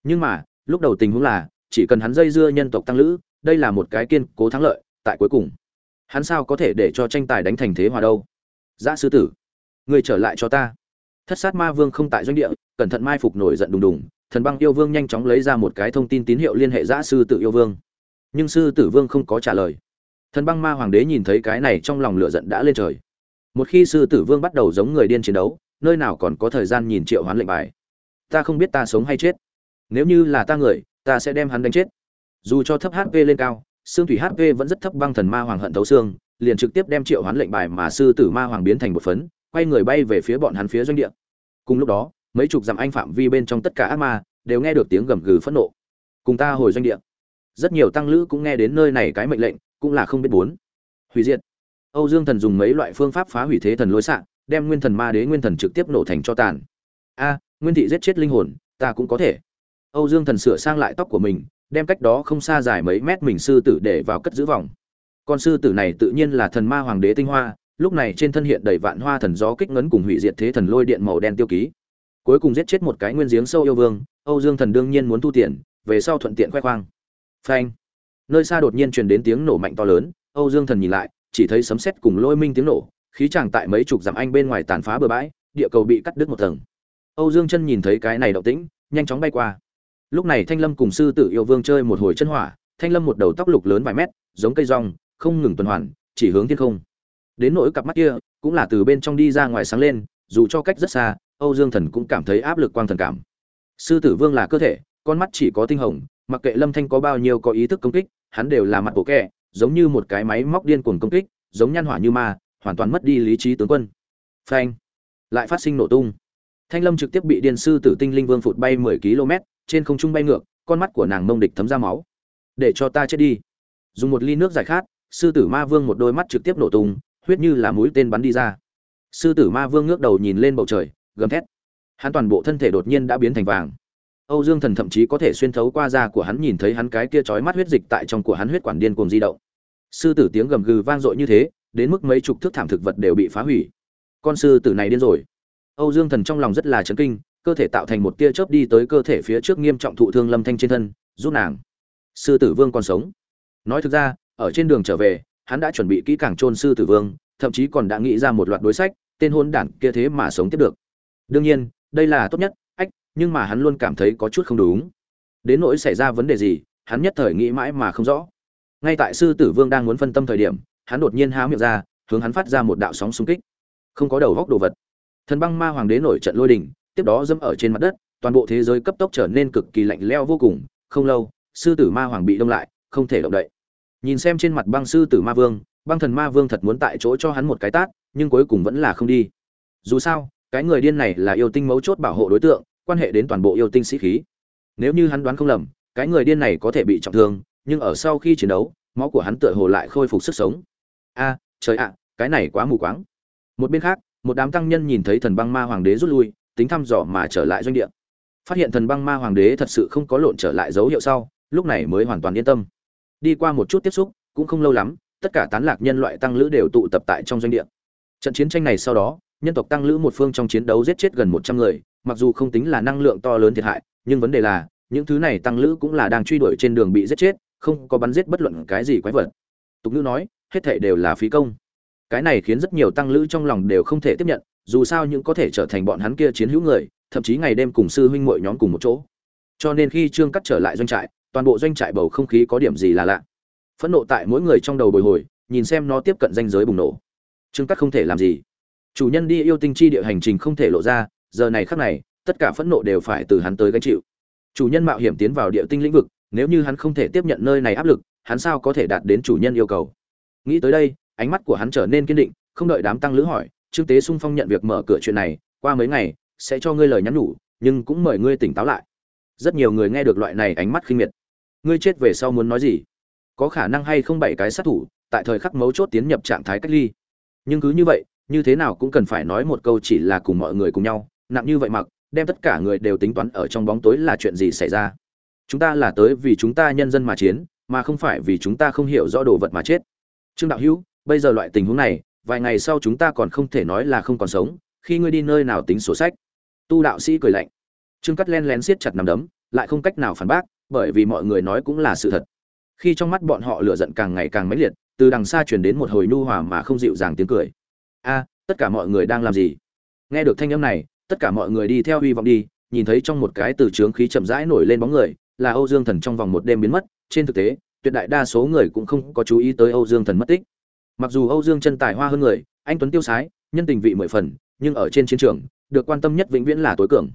nhưng mà, lúc đầu tình huống là, chỉ cần hắn dây dưa nhân tộc tăng lữ, đây là một cái kiên cố thắng lợi, tại cuối cùng, hắn sao có thể để cho tranh tài đánh thành thế hòa đâu? Giã sư tử, người trở lại cho ta. Thất sát ma vương không tại doanh địa, cẩn thận mai phục nổi giận đùng đùng, thần băng yêu vương nhanh chóng lấy ra một cái thông tin tín hiệu liên hệ giã sư tử yêu vương. Nhưng sư tử vương không có trả lời. Thần băng ma hoàng đế nhìn thấy cái này trong lòng lửa giận đã lên trời một khi sư tử vương bắt đầu giống người điên chiến đấu, nơi nào còn có thời gian nhìn triệu hoán lệnh bài? Ta không biết ta sống hay chết. Nếu như là ta người, ta sẽ đem hắn đánh chết. Dù cho thấp hp lên cao, xương thủy hp vẫn rất thấp băng thần ma hoàng hận thấu xương, liền trực tiếp đem triệu hoán lệnh bài mà sư tử ma hoàng biến thành một phấn, quay người bay về phía bọn hắn phía doanh địa. Cùng lúc đó, mấy chục dặm anh phạm vi bên trong tất cả ác ma đều nghe được tiếng gầm gừ phẫn nộ. Cùng ta hồi doanh địa. Rất nhiều tăng lữ cũng nghe đến nơi này cái mệnh lệnh, cũng là không biết bốn. Hủy diệt âu dương thần dùng mấy loại phương pháp phá hủy thế thần lôi xạ, đem nguyên thần ma đế nguyên thần trực tiếp nổ thành cho tàn. A, nguyên thị giết chết linh hồn, ta cũng có thể. Âu dương thần sửa sang lại tóc của mình, đem cách đó không xa dài mấy mét mình sư tử để vào cất giữ vòng. Con sư tử này tự nhiên là thần ma hoàng đế tinh hoa, lúc này trên thân hiện đầy vạn hoa thần gió kích ngấn cùng hủy diệt thế thần lôi điện màu đen tiêu ký. Cuối cùng giết chết một cái nguyên giếng sâu yêu vương, âu dương thần đương nhiên muốn thu tiền, về sau thuận tiện khoe khoang. Phanh. Nơi xa đột nhiên truyền đến tiếng nổ mạnh to lớn, âu dương thần nhìn lại chỉ thấy sấm sét cùng lôi minh tiếng nổ, khí chàng tại mấy chục dặm anh bên ngoài tàn phá bờ bãi, địa cầu bị cắt đứt một tầng. Âu dương chân nhìn thấy cái này động tĩnh, nhanh chóng bay qua. Lúc này thanh lâm cùng sư tử yêu vương chơi một hồi chân hỏa, thanh lâm một đầu tóc lục lớn vài mét, giống cây rong, không ngừng tuần hoàn, chỉ hướng thiên không. Đến nỗi cặp mắt kia, cũng là từ bên trong đi ra ngoài sáng lên, dù cho cách rất xa, âu dương thần cũng cảm thấy áp lực quang thần cảm. Sư tử vương là cơ thể, con mắt chỉ có tinh hồng, mặc kệ lâm thanh có bao nhiêu có ý thức công kích, hắn đều là mặt bộ kẹ giống như một cái máy móc điên cuồng công kích, giống nhăn hỏa như ma, hoàn toàn mất đi lý trí tướng quân. Phanh. Lại phát sinh nổ tung. Thanh lâm trực tiếp bị điên sư tử tinh linh vương phụt bay mười km, trên không trung bay ngược, con mắt của nàng mông địch thấm ra máu. Để cho ta chết đi. Dùng một ly nước giải khát, sư tử ma vương một đôi mắt trực tiếp nổ tung, huyết như là mũi tên bắn đi ra. Sư tử ma vương ngước đầu nhìn lên bầu trời, gầm thét. Hắn toàn bộ thân thể đột nhiên đã biến thành vàng. Âu dương thần thậm chí có thể xuyên thấu qua da của hắn nhìn thấy hắn cái kia chói mắt huyết dịch tại trong của hắn huyết quản điên cuồng di động sư tử tiếng gầm gừ vang dội như thế, đến mức mấy chục thước thảm thực vật đều bị phá hủy. Con sư tử này điên rồi. Âu dương thần trong lòng rất là chấn kinh, cơ thể tạo thành một tia chớp đi tới cơ thể phía trước nghiêm trọng thụ thương lâm thanh trên thân, giúp nàng. Sư tử vương còn sống. Nói thực ra, ở trên đường trở về, hắn đã chuẩn bị kỹ càng chôn sư tử vương, thậm chí còn đã nghĩ ra một loạt đối sách, tên hôn đản kia thế mà sống tiếp được. Đương nhiên, đây là tốt nhất, ách, nhưng mà hắn luôn cảm thấy có chút không đúng. Đến nỗi xảy ra vấn đề gì, hắn nhất thời nghĩ mãi mà không rõ ngay tại sư tử vương đang muốn phân tâm thời điểm, hắn đột nhiên há miệng ra, hướng hắn phát ra một đạo sóng xung kích. Không có đầu góc đồ vật. Thần băng ma hoàng đế nổi trận lôi đình, tiếp đó dẫm ở trên mặt đất, toàn bộ thế giới cấp tốc trở nên cực kỳ lạnh leo vô cùng. Không lâu, sư tử ma hoàng bị đông lại, không thể động đậy. Nhìn xem trên mặt băng sư tử ma vương, băng thần ma vương thật muốn tại chỗ cho hắn một cái tát, nhưng cuối cùng vẫn là không đi. Dù sao, cái người điên này là yêu tinh mấu chốt bảo hộ đối tượng, quan hệ đến toàn bộ yêu tinh sĩ khí. Nếu như hắn đoán không lầm, cái người điên này có thể bị trọng thương nhưng ở sau khi chiến đấu, máu của hắn tựa hồ lại khôi phục sức sống. A, trời ạ, cái này quá mù quáng. Một bên khác, một đám tăng nhân nhìn thấy thần băng ma hoàng đế rút lui, tính thăm dò mà trở lại doanh địa. Phát hiện thần băng ma hoàng đế thật sự không có lộn trở lại dấu hiệu sau, lúc này mới hoàn toàn yên tâm. Đi qua một chút tiếp xúc, cũng không lâu lắm, tất cả tán lạc nhân loại tăng lữ đều tụ tập tại trong doanh địa. Trận chiến tranh này sau đó, nhân tộc tăng lữ một phương trong chiến đấu giết chết gần một trăm người, mặc dù không tính là năng lượng to lớn thiệt hại, nhưng vấn đề là, những thứ này tăng lữ cũng là đang truy đuổi trên đường bị giết chết không có bắn giết bất luận cái gì quái vật. Tục ngữ nói, hết thảy đều là phí công. Cái này khiến rất nhiều tăng lữ trong lòng đều không thể tiếp nhận, dù sao những có thể trở thành bọn hắn kia chiến hữu người, thậm chí ngày đêm cùng sư huynh muội nhóm cùng một chỗ. Cho nên khi trương cắt trở lại doanh trại, toàn bộ doanh trại bầu không khí có điểm gì là lạ. Phẫn nộ tại mỗi người trong đầu bồi hồi, nhìn xem nó tiếp cận danh giới bùng nổ. Trương cắt không thể làm gì. Chủ nhân đi yêu tinh chi địa hành trình không thể lộ ra, giờ này khắc này, tất cả phẫn nộ đều phải từ hắn tới gánh chịu. Chủ nhân mạo hiểm tiến vào địa tinh lĩnh vực nếu như hắn không thể tiếp nhận nơi này áp lực, hắn sao có thể đạt đến chủ nhân yêu cầu? Nghĩ tới đây, ánh mắt của hắn trở nên kiên định, không đợi đám tăng lữ hỏi, trương tế sung phong nhận việc mở cửa chuyện này, qua mấy ngày, sẽ cho ngươi lời nhắn nhủ, nhưng cũng mời ngươi tỉnh táo lại. Rất nhiều người nghe được loại này ánh mắt khinh miệt. Ngươi chết về sau muốn nói gì? Có khả năng hay không bảy cái sát thủ, tại thời khắc mấu chốt tiến nhập trạng thái cách ly. Nhưng cứ như vậy, như thế nào cũng cần phải nói một câu chỉ là cùng mọi người cùng nhau, nặng như vậy mặc, đem tất cả người đều tính toán ở trong bóng tối là chuyện gì xảy ra? Chúng ta là tới vì chúng ta nhân dân mà chiến, mà không phải vì chúng ta không hiểu rõ đồ vật mà chết. Trương đạo hữu, bây giờ loại tình huống này, vài ngày sau chúng ta còn không thể nói là không còn sống, khi ngươi đi nơi nào tính sổ sách? Tu đạo sĩ cười lạnh. Trương cắt len lén siết chặt nằm đấm, lại không cách nào phản bác, bởi vì mọi người nói cũng là sự thật. Khi trong mắt bọn họ lửa giận càng ngày càng mãnh liệt, từ đằng xa truyền đến một hồi nu hòa mà không dịu dàng tiếng cười. A, tất cả mọi người đang làm gì? Nghe được thanh âm này, tất cả mọi người đi theo hy vọng đi, nhìn thấy trong một cái từ trướng khí chậm rãi nổi lên bóng người là âu dương thần trong vòng một đêm biến mất, trên thực tế, tuyệt đại đa số người cũng không có chú ý tới âu dương thần mất tích. Mặc dù âu dương chân tài hoa hơn người, anh tuấn tiêu sái, nhân tình vị mười phần, nhưng ở trên chiến trường, được quan tâm nhất vĩnh viễn là tối cường.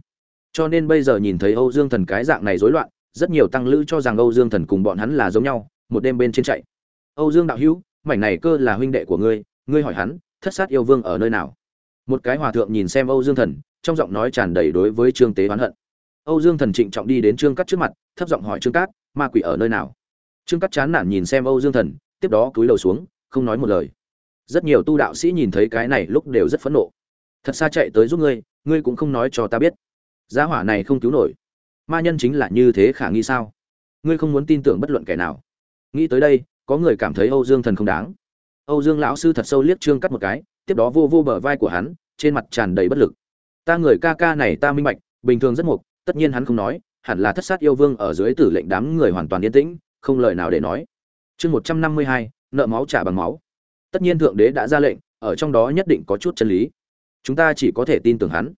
Cho nên bây giờ nhìn thấy âu dương thần cái dạng này rối loạn, rất nhiều tăng lữ cho rằng âu dương thần cùng bọn hắn là giống nhau, một đêm bên trên chạy. Âu dương đạo hữu, mảnh này cơ là huynh đệ của ngươi ngươi hỏi hắn, thất sát yêu vương ở nơi nào? Một cái hòa thượng nhìn xem âu dương thần, trong giọng nói tràn đầy đối với trương tế oán hận âu dương thần trịnh trọng đi đến trương cắt trước mặt, thấp giọng hỏi trương cát, ma quỷ ở nơi nào? Trương cắt chán nản nhìn xem âu dương thần, tiếp đó cúi đầu xuống, không nói một lời. Rất nhiều tu đạo sĩ nhìn thấy cái này lúc đều rất phẫn nộ. Thật xa chạy tới giúp ngươi ngươi cũng không nói cho ta biết. Giá hỏa này không cứu nổi. Ma nhân chính là như thế khả nghi sao? Ngươi không muốn tin tưởng bất luận kẻ nào. Nghĩ tới đây, có người cảm thấy âu dương thần không đáng. Âu dương lão sư thật sâu liếc trương cắt một cái, tiếp đó vô vô bờ vai của hắn, trên mặt tràn đầy bất lực. Ta người ca ca này ta minh bạch, bình thường rất mục tất nhiên hắn không nói, hẳn là thất sát yêu vương ở dưới tử lệnh đám người hoàn toàn yên tĩnh, không lời nào để nói. Chương một trăm năm mươi hai, nợ máu trả bằng máu. Tất nhiên thượng đế đã ra lệnh, ở trong đó nhất định có chút chân lý. Chúng ta chỉ có thể tin tưởng hắn.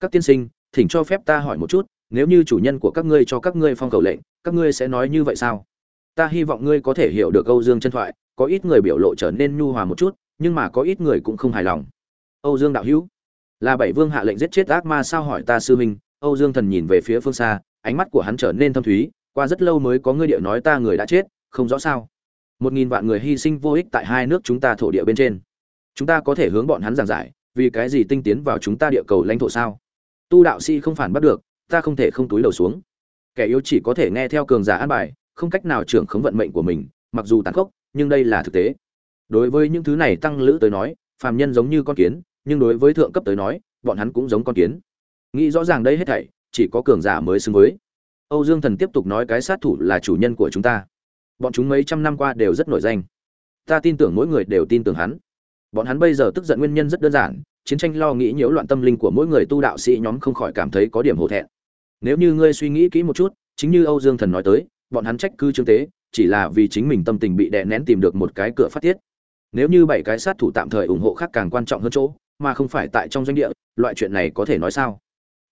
Các tiên sinh, thỉnh cho phép ta hỏi một chút, nếu như chủ nhân của các ngươi cho các ngươi phong cầu lệnh, các ngươi sẽ nói như vậy sao? Ta hy vọng ngươi có thể hiểu được âu dương chân thoại, có ít người biểu lộ trở nên nhu hòa một chút, nhưng mà có ít người cũng không hài lòng. Âu dương đạo hữu, là bảy vương hạ lệnh giết chết ác ma sao hỏi ta sư minh âu dương thần nhìn về phía phương xa, ánh mắt của hắn trở nên thâm thúy, qua rất lâu mới có ngươi địa nói ta người đã chết, không rõ sao. Một nghìn vạn người hy sinh vô ích tại hai nước chúng ta thổ địa bên trên. Chúng ta có thể hướng bọn hắn giảng giải, vì cái gì tinh tiến vào chúng ta địa cầu lãnh thổ sao? Tu đạo sĩ không phản bắt được, ta không thể không túi đầu xuống. Kẻ yếu chỉ có thể nghe theo cường giả an bài, không cách nào trưởng khống vận mệnh của mình, mặc dù tàn khốc, nhưng đây là thực tế. Đối với những thứ này tăng lữ tới nói, phàm nhân giống như con kiến, nhưng đối với thượng cấp tới nói, bọn hắn cũng giống con kiến nghĩ rõ ràng đây hết thảy, chỉ có cường giả mới xứng với. Âu dương thần tiếp tục nói cái sát thủ là chủ nhân của chúng ta. Bọn chúng mấy trăm năm qua đều rất nổi danh. Ta tin tưởng mỗi người đều tin tưởng hắn. Bọn hắn bây giờ tức giận nguyên nhân rất đơn giản, chiến tranh lo nghĩ nhiễu loạn tâm linh của mỗi người tu đạo sĩ nhóm không khỏi cảm thấy có điểm hổ thẹn. Nếu như ngươi suy nghĩ kỹ một chút, chính như âu dương thần nói tới, bọn hắn trách cư trương tế, chỉ là vì chính mình tâm tình bị đè nén tìm được một cái cửa phát tiết. Nếu như bảy cái sát thủ tạm thời ủng hộ khác càng quan trọng hơn chỗ, mà không phải tại trong doanh địa, loại chuyện này có thể nói sao?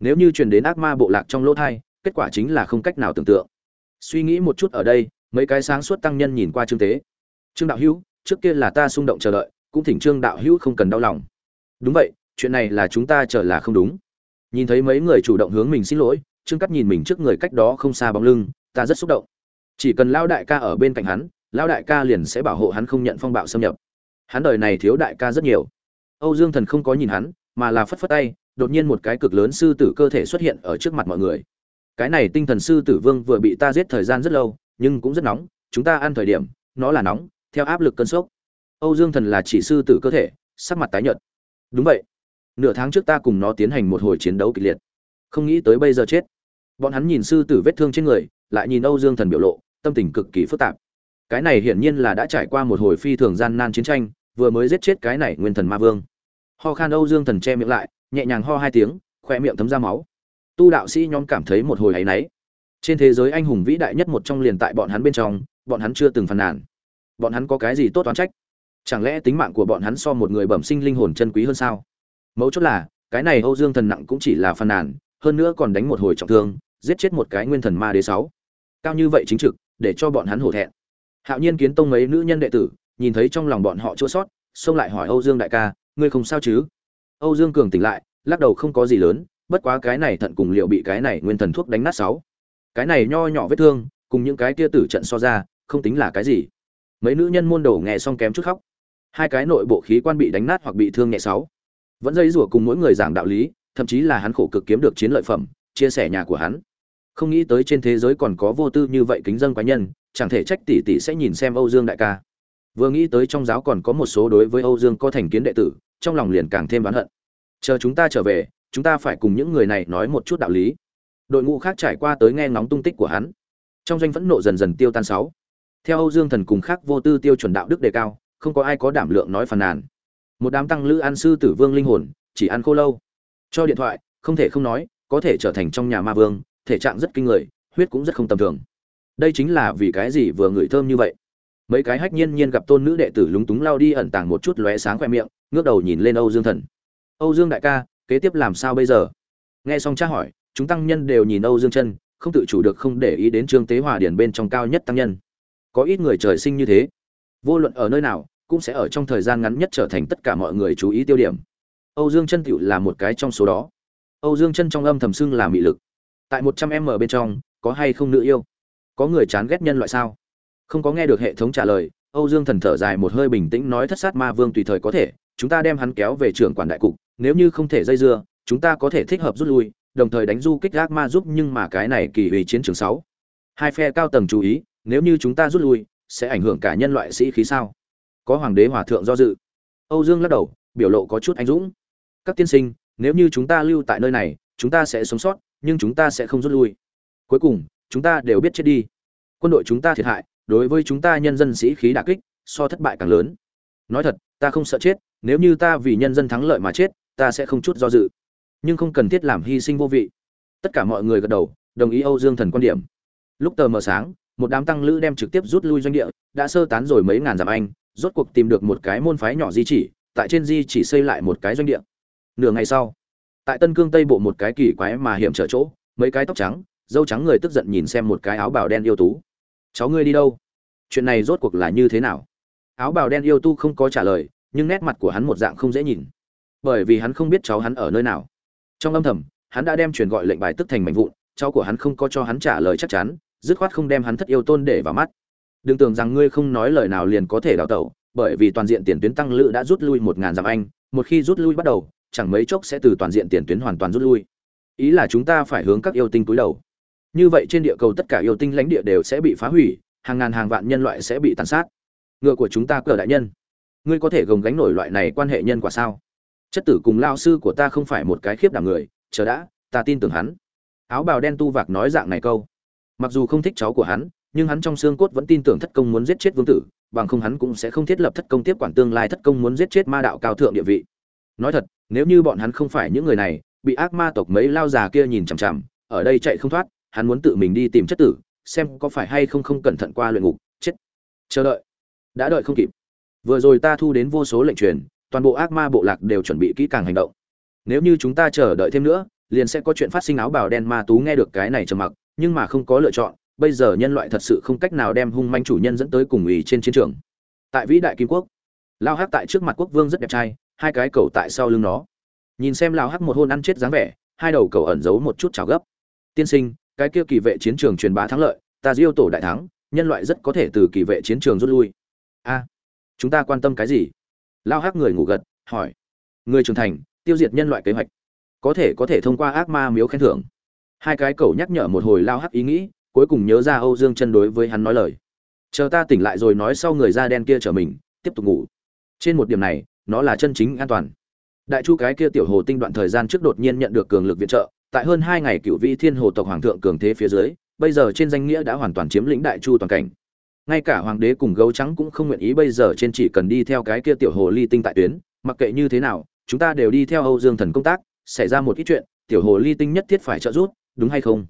Nếu như truyền đến ác ma bộ lạc trong lỗ thai, kết quả chính là không cách nào tưởng tượng. Suy nghĩ một chút ở đây, mấy cái sáng suốt tăng nhân nhìn qua trương tế. Trương đạo hữu, trước kia là ta xung động chờ đợi, cũng thỉnh trương đạo hữu không cần đau lòng. Đúng vậy, chuyện này là chúng ta chờ là không đúng. Nhìn thấy mấy người chủ động hướng mình xin lỗi, trương cắt nhìn mình trước người cách đó không xa bóng lưng, ta rất xúc động. Chỉ cần lao đại ca ở bên cạnh hắn lao đại ca liền sẽ bảo hộ hắn không nhận phong bạo xâm nhập. Hắn đời này thiếu đại ca rất nhiều. Âu dương thần không có nhìn hắn, mà là phất phất tay đột nhiên một cái cực lớn sư tử cơ thể xuất hiện ở trước mặt mọi người. Cái này tinh thần sư tử vương vừa bị ta giết thời gian rất lâu, nhưng cũng rất nóng, chúng ta ăn thời điểm, nó là nóng, theo áp lực cơn sốc. Âu dương thần là chỉ sư tử cơ thể, sắc mặt tái nhợt. Đúng vậy. Nửa tháng trước ta cùng nó tiến hành một hồi chiến đấu kịch liệt. Không nghĩ tới bây giờ chết. Bọn hắn nhìn sư tử vết thương trên người, lại nhìn âu dương thần biểu lộ, tâm tình cực kỳ phức tạp. Cái này hiển nhiên là đã trải qua một hồi phi thường gian nan chiến tranh, vừa mới giết chết cái này nguyên thần ma vương. Ho khan âu dương thần che miệng lại nhẹ nhàng ho hai tiếng khoe miệng thấm ra máu. Tu đạo sĩ nhóm cảm thấy một hồi hay náy. Trên thế giới anh hùng vĩ đại nhất một trong liền tại bọn hắn bên trong, bọn hắn chưa từng phàn nàn. Bọn hắn có cái gì tốt toán trách? Chẳng lẽ tính mạng của bọn hắn so một người bẩm sinh linh hồn chân quý hơn sao? Mấu chốt là, cái này âu dương thần nặng cũng chỉ là phàn nàn, hơn nữa còn đánh một hồi trọng thương, giết chết một cái nguyên thần ma đế sáu. Cao như vậy chính trực, để cho bọn hắn hổ thẹn. Hạo nhiên kiến tông mấy nữ nhân đệ tử, nhìn thấy trong lòng bọn họ chua sót, xông lại hỏi âu dương đại ca, ngươi không sao chứ? Âu dương cường tỉnh lại, lắc đầu không có gì lớn, bất quá cái này thận cùng liệu bị cái này nguyên thần thuốc đánh nát sáu. Cái này nho nhỏ vết thương, cùng những cái kia tử trận so ra, không tính là cái gì. Mấy nữ nhân môn đồ nghe xong kém chút khóc. Hai cái nội bộ khí quan bị đánh nát hoặc bị thương nhẹ sáu. Vẫn dây rủa cùng mỗi người giảng đạo lý, thậm chí là hắn khổ cực kiếm được chiến lợi phẩm, chia sẻ nhà của hắn. Không nghĩ tới trên thế giới còn có vô tư như vậy kính dân quái nhân, chẳng thể trách tỷ tỷ sẽ nhìn xem âu dương đại ca vừa nghĩ tới trong giáo còn có một số đối với âu dương có thành kiến đệ tử, trong lòng liền càng thêm oán hận. Chờ chúng ta trở về, chúng ta phải cùng những người này nói một chút đạo lý. Đội ngũ khác trải qua tới nghe ngóng tung tích của hắn. Trong doanh phẫn nộ dần dần tiêu tan sáu. Theo âu dương thần cùng khác vô tư tiêu chuẩn đạo đức đề cao, không có ai có đảm lượng nói phàn nàn. Một đám tăng lữ an sư tử vương linh hồn, chỉ ăn khô lâu. Cho điện thoại, không thể không nói, có thể trở thành trong nhà ma vương, thể trạng rất kinh người, huyết cũng rất không tầm thường. Đây chính là vì cái gì vừa ngửi thơm như vậy? Mấy cái hách nhiên nhiên gặp tôn nữ đệ tử lúng túng lao đi ẩn tàng một chút lóe sáng khoe miệng, ngước đầu nhìn lên âu dương thần. Âu dương đại ca, kế tiếp làm sao bây giờ? Nghe xong tra hỏi, chúng tăng nhân đều nhìn âu dương chân, không tự chủ được không để ý đến trương tế hòa điển bên trong cao nhất tăng nhân. Có ít người trời sinh như thế, vô luận ở nơi nào, cũng sẽ ở trong thời gian ngắn nhất trở thành tất cả mọi người chú ý tiêu điểm. Âu dương chân tựu là một cái trong số đó. Âu dương chân trong âm thầm xưng là mị lực. Tại một trăm m bên trong, có hay không nữ yêu? Có người chán ghét nhân loại sao? Không có nghe được hệ thống trả lời, âu dương thần thở dài một hơi bình tĩnh nói thất sát ma vương tùy thời có thể, chúng ta đem hắn kéo về trưởng quản đại cục, nếu như không thể dây dưa, chúng ta có thể thích hợp rút lui, đồng thời đánh du kích gác ma giúp nhưng mà cái này kỳ ủy chiến trường sáu. Hai phe cao tầng chú ý, nếu như chúng ta rút lui, sẽ ảnh hưởng cả nhân loại sĩ khí sao? Có hoàng đế hòa thượng do dự. Âu dương lắc đầu, biểu lộ có chút anh dũng. Các tiên sinh, nếu như chúng ta lưu tại nơi này, chúng ta sẽ sống sót, nhưng chúng ta sẽ không rút lui. Cuối cùng, chúng ta đều biết chết đi. Quân đội chúng ta thiệt hại đối với chúng ta nhân dân sĩ khí đả kích, so thất bại càng lớn. Nói thật, ta không sợ chết, nếu như ta vì nhân dân thắng lợi mà chết, ta sẽ không chút do dự. Nhưng không cần thiết làm hy sinh vô vị. Tất cả mọi người gật đầu, đồng ý âu dương thần quan điểm. Lúc tờ mờ sáng, một đám tăng lữ đem trực tiếp rút lui doanh địa, đã sơ tán rồi mấy ngàn dặm anh, rốt cuộc tìm được một cái môn phái nhỏ di chỉ, tại trên di chỉ xây lại một cái doanh địa. Nửa ngày sau, tại tân cương tây bộ một cái kỳ quái mà hiểm trở chỗ, mấy cái tóc trắng, dâu trắng người tức giận nhìn xem một cái áo bào đen yêu tú cháu ngươi đi đâu? Chuyện này rốt cuộc là như thế nào? Áo bào đen yêu tu không có trả lời, nhưng nét mặt của hắn một dạng không dễ nhìn. Bởi vì hắn không biết cháu hắn ở nơi nào. Trong âm thầm, hắn đã đem truyền gọi lệnh bài tức thành mảnh vụn, cháu của hắn không có cho hắn trả lời chắc chắn, dứt khoát không đem hắn thất yêu tôn để vào mắt. Đừng tưởng rằng ngươi không nói lời nào liền có thể đào tẩu, bởi vì toàn diện tiền tuyến tăng lữ đã rút lui một ngàn dặm anh, một khi rút lui bắt đầu, chẳng mấy chốc sẽ từ toàn diện tiền tuyến hoàn toàn rút lui. Ý là chúng ta phải hướng các yêu tinh túi đầu như vậy trên địa cầu tất cả yêu tinh lãnh địa đều sẽ bị phá hủy, hàng ngàn hàng vạn nhân loại sẽ bị tàn sát. Ngựa của chúng ta cờ đại nhân, ngươi có thể gồng gánh nổi loại này quan hệ nhân quả sao? Chất tử cùng lao sư của ta không phải một cái khiếp đảm người, chờ đã, ta tin tưởng hắn. Áo bào đen tu vạc nói dạng này câu. Mặc dù không thích cháu của hắn, nhưng hắn trong xương cốt vẫn tin tưởng thất công muốn giết chết vương tử, bằng không hắn cũng sẽ không thiết lập thất công tiếp quản tương lai thất công muốn giết chết ma đạo cao thượng địa vị. Nói thật, nếu như bọn hắn không phải những người này, bị ác ma tộc mấy lao già kia nhìn chằm chằm, ở đây chạy không thoát hắn muốn tự mình đi tìm chất tử, xem có phải hay không không cẩn thận qua luyện ngục, chết. Chờ đợi. Đã đợi không kịp. Vừa rồi ta thu đến vô số lệnh truyền, toàn bộ ác ma bộ lạc đều chuẩn bị kỹ càng hành động. Nếu như chúng ta chờ đợi thêm nữa, liền sẽ có chuyện phát sinh áo bào đen ma tú nghe được cái này trầm mặc, nhưng mà không có lựa chọn, bây giờ nhân loại thật sự không cách nào đem hung manh chủ nhân dẫn tới cùng ủy trên chiến trường. Tại vĩ đại kim quốc, lao hắc tại trước mặt quốc vương rất đẹp trai, hai cái cầu tại sau lưng nó. Nhìn xem lao hắc một hôn ăn chết dáng vẻ, hai đầu cầu ẩn giấu một chút trào gấp. Tiên sinh cái kia kỳ vệ chiến trường truyền bá thắng lợi, ta diêu tổ đại thắng, nhân loại rất có thể từ kỳ vệ chiến trường rút lui. A, chúng ta quan tâm cái gì? Lao hắc người ngủ gật, hỏi. Người trưởng thành, tiêu diệt nhân loại kế hoạch. Có thể có thể thông qua ác ma miếu khen thưởng. Hai cái cầu nhắc nhở một hồi lao hắc ý nghĩ, cuối cùng nhớ ra âu dương chân đối với hắn nói lời. Chờ ta tỉnh lại rồi nói sau người da đen kia trở mình, tiếp tục ngủ. Trên một điểm này, nó là chân chính an toàn. Đại chu cái kia tiểu hồ tinh đoạn thời gian trước đột nhiên nhận được cường lực viện trợ tại hơn hai ngày cựu vị thiên hồ tộc hoàng thượng cường thế phía dưới, bây giờ trên danh nghĩa đã hoàn toàn chiếm lĩnh đại chu toàn cảnh. Ngay cả hoàng đế cùng gấu trắng cũng không nguyện ý bây giờ trên chỉ cần đi theo cái kia tiểu hồ ly tinh tại tuyến, mặc kệ như thế nào, chúng ta đều đi theo âu dương thần công tác, xảy ra một ít chuyện, tiểu hồ ly tinh nhất thiết phải trợ giúp, đúng hay không?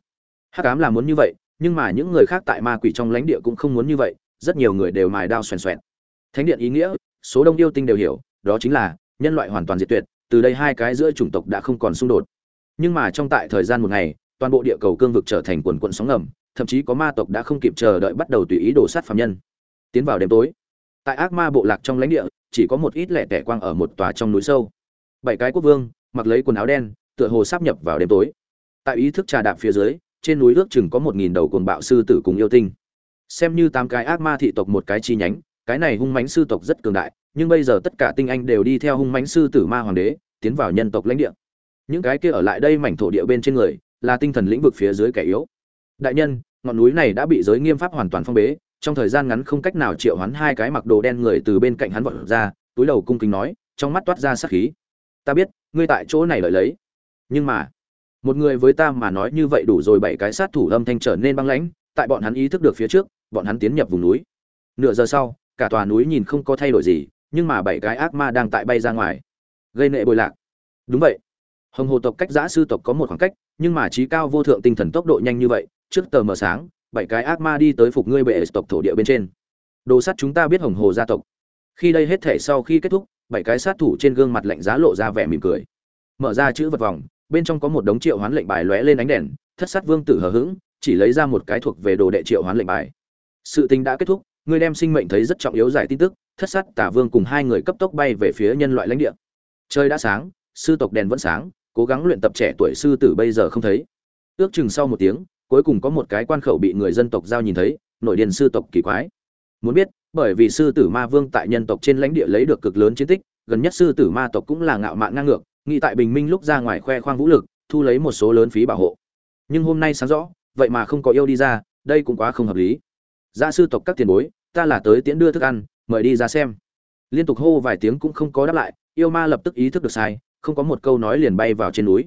Hắc ám là muốn như vậy, nhưng mà những người khác tại ma quỷ trong lãnh địa cũng không muốn như vậy, rất nhiều người đều mài đao xoèn xoẹn. Thánh điện ý nghĩa, số đông yêu tinh đều hiểu, đó chính là nhân loại hoàn toàn diệt tuyệt, từ đây hai cái giữa chủng tộc đã không còn xung đột nhưng mà trong tại thời gian một ngày, toàn bộ địa cầu cương vực trở thành quần quận sóng ngầm, thậm chí có ma tộc đã không kịp chờ đợi bắt đầu tùy ý đổ sát phạm nhân. Tiến vào đêm tối, tại ác ma bộ lạc trong lãnh địa, chỉ có một ít lẻ tẻ quang ở một tòa trong núi sâu. Bảy cái quốc vương, mặc lấy quần áo đen, tựa hồ sắp nhập vào đêm tối. Tại ý thức trà đạp phía dưới, trên núi ước chừng có một nghìn đầu cồn bạo sư tử cùng yêu tinh. Xem như tám cái ác ma thị tộc một cái chi nhánh, cái này hung mãnh sư tộc rất cường đại, nhưng bây giờ tất cả tinh anh đều đi theo hung mãnh sư tử ma hoàng đế, tiến vào nhân tộc lãnh địa những cái kia ở lại đây mảnh thổ địa bên trên người, là tinh thần lĩnh vực phía dưới kẻ yếu. Đại nhân, ngọn núi này đã bị giới nghiêm pháp hoàn toàn phong bế, trong thời gian ngắn không cách nào triệu hoán hai cái mặc đồ đen người từ bên cạnh hắn vọt ra, túi đầu cung kính nói, trong mắt toát ra sát khí. Ta biết, ngươi tại chỗ này lợi lấy. Nhưng mà, một người với ta mà nói như vậy đủ rồi, bảy cái sát thủ âm thanh trở nên băng lãnh, tại bọn hắn ý thức được phía trước, bọn hắn tiến nhập vùng núi. Nửa giờ sau, cả tòa núi nhìn không có thay đổi gì, nhưng mà bảy cái ác ma đang tại bay ra ngoài. Gây nệ bồi lạc. Đúng vậy hồng hồ tộc cách giã sư tộc có một khoảng cách, nhưng mà trí cao vô thượng tinh thần tốc độ nhanh như vậy, trước tờ mờ sáng, bảy cái ác ma đi tới phục ngươi bệ tộc thổ địa bên trên. Đồ sắt chúng ta biết hồng hồ gia tộc. Khi đây hết thể sau khi kết thúc, bảy cái sát thủ trên gương mặt lạnh giá lộ ra vẻ mỉm cười. Mở ra chữ vật vòng, bên trong có một đống triệu hoán lệnh bài lóe lên ánh đèn, thất sát vương tử hờ hững, chỉ lấy ra một cái thuộc về đồ đệ triệu hoán lệnh bài. Sự tình đã kết thúc, ngươi đem sinh mệnh thấy rất trọng yếu giải tin tức, thất sát tả vương cùng hai người cấp tốc bay về phía nhân loại lãnh địa. Trời đã sáng, sư tộc đèn vẫn sáng cố gắng luyện tập trẻ tuổi sư tử bây giờ không thấy. Ước chừng sau một tiếng, cuối cùng có một cái quan khẩu bị người dân tộc giao nhìn thấy, nội điền sư tộc kỳ quái. Muốn biết, bởi vì sư tử ma vương tại nhân tộc trên lãnh địa lấy được cực lớn chiến tích, gần nhất sư tử ma tộc cũng là ngạo mạn ngang ngược, nghĩ tại bình minh lúc ra ngoài khoe khoang vũ lực, thu lấy một số lớn phí bảo hộ. Nhưng hôm nay sáng rõ, vậy mà không có yêu đi ra, đây cũng quá không hợp lý. Gia sư tộc các tiền bối, ta là tới tiễn đưa thức ăn, mời đi ra xem. Liên tục hô vài tiếng cũng không có đáp lại, yêu ma lập tức ý thức được sai không có một câu nói liền bay vào trên núi.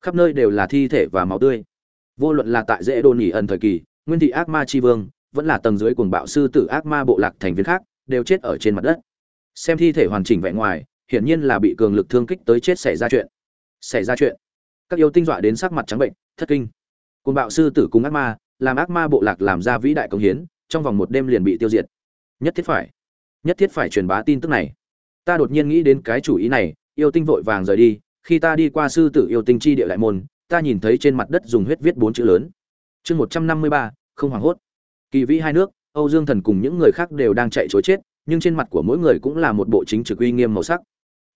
Khắp nơi đều là thi thể và máu tươi. Vô luận là tại dễ đồn nhỉ ẩn thời kỳ, nguyên thị ác ma tri vương, vẫn là tầng dưới cuồng bạo sư tử ác ma bộ lạc thành viên khác, đều chết ở trên mặt đất. Xem thi thể hoàn chỉnh vẻ ngoài, hiển nhiên là bị cường lực thương kích tới chết xảy ra chuyện. Xảy ra chuyện. Các yêu tinh dọa đến sắc mặt trắng bệnh, thất kinh. Cuồng bạo sư tử cùng ác ma, làm ác ma bộ lạc làm ra vĩ đại công hiến, trong vòng một đêm liền bị tiêu diệt. Nhất thiết phải. Nhất thiết phải truyền bá tin tức này. Ta đột nhiên nghĩ đến cái chủ ý này yêu tinh vội vàng rời đi, khi ta đi qua sư tử yêu tinh chi địa lại môn, ta nhìn thấy trên mặt đất dùng huyết viết bốn chữ lớn. Chương một trăm năm mươi ba, không hoảng hốt. Kỳ vĩ hai nước, âu dương thần cùng những người khác đều đang chạy chối chết, nhưng trên mặt của mỗi người cũng là một bộ chính trực uy nghiêm màu sắc.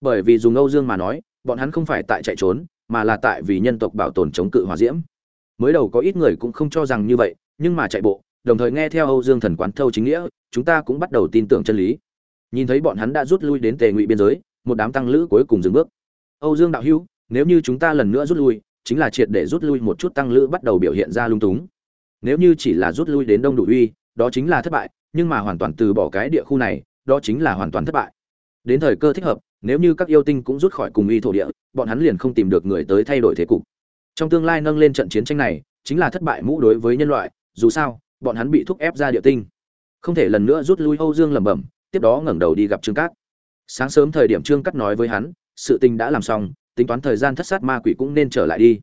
Bởi vì dùng âu dương mà nói, bọn hắn không phải tại chạy trốn, mà là tại vì nhân tộc bảo tồn chống cự hòa diễm. Mới đầu có ít người cũng không cho rằng như vậy, nhưng mà chạy bộ, đồng thời nghe theo âu dương thần quán thâu chính nghĩa, chúng ta cũng bắt đầu tin tưởng chân lý. Nhìn thấy bọn hắn đã rút lui đến tề ngụy biên giới một đám tăng lữ cuối cùng dừng bước. Âu dương đạo hữu, nếu như chúng ta lần nữa rút lui, chính là triệt để rút lui một chút tăng lữ bắt đầu biểu hiện ra lung túng. Nếu như chỉ là rút lui đến đông đủ uy, đó chính là thất bại, nhưng mà hoàn toàn từ bỏ cái địa khu này, đó chính là hoàn toàn thất bại. Đến thời cơ thích hợp, nếu như các yêu tinh cũng rút khỏi cùng uy thổ địa, bọn hắn liền không tìm được người tới thay đổi thế cục. Trong tương lai nâng lên trận chiến tranh này, chính là thất bại mũ đối với nhân loại, dù sao, bọn hắn bị thúc ép ra địa tinh. Không thể lần nữa rút lui âu dương lẩm bẩm, tiếp đó ngẩng đầu đi gặp trương cát sáng sớm thời điểm trương cắt nói với hắn, sự tình đã làm xong, tính toán thời gian thất sát ma quỷ cũng nên trở lại đi.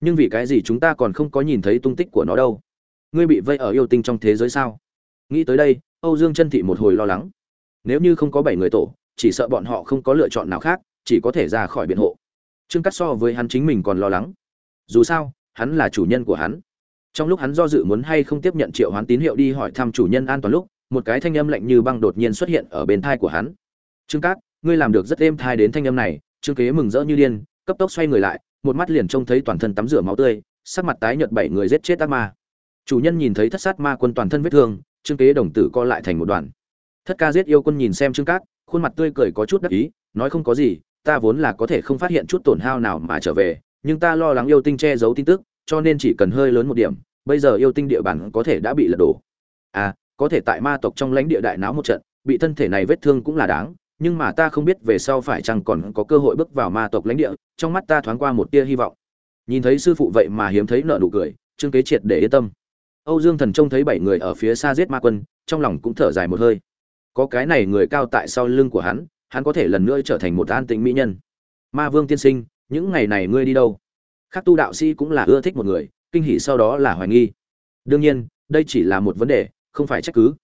Nhưng vì cái gì chúng ta còn không có nhìn thấy tung tích của nó đâu? Ngươi bị vây ở yêu tinh trong thế giới sao? Nghĩ tới đây, âu dương chân thị một hồi lo lắng. Nếu như không có bảy người tổ, chỉ sợ bọn họ không có lựa chọn nào khác, chỉ có thể ra khỏi biện hộ. Trương cắt so với hắn chính mình còn lo lắng. Dù sao, hắn là chủ nhân của hắn. Trong lúc hắn do dự muốn hay không tiếp nhận triệu hoán tín hiệu đi hỏi thăm chủ nhân an toàn lúc, một cái thanh âm lạnh như băng đột nhiên xuất hiện ở bên thai của hắn trương cát, ngươi làm được rất êm thai đến thanh âm này, trương kế mừng rỡ như điên, cấp tốc xoay người lại, một mắt liền trông thấy toàn thân tắm rửa máu tươi, sắc mặt tái nhợt bảy người giết chết ác ma. Chủ nhân nhìn thấy thất sát ma quân toàn thân vết thương, trương kế đồng tử co lại thành một đoàn. Thất ca giết yêu quân nhìn xem trương cát, khuôn mặt tươi cười có chút đắc ý, nói không có gì, ta vốn là có thể không phát hiện chút tổn hao nào mà trở về, nhưng ta lo lắng yêu tinh che giấu tin tức, cho nên chỉ cần hơi lớn một điểm, bây giờ yêu tinh địa bàn có thể đã bị lật đổ. À có thể tại ma tộc trong lãnh địa đại náo một trận, bị thân thể này vết thương cũng là đáng nhưng mà ta không biết về sau phải chăng còn có cơ hội bước vào ma tộc lãnh địa, trong mắt ta thoáng qua một tia hy vọng. Nhìn thấy sư phụ vậy mà hiếm thấy nợ nụ cười, trương kế triệt để yên tâm. Âu dương thần trông thấy bảy người ở phía xa giết ma quân, trong lòng cũng thở dài một hơi. Có cái này người cao tại sau lưng của hắn hắn có thể lần nữa trở thành một an tĩnh mỹ nhân. Ma vương tiên sinh, những ngày này ngươi đi đâu? Khác tu đạo sĩ cũng là ưa thích một người, kinh hỉ sau đó là hoài nghi. Đương nhiên, đây chỉ là một vấn đề, không phải trách cứ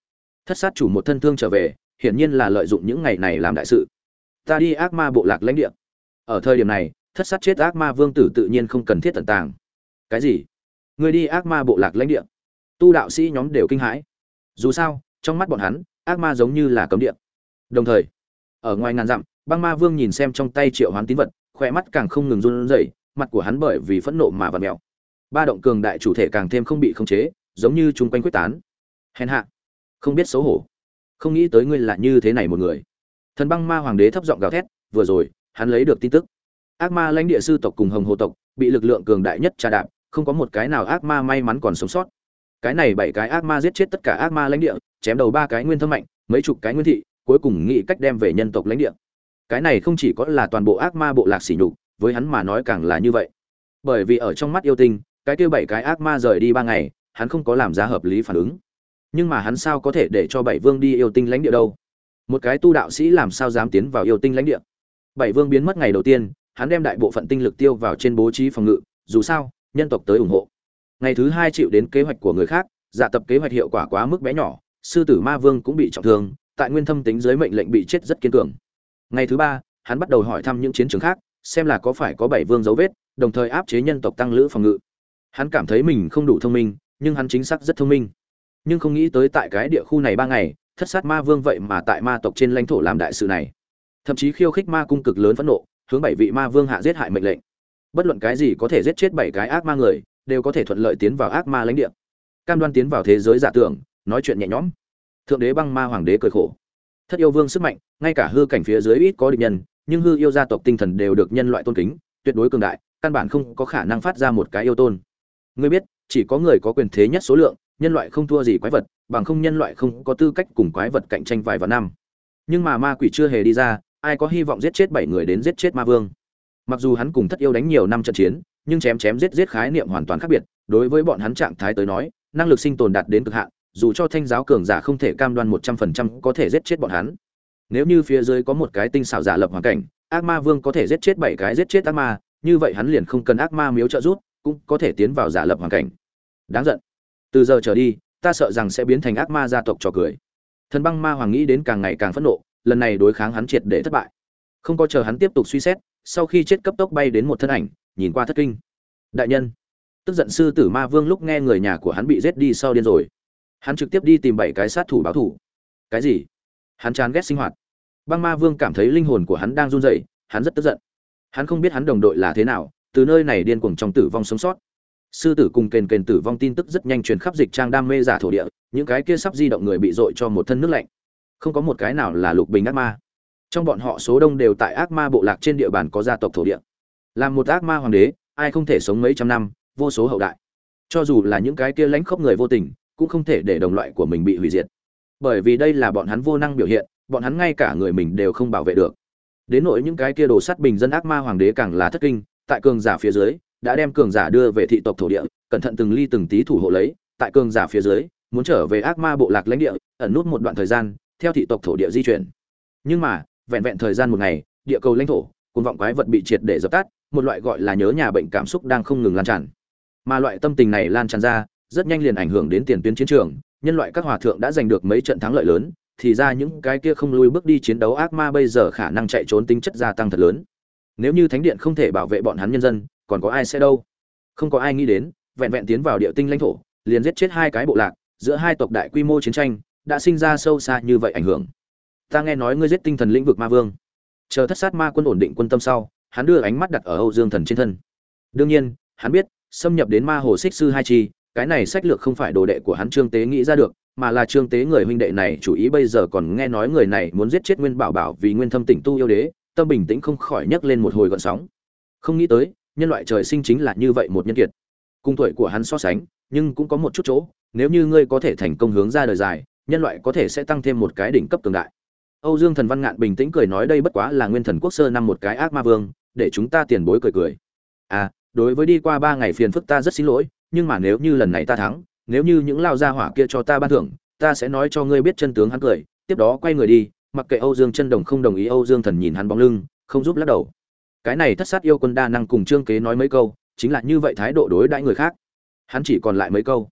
thất sát chủ một thân thương trở về, hiển nhiên là lợi dụng những ngày này làm đại sự. Ta đi ác ma bộ lạc lãnh địa. Ở thời điểm này, thất sát chết ác ma vương tử tự nhiên không cần thiết tận tàng. Cái gì? Người đi ác ma bộ lạc lãnh địa. Tu đạo sĩ nhóm đều kinh hãi. Dù sao, trong mắt bọn hắn, ác ma giống như là cấm địa. Đồng thời, ở ngoài ngàn dặm, băng ma vương nhìn xem trong tay triệu hoán tín vật, khỏe mắt càng không ngừng run rẩy, mặt của hắn bởi vì phẫn nộ mà vặn mèo. Ba động cường đại chủ thể càng thêm không bị khống chế, giống như chung quanh quyết tán. Hèn hạ không biết xấu hổ. Không nghĩ tới ngươi là như thế này một người. Thần băng ma hoàng đế thấp giọng gào thét, vừa rồi, hắn lấy được tin tức. Ác ma lãnh địa sư tộc cùng hồng hồ tộc bị lực lượng cường đại nhất trà đạp, không có một cái nào ác ma may mắn còn sống sót. Cái này bảy cái ác ma giết chết tất cả ác ma lãnh địa, chém đầu ba cái nguyên thâm mạnh, mấy chục cái nguyên thị, cuối cùng nghĩ cách đem về nhân tộc lãnh địa. Cái này không chỉ có là toàn bộ ác ma bộ lạc sỉ nhục, với hắn mà nói càng là như vậy. Bởi vì ở trong mắt yêu tinh, cái kia bảy cái ác ma rời đi ba ngày, hắn không có làm ra hợp lý phản ứng nhưng mà hắn sao có thể để cho bảy vương đi yêu tinh lãnh địa đâu? Một cái tu đạo sĩ làm sao dám tiến vào yêu tinh lãnh địa? Bảy vương biến mất ngày đầu tiên, hắn đem đại bộ phận tinh lực tiêu vào trên bố trí phòng ngự, dù sao, nhân tộc tới ủng hộ. Ngày thứ hai chịu đến kế hoạch của người khác dạ tập kế hoạch hiệu quả quá mức bé nhỏ, sư tử ma vương cũng bị trọng thương, tại nguyên thâm tính dưới mệnh lệnh bị chết rất kiên cường. Ngày thứ ba, hắn bắt đầu hỏi thăm những chiến trường khác, xem là có phải có bảy vương dấu vết, đồng thời áp chế nhân tộc tăng lữ phòng ngự. Hắn cảm thấy mình không đủ thông minh, nhưng hắn chính xác rất thông minh nhưng không nghĩ tới tại cái địa khu này ba ngày, thất sát ma vương vậy mà tại ma tộc trên lãnh thổ làm đại sự này. Thậm chí khiêu khích ma cung cực lớn phẫn nộ, hướng bảy vị ma vương hạ giết hại mệnh lệnh. Bất luận cái gì có thể giết chết bảy cái ác ma người, đều có thể thuận lợi tiến vào ác ma lãnh địa. Cam đoan tiến vào thế giới giả tưởng, nói chuyện nhẹ nhõm. Thượng đế băng ma hoàng đế cười khổ. Thất yêu vương sức mạnh, ngay cả hư cảnh phía dưới ít có địch nhân, nhưng hư yêu gia tộc tinh thần đều được nhân loại tôn kính, tuyệt đối cường đại, căn bản không có khả năng phát ra một cái yêu tôn. Ngươi biết, chỉ có người có quyền thế nhất số lượng nhân loại không thua gì quái vật, bằng không nhân loại không có tư cách cùng quái vật cạnh tranh vài vạn năm. Nhưng mà ma quỷ chưa hề đi ra, ai có hy vọng giết chết bảy người đến giết chết ma vương? Mặc dù hắn cùng thất yêu đánh nhiều năm trận chiến, nhưng chém chém giết giết khái niệm hoàn toàn khác biệt. Đối với bọn hắn trạng thái tới nói, năng lực sinh tồn đạt đến cực hạn, dù cho thanh giáo cường giả không thể cam đoan một trăm phần trăm có thể giết chết bọn hắn. Nếu như phía dưới có một cái tinh xảo giả lập hoàn cảnh, ác ma vương có thể giết chết bảy cái giết chết ác ma, như vậy hắn liền không cần ác ma miếu trợ giúp, cũng có thể tiến vào giả lập hoàn cảnh. Đáng giận từ giờ trở đi, ta sợ rằng sẽ biến thành ác ma gia tộc trò cười. Thần băng ma hoàng nghĩ đến càng ngày càng phẫn nộ, lần này đối kháng hắn triệt để thất bại. Không có chờ hắn tiếp tục suy xét, sau khi chết cấp tốc bay đến một thân ảnh, nhìn qua thất kinh. Đại nhân. Tức giận sư tử ma vương lúc nghe người nhà của hắn bị giết đi sau điên rồi. Hắn trực tiếp đi tìm bảy cái sát thủ báo thủ cái gì? Hắn chán ghét sinh hoạt. Băng ma vương cảm thấy linh hồn của hắn đang run rẩy, hắn rất tức giận. Hắn không biết hắn đồng đội là thế nào, từ nơi này điên cuồng trong tử vong sống sót sư tử cùng kền kền tử vong tin tức rất nhanh truyền khắp dịch trang đam mê giả thổ địa, những cái kia sắp di động người bị dội cho một thân nước lạnh. Không có một cái nào là lục bình ác ma. Trong bọn họ số đông đều tại ác ma bộ lạc trên địa bàn có gia tộc thổ địa. Làm một ác ma hoàng đế, ai không thể sống mấy trăm năm, vô số hậu đại. Cho dù là những cái kia lãnh khốc người vô tình, cũng không thể để đồng loại của mình bị hủy diệt. Bởi vì đây là bọn hắn vô năng biểu hiện, bọn hắn ngay cả người mình đều không bảo vệ được. Đến nỗi những cái kia đồ sắt bình dân ác ma hoàng đế càng là thất kinh, tại cường giả phía dưới đã đem cường giả đưa về thị tộc thổ địa, cẩn thận từng ly từng tí thủ hộ lấy, tại cường giả phía dưới, muốn trở về ác ma bộ lạc lãnh địa, ẩn nút một đoạn thời gian, theo thị tộc thổ địa di chuyển. Nhưng mà, vẹn vẹn thời gian một ngày, địa cầu lãnh thổ, cuồng vọng quái vật bị triệt để dập tắt, một loại gọi là nhớ nhà bệnh cảm xúc đang không ngừng lan tràn. Mà loại tâm tình này lan tràn ra, rất nhanh liền ảnh hưởng đến tiền tuyến chiến trường, nhân loại các hòa thượng đã giành được mấy trận thắng lợi lớn, thì ra những cái kia không lui bước đi chiến đấu ác ma bây giờ khả năng chạy trốn tính chất gia tăng thật lớn. Nếu như thánh điện không thể bảo vệ bọn hắn nhân dân còn có ai sẽ đâu? Không có ai nghĩ đến, vẹn vẹn tiến vào địa tinh lãnh thổ, liền giết chết hai cái bộ lạc, giữa hai tộc đại quy mô chiến tranh, đã sinh ra sâu xa như vậy ảnh hưởng. Ta nghe nói ngươi giết tinh thần lĩnh vực ma vương. Chờ thất sát ma quân ổn định quân tâm sau, hắn đưa ánh mắt đặt ở âu dương thần trên thân. Đương nhiên, hắn biết, xâm nhập đến ma hồ xích sư hai chi, cái này sách lược không phải đồ đệ của hắn trương tế nghĩ ra được, mà là trương tế người huynh đệ này chủ ý bây giờ còn nghe nói người này muốn giết chết nguyên bảo bảo vì nguyên thâm tỉnh tu yêu đế, tâm bình tĩnh không khỏi nhấc lên một hồi gọn sóng. Không nghĩ tới nhân loại trời sinh chính là như vậy một nhân kiệt. Cùng tuổi của hắn so sánh, nhưng cũng có một chút chỗ, nếu như ngươi có thể thành công hướng ra đời dài, nhân loại có thể sẽ tăng thêm một cái đỉnh cấp cường đại. Âu dương thần văn ngạn bình tĩnh cười nói đây bất quá là nguyên thần quốc sơ năm một cái ác ma vương, để chúng ta tiền bối cười cười. À đối với đi qua ba ngày phiền phức ta rất xin lỗi, nhưng mà nếu như lần này ta thắng, nếu như những lao gia hỏa kia cho ta ban thưởng, ta sẽ nói cho ngươi biết chân tướng hắn cười, tiếp đó quay người đi, mặc kệ âu dương chân đồng không đồng ý âu dương thần nhìn hắn bóng lưng, không giúp lắc đầu cái này thất sát yêu quân đa năng cùng trương kế nói mấy câu, chính là như vậy thái độ đối đãi người khác. Hắn chỉ còn lại mấy câu.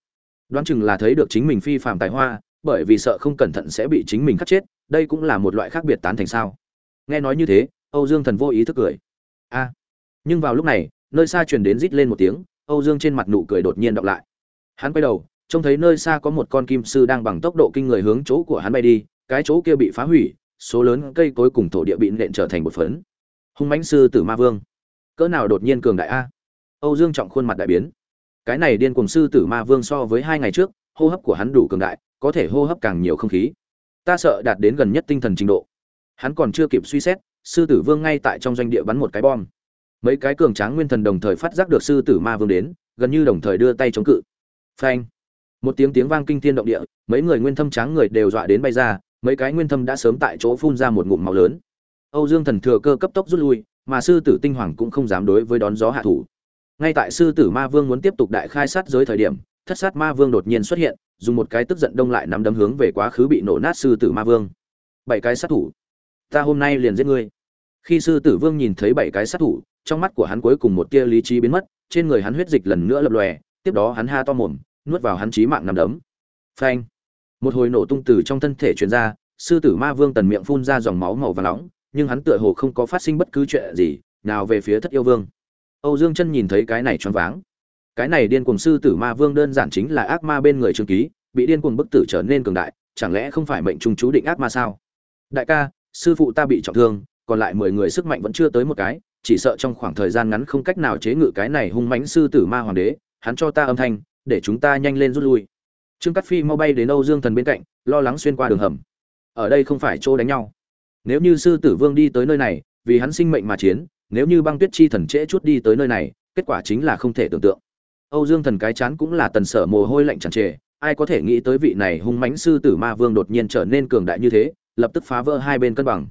Đoán chừng là thấy được chính mình phi phàm tài hoa, bởi vì sợ không cẩn thận sẽ bị chính mình cắt chết, đây cũng là một loại khác biệt tán thành sao. Nghe nói như thế, âu dương thần vô ý thức cười. A. Nhưng vào lúc này, nơi xa truyền đến rít lên một tiếng, âu dương trên mặt nụ cười đột nhiên đọc lại. Hắn quay đầu, trông thấy nơi xa có một con kim sư đang bằng tốc độ kinh người hướng chỗ của hắn bay đi, cái chỗ kia bị phá hủy, số lớn cây cối cùng thổ địa bị nện trở thành một phấn hung mãnh sư tử ma vương. Cỡ nào đột nhiên cường đại a? Âu dương trọng khuôn mặt đại biến. Cái này điên cùng sư tử ma vương so với hai ngày trước, hô hấp của hắn đủ cường đại, có thể hô hấp càng nhiều không khí. Ta sợ đạt đến gần nhất tinh thần trình độ. Hắn còn chưa kịp suy xét, sư tử vương ngay tại trong doanh địa bắn một cái bom. Mấy cái cường tráng nguyên thần đồng thời phát giác được sư tử ma vương đến, gần như đồng thời đưa tay chống cự. Phanh. Một tiếng tiếng vang kinh thiên động địa, mấy người nguyên thâm tráng người đều dọa đến bay ra, mấy cái nguyên thâm đã sớm tại chỗ phun ra một ngụm máu lớn âu dương thần thừa cơ cấp tốc rút lui, mà sư tử tinh hoàng cũng không dám đối với đón gió hạ thủ. Ngay tại sư tử ma vương muốn tiếp tục đại khai sát giới thời điểm, thất sát ma vương đột nhiên xuất hiện, dùng một cái tức giận đông lại nắm đấm hướng về quá khứ bị nổ nát sư tử ma vương. Bảy cái sát thủ. Ta hôm nay liền giết ngươi. Khi sư tử vương nhìn thấy bảy cái sát thủ, trong mắt của hắn cuối cùng một tia lý trí biến mất, trên người hắn huyết dịch lần nữa lập lòe, tiếp đó hắn ha to mồm, nuốt vào hắn chí mạng nằm đấm. Phanh. Một hồi nổ tung từ trong thân thể truyền ra, sư tử ma vương tần miệng phun ra dòng máu màu vàng nóng nhưng hắn tựa hồ không có phát sinh bất cứ chuyện gì, nào về phía thất yêu vương. Âu dương chân nhìn thấy cái này choáng váng. Cái này điên cuồng sư tử ma vương đơn giản chính là ác ma bên người trương ký, bị điên cuồng bức tử trở nên cường đại, chẳng lẽ không phải mệnh trung chú định ác ma sao? Đại ca, sư phụ ta bị trọng thương, còn lại mười người sức mạnh vẫn chưa tới một cái, chỉ sợ trong khoảng thời gian ngắn không cách nào chế ngự cái này hung mãnh sư tử ma hoàng đế, hắn cho ta âm thanh, để chúng ta nhanh lên rút lui. Trương cát phi mau bay đến âu dương thần bên cạnh, lo lắng xuyên qua đường hầm. Ở đây không phải chỗ đánh nhau nếu như sư tử vương đi tới nơi này, vì hắn sinh mệnh mà chiến, nếu như băng tuyết chi thần trễ chút đi tới nơi này, kết quả chính là không thể tưởng tượng. Âu dương thần cái chán cũng là tần sở mồ hôi lạnh chẳng trề, ai có thể nghĩ tới vị này hung mãnh sư tử ma vương đột nhiên trở nên cường đại như thế, lập tức phá vỡ hai bên cân bằng.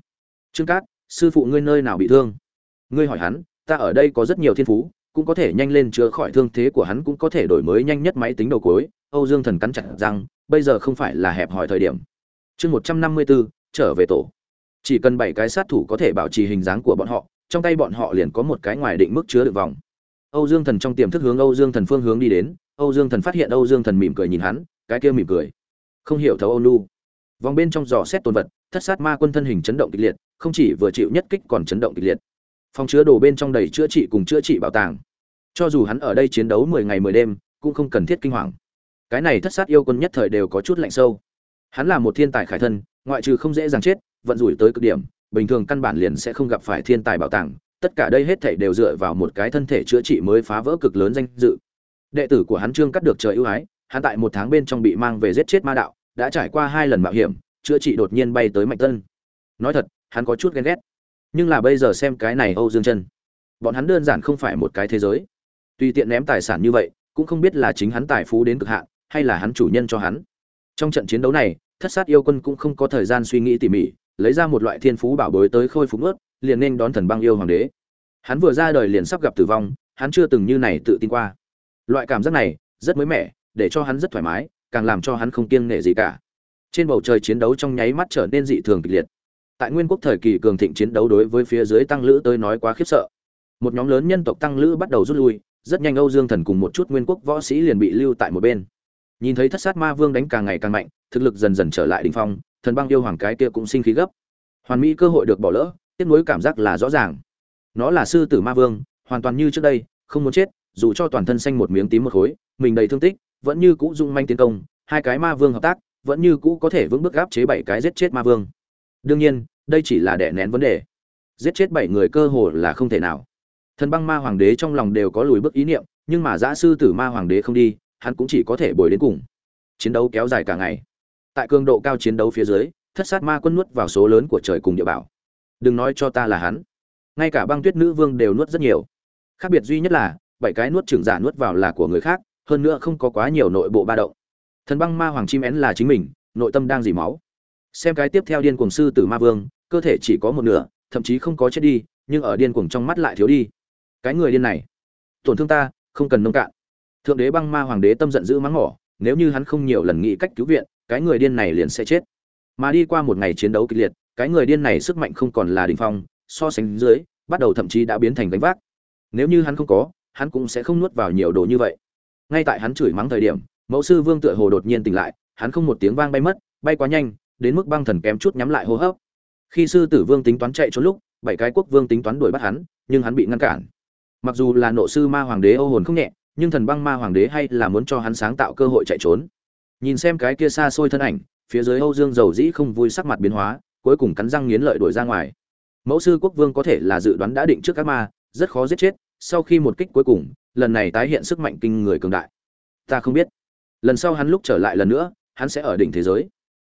Trương cát, sư phụ ngươi nơi nào bị thương? Ngươi hỏi hắn, ta ở đây có rất nhiều thiên phú, cũng có thể nhanh lên chữa khỏi thương thế của hắn cũng có thể đổi mới nhanh nhất máy tính đầu cuối. Âu dương thần cắn chặt rằng bây giờ không phải là hẹp hòi thời điểm. Chương một trăm năm mươi bốn trở về tổ chỉ cần bảy cái sát thủ có thể bảo trì hình dáng của bọn họ, trong tay bọn họ liền có một cái ngoài định mức chứa được vòng. Âu dương thần trong tiềm thức hướng âu dương thần phương hướng đi đến, âu dương thần phát hiện âu dương thần mỉm cười nhìn hắn, cái kia mỉm cười. Không hiểu thấu âu nu. Vòng bên trong giò xét tồn vật, thất sát ma quân thân hình chấn động kịch liệt, không chỉ vừa chịu nhất kích còn chấn động kịch liệt. Phòng chứa đồ bên trong đầy chữa trị cùng chữa trị bảo tàng. Cho dù hắn ở đây chiến đấu mười ngày mười đêm, cũng không cần thiết kinh hoàng. Cái này thất sát yêu quân nhất thời đều có chút lạnh sâu. Hắn là một thiên tài khải thân, ngoại trừ không dễ dàng chết vận rủi tới cực điểm, bình thường căn bản liền sẽ không gặp phải thiên tài bảo tàng, tất cả đây hết thảy đều dựa vào một cái thân thể chữa trị mới phá vỡ cực lớn danh dự. Đệ tử của hắn trương cắt được trời ưu ái, hắn tại một tháng bên trong bị mang về giết chết ma đạo, đã trải qua hai lần mạo hiểm, chữa trị đột nhiên bay tới mạnh tân. Nói thật, hắn có chút ghen ghét. Nhưng là bây giờ xem cái này âu dương chân. Bọn hắn đơn giản không phải một cái thế giới. Tùy tiện ném tài sản như vậy, cũng không biết là chính hắn tài phú đến cực hạn, hay là hắn chủ nhân cho hắn. Trong trận chiến đấu này, thất sát yêu quân cũng không có thời gian suy nghĩ tỉ mỉ lấy ra một loại thiên phú bảo bối tới khôi phục ướt, liền nên đón thần băng yêu hoàng đế. Hắn vừa ra đời liền sắp gặp tử vong, hắn chưa từng như này tự tin qua. Loại cảm giác này rất mới mẻ, để cho hắn rất thoải mái, càng làm cho hắn không kiêng nể gì cả. Trên bầu trời chiến đấu trong nháy mắt trở nên dị thường kịch liệt. Tại nguyên quốc thời kỳ cường thịnh chiến đấu đối với phía dưới tăng lữ tới nói quá khiếp sợ. Một nhóm lớn nhân tộc tăng lữ bắt đầu rút lui, rất nhanh âu dương thần cùng một chút nguyên quốc võ sĩ liền bị lưu tại một bên. Nhìn thấy thất sát ma vương đánh càng ngày càng mạnh, thực lực dần dần trở lại đ ỉ n h phong thần băng yêu hoàng cái kia cũng sinh khí gấp. Hoàn mỹ cơ hội được bỏ lỡ tiếp nối cảm giác là rõ ràng. Nó là sư tử ma vương, hoàn toàn như trước đây, không muốn chết, dù cho toàn thân xanh một miếng tím một khối, mình đầy thương tích, vẫn như cũ dung manh tiến công, hai cái ma vương hợp tác, vẫn như cũ có thể vững bước gáp chế bảy cái giết chết ma vương. Đương nhiên, đây chỉ là đẻ nén vấn đề. Giết chết bảy người cơ hồ là không thể nào. Thần băng ma hoàng đế trong lòng đều có lùi bước ý niệm, nhưng mà giã sư tử ma hoàng đế không đi, hắn cũng chỉ có thể bồi đến cùng. Chiến đấu kéo dài cả ngày tại cường độ cao chiến đấu phía dưới, thất sát ma quân nuốt vào số lớn của trời cùng địa bảo. Đừng nói cho ta là hắn. Ngay cả băng tuyết nữ vương đều nuốt rất nhiều. Khác biệt duy nhất là, bảy cái nuốt trưởng giả nuốt vào là của người khác, hơn nữa không có quá nhiều nội bộ ba động. Thần băng ma hoàng chim én là chính mình, nội tâm đang dỉ máu. Xem cái tiếp theo điên cuồng sư tử ma vương, cơ thể chỉ có một nửa, thậm chí không có chết đi, nhưng ở điên cuồng trong mắt lại thiếu đi. Cái người điên này, tổn thương ta, không cần nông cạn. Thượng đế băng ma hoàng đế tâm giận dữ mắng mỏ, nếu như hắn không nhiều lần nghĩ cách cứu viện cái người điên này liền sẽ chết. Mà đi qua một ngày chiến đấu kịch liệt, cái người điên này sức mạnh không còn là đỉnh phong, so sánh dưới, bắt đầu thậm chí đã biến thành gánh vác. Nếu như hắn không có, hắn cũng sẽ không nuốt vào nhiều đồ như vậy. Ngay tại hắn chửi mắng thời điểm, mẫu sư vương tựa hồ đột nhiên tỉnh lại, hắn không một tiếng vang bay mất, bay quá nhanh, đến mức băng thần kém chút nhắm lại hô hấp. Khi sư tử vương tính toán chạy trốn lúc, bảy cái quốc vương tính toán đuổi bắt hắn, nhưng hắn bị ngăn cản. Mặc dù là nộ sư ma hoàng đế ô hồn không nhẹ, nhưng thần băng ma hoàng đế hay là muốn cho hắn sáng tạo cơ hội chạy trốn nhìn xem cái kia xa xôi thân ảnh, phía dưới âu dương dầu dĩ không vui sắc mặt biến hóa, cuối cùng cắn răng nghiến lợi đổi ra ngoài. Mẫu sư quốc vương có thể là dự đoán đã định trước các ma, rất khó giết chết, sau khi một kích cuối cùng, lần này tái hiện sức mạnh kinh người cường đại. Ta không biết. Lần sau hắn lúc trở lại lần nữa, hắn sẽ ở đỉnh thế giới.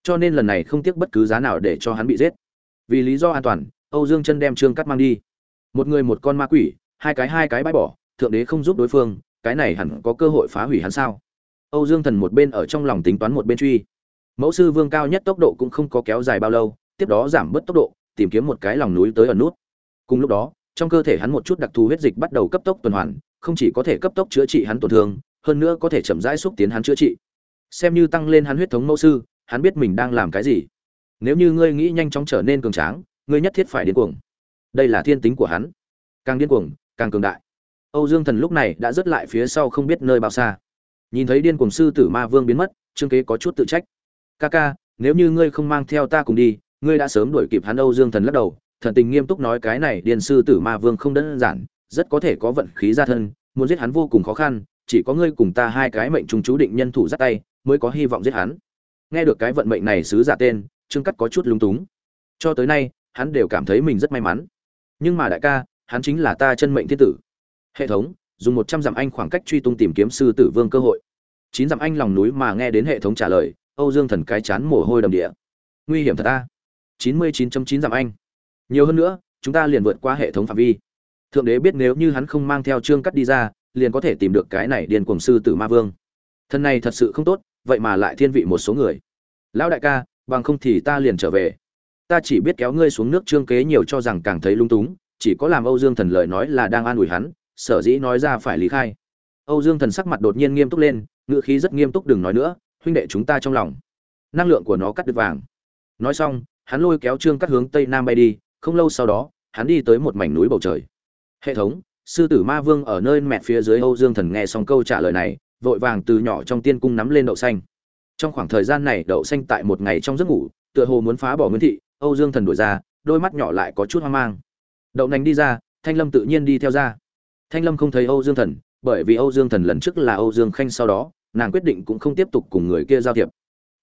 Cho nên lần này không tiếc bất cứ giá nào để cho hắn bị giết. Vì lý do an toàn, âu dương chân đem trương cắt mang đi. Một người một con ma quỷ, hai cái hai cái bãi bỏ, thượng đế không giúp đối phương, cái này hẳn có cơ hội phá hủy hắn sao? Âu dương thần một bên ở trong lòng tính toán một bên truy. Mẫu sư vương cao nhất tốc độ cũng không có kéo dài bao lâu, tiếp đó giảm bớt tốc độ, tìm kiếm một cái lòng núi tới ở nút. Cùng lúc đó, trong cơ thể hắn một chút đặc thù huyết dịch bắt đầu cấp tốc tuần hoàn, không chỉ có thể cấp tốc chữa trị hắn tổn thương, hơn nữa có thể chậm rãi xúc tiến hắn chữa trị. Xem như tăng lên hắn huyết thống mẫu sư, hắn biết mình đang làm cái gì. Nếu như ngươi nghĩ nhanh chóng trở nên cường tráng, ngươi nhất thiết phải điên cuồng. Đây là thiên tính của hắn. Càng điên cuồng, càng cường đại. Âu dương thần lúc này đã rớt lại phía sau không biết nơi bao xa nhìn thấy điên cuồng sư tử ma vương biến mất, trương kế có chút tự trách. Ca ca, nếu như ngươi không mang theo ta cùng đi, ngươi đã sớm đuổi kịp hắn âu dương thần lắc đầu. Thần tình nghiêm túc nói cái này điên sư tử ma vương không đơn giản, rất có thể có vận khí gia thân, muốn giết hắn vô cùng khó khăn, chỉ có ngươi cùng ta hai cái mệnh trùng chú định nhân thủ dắt tay, mới có hy vọng giết hắn. Nghe được cái vận mệnh này sứ giả tên, trương cắt có chút lúng túng. Cho tới nay, hắn đều cảm thấy mình rất may mắn. Nhưng mà đại ca, hắn chính là ta chân mệnh thiên tử. Hệ thống dùng một trăm dặm anh khoảng cách truy tung tìm kiếm sư tử vương cơ hội. Chín dặm anh lòng núi mà nghe đến hệ thống trả lời, âu dương thần cái chán mồ hôi đầm địa. Nguy hiểm thật ta. Chín mươi chín chín dặm anh. Nhiều hơn nữa, chúng ta liền vượt qua hệ thống phạm vi. Thượng đế biết nếu như hắn không mang theo trương cắt đi ra, liền có thể tìm được cái này điên cuồng sư tử ma vương. Thân này thật sự không tốt, vậy mà lại thiên vị một số người. Lão đại ca, bằng không thì ta liền trở về. Ta chỉ biết kéo ngươi xuống nước trương kế nhiều cho rằng càng thấy lung túng, chỉ có làm âu dương thần lời nói là đang an ủi hắn sở dĩ nói ra phải lý khai. Âu dương thần sắc mặt đột nhiên nghiêm túc lên ngựa khí rất nghiêm túc đừng nói nữa, huynh đệ chúng ta trong lòng. Năng lượng của nó cắt đứt vàng. Nói xong, hắn lôi kéo trương cắt hướng tây nam bay đi, không lâu sau đó, hắn đi tới một mảnh núi bầu trời. Hệ thống, sư tử ma vương ở nơi mẹ phía dưới âu dương thần nghe xong câu trả lời này, vội vàng từ nhỏ trong tiên cung nắm lên đậu xanh. Trong khoảng thời gian này đậu xanh tại một ngày trong giấc ngủ, tựa hồ muốn phá bỏ nguyên thị, âu dương thần đuổi ra, đôi mắt nhỏ lại có chút hoang mang. Đậu nành đi ra, thanh lâm tự nhiên đi theo ra thanh lâm không thấy âu dương thần, bởi vì âu dương thần lần trước là âu dương khanh sau đó, nàng quyết định cũng không tiếp tục cùng người kia giao thiệp.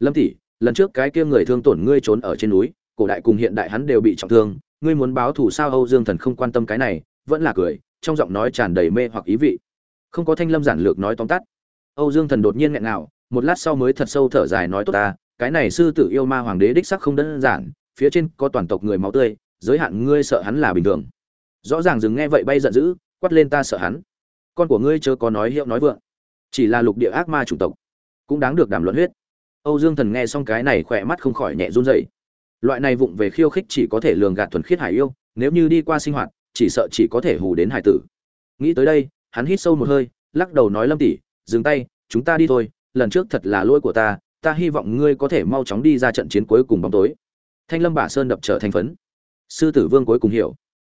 Lâm tỷ, lần trước cái kia người thương tổn ngươi trốn ở trên núi, cổ đại cùng hiện đại hắn đều bị trọng thương, ngươi muốn báo thù sao? Âu dương thần không quan tâm cái này, vẫn là cười, trong giọng nói tràn đầy mê hoặc ý vị. Không có thanh lâm giản lược nói tóm tắt. Âu dương thần đột nhiên nghẹn ngào, một lát sau mới thật sâu thở dài nói, tốt ta, cái này sư tử yêu ma hoàng đế đích sắc không đơn giản, phía trên có toàn tộc người máu tươi, giới hạn ngươi sợ hắn là bình thường. Rõ ràng dừng nghe vậy bay giận dữ quát lên ta sợ hắn. Con của ngươi chớ có nói hiệu nói vượng. Chỉ là lục địa ác ma chủng tộc, cũng đáng được đàm luận huyết. Âu dương thần nghe xong cái này khỏe mắt không khỏi nhẹ run rẩy. Loại này vụng về khiêu khích chỉ có thể lường gạt thuần khiết hải yêu, nếu như đi qua sinh hoạt, chỉ sợ chỉ có thể hù đến hải tử. Nghĩ tới đây, hắn hít sâu một hơi, lắc đầu nói lâm tỷ, dừng tay, chúng ta đi thôi, lần trước thật là lỗi của ta ta hy vọng ngươi có thể mau chóng đi ra trận chiến cuối cùng bóng tối. Thanh lâm bả sơn đập trở thành phấn. Sư tử vương cuối cùng hiểu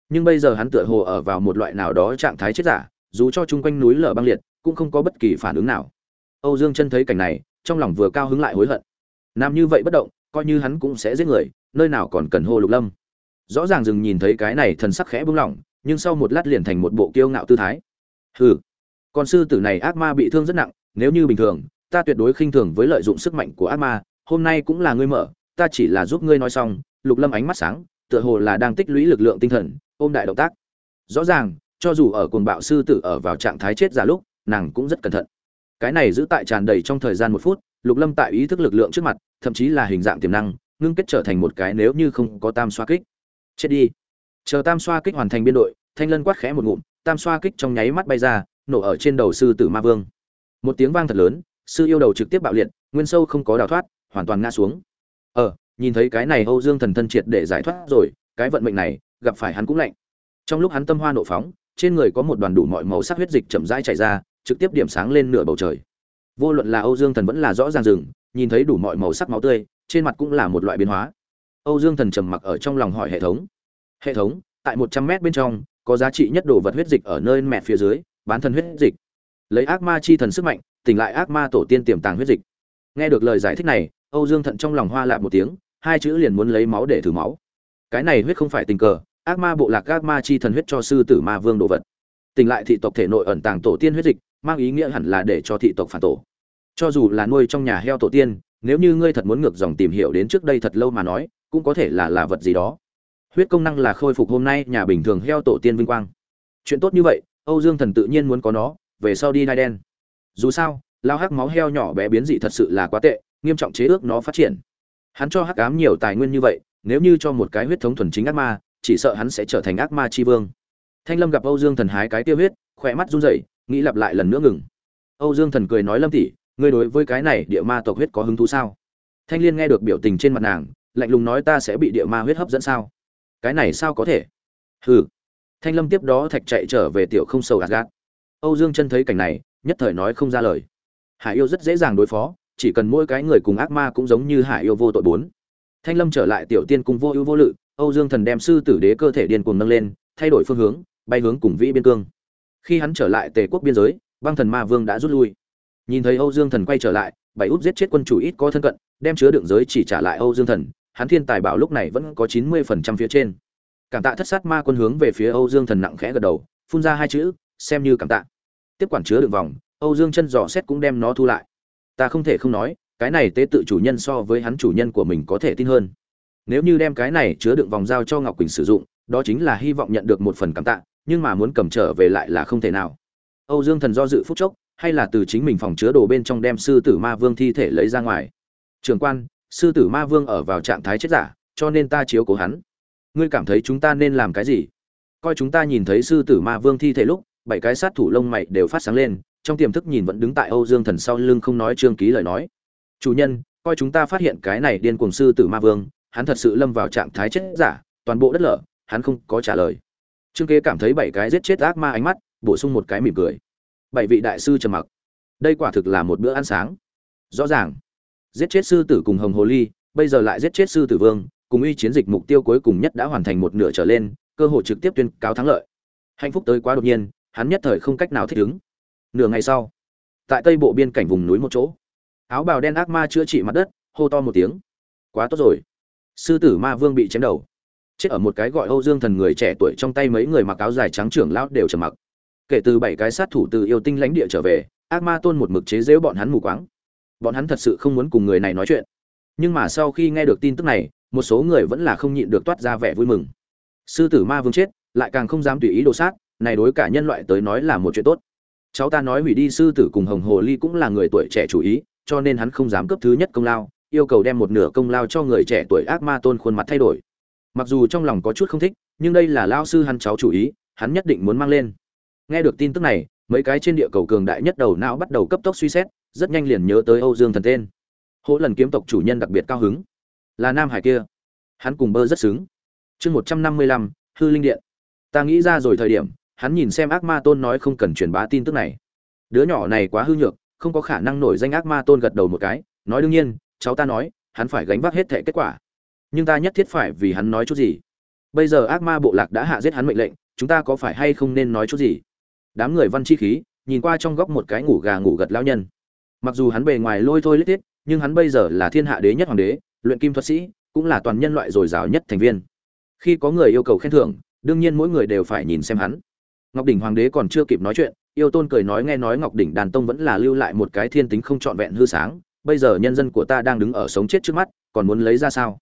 nhưng bây giờ hắn tựa hồ ở vào một loại nào đó trạng thái chết giả, dù cho chung quanh núi lở băng liệt, cũng không có bất kỳ phản ứng nào. Âu dương chân thấy cảnh này, trong lòng vừa cao hứng lại hối hận. Nam như vậy bất động, coi như hắn cũng sẽ giết người, nơi nào còn cần hô lục lâm. Rõ ràng dừng nhìn thấy cái này thần sắc khẽ bưng lỏng, nhưng sau một lát liền thành một bộ kiêu ngạo tư thái. Hừ, con sư tử này ác ma bị thương rất nặng, nếu như bình thường, ta tuyệt đối khinh thường với lợi dụng sức mạnh của ác ma, hôm nay cũng là ngươi mở, ta chỉ là giúp ngươi nói xong, lục lâm ánh mắt sáng, tựa hồ là đang tích lũy lực lượng tinh thần ôm đại động tác. Rõ ràng, cho dù ở cuồng bạo sư tử ở vào trạng thái chết giả lúc, nàng cũng rất cẩn thận. Cái này giữ tại tràn đầy trong thời gian một phút, lục lâm tại ý thức lực lượng trước mặt, thậm chí là hình dạng tiềm năng, ngưng kết trở thành một cái nếu như không có tam xoa kích. Chết đi. Chờ tam xoa kích hoàn thành biên đội, thanh lân quát khẽ một ngụm, tam xoa kích trong nháy mắt bay ra, nổ ở trên đầu sư tử ma vương. Một tiếng vang thật lớn, sư yêu đầu trực tiếp bạo liệt, nguyên sâu không có đào thoát, hoàn toàn ngã xuống. Ờ nhìn thấy cái này âu dương thần thân triệt để giải thoát rồi, cái vận mệnh này gặp phải hắn cũng lạnh. Trong lúc hắn tâm hoa nộ phóng, trên người có một đoàn đủ mọi màu sắc huyết dịch chậm rãi chảy ra, trực tiếp điểm sáng lên nửa bầu trời. Vô luận là âu dương thần vẫn là rõ ràng rừng, nhìn thấy đủ mọi màu sắc máu tươi, trên mặt cũng là một loại biến hóa. Âu dương thần trầm mặc ở trong lòng hỏi hệ thống. Hệ thống, tại một trăm mét bên trong, có giá trị nhất đồ vật huyết dịch ở nơi mẹ phía dưới, bán thân huyết dịch. Lấy ác ma chi thần sức mạnh, tỉnh lại ác ma tổ tiên tiềm tàng huyết dịch. Nghe được lời giải thích này, âu dương thận trong lòng hoa lạ một tiếng, hai chữ liền muốn lấy máu để thử máu. Cái này huyết không phải tình cờ ác ma bộ lạc ác ma chi thần huyết cho sư tử ma vương đồ vật. Tỉnh lại thị tộc thể nội ẩn tàng tổ tiên huyết dịch, mang ý nghĩa hẳn là để cho thị tộc phản tổ. Cho dù là nuôi trong nhà heo tổ tiên, nếu như ngươi thật muốn ngược dòng tìm hiểu đến trước đây thật lâu mà nói, cũng có thể là là vật gì đó. Huyết công năng là khôi phục hôm nay nhà bình thường heo tổ tiên vinh quang. Chuyện tốt như vậy, âu dương thần tự nhiên muốn có nó, về sau đi nai đen. Dù sao, lao hắc máu heo nhỏ bé biến dị thật sự là quá tệ, nghiêm trọng chế ước nó phát triển. Hắn cho hắc ám nhiều tài nguyên như vậy, nếu như cho một cái huyết thống thuần chính ác ma chỉ sợ hắn sẽ trở thành ác ma chi vương. Thanh lâm gặp âu dương thần hái cái tiêu huyết, khỏe mắt run rẩy, nghĩ lặp lại lần nữa ngừng. Âu dương thần cười nói lâm tỷ, ngươi đối với cái này địa ma tộc huyết có hứng thú sao? Thanh liên nghe được biểu tình trên mặt nàng, lạnh lùng nói ta sẽ bị địa ma huyết hấp dẫn sao? Cái này sao có thể? Hừ. Thanh lâm tiếp đó thạch chạy trở về tiểu không sầu gạt gạt. Âu dương chân thấy cảnh này, nhất thời nói không ra lời. Hải yêu rất dễ dàng đối phó, chỉ cần mỗi cái người cùng ác ma cũng giống như hải yêu vô tội bốn. Thanh lâm trở lại tiểu tiên cung vô ưu vô lự âu dương thần đem sư tử đế cơ thể điên cuồng nâng lên, thay đổi phương hướng, bay hướng cùng vĩ biên cương. Khi hắn trở lại tề quốc biên giới, băng thần ma vương đã rút lui. Nhìn thấy âu dương thần quay trở lại, bảy út giết chết quân chủ ít có thân cận, đem chứa đựng giới chỉ trả lại âu dương thần, hắn thiên tài bảo lúc này vẫn có chín mươi phần trăm phía trên. Cảm tạ thất sát ma quân hướng về phía âu dương thần nặng khẽ gật đầu, phun ra hai chữ, xem như cảm tạ. Tiếp quản chứa đựng vòng, âu dương chân dò xét cũng đem nó thu lại. Ta không thể không nói, cái này tế tự chủ nhân so với hắn chủ nhân của mình có thể tin hơn nếu như đem cái này chứa đựng vòng giao cho ngọc quỳnh sử dụng, đó chính là hy vọng nhận được một phần cảm tạ, nhưng mà muốn cầm trở về lại là không thể nào. Âu dương thần do dự phút chốc, hay là từ chính mình phòng chứa đồ bên trong đem sư tử ma vương thi thể lấy ra ngoài. Trường quan, sư tử ma vương ở vào trạng thái chết giả, cho nên ta chiếu cố hắn. Ngươi cảm thấy chúng ta nên làm cái gì? Coi chúng ta nhìn thấy sư tử ma vương thi thể lúc, bảy cái sát thủ lông mày đều phát sáng lên, trong tiềm thức nhìn vẫn đứng tại âu dương thần sau lưng không nói trương ký lời nói. Chủ nhân, coi chúng ta phát hiện cái này điên cuồng sư tử ma vương hắn thật sự lâm vào trạng thái chết giả, toàn bộ đất lở, hắn không có trả lời. Trương kế cảm thấy bảy cái giết chết ác ma ánh mắt, bổ sung một cái mỉm cười. Bảy vị đại sư trầm mặc. Đây quả thực là một bữa ăn sáng. Rõ ràng, giết chết sư tử cùng hồng hồ ly, bây giờ lại giết chết sư tử vương, cùng uy chiến dịch mục tiêu cuối cùng nhất đã hoàn thành một nửa trở lên, cơ hội trực tiếp tuyên cáo thắng lợi. Hạnh phúc tới quá đột nhiên, hắn nhất thời không cách nào thích ứng. Nửa ngày sau, tại tây bộ biên cảnh vùng núi một chỗ, áo bào đen ác ma chữa trị mặt đất, hô to một tiếng. Quá tốt rồi sư tử ma vương bị chém đầu. Chết ở một cái gọi âu dương thần người trẻ tuổi trong tay mấy người mặc áo dài trắng trưởng lão đều trầm mặc. Kể từ bảy cái sát thủ từ yêu tinh lãnh địa trở về, ác ma tôn một mực chế giễu bọn hắn mù quáng. Bọn hắn thật sự không muốn cùng người này nói chuyện. Nhưng mà sau khi nghe được tin tức này, một số người vẫn là không nhịn được toát ra vẻ vui mừng. Sư tử ma vương chết, lại càng không dám tùy ý đồ sát, này đối cả nhân loại tới nói là một chuyện tốt. Cháu ta nói hủy đi sư tử cùng hồng hồ ly cũng là người tuổi trẻ chủ ý, cho nên hắn không dám cấp thứ nhất công lao yêu cầu đem một nửa công lao cho người trẻ tuổi ác ma tôn khuôn mặt thay đổi. Mặc dù trong lòng có chút không thích, nhưng đây là lao sư hắn cháu chủ ý, hắn nhất định muốn mang lên. Nghe được tin tức này, mấy cái trên địa cầu cường đại nhất đầu não bắt đầu cấp tốc suy xét, rất nhanh liền nhớ tới âu dương thần tên. Hỗ lần kiếm tộc chủ nhân đặc biệt cao hứng. Là nam hải kia. Hắn cùng bơ rất xứng. Chương một trăm năm mươi lăm, hư linh điện. Ta nghĩ ra rồi thời điểm, hắn nhìn xem ác ma tôn nói không cần truyền bá tin tức này. Đứa nhỏ này quá hư nhược, không có khả năng nổi danh ác ma tôn gật đầu một cái, nói đương nhiên cháu ta nói, hắn phải gánh vác hết thệ kết quả. Nhưng ta nhất thiết phải vì hắn nói chút gì. Bây giờ ác ma bộ lạc đã hạ giết hắn mệnh lệnh, chúng ta có phải hay không nên nói chút gì? Đám người văn chi khí, nhìn qua trong góc một cái ngủ gà ngủ gật lao nhân. Mặc dù hắn bề ngoài lôi thôi lết thiết nhưng hắn bây giờ là thiên hạ đế nhất hoàng đế, luyện kim thuật sĩ, cũng là toàn nhân loại dồi dào nhất thành viên. Khi có người yêu cầu khen thưởng, đương nhiên mỗi người đều phải nhìn xem hắn. Ngọc đỉnh hoàng đế còn chưa kịp nói chuyện, yêu tôn cười nói nghe nói ngọc đỉnh đàn tông vẫn là lưu lại một cái thiên tính không trọn vẹn hư sáng bây giờ nhân dân của ta đang đứng ở sống chết trước mắt, còn muốn lấy ra sao?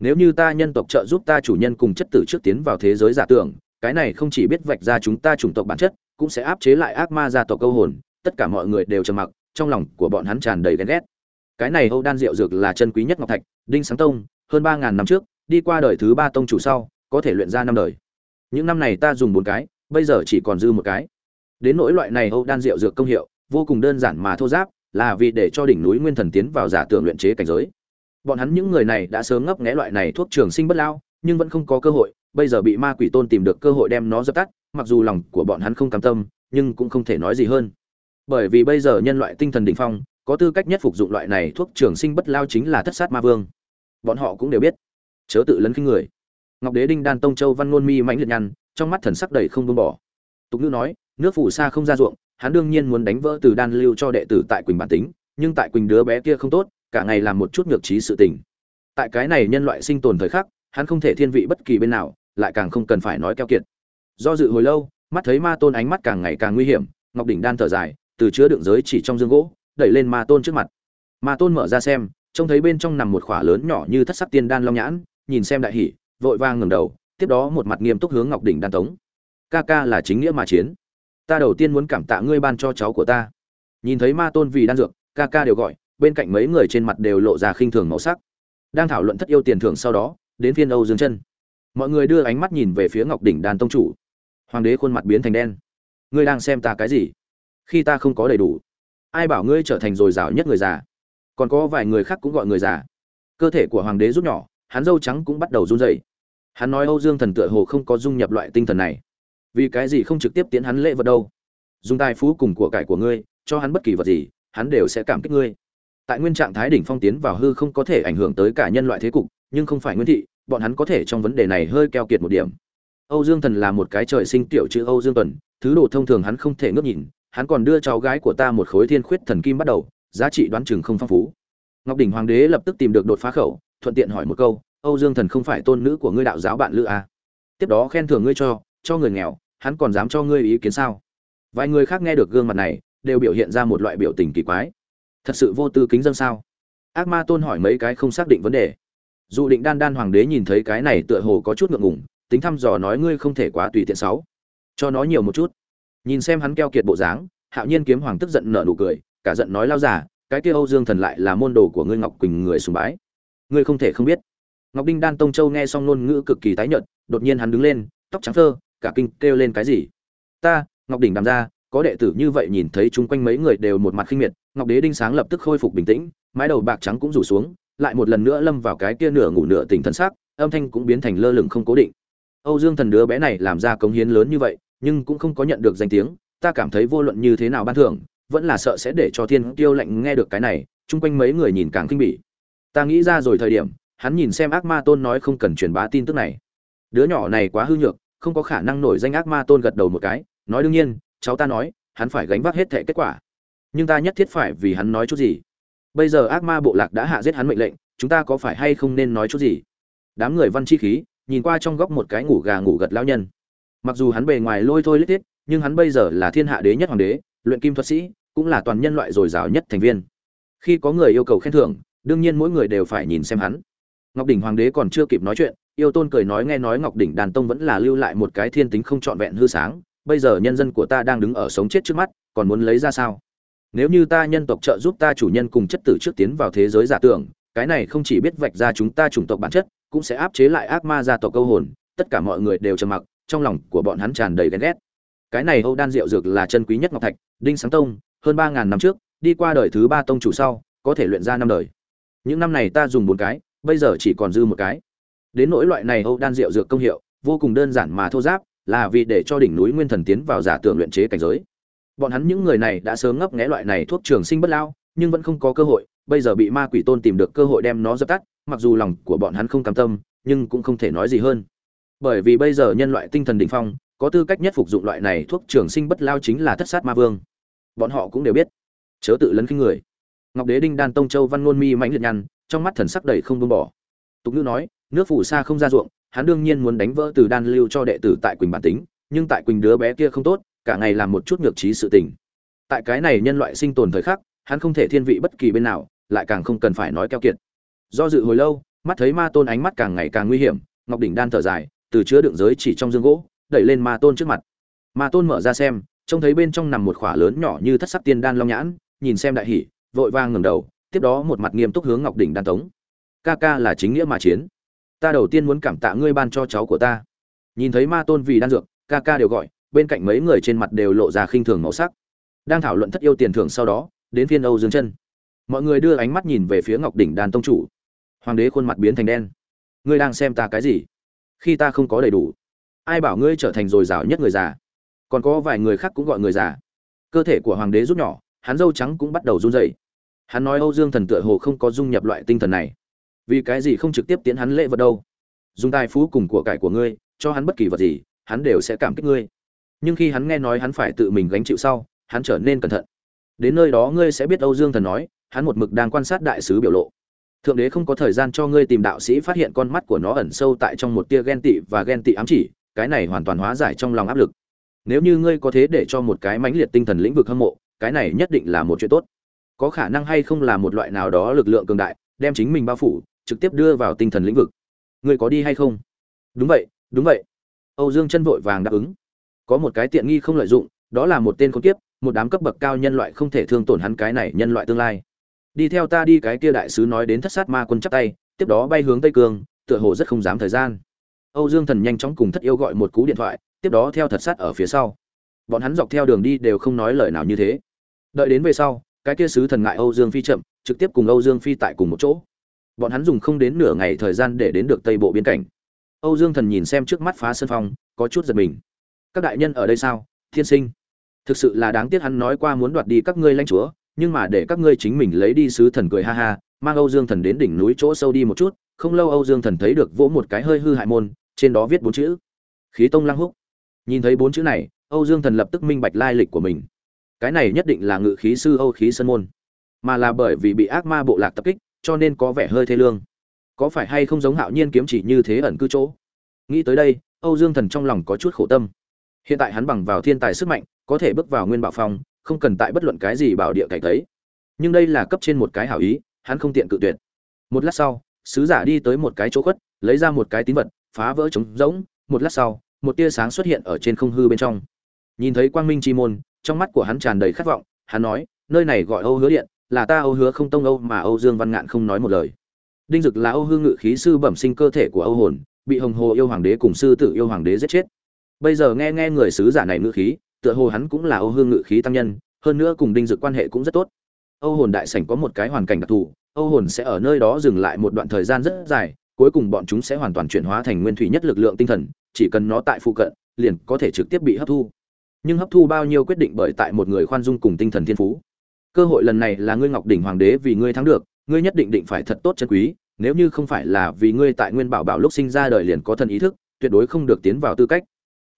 Nếu như ta nhân tộc trợ giúp ta chủ nhân cùng chất tử trước tiến vào thế giới giả tưởng, cái này không chỉ biết vạch ra chúng ta chủng tộc bản chất, cũng sẽ áp chế lại ác ma gia tộc câu hồn, tất cả mọi người đều trầm mặc, trong lòng của bọn hắn tràn đầy ghen ghét. Cái này âu đan rượu dược là chân quý nhất ngọc thạch, đinh sáng tông, hơn ba ngàn năm trước, đi qua đời thứ ba tông chủ sau, có thể luyện ra năm đời. Những năm này ta dùng bốn cái, bây giờ chỉ còn dư một cái. Đến nỗi loại này âu đan rượu dược công hiệu, vô cùng đơn giản mà thô giáp là vì để cho đỉnh núi nguyên thần tiến vào giả tưởng luyện chế cảnh giới. Bọn hắn những người này đã sớm ngấp nghé loại này thuốc trường sinh bất lao, nhưng vẫn không có cơ hội, bây giờ bị ma quỷ tôn tìm được cơ hội đem nó dập tắt, mặc dù lòng của bọn hắn không cam tâm, nhưng cũng không thể nói gì hơn. Bởi vì bây giờ nhân loại tinh thần đỉnh phong, có tư cách nhất phục dụng loại này thuốc trường sinh bất lao chính là thất sát ma vương. Bọn họ cũng đều biết. Chớ tự lấn khinh người. Ngọc đế đinh đan tông châu văn ngôn mi mãnh liệt nhăn, trong mắt thần sắc đầy không buông bỏ. Tục ngữ nói, nước phủ xa không ra ruộng hắn đương nhiên muốn đánh vỡ từ đan lưu cho đệ tử tại quỳnh bản tính, nhưng tại quỳnh đứa bé kia không tốt, cả ngày làm một chút ngược trí sự tình. Tại cái này nhân loại sinh tồn thời khắc, hắn không thể thiên vị bất kỳ bên nào, lại càng không cần phải nói keo kiệt. Do dự hồi lâu, mắt thấy ma tôn ánh mắt càng ngày càng nguy hiểm, ngọc đỉnh đan thở dài, từ chứa đựng giới chỉ trong dương gỗ, đẩy lên ma tôn trước mặt. Ma tôn mở ra xem, trông thấy bên trong nằm một khỏa lớn nhỏ như thất sắc tiên đan long nhãn, nhìn xem đại hỉ, vội vang ngẩng đầu, tiếp đó một mặt nghiêm túc hướng ngọc đỉnh đan tống. Ca ca là chính nghĩa mà chiến ta đầu tiên muốn cảm tạ ngươi ban cho cháu của ta. Nhìn thấy ma tôn vì đan dược, ca ca đều gọi, bên cạnh mấy người trên mặt đều lộ ra khinh thường màu sắc. Đang thảo luận thất yêu tiền thưởng sau đó, đến phiên âu dương chân mọi người đưa ánh mắt nhìn về phía ngọc đỉnh đàn tông chủ. Hoàng đế khuôn mặt biến thành đen. Ngươi đang xem ta cái gì? Khi ta không có đầy đủ, ai bảo ngươi trở thành dồi dào nhất người già? Còn có vài người khác cũng gọi người già. Cơ thể của hoàng đế rút nhỏ, hắn dâu trắng cũng bắt đầu run rẩy. Hắn nói âu dương thần tựa hồ không có dung nhập loại tinh thần này vì cái gì không trực tiếp tiến hắn lễ vật đâu? Dùng tài phú cùng của cải của ngươi, cho hắn bất kỳ vật gì, hắn đều sẽ cảm kích ngươi. Tại nguyên trạng thái đỉnh phong tiến vào hư không có thể ảnh hưởng tới cả nhân loại thế cục, nhưng không phải nguyên thị, bọn hắn có thể trong vấn đề này hơi keo kiệt một điểm. Âu dương thần là một cái trời sinh tiểu chữ âu dương tuần, thứ đồ thông thường hắn không thể ngước nhìn, hắn còn đưa cháu gái của ta một khối thiên khuyết thần kim bắt đầu, giá trị đoán chừng không phong phú. Ngọc đỉnh hoàng đế lập tức tìm được đột phá khẩu, thuận tiện hỏi một câu, âu dương thần không phải tôn nữ của ngươi đạo giáo bạn lữ à? tiếp đó khen thưởng ngươi cho cho người nghèo hắn còn dám cho ngươi ý kiến sao? Vài người khác nghe được gương mặt này, đều biểu hiện ra một loại biểu tình kỳ quái. Thật sự vô tư kính dân sao? Ác ma tôn hỏi mấy cái không xác định vấn đề. Dù định đan đan hoàng đế nhìn thấy cái này tựa hồ có chút ngượng ngùng, tính thăm dò nói ngươi không thể quá tùy tiện sáu. Cho nó nhiều một chút. Nhìn xem hắn keo kiệt bộ dáng, hạo nhiên kiếm hoàng tức giận nở nụ cười, cả giận nói lao giả cái kia âu dương thần lại là môn đồ của ngươi ngọc quỳnh người sùng bái. Ngươi không thể không biết. Ngọc đinh đan tông châu nghe xong ngôn ngữ cực kỳ tái nhợt, đột nhiên hắn đứng lên, tóc trắng phơ cả kinh kêu lên cái gì? Ta, ngọc đỉnh đàm ra có đệ tử như vậy nhìn thấy chung quanh mấy người đều một mặt khinh miệt, ngọc đế đinh sáng lập tức khôi phục bình tĩnh, mái đầu bạc trắng cũng rủ xuống, lại một lần nữa lâm vào cái kia nửa ngủ nửa tỉnh thân xác âm thanh cũng biến thành lơ lửng không cố định. Âu dương thần đứa bé này làm ra cống hiến lớn như vậy, nhưng cũng không có nhận được danh tiếng, ta cảm thấy vô luận như thế nào ban thưởng, vẫn là sợ sẽ để cho thiên tiêu lạnh nghe được cái này, chung quanh mấy người nhìn càng kinh bỉ. Ta nghĩ ra rồi thời điểm, hắn nhìn xem ác ma tôn nói không cần truyền bá tin tức này. Đứa nhỏ này quá hư nhược không có khả năng nổi danh ác ma tôn gật đầu một cái, nói đương nhiên, cháu ta nói, hắn phải gánh vác hết thẻ kết quả. Nhưng ta nhất thiết phải vì hắn nói chút gì. Bây giờ ác ma bộ lạc đã hạ giết hắn mệnh lệnh, chúng ta có phải hay không nên nói chút gì? Đám người văn chi khí, nhìn qua trong góc một cái ngủ gà ngủ gật lao nhân. Mặc dù hắn bề ngoài lôi thôi lít tiết nhưng hắn bây giờ là thiên hạ đế nhất hoàng đế, luyện kim thuật sĩ, cũng là toàn nhân loại dồi dào nhất thành viên. Khi có người yêu cầu khen thưởng, đương nhiên mỗi người đều phải nhìn xem hắn. Ngọc đỉnh hoàng đế còn chưa kịp nói chuyện yêu tôn cười nói nghe nói ngọc đỉnh đàn tông vẫn là lưu lại một cái thiên tính không trọn vẹn hư sáng, bây giờ nhân dân của ta đang đứng ở sống chết trước mắt, còn muốn lấy ra sao? Nếu như ta nhân tộc trợ giúp ta chủ nhân cùng chất tử trước tiến vào thế giới giả tưởng, cái này không chỉ biết vạch ra chúng ta chủng tộc bản chất, cũng sẽ áp chế lại ác ma gia tộc câu hồn, tất cả mọi người đều trầm mặc, trong lòng của bọn hắn tràn đầy ghen ghét. Cái này âu đan diệu dược là chân quý nhất ngọc thạch, đinh sáng tông, hơn ba ngàn năm trước, đi qua đời thứ ba tông chủ sau, có thể luyện ra năm đời. Những năm này ta dùng bốn cái, bây giờ chỉ còn dư một cái đến nỗi loại này âu đan diệu dược công hiệu, vô cùng đơn giản mà thô giáp, là vì để cho đỉnh núi nguyên thần tiến vào giả tưởng luyện chế cảnh giới. Bọn hắn những người này đã sớm ngấp nghé loại này thuốc trường sinh bất lao, nhưng vẫn không có cơ hội, bây giờ bị ma quỷ tôn tìm được cơ hội đem nó dập tắt, mặc dù lòng của bọn hắn không cam tâm, nhưng cũng không thể nói gì hơn. Bởi vì bây giờ nhân loại tinh thần đỉnh phong, có tư cách nhất phục dụng loại này thuốc trường sinh bất lao chính là thất sát ma vương. Bọn họ cũng đều biết. Chớ tự lấn khinh người. Ngọc đế đinh đan tông châu văn ngôn mi mãnh liệt nhăn, trong mắt thần sắc đầy không buông bỏ. Tục ngữ nói nước phủ xa không ra ruộng, hắn đương nhiên muốn đánh vỡ từ đan lưu cho đệ tử tại quỳnh bản tính, nhưng tại quỳnh đứa bé kia không tốt, cả ngày làm một chút ngược trí sự tình. Tại cái này nhân loại sinh tồn thời khắc, hắn không thể thiên vị bất kỳ bên nào, lại càng không cần phải nói keo kiệt. Do dự hồi lâu, mắt thấy ma tôn ánh mắt càng ngày càng nguy hiểm, ngọc đỉnh đan thở dài, từ chứa đựng giới chỉ trong dương gỗ, đẩy lên ma tôn trước mặt. Ma tôn mở ra xem, trông thấy bên trong nằm một khỏa lớn nhỏ như thất sắc tiên đan long nhãn, nhìn xem đại hỉ, vội vang ngẩng đầu, tiếp đó một mặt nghiêm túc hướng ngọc đỉnh đan tống. Ca ca là chính nghĩa mà chiến ta đầu tiên muốn cảm tạ ngươi ban cho cháu của ta. Nhìn thấy ma tôn vì đan dược, ca ca đều gọi, bên cạnh mấy người trên mặt đều lộ ra khinh thường màu sắc. Đang thảo luận thất yêu tiền thưởng sau đó, đến phiên âu dương chân. Mọi người đưa ánh mắt nhìn về phía ngọc đỉnh đàn tông chủ. Hoàng đế khuôn mặt biến thành đen. Ngươi đang xem ta cái gì? Khi ta không có đầy đủ, ai bảo ngươi trở thành dồi dào nhất người già? Còn có vài người khác cũng gọi người già. Cơ thể của hoàng đế rút nhỏ, hắn dâu trắng cũng bắt đầu run rẩy. Hắn nói âu dương thần tựa hồ không có dung nhập loại tinh thần này vì cái gì không trực tiếp tiến hắn lễ vật đâu? Dùng tài phú cùng của cải của ngươi, cho hắn bất kỳ vật gì, hắn đều sẽ cảm kích ngươi. Nhưng khi hắn nghe nói hắn phải tự mình gánh chịu sau, hắn trở nên cẩn thận. Đến nơi đó ngươi sẽ biết âu dương thần nói, hắn một mực đang quan sát đại sứ biểu lộ. Thượng đế không có thời gian cho ngươi tìm đạo sĩ phát hiện con mắt của nó ẩn sâu tại trong một tia ghen tị và ghen tị ám chỉ, cái này hoàn toàn hóa giải trong lòng áp lực. Nếu như ngươi có thế để cho một cái mãnh liệt tinh thần lĩnh vực hâm mộ, cái này nhất định là một chuyện tốt. Có khả năng hay không là một loại nào đó lực lượng cường đại, đem chính mình bao phủ trực tiếp đưa vào tinh thần lĩnh vực. Ngươi có đi hay không? Đúng vậy đúng vậy. Âu dương chân vội vàng đáp ứng. Có một cái tiện nghi không lợi dụng, đó là một tên con kiếp, một đám cấp bậc cao nhân loại không thể thương tổn hắn cái này nhân loại tương lai. Đi theo ta đi cái kia đại sứ nói đến thất sát ma quân chắp tay, tiếp đó bay hướng tây cường tựa hồ rất không dám thời gian. Âu dương thần nhanh chóng cùng thất yêu gọi một cú điện thoại, tiếp đó theo thật sát ở phía sau. Bọn hắn dọc theo đường đi đều không nói lời nào như thế. Đợi đến về sau, cái kia sứ thần ngại âu dương phi chậm, trực tiếp cùng âu dương phi tại cùng một chỗ bọn hắn dùng không đến nửa ngày thời gian để đến được tây bộ biên cảnh. Âu dương thần nhìn xem trước mắt phá sân phong, có chút giật mình. Các đại nhân ở đây sao, thiên sinh? Thực sự là đáng tiếc hắn nói qua muốn đoạt đi các ngươi lãnh chúa, nhưng mà để các ngươi chính mình lấy đi sứ thần cười ha ha, mang âu dương thần đến đỉnh núi chỗ sâu đi một chút, không lâu âu dương thần thấy được vỗ một cái hơi hư hại môn, trên đó viết bốn chữ. Khí tông lăng húc. Nhìn thấy bốn chữ này, âu dương thần lập tức minh bạch lai lịch của mình. Cái này nhất định là ngự khí sư âu khí sơn môn, mà là bởi vì bị ác ma bộ lạc tập kích cho nên có vẻ hơi thê lương. Có phải hay không giống hạo nhiên kiếm chỉ như thế ẩn cư chỗ? Nghĩ tới đây, âu dương thần trong lòng có chút khổ tâm. Hiện tại hắn bằng vào thiên tài sức mạnh, có thể bước vào nguyên bảo phong, không cần tại bất luận cái gì bảo địa cải thấy. Nhưng đây là cấp trên một cái hảo ý, hắn không tiện cự tuyệt. Một lát sau, sứ giả đi tới một cái chỗ khuất, lấy ra một cái tín vật, phá vỡ trống rỗng. Một lát sau, một tia sáng xuất hiện ở trên không hư bên trong. Nhìn thấy quang minh chi môn, trong mắt của hắn tràn đầy khát vọng, hắn nói, nơi này gọi âu hứa điện là ta âu hứa không tông âu mà âu dương văn ngạn không nói một lời. Đinh dực là âu hương ngự khí sư bẩm sinh cơ thể của âu hồn, bị hồng hồ yêu hoàng đế cùng sư tử yêu hoàng đế giết chết. Bây giờ nghe nghe người sứ giả này ngự khí, tựa hồ hắn cũng là âu hương ngự khí tăng nhân, hơn nữa cùng đinh dực quan hệ cũng rất tốt. Âu hồn đại sảnh có một cái hoàn cảnh đặc thù, âu hồn sẽ ở nơi đó dừng lại một đoạn thời gian rất dài, cuối cùng bọn chúng sẽ hoàn toàn chuyển hóa thành nguyên thủy nhất lực lượng tinh thần, chỉ cần nó tại phụ cận, liền có thể trực tiếp bị hấp thu. Nhưng hấp thu bao nhiêu quyết định bởi tại một người khoan dung cùng tinh thần thiên phú cơ hội lần này là ngươi ngọc đỉnh hoàng đế vì ngươi thắng được, ngươi nhất định định phải thật tốt chân quý, nếu như không phải là vì ngươi tại nguyên bảo bảo lúc sinh ra đời liền có thần ý thức, tuyệt đối không được tiến vào tư cách.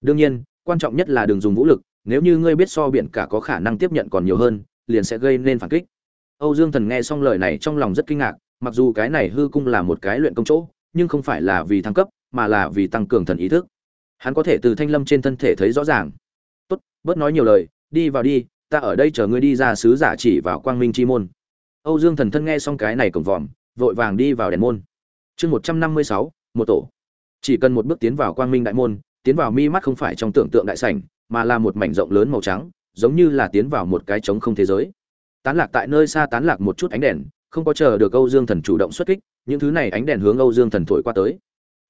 Đương nhiên, quan trọng nhất là đừng dùng vũ lực, nếu như ngươi biết so biển cả có khả năng tiếp nhận còn nhiều hơn, liền sẽ gây nên phản kích. Âu dương thần nghe xong lời này trong lòng rất kinh ngạc, mặc dù cái này hư cung là một cái luyện công chỗ, nhưng không phải là vì thăng cấp, mà là vì tăng cường thần ý thức. Hắn có thể từ thanh lâm trên thân thể thấy rõ ràng. Tốt, bớt nói nhiều lời, đi vào đi ta ở đây chờ ngươi đi ra sứ giả chỉ vào quang minh chi môn. Âu dương thần thân nghe xong cái này cổng vòm, vội vàng đi vào đèn môn. Chương một trăm năm mươi sáu, một tổ. Chỉ cần một bước tiến vào quang minh đại môn, tiến vào mi mắt không phải trong tưởng tượng đại sảnh, mà là một mảnh rộng lớn màu trắng, giống như là tiến vào một cái trống không thế giới. Tán lạc tại nơi xa tán lạc một chút ánh đèn, không có chờ được âu dương thần chủ động xuất kích, những thứ này ánh đèn hướng âu dương thần thổi qua tới.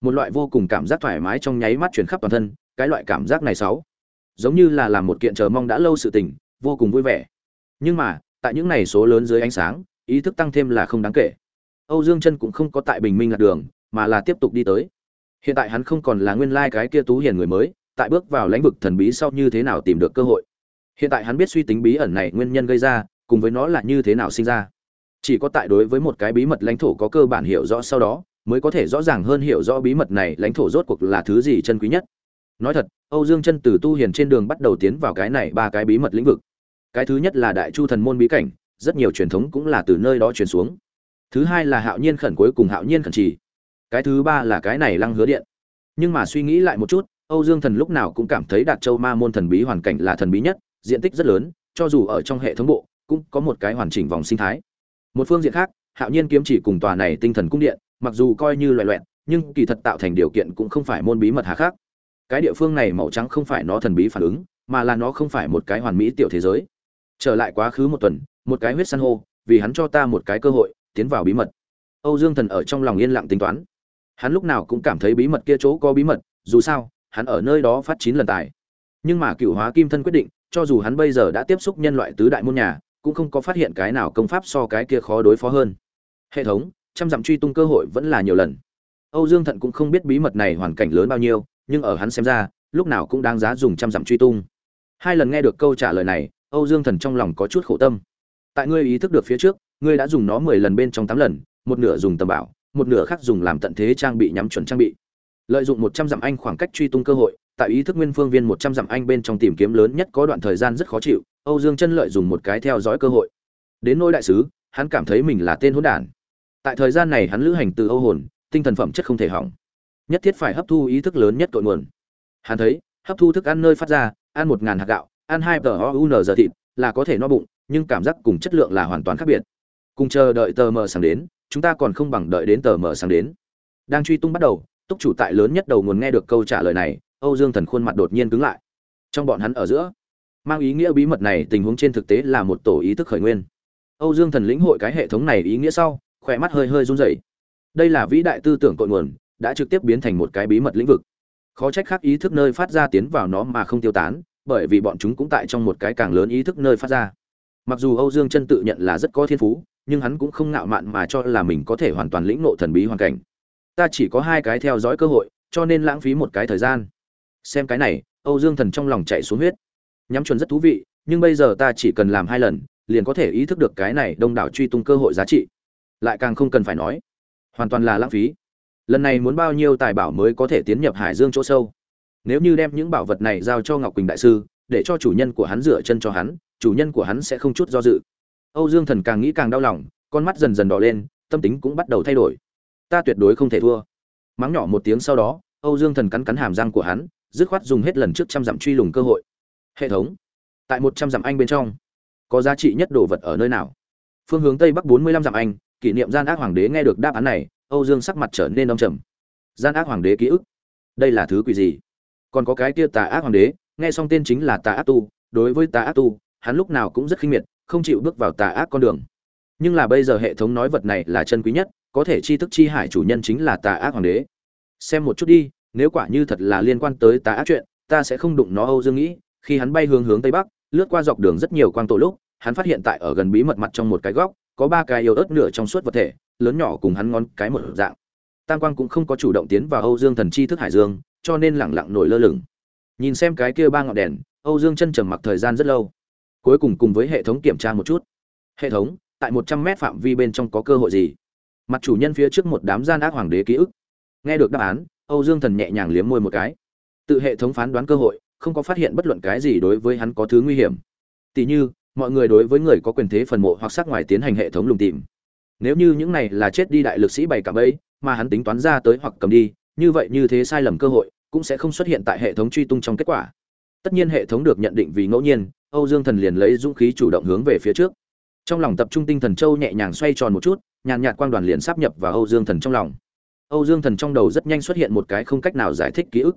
Một loại vô cùng cảm giác thoải mái trong nháy mắt chuyển khắp toàn thân, cái loại cảm giác này sáu. Giống như là làm một kiện chờ mong đã lâu sự tình vô cùng vui vẻ. Nhưng mà, tại những này số lớn dưới ánh sáng, ý thức tăng thêm là không đáng kể. Âu dương chân cũng không có tại bình minh lạc đường, mà là tiếp tục đi tới. Hiện tại hắn không còn là nguyên lai cái kia tú hiền người mới, tại bước vào lãnh vực thần bí sau như thế nào tìm được cơ hội. Hiện tại hắn biết suy tính bí ẩn này nguyên nhân gây ra, cùng với nó là như thế nào sinh ra. Chỉ có tại đối với một cái bí mật lãnh thổ có cơ bản hiểu rõ sau đó, mới có thể rõ ràng hơn hiểu rõ bí mật này lãnh thổ rốt cuộc là thứ gì chân quý nhất. Nói thật, âu dương chân từ tu hiền trên đường bắt đầu tiến vào cái này ba cái bí mật lĩnh vực cái thứ nhất là đại chu thần môn bí cảnh, rất nhiều truyền thống cũng là từ nơi đó truyền xuống. Thứ hai là hạo nhiên khẩn cuối cùng hạo nhiên khẩn trì. Cái thứ ba là cái này lăng hứa điện. Nhưng mà suy nghĩ lại một chút, âu dương thần lúc nào cũng cảm thấy đạt châu ma môn thần bí hoàn cảnh là thần bí nhất, diện tích rất lớn, cho dù ở trong hệ thống bộ, cũng có một cái hoàn chỉnh vòng sinh thái. Một phương diện khác, hạo nhiên kiếm chỉ cùng tòa này tinh thần cung điện, mặc dù coi như loại loẹn nhưng kỳ thật tạo thành điều kiện cũng không phải môn bí mật hà khác cái địa phương này màu trắng không phải nó thần bí phản ứng, mà là nó không phải một cái hoàn mỹ tiểu thế giới trở lại quá khứ một tuần, một cái huyết san hô, vì hắn cho ta một cái cơ hội, tiến vào bí mật. Âu dương thần ở trong lòng yên lặng tính toán. Hắn lúc nào cũng cảm thấy bí mật kia chỗ có bí mật, dù sao, hắn ở nơi đó phát chín lần tài. Nhưng mà cựu hóa kim thân quyết định, cho dù hắn bây giờ đã tiếp xúc nhân loại tứ đại môn nhà, cũng không có phát hiện cái nào công pháp so cái kia khó đối phó hơn. Hệ thống, trăm dặm truy tung cơ hội vẫn là nhiều lần. Âu dương thận cũng không biết bí mật này hoàn cảnh lớn bao nhiêu, nhưng ở hắn xem ra, lúc nào cũng đáng giá dùng trăm dặm truy tung. Hai lần nghe được câu trả lời này âu dương thần trong lòng có chút khổ tâm. Tại ngươi ý thức được phía trước, ngươi đã dùng nó mười lần bên trong tám lần, một nửa dùng tầm bảo, một nửa khác dùng làm tận thế trang bị nhắm chuẩn trang bị. Lợi dụng một trăm dặm anh khoảng cách truy tung cơ hội, tại ý thức nguyên phương viên một trăm dặm anh bên trong tìm kiếm lớn nhất có đoạn thời gian rất khó chịu, âu dương chân lợi dùng một cái theo dõi cơ hội. Đến nỗi đại sứ, hắn cảm thấy mình là tên hỗn đản. Tại thời gian này hắn lữ hành từ âu hồn, tinh thần phẩm chất không thể hỏng. Nhất thiết phải hấp thu ý thức lớn nhất tội nguồn. Hắn thấy, hấp thu thức ăn nơi phát ra, ăn một ngàn hạt gạo ăn hai tờ o n giờ thịt là có thể no bụng, nhưng cảm giác cùng chất lượng là hoàn toàn khác biệt. Cùng chờ đợi tờ mờ sáng đến, chúng ta còn không bằng đợi đến tờ mờ sáng đến. Đang truy tung bắt đầu, túc chủ tại lớn nhất đầu nguồn nghe được câu trả lời này, âu dương thần khuôn mặt đột nhiên cứng lại. Trong bọn hắn ở giữa, mang ý nghĩa bí mật này tình huống trên thực tế là một tổ ý thức khởi nguyên. Âu dương thần lĩnh hội cái hệ thống này ý nghĩa sau, khỏe mắt hơi hơi run rẩy. Đây là vĩ đại tư tưởng cội nguồn, đã trực tiếp biến thành một cái bí mật lĩnh vực. Khó trách khác ý thức nơi phát ra tiến vào nó mà không tiêu tán bởi vì bọn chúng cũng tại trong một cái càng lớn ý thức nơi phát ra. Mặc dù âu dương chân tự nhận là rất có thiên phú, nhưng hắn cũng không ngạo mạn mà cho là mình có thể hoàn toàn lĩnh ngộ thần bí hoàn cảnh. Ta chỉ có hai cái theo dõi cơ hội, cho nên lãng phí một cái thời gian. Xem cái này, âu dương thần trong lòng chạy xuống huyết. Nhắm chuẩn rất thú vị, nhưng bây giờ ta chỉ cần làm hai lần, liền có thể ý thức được cái này đông đảo truy tung cơ hội giá trị. Lại càng không cần phải nói, hoàn toàn là lãng phí. Lần này muốn bao nhiêu tài bảo mới có thể tiến nhập hải dương chỗ sâu? Nếu như đem những bảo vật này giao cho ngọc quỳnh đại sư, để cho chủ nhân của hắn dựa chân cho hắn, chủ nhân của hắn sẽ không chút do dự. Âu dương thần càng nghĩ càng đau lòng, con mắt dần dần đỏ lên, tâm tính cũng bắt đầu thay đổi. Ta tuyệt đối không thể thua. Mắng nhỏ một tiếng sau đó, âu dương thần cắn cắn hàm răng của hắn, dứt khoát dùng hết lần trước trăm dặm truy lùng cơ hội. Hệ thống, tại một trăm dặm anh bên trong, có giá trị nhất đồ vật ở nơi nào? Phương hướng tây bắc bốn mươi lăm dặm anh, kỷ niệm gian ác hoàng đế nghe được đáp án này, âu dương sắc mặt trở nên đông trầm. Gian ác hoàng đế ký ức, đây là thứ quỷ gì? Còn có cái kia tà ác hoàng đế, nghe xong tên chính là tà ác tu, đối với tà ác tu, hắn lúc nào cũng rất khinh miệt, không chịu bước vào tà ác con đường. Nhưng là bây giờ hệ thống nói vật này là chân quý nhất, có thể chi thức chi hải chủ nhân chính là tà ác hoàng đế. Xem một chút đi, nếu quả như thật là liên quan tới tà ác chuyện, ta sẽ không đụng nó âu dương nghĩ. Khi hắn bay hướng hướng tây bắc, lướt qua dọc đường rất nhiều quang tổ lúc, hắn phát hiện tại ở gần bí mật mặt trong một cái góc, có ba cái yếu ớt nửa trong suốt vật thể, lớn nhỏ cùng hắn ngón cái một dạng. Tam quang cũng không có chủ động tiến vào âu dương thần chi thức hải dương cho nên lẳng lặng nổi lơ lửng. Nhìn xem cái kia ba ngọn đèn, âu dương chân trầm mặc thời gian rất lâu. Cuối cùng cùng với hệ thống kiểm tra một chút. Hệ thống, tại một trăm mét phạm vi bên trong có cơ hội gì? Mặt chủ nhân phía trước một đám gian ác hoàng đế ký ức. Nghe được đáp án, âu dương thần nhẹ nhàng liếm môi một cái. Tự hệ thống phán đoán cơ hội, không có phát hiện bất luận cái gì đối với hắn có thứ nguy hiểm. Tỷ như, mọi người đối với người có quyền thế phần mộ hoặc sát ngoài tiến hành hệ thống lùng tìm. Nếu như những này là chết đi đại lực sĩ bày cảm ấy, mà hắn tính toán ra tới hoặc cầm đi như vậy như thế sai lầm cơ hội cũng sẽ không xuất hiện tại hệ thống truy tung trong kết quả. Tất nhiên hệ thống được nhận định vì ngẫu nhiên, âu dương thần liền lấy dũng khí chủ động hướng về phía trước. Trong lòng tập trung tinh thần châu nhẹ nhàng xoay tròn một chút, nhàn nhạt quang đoàn liền sắp nhập vào âu dương thần trong lòng. Âu dương thần trong đầu rất nhanh xuất hiện một cái không cách nào giải thích ký ức.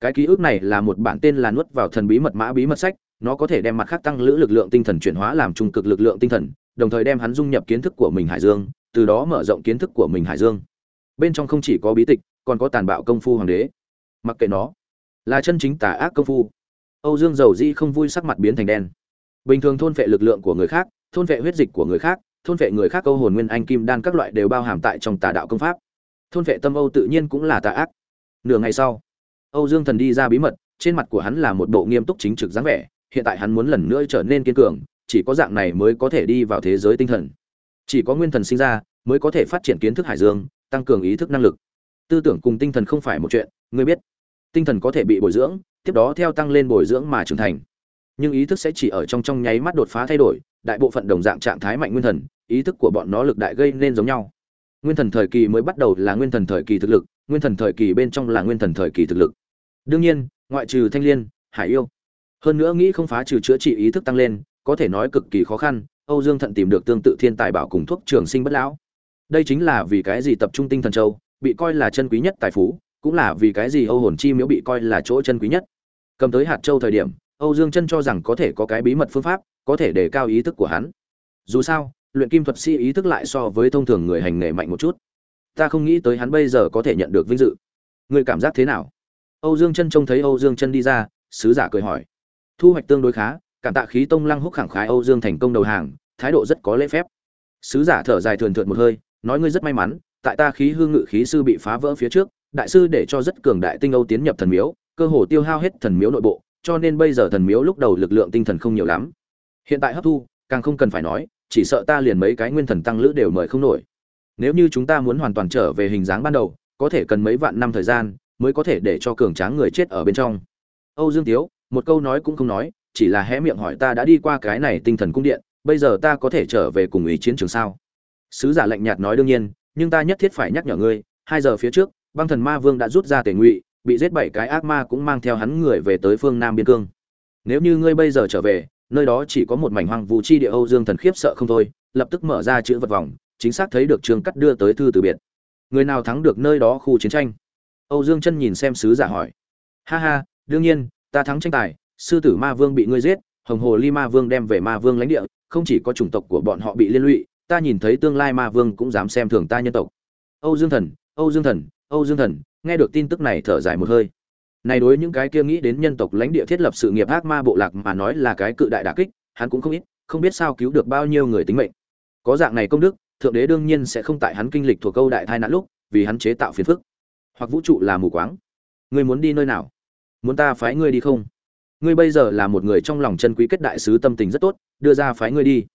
Cái ký ức này là một bản tên là nuốt vào thần bí mật mã bí mật sách, nó có thể đem mặt khác tăng lữ lực lượng tinh thần chuyển hóa làm trung cực lực lượng tinh thần, đồng thời đem hắn dung nhập kiến thức của mình hải dương, từ đó mở rộng kiến thức của mình hải dương. Bên trong không chỉ có bí tịch còn có tàn bạo công phu hoàng đế. Mặc kệ nó, là chân chính tà ác công phu. Âu dương dầu di không vui sắc mặt biến thành đen. Bình thường thôn vệ lực lượng của người khác, thôn vệ huyết dịch của người khác, thôn vệ người khác câu hồn nguyên anh kim đan các loại đều bao hàm tại trong tà đạo công pháp. Thôn vệ tâm âu tự nhiên cũng là tà ác. Nửa ngày sau, âu dương thần đi ra bí mật, trên mặt của hắn là một bộ nghiêm túc chính trực dáng vẻ, hiện tại hắn muốn lần nữa trở nên kiên cường, chỉ có dạng này mới có thể đi vào thế giới tinh thần. Chỉ có nguyên thần sinh ra, mới có thể phát triển kiến thức hải dương, tăng cường ý thức năng lực tư tưởng cùng tinh thần không phải một chuyện, ngươi biết. Tinh thần có thể bị bồi dưỡng, tiếp đó theo tăng lên bồi dưỡng mà trưởng thành. Nhưng ý thức sẽ chỉ ở trong trong nháy mắt đột phá thay đổi, đại bộ phận đồng dạng trạng thái mạnh nguyên thần, ý thức của bọn nó lực đại gây nên giống nhau. Nguyên thần thời kỳ mới bắt đầu là nguyên thần thời kỳ thực lực, nguyên thần thời kỳ bên trong là nguyên thần thời kỳ thực lực. Đương nhiên, ngoại trừ thanh liên, hải yêu. Hơn nữa nghĩ không phá trừ chữa trị ý thức tăng lên, có thể nói cực kỳ khó khăn, âu dương thận tìm được tương tự thiên tài bảo cùng thuốc trường sinh bất lão. Đây chính là vì cái gì tập trung tinh thần châu bị coi là chân quý nhất tài phú, cũng là vì cái gì âu hồn chi miếu bị coi là chỗ chân quý nhất. Cầm tới hạt châu thời điểm, âu dương chân cho rằng có thể có cái bí mật phương pháp, có thể đề cao ý thức của hắn. Dù sao, luyện kim thuật sĩ ý thức lại so với thông thường người hành nghề mạnh một chút. Ta không nghĩ tới hắn bây giờ có thể nhận được vinh dự. Người cảm giác thế nào? Âu dương chân trông thấy âu dương chân đi ra, sứ giả cười hỏi. Thu hoạch tương đối khá, cảm tạ khí tông lăng húc khẳng khái âu dương thành công đầu hàng, thái độ rất có lễ phép. Sứ giả thở dài thườn thượt một hơi, nói ngươi rất may mắn tại ta khí hương ngự khí sư bị phá vỡ phía trước, đại sư để cho rất cường đại tinh âu tiến nhập thần miếu, cơ hồ tiêu hao hết thần miếu nội bộ, cho nên bây giờ thần miếu lúc đầu lực lượng tinh thần không nhiều lắm. Hiện tại hấp thu, càng không cần phải nói, chỉ sợ ta liền mấy cái nguyên thần tăng lữ đều mời không nổi. Nếu như chúng ta muốn hoàn toàn trở về hình dáng ban đầu, có thể cần mấy vạn năm thời gian mới có thể để cho cường tráng người chết ở bên trong. Âu dương tiếu, một câu nói cũng không nói, chỉ là hé miệng hỏi ta đã đi qua cái này tinh thần cung điện, bây giờ ta có thể trở về cùng ý chiến trường sao? Sứ giả lạnh nhạt nói đương nhiên nhưng ta nhất thiết phải nhắc nhở ngươi, hai giờ phía trước, băng thần ma vương đã rút ra tề ngụy, bị giết bảy cái ác ma cũng mang theo hắn người về tới phương nam biên cương. Nếu như ngươi bây giờ trở về, nơi đó chỉ có một mảnh hoang vu chi địa âu dương thần khiếp sợ không thôi, lập tức mở ra chữ vật vòng, chính xác thấy được trường cắt đưa tới thư từ biệt. Người nào thắng được nơi đó khu chiến tranh? Âu dương chân nhìn xem sứ giả hỏi. Ha ha, đương nhiên, ta thắng tranh tài, sư tử ma vương bị ngươi giết, hồng hồ ly ma vương đem về ma vương lãnh địa, không chỉ có chủng tộc của bọn họ bị liên lụy ta nhìn thấy tương lai ma vương cũng dám xem thường ta nhân tộc. Âu dương thần, âu dương thần, âu dương thần, nghe được tin tức này thở dài một hơi. Này đối những cái kia nghĩ đến nhân tộc lãnh địa thiết lập sự nghiệp ác ma bộ lạc mà nói là cái cự đại đả kích, hắn cũng không ít, không biết sao cứu được bao nhiêu người tính mệnh. Có dạng này công đức, thượng đế đương nhiên sẽ không tại hắn kinh lịch thuộc câu đại thai nạn lúc, vì hắn chế tạo phiền phức. Hoặc vũ trụ là mù quáng. Ngươi muốn đi nơi nào? Muốn ta phái ngươi đi không? Ngươi bây giờ là một người trong lòng chân quý kết đại sứ tâm tình rất tốt, đưa ra phái ngươi đi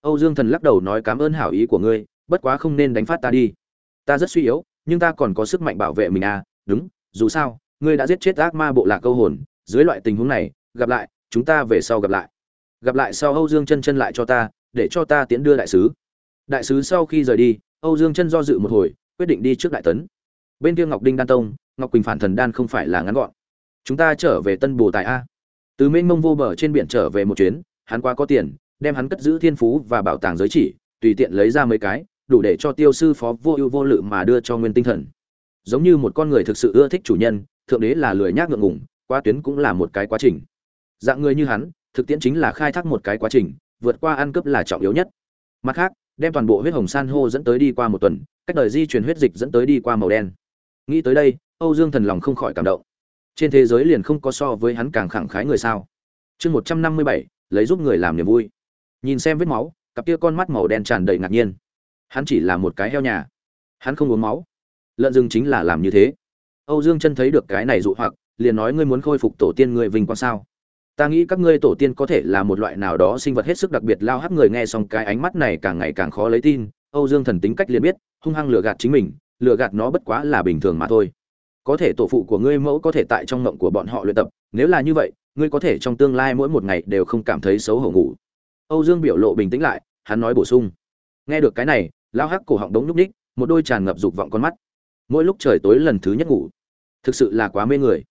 âu dương thần lắc đầu nói cảm ơn hảo ý của ngươi, bất quá không nên đánh phát ta đi. Ta rất suy yếu, nhưng ta còn có sức mạnh bảo vệ mình à đúng, dù sao, ngươi đã giết chết ác ma bộ lạc câu hồn, dưới loại tình huống này, gặp lại, chúng ta về sau gặp lại. Gặp lại sau âu dương chân chân lại cho ta, để cho ta tiễn đưa đại sứ. Đại sứ sau khi rời đi, âu dương chân do dự một hồi, quyết định đi trước đại tấn. Bên kia ngọc đinh đan tông, ngọc quỳnh phản thần đan không phải là ngắn gọn. Chúng ta trở về tân bồ tài a. Từ Mên mông vô bờ trên biển trở về một chuyến, hắn quá có tiền đem hắn cất giữ thiên phú và bảo tàng giới chỉ, tùy tiện lấy ra mấy cái, đủ để cho tiêu sư phó vô ưu vô lự mà đưa cho nguyên tinh thần. Giống như một con người thực sự ưa thích chủ nhân, thượng đế là lười nhác ngượng ngùng, qua tuyến cũng là một cái quá trình. Dạng người như hắn, thực tiễn chính là khai thác một cái quá trình, vượt qua ăn cướp là trọng yếu nhất. Mặt khác, đem toàn bộ huyết hồng san hô dẫn tới đi qua một tuần, cách đời di truyền huyết dịch dẫn tới đi qua màu đen. Nghĩ tới đây, âu dương thần lòng không khỏi cảm động. Trên thế giới liền không có so với hắn càng khẳng khái người sao. Chương một trăm năm mươi bảy, lấy giúp người làm niềm vui nhìn xem vết máu, cặp kia con mắt màu đen tràn đầy ngạc nhiên. Hắn chỉ là một cái heo nhà. Hắn không uống máu. Lợn rừng chính là làm như thế. Âu dương chân thấy được cái này dụ hoặc, liền nói ngươi muốn khôi phục tổ tiên người vinh quang sao? Ta nghĩ các ngươi tổ tiên có thể là một loại nào đó sinh vật hết sức đặc biệt lao hắc người nghe xong cái ánh mắt này càng ngày càng khó lấy tin. Âu dương thần tính cách liền biết, hung hăng lừa gạt chính mình, lừa gạt nó bất quá là bình thường mà thôi. Có thể tổ phụ của ngươi mẫu có thể tại trong ngộng của bọn họ luyện tập, nếu là như vậy, ngươi có thể trong tương lai mỗi một ngày đều không cảm thấy xấu hổ ngủ âu dương biểu lộ bình tĩnh lại, hắn nói bổ sung. Nghe được cái này, Lão hắc cổ họng đống lúc ních một đôi tràn ngập dục vọng con mắt. Mỗi lúc trời tối lần thứ nhất ngủ. Thực sự là quá mê người.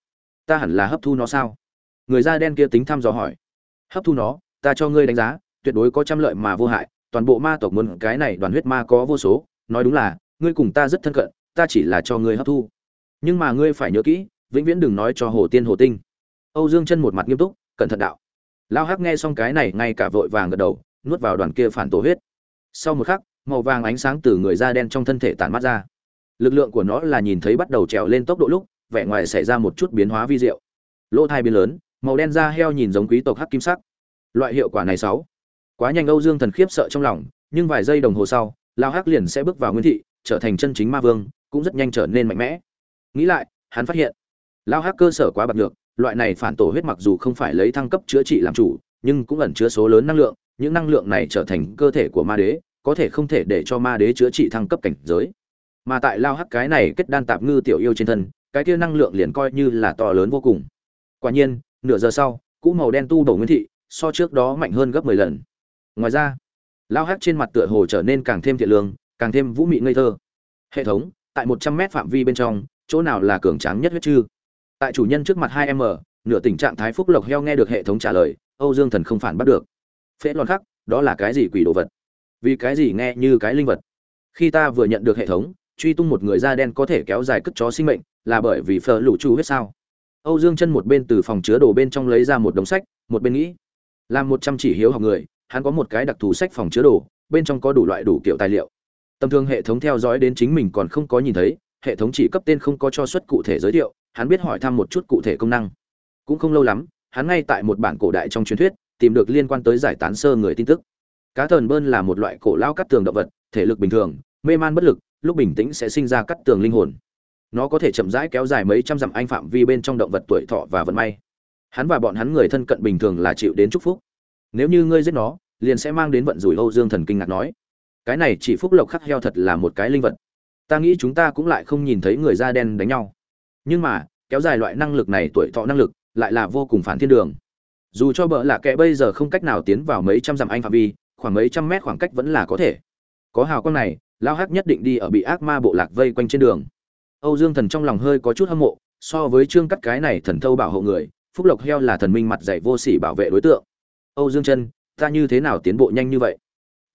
Ta hẳn là hấp thu nó sao? Người da đen kia tính thăm dò hỏi. Hấp thu nó, ta cho ngươi đánh giá, tuyệt đối có trăm lợi mà vô hại, toàn bộ ma tộc muốn cái này đoàn huyết ma có vô số, nói đúng là, ngươi cùng ta rất thân cận, ta chỉ là cho ngươi hấp thu. Nhưng mà ngươi phải nhớ kỹ, vĩnh viễn đừng nói cho hồ tiên hồ tinh. Âu dương chân một mặt nghiêm túc, cẩn thận đạo lao hắc nghe xong cái này, ngay cả vội vàng gật đầu, nuốt vào đoàn kia phản tổ huyết. Sau một khắc, màu vàng ánh sáng từ người da đen trong thân thể tản mắt ra. Lực lượng của nó là nhìn thấy bắt đầu trèo lên tốc độ lúc, vẻ ngoài xảy ra một chút biến hóa vi diệu. Lỗ thai biến lớn, màu đen da heo nhìn giống quý tộc hắc kim sắc. Loại hiệu quả này sáu. Quá nhanh âu dương thần khiếp sợ trong lòng, nhưng vài giây đồng hồ sau, lao hắc liền sẽ bước vào nguyên thị, trở thành chân chính ma vương, cũng rất nhanh trở nên mạnh mẽ. Nghĩ lại, hắn phát hiện, lao hắc cơ sở quá bạc được loại này phản tổ huyết mặc dù không phải lấy thăng cấp chữa trị làm chủ, nhưng cũng ẩn chứa số lớn năng lượng, những năng lượng này trở thành cơ thể của ma đế, có thể không thể để cho ma đế chữa trị thăng cấp cảnh giới. Mà tại lao hắc cái này kết đan tạp ngư tiểu yêu trên thân, cái kia năng lượng liền coi như là to lớn vô cùng. Quả nhiên, nửa giờ sau, cũ màu đen tu đổ nguyên thị, so trước đó mạnh hơn gấp mười lần. Ngoài ra, lao hắc trên mặt tựa hồ trở nên càng thêm thiện lương, càng thêm vũ mị ngây thơ. Hệ thống, tại một trăm mét phạm vi bên trong, chỗ nào là cường tráng nhất huyết chư? Tại chủ nhân trước mặt hai m nửa tình trạng thái phúc lộc heo nghe được hệ thống trả lời, âu dương thần không phản bắt được. Phễ loạn khắc, đó là cái gì quỷ đồ vật? Vì cái gì nghe như cái linh vật? Khi ta vừa nhận được hệ thống, truy tung một người da đen có thể kéo dài cất chó sinh mệnh, là bởi vì phở lũ chu huyết sao? Âu dương chân một bên từ phòng chứa đồ bên trong lấy ra một đống sách, một bên nghĩ, làm một chăm chỉ hiếu học người, hắn có một cái đặc thù sách phòng chứa đồ, bên trong có đủ loại đủ kiểu tài liệu. Tầm thường hệ thống theo dõi đến chính mình còn không có nhìn thấy, hệ thống chỉ cấp tên không có cho suất cụ thể giới thiệu hắn biết hỏi thăm một chút cụ thể công năng. Cũng không lâu lắm, hắn ngay tại một bản cổ đại trong truyền thuyết, tìm được liên quan tới giải tán sơ người tin tức. Cá tờn bơn là một loại cổ lao cắt tường động vật, thể lực bình thường, mê man bất lực, lúc bình tĩnh sẽ sinh ra cắt tường linh hồn. Nó có thể chậm rãi kéo dài mấy trăm dặm anh phạm vi bên trong động vật tuổi thọ và vận may. Hắn và bọn hắn người thân cận bình thường là chịu đến chúc phúc. Nếu như ngươi giết nó, liền sẽ mang đến vận rủi âu dương thần kinh ngạc nói. Cái này chỉ phúc lộc khắc heo thật là một cái linh vật. Ta nghĩ chúng ta cũng lại không nhìn thấy người da đen đánh nhau nhưng mà, kéo dài loại năng lực này tuổi thọ năng lực lại là vô cùng phản thiên đường. Dù cho bợ lạ kệ bây giờ không cách nào tiến vào mấy trăm dặm anh phạm vi, khoảng mấy trăm mét khoảng cách vẫn là có thể. Có hào quang này lao hắc nhất định đi ở bị ác ma bộ lạc vây quanh trên đường. Âu dương thần trong lòng hơi có chút hâm mộ, so với trương cắt cái này thần thâu bảo hộ người, phúc lộc heo là thần minh mặt dạy vô sỉ bảo vệ đối tượng. Âu dương chân ta như thế nào tiến bộ nhanh như vậy?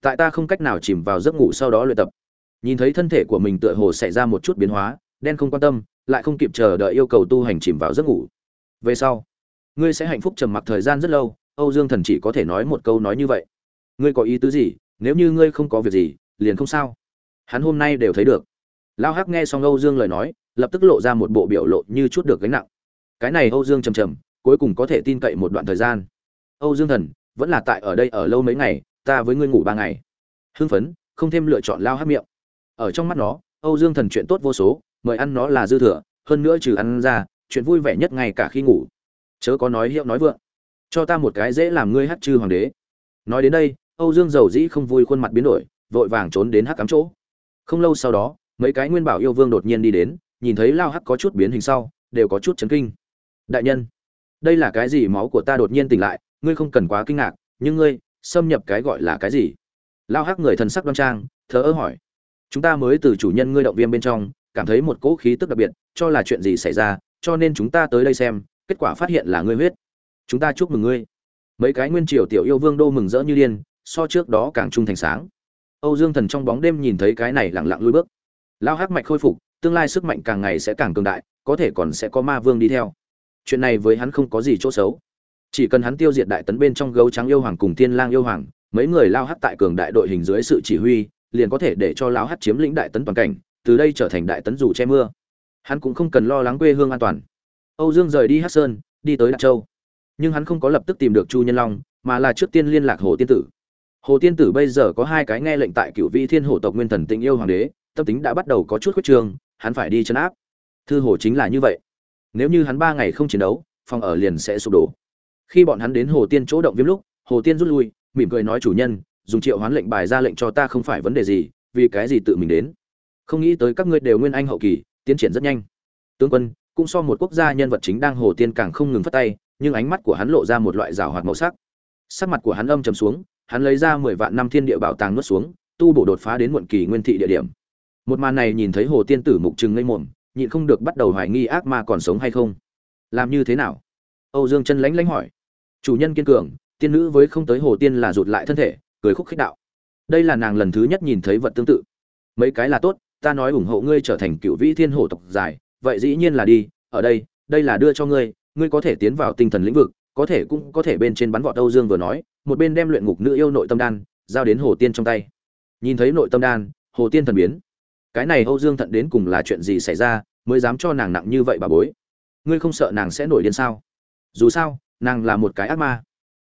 Tại ta không cách nào chìm vào giấc ngủ sau đó luyện tập. Nhìn thấy thân thể của mình tựa hồ xảy ra một chút biến hóa đen không quan tâm, lại không kịp chờ đợi yêu cầu tu hành chìm vào giấc ngủ. Về sau, ngươi sẽ hạnh phúc trầm mặc thời gian rất lâu, âu dương thần chỉ có thể nói một câu nói như vậy. Ngươi có ý tứ gì? Nếu như ngươi không có việc gì, liền không sao. Hắn hôm nay đều thấy được. Lao hắc nghe xong âu dương lời nói, lập tức lộ ra một bộ biểu lộ như chút được gánh nặng. Cái này âu dương trầm trầm, cuối cùng có thể tin cậy một đoạn thời gian. Âu dương thần, vẫn là tại ở đây ở lâu mấy ngày, ta với ngươi ngủ ba ngày. Hưng phấn, không thêm lựa chọn lao hắc miệng. Ở trong mắt nó, âu dương thần chuyện tốt vô số mời ăn nó là dư thừa, hơn nữa trừ ăn ra, chuyện vui vẻ nhất ngay cả khi ngủ. Chớ có nói hiệu nói vượng. Cho ta một cái dễ làm ngươi hát chư hoàng đế. Nói đến đây, âu dương dầu dĩ không vui khuôn mặt biến đổi, vội vàng trốn đến hắc cắm chỗ. Không lâu sau đó, mấy cái nguyên bảo yêu vương đột nhiên đi đến, nhìn thấy lao hắc có chút biến hình sau, đều có chút chấn kinh. Đại nhân, đây là cái gì? Máu của ta đột nhiên tỉnh lại, ngươi không cần quá kinh ngạc, nhưng ngươi, xâm nhập cái gọi là cái gì? Lao hắc người thần sắc đoan trang, thờ ơ hỏi. Chúng ta mới từ chủ nhân ngươi động viên bên trong cảm thấy một cỗ khí tức đặc biệt, cho là chuyện gì xảy ra, cho nên chúng ta tới đây xem, kết quả phát hiện là ngươi huyết. Chúng ta chúc mừng ngươi. Mấy cái nguyên triều tiểu yêu vương đô mừng rỡ như điên, so trước đó càng trung thành sáng. Âu dương thần trong bóng đêm nhìn thấy cái này lặng lặng lui bước. Lao hắc mạch khôi phục, tương lai sức mạnh càng ngày sẽ càng cường đại, có thể còn sẽ có ma vương đi theo. Chuyện này với hắn không có gì chỗ xấu. Chỉ cần hắn tiêu diệt đại tấn bên trong gấu trắng yêu hoàng cùng tiên lang yêu hoàng, mấy người lao hắc tại cường đại đội hình dưới sự chỉ huy, liền có thể để cho lao hắc chiếm lĩnh đại tấn toàn cảnh từ đây trở thành đại tấn dù che mưa. Hắn cũng không cần lo lắng quê hương an toàn. Âu dương rời đi hát sơn, đi tới đạt châu. Nhưng hắn không có lập tức tìm được chu nhân long, mà là trước tiên liên lạc hồ tiên tử. Hồ tiên tử bây giờ có hai cái nghe lệnh tại cựu vị thiên hổ tộc nguyên thần tình yêu hoàng đế, tâm tính đã bắt đầu có chút khuyết trường, hắn phải đi chấn áp. Thư hồ chính là như vậy. Nếu như hắn ba ngày không chiến đấu, phòng ở liền sẽ sụp đổ. Khi bọn hắn đến hồ tiên chỗ động viêm lúc, hồ tiên rút lui, mỉm cười nói chủ nhân, dùng triệu hoán lệnh bài ra lệnh cho ta không phải vấn đề gì, vì cái gì tự mình đến không nghĩ tới các ngươi đều nguyên anh hậu kỳ, tiến triển rất nhanh. Tướng quân, cũng so một quốc gia nhân vật chính đang hồ tiên càng không ngừng phát tay, nhưng ánh mắt của hắn lộ ra một loại rào hoạt màu sắc. Sắc mặt của hắn âm trầm xuống, hắn lấy ra mười vạn năm thiên địa bảo tàng nuốt xuống, tu bổ đột phá đến muộn kỳ nguyên thị địa điểm. Một màn này nhìn thấy hồ tiên tử mục trừng ngây mồm nhịn không được bắt đầu hoài nghi ác ma còn sống hay không. Làm như thế nào? Âu dương chân lánh lánh hỏi. Chủ nhân kiên cường, tiên nữ với không tới hồ tiên là rụt lại thân thể, cười khúc khích đạo. Đây là nàng lần thứ nhất nhìn thấy vật tương tự. Mấy cái là tốt ta nói ủng hộ ngươi trở thành cựu vĩ thiên hổ tộc dài, vậy dĩ nhiên là đi, ở đây đây là đưa cho ngươi ngươi có thể tiến vào tinh thần lĩnh vực, có thể cũng có thể bên trên bắn vọt âu dương vừa nói, một bên đem luyện ngục nữ yêu nội tâm đan, giao đến hồ tiên trong tay. Nhìn thấy nội tâm đan, hồ tiên thần biến. Cái này âu dương thận đến cùng là chuyện gì xảy ra, mới dám cho nàng nặng như vậy bà bối? Ngươi không sợ nàng sẽ nổi điên sao? Dù sao, nàng là một cái ác ma.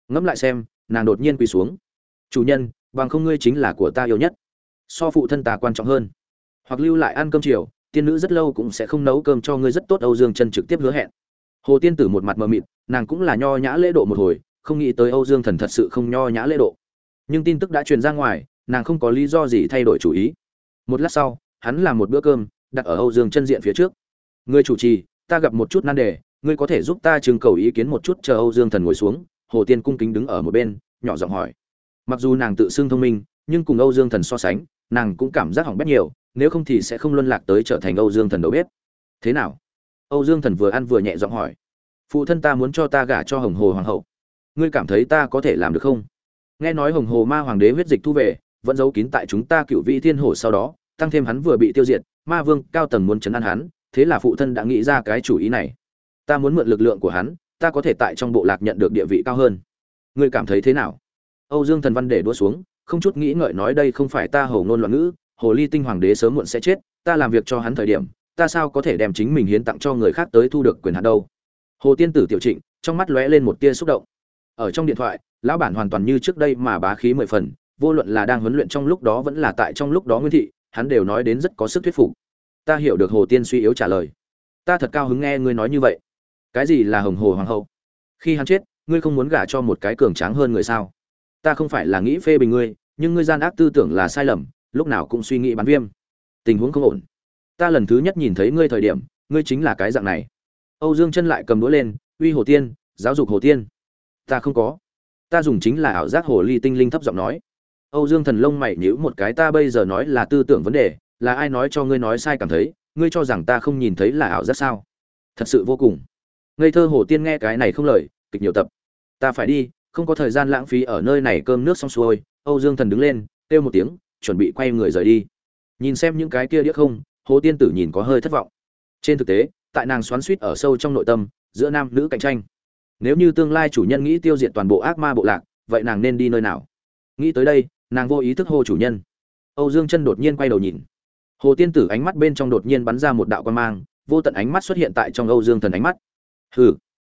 Ngẫm lại xem, nàng đột nhiên quỳ xuống. Chủ nhân, bằng không ngươi chính là của ta yêu nhất. So phụ thân ta quan trọng hơn hoặc lưu lại ăn cơm chiều, tiên nữ rất lâu cũng sẽ không nấu cơm cho ngươi rất tốt, âu dương chân trực tiếp hứa hẹn. Hồ tiên tử một mặt mờ mịt, nàng cũng là nho nhã lễ độ một hồi, không nghĩ tới âu dương thần thật sự không nho nhã lễ độ. Nhưng tin tức đã truyền ra ngoài, nàng không có lý do gì thay đổi chủ ý. Một lát sau, hắn làm một bữa cơm, đặt ở âu dương chân diện phía trước. Ngươi chủ trì, ta gặp một chút nan đề, ngươi có thể giúp ta trưng cầu ý kiến một chút, chờ âu dương thần ngồi xuống. Hồ tiên cung kính đứng ở một bên, nhỏ giọng hỏi. Mặc dù nàng tự xưng thông minh, nhưng cùng âu dương thần so sánh, nàng cũng cảm giác hỏng bét nhiều nếu không thì sẽ không luân lạc tới trở thành âu dương thần đầu bếp. Thế nào? Âu dương thần vừa ăn vừa nhẹ giọng hỏi. Phụ thân ta muốn cho ta gả cho hồng hồ hoàng hậu. Ngươi cảm thấy ta có thể làm được không? Nghe nói hồng hồ ma hoàng đế huyết dịch thu về, vẫn giấu kín tại chúng ta cựu vị thiên Hổ sau đó, tăng thêm hắn vừa bị tiêu diệt, ma vương cao tầng muốn chấn an hắn, thế là phụ thân đã nghĩ ra cái chủ ý này. Ta muốn mượn lực lượng của hắn, ta có thể tại trong bộ lạc nhận được địa vị cao hơn. Ngươi cảm thấy thế nào? Âu dương thần văn để đua xuống, không chút nghĩ ngợi nói đây không phải ta hồ ngôn loạn ngữ hồ ly tinh hoàng đế sớm muộn sẽ chết, ta làm việc cho hắn thời điểm, ta sao có thể đem chính mình hiến tặng cho người khác tới thu được quyền hạn đâu? Hồ tiên tử tiểu trịnh, trong mắt lóe lên một tia xúc động. Ở trong điện thoại, lão bản hoàn toàn như trước đây mà bá khí mười phần, vô luận là đang huấn luyện trong lúc đó vẫn là tại trong lúc đó nguyên thị, hắn đều nói đến rất có sức thuyết phục. Ta hiểu được hồ tiên suy yếu trả lời. Ta thật cao hứng nghe ngươi nói như vậy. Cái gì là hồng hồ hoàng hậu? Khi hắn chết, ngươi không muốn gả cho một cái cường tráng hơn người sao? Ta không phải là nghĩ phê bình ngươi, nhưng ngươi gian ác tư tưởng là sai lầm lúc nào cũng suy nghĩ bán viêm. Tình huống không ổn. Ta lần thứ nhất nhìn thấy ngươi thời điểm, ngươi chính là cái dạng này. Âu dương chân lại cầm đũa lên, uy hồ tiên, giáo dục hồ tiên. Ta không có. Ta dùng chính là ảo giác hồ ly tinh linh thấp giọng nói. Âu dương thần lông mày nhíu một cái, ta bây giờ nói là tư tưởng vấn đề, là ai nói cho ngươi nói sai cảm thấy, ngươi cho rằng ta không nhìn thấy là ảo giác sao? Thật sự vô cùng. Ngây thơ hồ tiên nghe cái này không lời, kịch nhiều tập. Ta phải đi, không có thời gian lãng phí ở nơi này cơm nước xong xuôi. Âu dương thần đứng lên, kêu một tiếng chuẩn bị quay người rời đi. Nhìn xem những cái kia điếc không, hồ tiên tử nhìn có hơi thất vọng. Trên thực tế, tại nàng xoắn suýt ở sâu trong nội tâm, giữa nam nữ cạnh tranh. Nếu như tương lai chủ nhân nghĩ tiêu diệt toàn bộ ác ma bộ lạc, vậy nàng nên đi nơi nào? Nghĩ tới đây, nàng vô ý thức hô chủ nhân. Âu dương chân đột nhiên quay đầu nhìn. Hồ tiên tử ánh mắt bên trong đột nhiên bắn ra một đạo quan mang, vô tận ánh mắt xuất hiện tại trong âu dương thần ánh mắt. Hừ.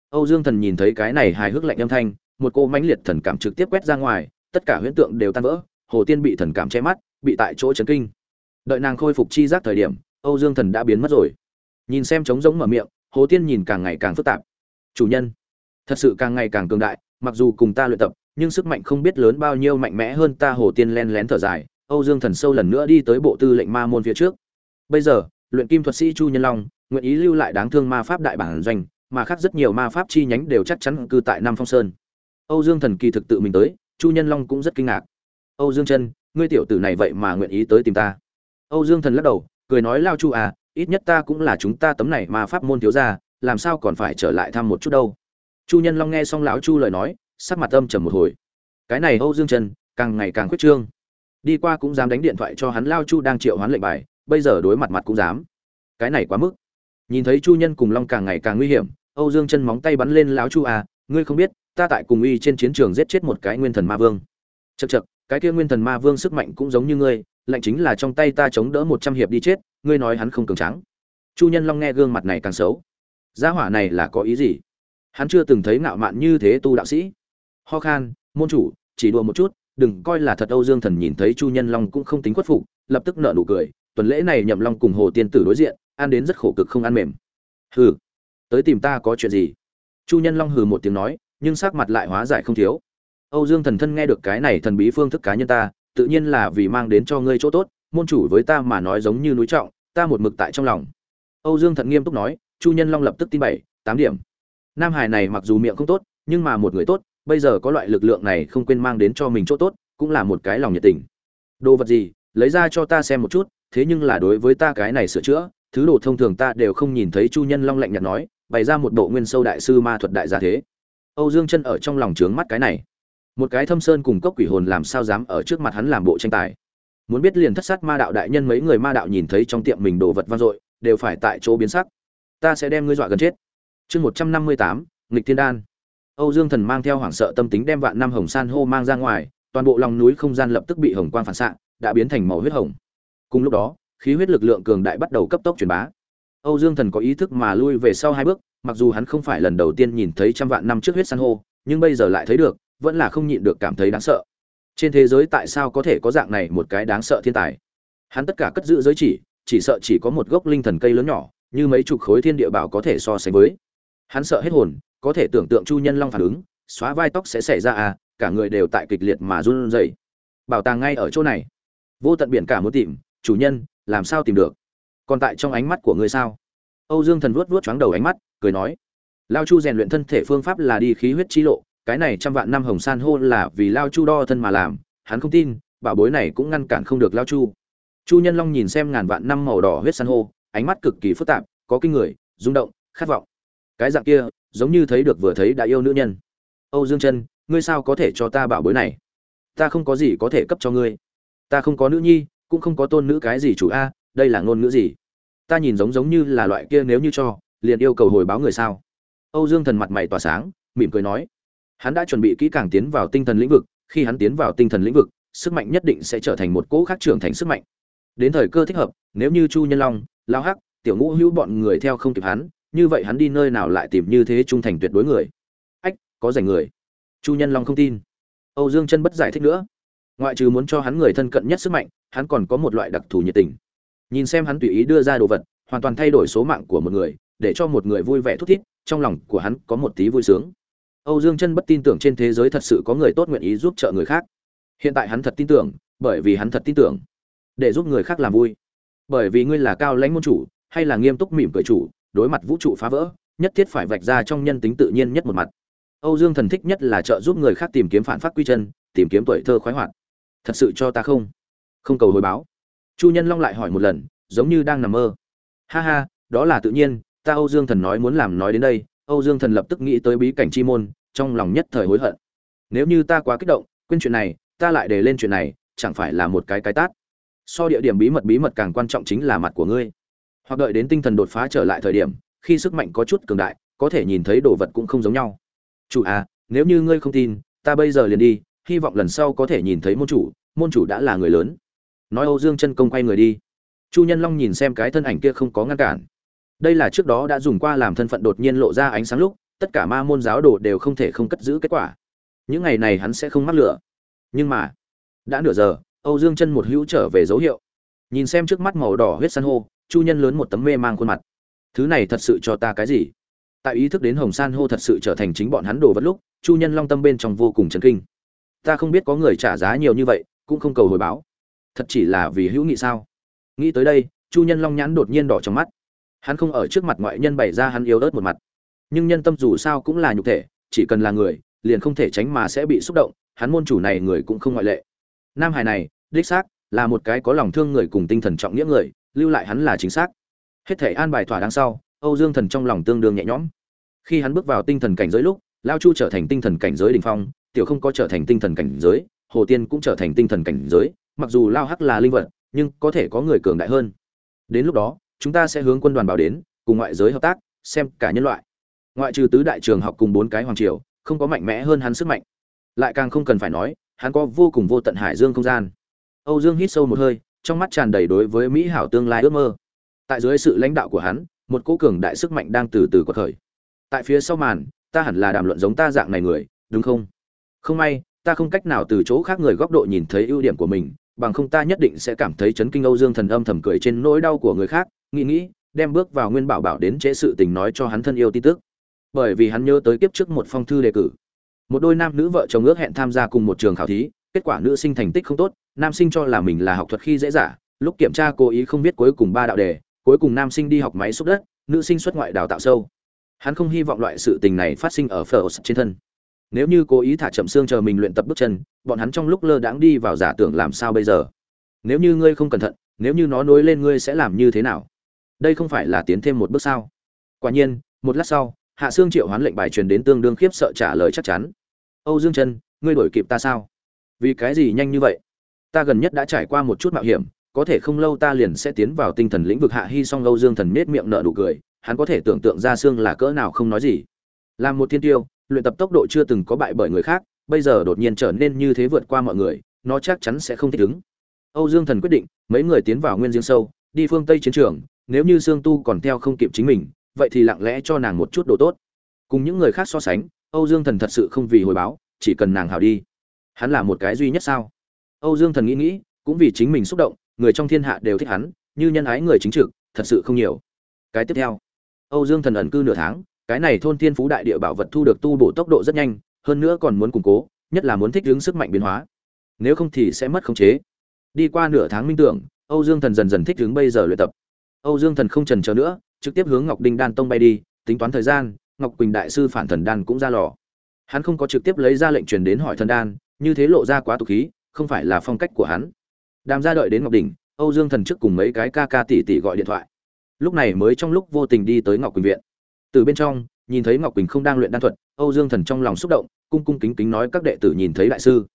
Âu dương thần nhìn thấy cái này hài hước lạnh âm thanh, một cô mãnh liệt thần cảm trực tiếp quét ra ngoài, tất cả huyễn tượng đều tan vỡ hồ tiên bị thần cảm che mắt, bị tại chỗ chấn kinh. Đợi nàng khôi phục chi giác thời điểm, âu dương thần đã biến mất rồi. Nhìn xem trống rỗng mở miệng, hồ tiên nhìn càng ngày càng phức tạp. Chủ nhân, thật sự càng ngày càng cường đại, mặc dù cùng ta luyện tập, nhưng sức mạnh không biết lớn bao nhiêu mạnh mẽ hơn ta. Hồ tiên len lén thở dài, âu dương thần sâu lần nữa đi tới bộ tư lệnh ma môn phía trước. Bây giờ, luyện kim thuật sĩ chu nhân long, nguyện ý lưu lại đáng thương ma pháp đại bản doanh, mà khác rất nhiều ma pháp chi nhánh đều chắc chắn cư tại nam phong sơn. Âu dương thần kỳ thực tự mình tới, chu nhân long cũng rất kinh ngạc âu dương chân ngươi tiểu tử này vậy mà nguyện ý tới tìm ta. Âu dương thần lắc đầu cười nói lao chu à ít nhất ta cũng là chúng ta tấm này mà pháp môn thiếu gia, làm sao còn phải trở lại thăm một chút đâu? Chu nhân long nghe xong lão chu lời nói sắc mặt âm trầm một hồi. Cái này âu dương Trân, càng ngày càng khuyết trương. Đi qua cũng dám đánh điện thoại cho hắn lao chu đang triệu hoán lệnh bài bây giờ đối mặt mặt cũng dám. Cái này quá mức. Nhìn thấy chu nhân cùng long càng ngày càng nguy hiểm âu dương chân móng tay bắn lên lão chu à ngươi không biết ta tại cùng uy trên chiến trường giết chết một cái nguyên thần ma vương. Chậc chậc, cái kia nguyên thần ma vương sức mạnh cũng giống như ngươi, lạnh chính là trong tay ta chống đỡ một trăm hiệp đi chết, ngươi nói hắn không cường trắng chu nhân long nghe gương mặt này càng xấu. Gia hỏa này là có ý gì? Hắn chưa từng thấy ngạo mạn như thế tu đạo sĩ. Ho khan, môn chủ, chỉ đùa một chút, đừng coi là thật âu dương thần nhìn thấy chu nhân long cũng không tính khuất phục, lập tức nợ nụ cười, tuần lễ này nhậm long cùng hồ tiên tử đối diện, ăn đến rất khổ cực không ăn mềm. Hừ, tới tìm ta có chuyện gì? Chu nhân long hừ một tiếng nói, nhưng sắc mặt lại hóa giải không thiếu âu dương thần thân nghe được cái này thần bí phương thức cá nhân ta, tự nhiên là vì mang đến cho ngươi chỗ tốt, môn chủ với ta mà nói giống như núi trọng, ta một mực tại trong lòng. Âu dương thần nghiêm túc nói, chu nhân long lập tức tin bảy, tám điểm. Nam hải này mặc dù miệng không tốt, nhưng mà một người tốt, bây giờ có loại lực lượng này không quên mang đến cho mình chỗ tốt, cũng là một cái lòng nhiệt tình. Đồ vật gì, lấy ra cho ta xem một chút, thế nhưng là đối với ta cái này sửa chữa, thứ đồ thông thường ta đều không nhìn thấy chu nhân long lạnh nhạt nói, bày ra một bộ nguyên sâu đại sư ma thuật đại gia thế. Âu dương chân ở trong lòng trướng mắt cái này một cái thâm sơn cùng cốc quỷ hồn làm sao dám ở trước mặt hắn làm bộ tranh tài. Muốn biết liền thất sát ma đạo đại nhân mấy người ma đạo nhìn thấy trong tiệm mình đồ vật vang dội, đều phải tại chỗ biến sắc. Ta sẽ đem ngươi dọa gần chết. Chương một trăm năm mươi tám, nghịch thiên đan. Âu dương thần mang theo hoảng sợ tâm tính đem vạn năm hồng san hô mang ra ngoài, toàn bộ lòng núi không gian lập tức bị hồng quang phản xạ, đã biến thành màu huyết hồng. Cùng lúc đó, khí huyết lực lượng cường đại bắt đầu cấp tốc truyền bá. Âu dương thần có ý thức mà lui về sau hai bước, mặc dù hắn không phải lần đầu tiên nhìn thấy trăm vạn năm trước huyết san hô, nhưng bây giờ lại thấy được vẫn là không nhịn được cảm thấy đáng sợ. Trên thế giới tại sao có thể có dạng này một cái đáng sợ thiên tài? Hắn tất cả cất giữ giới chỉ chỉ sợ chỉ có một gốc linh thần cây lớn nhỏ, như mấy chục khối thiên địa bảo có thể so sánh với. Hắn sợ hết hồn, có thể tưởng tượng chu nhân long phản ứng, xóa vai tóc sẽ xảy ra à cả người đều tại kịch liệt mà run rẩy. Bảo tàng ngay ở chỗ này. Vô tận biển cả muốn tìm, chủ nhân, làm sao tìm được? Còn tại trong ánh mắt của ngươi sao? Âu dương thần vuốt vuốt choáng đầu ánh mắt, cười nói. Lao chu rèn luyện thân thể phương pháp là đi khí huyết chi lộ cái này trăm vạn năm hồng san hô là vì lao chu đo thân mà làm, hắn không tin, bảo bối này cũng ngăn cản không được lao chu. Chu nhân long nhìn xem ngàn vạn năm màu đỏ huyết san hô, ánh mắt cực kỳ phức tạp, có kinh người, rung động, khát vọng. Cái dạng kia, giống như thấy được vừa thấy đã yêu nữ nhân. Âu dương chân ngươi sao có thể cho ta bảo bối này? Ta không có gì có thể cấp cho ngươi. Ta không có nữ nhi, cũng không có tôn nữ cái gì chủ a, đây là ngôn ngữ gì? Ta nhìn giống giống như là loại kia nếu như cho, liền yêu cầu hồi báo người sao? Âu dương thần mặt mày tỏa sáng, mỉm cười nói hắn đã chuẩn bị kỹ càng tiến vào tinh thần lĩnh vực, khi hắn tiến vào tinh thần lĩnh vực, sức mạnh nhất định sẽ trở thành một cỗ khác trưởng thành sức mạnh. Đến thời cơ thích hợp, nếu như chu nhân long, lao hắc, tiểu ngũ hữu bọn người theo không kịp hắn, như vậy hắn đi nơi nào lại tìm như thế trung thành tuyệt đối người? Ách, có rảnh người. Chu nhân long không tin. Âu dương chân bất giải thích nữa. Ngoại trừ muốn cho hắn người thân cận nhất sức mạnh, hắn còn có một loại đặc thù nhiệt tình. Nhìn xem hắn tùy ý đưa ra đồ vật, hoàn toàn thay đổi số mạng của một người, để cho một người vui vẻ thút thít, trong lòng của hắn có một tí vui sướng âu dương chân bất tin tưởng trên thế giới thật sự có người tốt nguyện ý giúp trợ người khác. Hiện tại hắn thật tin tưởng, bởi vì hắn thật tin tưởng. Để giúp người khác làm vui. Bởi vì ngươi là cao lãnh môn chủ, hay là nghiêm túc mỉm cười chủ, đối mặt vũ trụ phá vỡ, nhất thiết phải vạch ra trong nhân tính tự nhiên nhất một mặt. Âu dương thần thích nhất là trợ giúp người khác tìm kiếm phản phát quy chân, tìm kiếm tuổi thơ khoái hoạt. Thật sự cho ta không? Không cầu hồi báo. Chu nhân long lại hỏi một lần, giống như đang nằm mơ. Ha ha, đó là tự nhiên, ta âu dương thần nói muốn làm nói đến đây âu dương thần lập tức nghĩ tới bí cảnh chi môn, trong lòng nhất thời hối hận. Nếu như ta quá kích động, quên chuyện này, ta lại để lên chuyện này, chẳng phải là một cái cái tát? So địa điểm bí mật bí mật càng quan trọng chính là mặt của ngươi. Hoặc đợi đến tinh thần đột phá trở lại thời điểm, khi sức mạnh có chút cường đại, có thể nhìn thấy đồ vật cũng không giống nhau. Chủ à nếu như ngươi không tin, ta bây giờ liền đi, hy vọng lần sau có thể nhìn thấy môn chủ môn chủ đã là người lớn. Nói âu dương chân công quay người đi. Chu nhân long nhìn xem cái thân ảnh kia không có ngăn cản đây là trước đó đã dùng qua làm thân phận đột nhiên lộ ra ánh sáng lúc, tất cả ma môn giáo đồ đều không thể không cất giữ kết quả. Những ngày này hắn sẽ không mắc lửa. Nhưng mà, đã nửa giờ, âu dương chân một hữu trở về dấu hiệu. Nhìn xem trước mắt màu đỏ huyết san hô, chu nhân lớn một tấm mê mang khuôn mặt. Thứ này thật sự cho ta cái gì? Tại ý thức đến hồng san hô thật sự trở thành chính bọn hắn đồ vật lúc, chu nhân long tâm bên trong vô cùng chấn kinh. Ta không biết có người trả giá nhiều như vậy, cũng không cầu hồi báo. Thật chỉ là vì hữu nghị sao? Nghĩ tới đây, chu nhân long nhãn đột nhiên đỏ trong mắt hắn không ở trước mặt ngoại nhân bày ra hắn yếu ớt một mặt. Nhưng nhân tâm dù sao cũng là nhục thể, chỉ cần là người, liền không thể tránh mà sẽ bị xúc động, hắn môn chủ này người cũng không ngoại lệ. Nam hải này, đích xác, là một cái có lòng thương người cùng tinh thần trọng nghĩa người, lưu lại hắn là chính xác. Hết thể an bài thỏa đáng sau, âu dương thần trong lòng tương đương nhẹ nhõm. Khi hắn bước vào tinh thần cảnh giới lúc, lao chu trở thành tinh thần cảnh giới đỉnh phong, tiểu không có trở thành tinh thần cảnh giới, hồ tiên cũng trở thành tinh thần cảnh giới, mặc dù lao hắc là linh vật, nhưng có thể có người cường đại hơn. Đến lúc đó chúng ta sẽ hướng quân đoàn báo đến, cùng ngoại giới hợp tác, xem cả nhân loại. Ngoại trừ tứ đại trường học cùng bốn cái hoàng triều, không có mạnh mẽ hơn hắn sức mạnh. Lại càng không cần phải nói, hắn có vô cùng vô tận hải dương không gian. Âu dương hít sâu một hơi, trong mắt tràn đầy đối với mỹ hảo tương lai ước mơ. Tại dưới sự lãnh đạo của hắn, một cố cường đại sức mạnh đang từ từ có khởi. Tại phía sau màn, ta hẳn là đàm luận giống ta dạng này người, đúng không? Không may, ta không cách nào từ chỗ khác người góc độ nhìn thấy ưu điểm của mình, bằng không ta nhất định sẽ cảm thấy chấn kinh âu dương thần âm thầm cười trên nỗi đau của người khác nghĩ nghĩ đem bước vào nguyên bảo bảo đến trễ sự tình nói cho hắn thân yêu tin tức. Bởi vì hắn nhớ tới kiếp trước một phong thư đề cử. Một đôi nam nữ vợ chồng ước hẹn tham gia cùng một trường khảo thí kết quả nữ sinh thành tích không tốt nam sinh cho là mình là học thuật khi dễ giả, lúc kiểm tra cố ý không biết cuối cùng ba đạo đề cuối cùng nam sinh đi học máy xúc đất nữ sinh xuất ngoại đào tạo sâu. Hắn không hy vọng loại sự tình này phát sinh ở phở trên thân. Nếu như cố ý thả chậm xương chờ mình luyện tập bước chân bọn hắn trong lúc lơ đãng đi vào giả tưởng làm sao bây giờ. Nếu như ngươi không cẩn thận nếu như nó nối lên ngươi sẽ làm như thế nào? Đây không phải là tiến thêm một bước sao? Quả nhiên, một lát sau, hạ Sương triệu hoán lệnh bài truyền đến tương đương khiếp sợ trả lời chắc chắn. Âu dương chân ngươi đổi kịp ta sao? Vì cái gì nhanh như vậy? Ta gần nhất đã trải qua một chút mạo hiểm, có thể không lâu ta liền sẽ tiến vào tinh thần lĩnh vực hạ hy song âu dương thần nết miệng nợ nụ cười, hắn có thể tưởng tượng ra Sương là cỡ nào không nói gì. Làm một thiên tiêu, luyện tập tốc độ chưa từng có bại bởi người khác, bây giờ đột nhiên trở nên như thế vượt qua mọi người, nó chắc chắn sẽ không thích ứng. Âu dương thần quyết định, mấy người tiến vào nguyên riêng sâu, đi phương tây chiến trường nếu như sương tu còn theo không kịp chính mình, vậy thì lặng lẽ cho nàng một chút đồ tốt. Cùng những người khác so sánh, âu dương thần thật sự không vì hồi báo, chỉ cần nàng hảo đi. Hắn là một cái duy nhất sao? Âu dương thần nghĩ nghĩ, cũng vì chính mình xúc động, người trong thiên hạ đều thích hắn, như nhân ái người chính trực, thật sự không nhiều. Cái tiếp theo, âu dương thần ẩn cư nửa tháng, cái này thôn thiên phú đại địa bảo vật thu được tu bổ tốc độ rất nhanh, hơn nữa còn muốn củng cố, nhất là muốn thích ứng sức mạnh biến hóa. Nếu không thì sẽ mất khống chế. Đi qua nửa tháng minh tưởng, âu dương thần dần dần thích ứng bây giờ luyện tập âu dương thần không chần chờ nữa, trực tiếp hướng ngọc đinh đan tông bay đi, tính toán thời gian, ngọc quỳnh đại sư phản thần đan cũng ra lò. Hắn không có trực tiếp lấy ra lệnh truyền đến hỏi thần đan, như thế lộ ra quá tục khí, không phải là phong cách của hắn. Đàm ra đợi đến ngọc đỉnh, âu dương thần trước cùng mấy cái ca ca tỷ tỷ gọi điện thoại. Lúc này mới trong lúc vô tình đi tới ngọc quỳnh viện. Từ bên trong, nhìn thấy ngọc quỳnh không đang luyện đan thuật, âu dương thần trong lòng xúc động, cung cung kính kính nói các đệ tử nhìn thấy đại sư.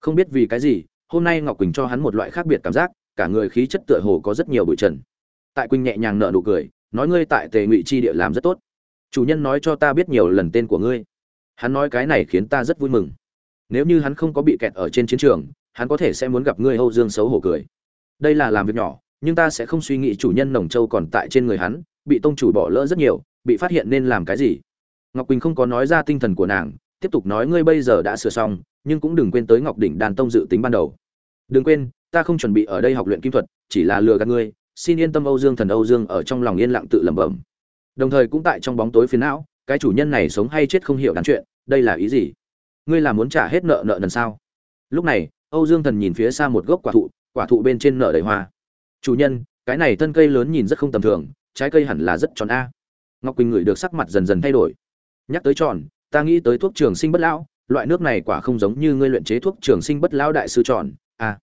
Không biết vì cái gì, hôm nay ngọc quỳnh cho hắn một loại khác biệt cảm giác, cả người khí chất tựa hồ có rất nhiều bụi trần tại quỳnh nhẹ nhàng nở nụ cười, nói ngươi tại tề ngụy chi địa làm rất tốt. Chủ nhân nói cho ta biết nhiều lần tên của ngươi. Hắn nói cái này khiến ta rất vui mừng. Nếu như hắn không có bị kẹt ở trên chiến trường, hắn có thể sẽ muốn gặp ngươi âu dương xấu hổ cười. Đây là làm việc nhỏ, nhưng ta sẽ không suy nghĩ chủ nhân nồng châu còn tại trên người hắn, bị tông chủ bỏ lỡ rất nhiều, bị phát hiện nên làm cái gì. Ngọc quỳnh không có nói ra tinh thần của nàng, tiếp tục nói ngươi bây giờ đã sửa xong, nhưng cũng đừng quên tới ngọc đỉnh đàn tông dự tính ban đầu. Đừng quên, ta không chuẩn bị ở đây học luyện kim thuật, chỉ là lừa gạt ngươi xin yên tâm âu dương thần âu dương ở trong lòng yên lặng tự lẩm bẩm. Đồng thời cũng tại trong bóng tối phiền não, cái chủ nhân này sống hay chết không hiểu đáng chuyện, đây là ý gì? Ngươi là muốn trả hết nợ nợ lần sao? Lúc này, âu dương thần nhìn phía xa một gốc quả thụ quả thụ bên trên nở đầy hoa. Chủ nhân, cái này thân cây lớn nhìn rất không tầm thường, trái cây hẳn là rất tròn a. Ngọc quỳnh ngửi được sắc mặt dần dần thay đổi. Nhắc tới tròn, ta nghĩ tới thuốc trường sinh bất lão, loại nước này quả không giống như ngươi luyện chế thuốc trường sinh bất lão đại sư tròn a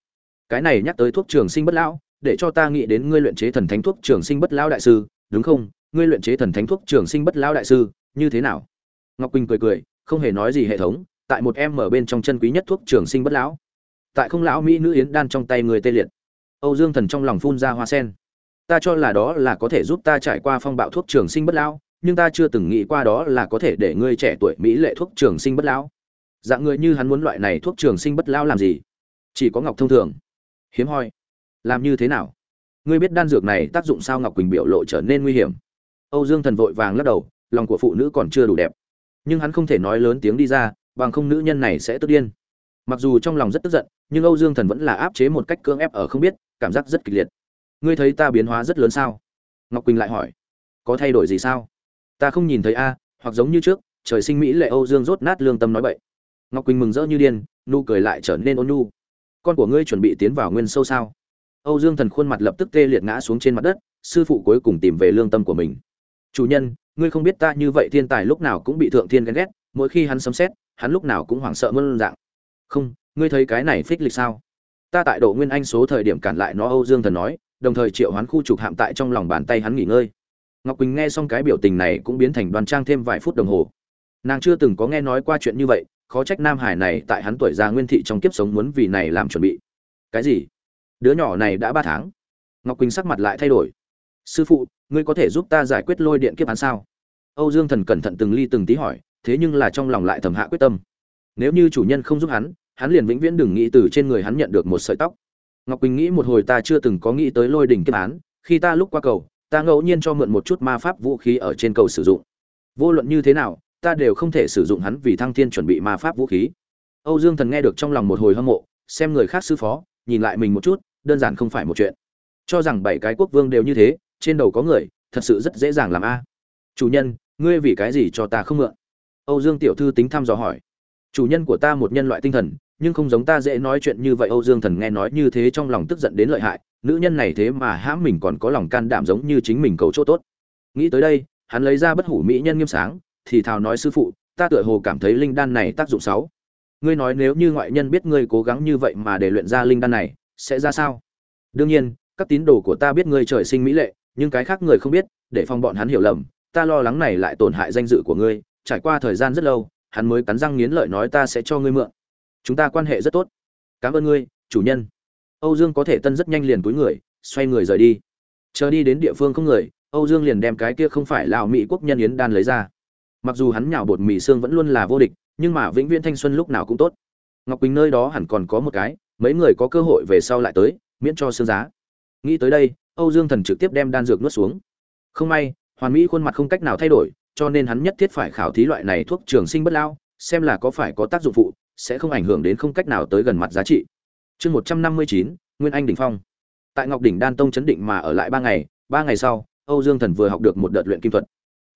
cái này nhắc tới thuốc trường sinh bất lão để cho ta nghĩ đến ngươi luyện chế thần thánh thuốc trường sinh bất lão đại sư, đúng không? Ngươi luyện chế thần thánh thuốc trường sinh bất lão đại sư, như thế nào? Ngọc quỳnh cười cười, không hề nói gì hệ thống, tại một em mở bên trong chân quý nhất thuốc trường sinh bất lão. Tại không lão mỹ nữ yến đan trong tay người tê liệt. Âu dương thần trong lòng phun ra hoa sen. Ta cho là đó là có thể giúp ta trải qua phong bạo thuốc trường sinh bất lão, nhưng ta chưa từng nghĩ qua đó là có thể để ngươi trẻ tuổi mỹ lệ thuốc trường sinh bất lão. Dạng người như hắn muốn loại này thuốc trường sinh bất lão làm gì? Chỉ có ngọc thông thường. Hiếm hoi làm như thế nào? Ngươi biết đan dược này tác dụng sao ngọc quỳnh biểu lộ trở nên nguy hiểm? Âu dương thần vội vàng lắc đầu, lòng của phụ nữ còn chưa đủ đẹp. Nhưng hắn không thể nói lớn tiếng đi ra, bằng không nữ nhân này sẽ tức điên. Mặc dù trong lòng rất tức giận, nhưng âu dương thần vẫn là áp chế một cách cưỡng ép ở không biết, cảm giác rất kịch liệt. Ngươi thấy ta biến hóa rất lớn sao? Ngọc quỳnh lại hỏi. Có thay đổi gì sao? Ta không nhìn thấy a, hoặc giống như trước, trời sinh mỹ lệ âu dương rốt nát lương tâm nói bậy. Ngọc quỳnh mừng rỡ như điên, nụ cười lại trở nên ôn nhu. Con của ngươi chuẩn bị tiến vào nguyên sâu sao? Âu dương thần khuôn mặt lập tức tê liệt ngã xuống trên mặt đất, sư phụ cuối cùng tìm về lương tâm của mình. Chủ nhân, ngươi không biết ta như vậy thiên tài lúc nào cũng bị thượng thiên ghen ghét, mỗi khi hắn sấm xét hắn lúc nào cũng hoảng sợ mơn dạng. Không, ngươi thấy cái này phích lịch sao? Ta tại độ nguyên anh số thời điểm cản lại nó, âu dương thần nói, đồng thời triệu hoán khu trục hạm tại trong lòng bàn tay hắn nghỉ ngơi. Ngọc quỳnh nghe xong cái biểu tình này cũng biến thành đoan trang thêm vài phút đồng hồ. Nàng chưa từng có nghe nói qua chuyện như vậy, khó trách nam hải này tại hắn tuổi già nguyên thị trong kiếp sống muốn vì này làm chuẩn bị. Cái gì? Đứa nhỏ này đã ba tháng. Ngọc quỳnh sắc mặt lại thay đổi. Sư phụ, ngươi có thể giúp ta giải quyết lôi điện kiếp án sao? Âu dương thần cẩn thận từng ly từng tí hỏi, thế nhưng là trong lòng lại thầm hạ quyết tâm. Nếu như chủ nhân không giúp hắn hắn liền vĩnh viễn đừng nghĩ từ trên người hắn nhận được một sợi tóc. Ngọc quỳnh nghĩ một hồi ta chưa từng có nghĩ tới lôi đỉnh kiếp án, khi ta lúc qua cầu, ta ngẫu nhiên cho mượn một chút ma pháp vũ khí ở trên cầu sử dụng. Vô luận như thế nào, ta đều không thể sử dụng hắn vì thăng thiên chuẩn bị ma pháp vũ khí. Âu dương thần nghe được trong lòng một hồi hâm mộ, xem người khác sư phó, nhìn lại mình một chút đơn giản không phải một chuyện. Cho rằng bảy cái quốc vương đều như thế, trên đầu có người, thật sự rất dễ dàng làm a. Chủ nhân, ngươi vì cái gì cho ta không mượn? Âu dương tiểu thư tính thăm dò hỏi. Chủ nhân của ta một nhân loại tinh thần, nhưng không giống ta dễ nói chuyện như vậy. Âu dương thần nghe nói như thế trong lòng tức giận đến lợi hại. Nữ nhân này thế mà hãm mình còn có lòng can đảm giống như chính mình cầu chỗ tốt. Nghĩ tới đây, hắn lấy ra bất hủ mỹ nhân nghiêm sáng, thì thào nói sư phụ, ta tựa hồ cảm thấy linh đan này tác dụng xấu. Ngươi nói nếu như ngoại nhân biết ngươi cố gắng như vậy mà để luyện ra linh đan này sẽ ra sao? Đương nhiên, các tín đồ của ta biết ngươi trời sinh mỹ lệ, nhưng cái khác người không biết, để phòng bọn hắn hiểu lầm, ta lo lắng này lại tổn hại danh dự của ngươi. Trải qua thời gian rất lâu, hắn mới cắn răng nghiến lợi nói ta sẽ cho ngươi mượn. Chúng ta quan hệ rất tốt. Cảm ơn ngươi, chủ nhân. Âu dương có thể tân rất nhanh liền túi người, xoay người rời đi. Chờ đi đến địa phương không người, âu dương liền đem cái kia không phải lào mỹ quốc nhân yến đan lấy ra. Mặc dù hắn nhào bột mì xương vẫn luôn là vô địch, nhưng mà vĩnh viễn thanh xuân lúc nào cũng tốt. Ngọc quỳnh nơi đó hẳn còn có một cái mấy người có cơ hội về sau lại tới, miễn cho xương giá. Nghĩ tới đây, âu dương thần trực tiếp đem đan dược nuốt xuống. Không may, hoàn mỹ khuôn mặt không cách nào thay đổi, cho nên hắn nhất thiết phải khảo thí loại này thuốc trường sinh bất lao, xem là có phải có tác dụng phụ, sẽ không ảnh hưởng đến không cách nào tới gần mặt giá trị. Chương một trăm năm mươi chín, nguyên anh đỉnh phong. Tại ngọc đỉnh đan tông chấn định mà ở lại ba ngày ba ngày sau, âu dương thần vừa học được một đợt luyện kim thuật.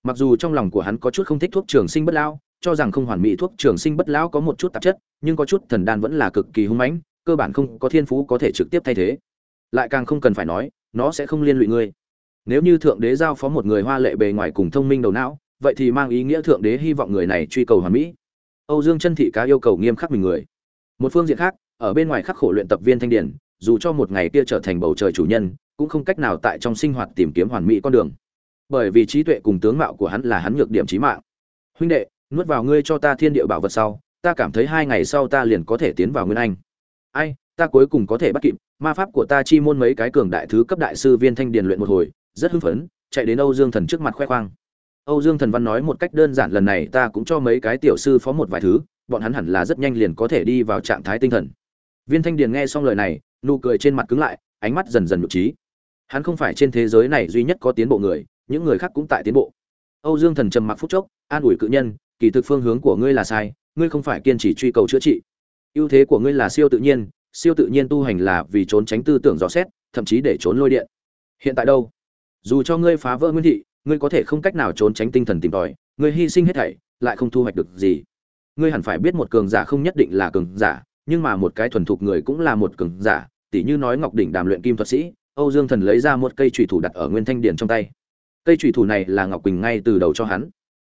Mặc dù trong lòng của hắn có chút không thích thuốc trường sinh bất lao, cho rằng không hoàn mỹ thuốc trường sinh bất lão có một chút tạp chất, nhưng có chút thần đan vẫn là cực kỳ hung mãnh cơ bản không có thiên phú có thể trực tiếp thay thế. Lại càng không cần phải nói, nó sẽ không liên lụy ngươi. Nếu như thượng đế giao phó một người hoa lệ bề ngoài cùng thông minh đầu não, vậy thì mang ý nghĩa thượng đế hy vọng người này truy cầu hoàn mỹ. Âu dương chân thị cá yêu cầu nghiêm khắc mình người. Một phương diện khác, ở bên ngoài khắc khổ luyện tập viên thanh điển, dù cho một ngày kia trở thành bầu trời chủ nhân, cũng không cách nào tại trong sinh hoạt tìm kiếm hoàn mỹ con đường. Bởi vì trí tuệ cùng tướng mạo của hắn là hắn nhược điểm trí mạng. Huynh đệ, nuốt vào ngươi cho ta thiên địa bảo vật sau, ta cảm thấy hai ngày sau ta liền có thể tiến vào nguyên anh ai, ta cuối cùng có thể bắt kịp, ma pháp của ta chi môn mấy cái cường đại thứ cấp đại sư viên thanh điền luyện một hồi, rất hưng phấn, chạy đến âu dương thần trước mặt khoe khoang. Âu dương thần văn nói một cách đơn giản, lần này ta cũng cho mấy cái tiểu sư phó một vài thứ, bọn hắn hẳn là rất nhanh liền có thể đi vào trạng thái tinh thần. Viên thanh điền nghe xong lời này, nụ cười trên mặt cứng lại, ánh mắt dần dần nhụ trí hắn không phải trên thế giới này duy nhất có tiến bộ người, những người khác cũng tại tiến bộ. Âu dương thần trầm mặc phút chốc, an ủi cự nhân, kỳ thực phương hướng của ngươi là sai, ngươi không phải kiên trì truy cầu chữa trị ưu thế của ngươi là siêu tự nhiên, siêu tự nhiên tu hành là vì trốn tránh tư tưởng rõ xét, thậm chí để trốn lôi điện. Hiện tại đâu? Dù cho ngươi phá vỡ nguyên thị, ngươi có thể không cách nào trốn tránh tinh thần tìm tòi, ngươi hy sinh hết thảy, lại không thu hoạch được gì. Ngươi hẳn phải biết một cường giả không nhất định là cường giả, nhưng mà một cái thuần thục người cũng là một cường giả, tỉ như nói ngọc đỉnh đàm luyện kim thuật sĩ, âu dương thần lấy ra một cây trùy thủ đặt ở nguyên thanh điển trong tay. Cây trùy thủ này là ngọc quỳnh ngay từ đầu cho hắn.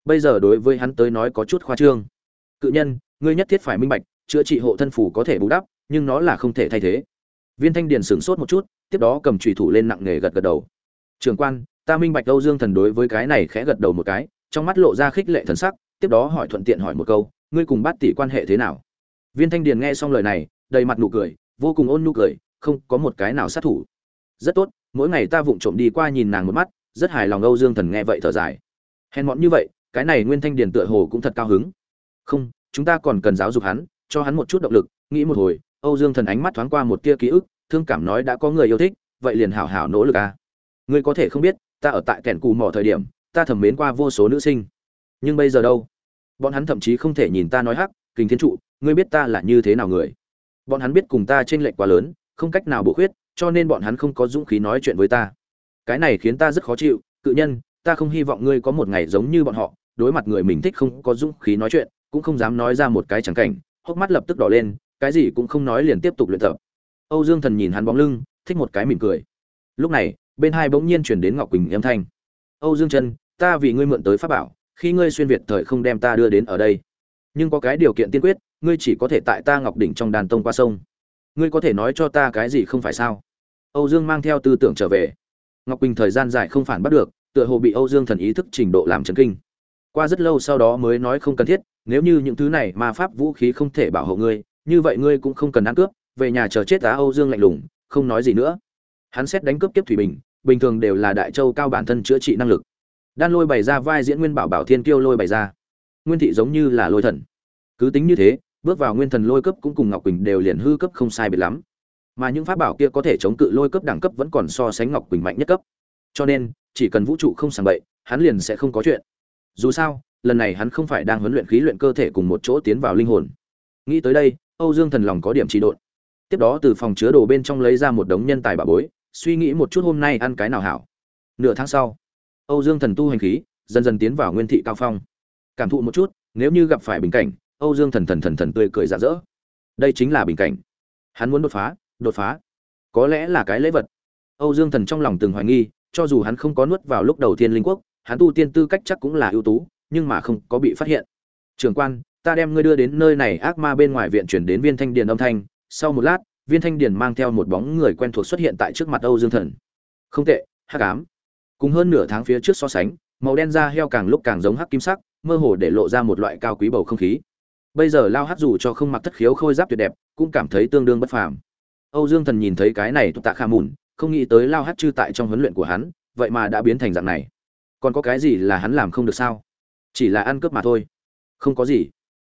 Bây giờ đối với hắn tới nói có chút khoa trương. Cự nhân, ngươi nhất thiết phải minh bạch chữa trị hộ thân phủ có thể bù đắp, nhưng nó là không thể thay thế. Viên thanh điền sửng sốt một chút, tiếp đó cầm trùy thủ lên nặng nề gật gật đầu. Trường quan, ta minh bạch âu dương thần đối với cái này khẽ gật đầu một cái, trong mắt lộ ra khích lệ thần sắc, tiếp đó hỏi thuận tiện hỏi một câu, ngươi cùng bát tỷ quan hệ thế nào? Viên thanh điền nghe xong lời này, đầy mặt nụ cười, vô cùng ôn nụ cười, không có một cái nào sát thủ. Rất tốt, mỗi ngày ta vụng trộm đi qua nhìn nàng một mắt, rất hài lòng âu dương thần nghe vậy thở dài. Hèn mọn như vậy, cái này nguyên thanh điền tựa hồ cũng thật cao hứng. Không, chúng ta còn cần giáo dục hắn cho hắn một chút động lực, nghĩ một hồi, âu dương thần ánh mắt thoáng qua một tia ký ức, thương cảm nói đã có người yêu thích, vậy liền hảo hảo nỗ lực à. ngươi có thể không biết, ta ở tại kẻn cù mỏ thời điểm, ta thầm mến qua vô số nữ sinh. Nhưng bây giờ đâu? Bọn hắn thậm chí không thể nhìn ta nói hắc, Kình thiên trụ, ngươi biết ta là như thế nào người? Bọn hắn biết cùng ta chênh lệch quá lớn, không cách nào bổ khuyết, cho nên bọn hắn không có dũng khí nói chuyện với ta. Cái này khiến ta rất khó chịu, cự nhân, ta không hy vọng ngươi có một ngày giống như bọn họ, đối mặt người mình thích không có dũng khí nói chuyện, cũng không dám nói ra một cái chẳng cảnh hốc mắt lập tức đỏ lên, cái gì cũng không nói liền tiếp tục luyện tập. Âu dương thần nhìn hắn bóng lưng, thích một cái mỉm cười. Lúc này, bên hai bỗng nhiên chuyển đến ngọc quỳnh âm thanh. Âu dương chân ta vì ngươi mượn tới pháp bảo, khi ngươi xuyên việt thời không đem ta đưa đến ở đây. Nhưng có cái điều kiện tiên quyết, ngươi chỉ có thể tại ta ngọc đỉnh trong đàn tông qua sông. Ngươi có thể nói cho ta cái gì không phải sao? Âu dương mang theo tư tưởng trở về. Ngọc quỳnh thời gian dài không phản bắt được, tựa hồ bị âu dương thần ý thức trình độ làm chấn kinh. Qua rất lâu sau đó mới nói không cần thiết nếu như những thứ này ma pháp vũ khí không thể bảo hộ ngươi, như vậy ngươi cũng không cần ăn cướp, về nhà chờ chết á âu dương lạnh lùng, không nói gì nữa. Hắn xét đánh cướp tiếp thủy bình bình thường đều là đại châu cao bản thân chữa trị năng lực. Đan lôi bày ra vai diễn nguyên bảo bảo thiên kiêu lôi bày ra. Nguyên thị giống như là lôi thần. Cứ tính như thế, bước vào nguyên thần lôi cấp cũng cùng ngọc quỳnh đều liền hư cấp không sai biệt lắm. Mà những pháp bảo kia có thể chống cự lôi cấp đẳng cấp vẫn còn so sánh ngọc quỳnh mạnh nhất cấp. Cho nên, chỉ cần vũ trụ không sàng bậy, hắn liền sẽ không có chuyện. Dù sao lần này hắn không phải đang huấn luyện khí luyện cơ thể cùng một chỗ tiến vào linh hồn. Nghĩ tới đây, âu dương thần lòng có điểm trị độn. Tiếp đó từ phòng chứa đồ bên trong lấy ra một đống nhân tài bà bối, suy nghĩ một chút hôm nay ăn cái nào hảo. Nửa tháng sau, âu dương thần tu hành khí dần dần tiến vào nguyên thị cao phong. Cảm thụ một chút, nếu như gặp phải bình cảnh, âu dương thần thần thần thần tươi cười rạng rỡ. Đây chính là bình cảnh. Hắn muốn đột phá đột phá. Có lẽ là cái lễ vật. Âu dương thần trong lòng từng hoài nghi, cho dù hắn không có nuốt vào lúc đầu tiên linh quốc, hắn tu tiên tư cách chắc cũng là ưu tú nhưng mà không có bị phát hiện. Trường quan, ta đem ngươi đưa đến nơi này, ác ma bên ngoài viện chuyển đến viên thanh điền âm thanh. Sau một lát, viên thanh điền mang theo một bóng người quen thuộc xuất hiện tại trước mặt âu dương thần. Không tệ, hắc ám. Cùng hơn nửa tháng phía trước so sánh, màu đen da heo càng lúc càng giống hắc kim sắc, mơ hồ để lộ ra một loại cao quý bầu không khí. Bây giờ lao hắc dù cho không mặc thất khiếu khôi giáp tuyệt đẹp, cũng cảm thấy tương đương bất phàm. Âu dương thần nhìn thấy cái này tụ tạ khả mùn, không nghĩ tới lao hắc chư tại trong huấn luyện của hắn, vậy mà đã biến thành dạng này. Còn có cái gì là hắn làm không được sao? Chỉ là ăn cướp mà thôi. Không có gì.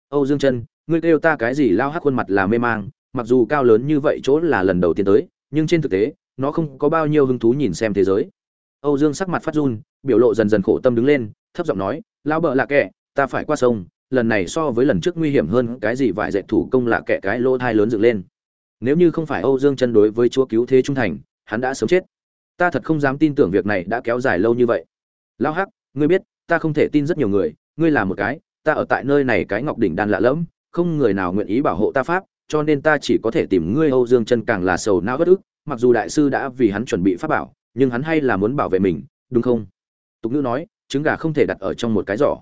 Âu dương chân ngươi kêu ta cái gì lao hắc khuôn mặt là mê mang mặc dù cao lớn như vậy chỗ là lần đầu tiên tới nhưng trên thực tế nó không có bao nhiêu hứng thú nhìn xem thế giới. Âu dương sắc mặt phát run biểu lộ dần dần khổ tâm đứng lên thấp giọng nói lao bợ lạ kẻ, ta phải qua sông lần này so với lần trước nguy hiểm hơn cái gì vải dạy thủ công lạ kẻ cái lỗ thai lớn dựng lên. Nếu như không phải âu dương chân đối với chúa cứu thế trung thành hắn đã sớm chết. Ta thật không dám tin tưởng việc này đã kéo dài lâu như vậy. Lao hắc ngươi biết ta không thể tin rất nhiều người, ngươi là một cái, ta ở tại nơi này cái ngọc đỉnh đan lạ lẫm, không người nào nguyện ý bảo hộ ta pháp, cho nên ta chỉ có thể tìm ngươi âu dương chân càng là sầu não bất ức, mặc dù đại sư đã vì hắn chuẩn bị pháp bảo, nhưng hắn hay là muốn bảo vệ mình, đúng không? Tục ngữ nói, trứng gà không thể đặt ở trong một cái giỏ.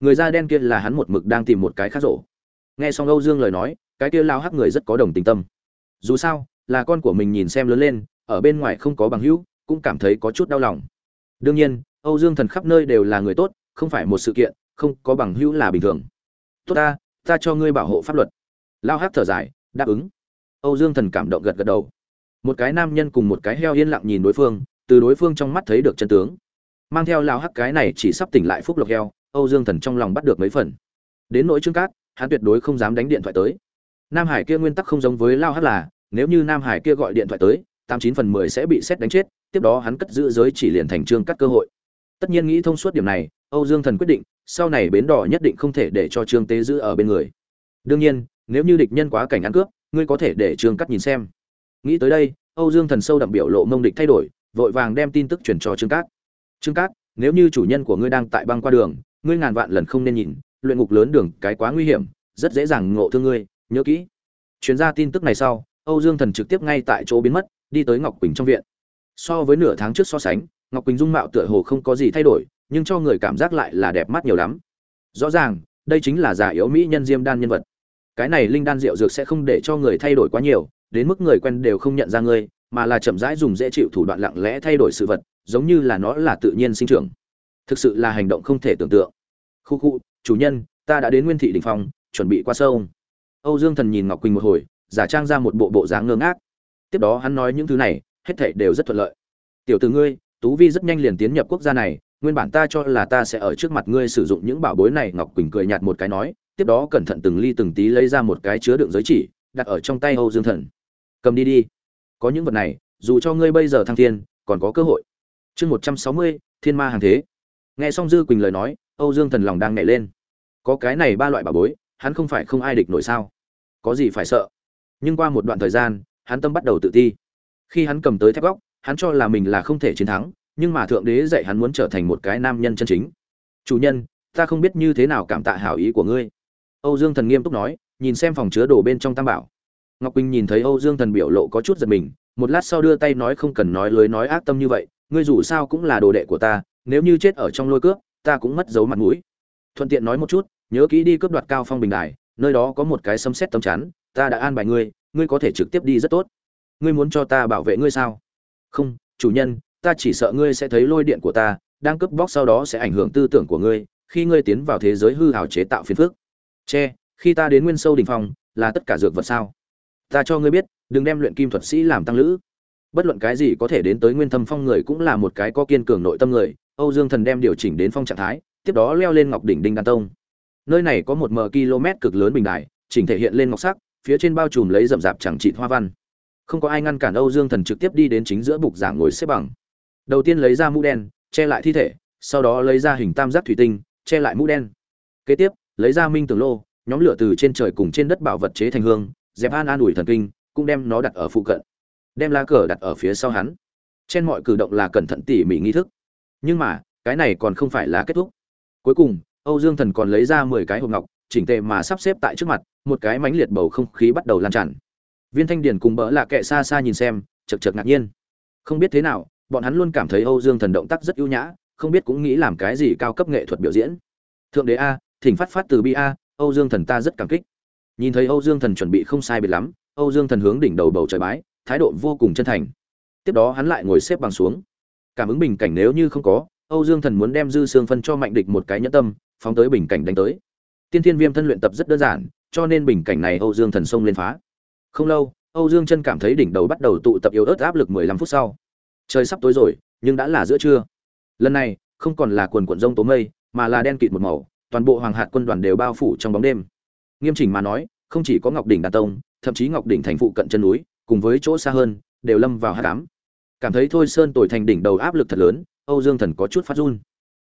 Người da đen kia là hắn một mực đang tìm một cái khác rổ. Nghe xong âu dương lời nói, cái kia lao hắc người rất có đồng tình tâm. Dù sao, là con của mình nhìn xem lớn lên, ở bên ngoài không có bằng hữu, cũng cảm thấy có chút đau lòng. Đương nhiên âu dương thần khắp nơi đều là người tốt, không phải một sự kiện, không có bằng hữu là bình thường. Tốt ta ta cho ngươi bảo hộ pháp luật. Lao hắc thở dài, đáp ứng. Âu dương thần cảm động gật gật đầu. Một cái nam nhân cùng một cái heo yên lặng nhìn đối phương, từ đối phương trong mắt thấy được chân tướng. Mang theo Lão hắc cái này chỉ sắp tỉnh lại phúc lộc heo, âu dương thần trong lòng bắt được mấy phần. Đến nỗi trương cát, hắn tuyệt đối không dám đánh điện thoại tới. Nam hải kia nguyên tắc không giống với lao hắc là, nếu như nam hải kia gọi điện thoại tới, tám chín phần mười sẽ bị xét đánh chết, tiếp đó hắn cất giữ giới chỉ liền thành trương cắt cơ hội tất nhiên nghĩ thông suốt điểm này, âu dương thần quyết định, sau này bến đỏ nhất định không thể để cho trương tế giữ ở bên người. Đương nhiên, nếu như địch nhân quá cảnh ăn cướp, ngươi có thể để trương cắt nhìn xem. Nghĩ tới đây, âu dương thần sâu đậm biểu lộ mông địch thay đổi, vội vàng đem tin tức chuyển cho trương cát. Trương cát, nếu như chủ nhân của ngươi đang tại băng qua đường, ngươi ngàn vạn lần không nên nhìn, luyện ngục lớn đường cái quá nguy hiểm, rất dễ dàng ngộ thương ngươi, nhớ kỹ. Chuyến ra tin tức này sau, âu dương thần trực tiếp ngay tại chỗ biến mất, đi tới ngọc quỳnh trong viện. So với nửa tháng trước so sánh ngọc quỳnh dung mạo tựa hồ không có gì thay đổi, nhưng cho người cảm giác lại là đẹp mắt nhiều lắm. Rõ ràng, đây chính là giả yếu mỹ nhân diêm đan nhân vật. Cái này linh đan rượu dược sẽ không để cho người thay đổi quá nhiều, đến mức người quen đều không nhận ra ngươi, mà là chậm rãi dùng dễ chịu thủ đoạn lặng lẽ thay đổi sự vật, giống như là nó là tự nhiên sinh trưởng. Thực sự là hành động không thể tưởng tượng. Khu khu, chủ nhân, ta đã đến nguyên thị đình phong chuẩn bị qua sâu. Âu dương thần nhìn ngọc quỳnh một hồi, giả trang ra một bộ bộ dáng ngơ ngác. Tiếp đó hắn nói những thứ này, hết thảy đều rất thuận lợi. Tiểu tử ngươi tú vi rất nhanh liền tiến nhập quốc gia này, nguyên bản ta cho là ta sẽ ở trước mặt ngươi sử dụng những bảo bối này, ngọc quỳnh cười nhạt một cái nói, tiếp đó cẩn thận từng ly từng tí lấy ra một cái chứa đựng giới chỉ, đặt ở trong tay âu dương thần. Cầm đi đi. Có những vật này, dù cho ngươi bây giờ thăng thiên, còn có cơ hội. Chương một trăm sáu mươi, thiên ma hàng thế. Nghe xong dư quỳnh lời nói, âu dương thần lòng đang nhảy lên. Có cái này ba loại bảo bối, hắn không phải không ai địch nổi sao? Có gì phải sợ? Nhưng qua một đoạn thời gian, hắn tâm bắt đầu tự ti. Khi hắn cầm tới thép góc hắn cho là mình là không thể chiến thắng, nhưng mà thượng đế dạy hắn muốn trở thành một cái nam nhân chân chính. Chủ nhân, ta không biết như thế nào cảm tạ hảo ý của ngươi. Âu dương thần nghiêm túc nói, nhìn xem phòng chứa đồ bên trong tam bảo. Ngọc quỳnh nhìn thấy âu dương thần biểu lộ có chút giật mình, một lát sau đưa tay nói không cần nói lưới nói ác tâm như vậy, ngươi dù sao cũng là đồ đệ của ta, nếu như chết ở trong lôi cướp, ta cũng mất dấu mặt mũi. Thuận tiện nói một chút, nhớ kỹ đi cướp đoạt cao phong bình đài, nơi đó có một cái sấm xét tấm chắn, ta đã an bài ngươi ngươi có thể trực tiếp đi rất tốt. Ngươi muốn cho ta bảo vệ ngươi sao? Không, chủ nhân, ta chỉ sợ ngươi sẽ thấy lôi điện của ta, đang cướp bóc sau đó sẽ ảnh hưởng tư tưởng của ngươi, khi ngươi tiến vào thế giới hư hào chế tạo phiền phức. Che, khi ta đến nguyên sâu đỉnh phong, là tất cả dược vật sao? Ta cho ngươi biết, đừng đem luyện kim thuật sĩ làm tăng lữ. Bất luận cái gì có thể đến tới nguyên thâm phong người cũng là một cái có kiên cường nội tâm người. Âu dương thần đem điều chỉnh đến phong trạng thái, tiếp đó leo lên ngọc đỉnh đinh đan tông. Nơi này có một m km cực lớn bình đài, chỉnh thể hiện lên ngọc sắc, phía trên bao trùm lấy rậm rạp chẳng trị hoa văn không có ai ngăn cản âu dương thần trực tiếp đi đến chính giữa bục giảng ngồi xếp bằng. Đầu tiên lấy ra mũ đen, che lại thi thể, sau đó lấy ra hình tam giác thủy tinh, che lại mũ đen. Kế tiếp, lấy ra minh tường lô, nhóm lửa từ trên trời cùng trên đất bảo vật chế thành hương dẹp an an ủi thần kinh, cũng đem nó đặt ở phụ cận. Đem lá cờ đặt ở phía sau hắn. Trên mọi cử động là cẩn thận tỉ mỉ nghi thức. Nhưng mà, cái này còn không phải là kết thúc. Cuối cùng, âu dương thần còn lấy ra mười cái hộp ngọc, chỉnh tề mà sắp xếp tại trước mặt, một cái mánh liệt bầu không khí bắt đầu lan tràn viên thanh điển cùng bỡ lạ kệ xa xa nhìn xem chật chật ngạc nhiên. Không biết thế nào, bọn hắn luôn cảm thấy âu dương thần động tác rất ưu nhã, không biết cũng nghĩ làm cái gì cao cấp nghệ thuật biểu diễn. Thượng đế a, thỉnh phát phát từ bi a, âu dương thần ta rất cảm kích. Nhìn thấy âu dương thần chuẩn bị không sai biệt lắm, âu dương thần hướng đỉnh đầu bầu trời bái, thái độ vô cùng chân thành. Tiếp đó hắn lại ngồi xếp bằng xuống. Cảm ứng bình cảnh nếu như không có, âu dương thần muốn đem dư xương phân cho mạnh địch một cái nhẫn tâm, phóng tới bình cảnh đánh tới. Tiên thiên viêm thân luyện tập rất đơn giản, cho nên bình cảnh này âu dương thần xông lên phá không lâu, âu dương chân cảm thấy đỉnh đầu bắt đầu tụ tập yếu ớt áp lực mười lăm phút sau. Trời sắp tối rồi, nhưng đã là giữa trưa. Lần này, không còn là quần quận rông tố mây, mà là đen kịt một màu, toàn bộ hoàng hạt quân đoàn đều bao phủ trong bóng đêm. Nghiêm chỉnh mà nói, không chỉ có ngọc đỉnh đàn tông, thậm chí ngọc đỉnh thành phụ cận chân núi, cùng với chỗ xa hơn, đều lâm vào hát cám cảm thấy thôi sơn tồi thành đỉnh đầu áp lực thật lớn, âu dương thần có chút phát run.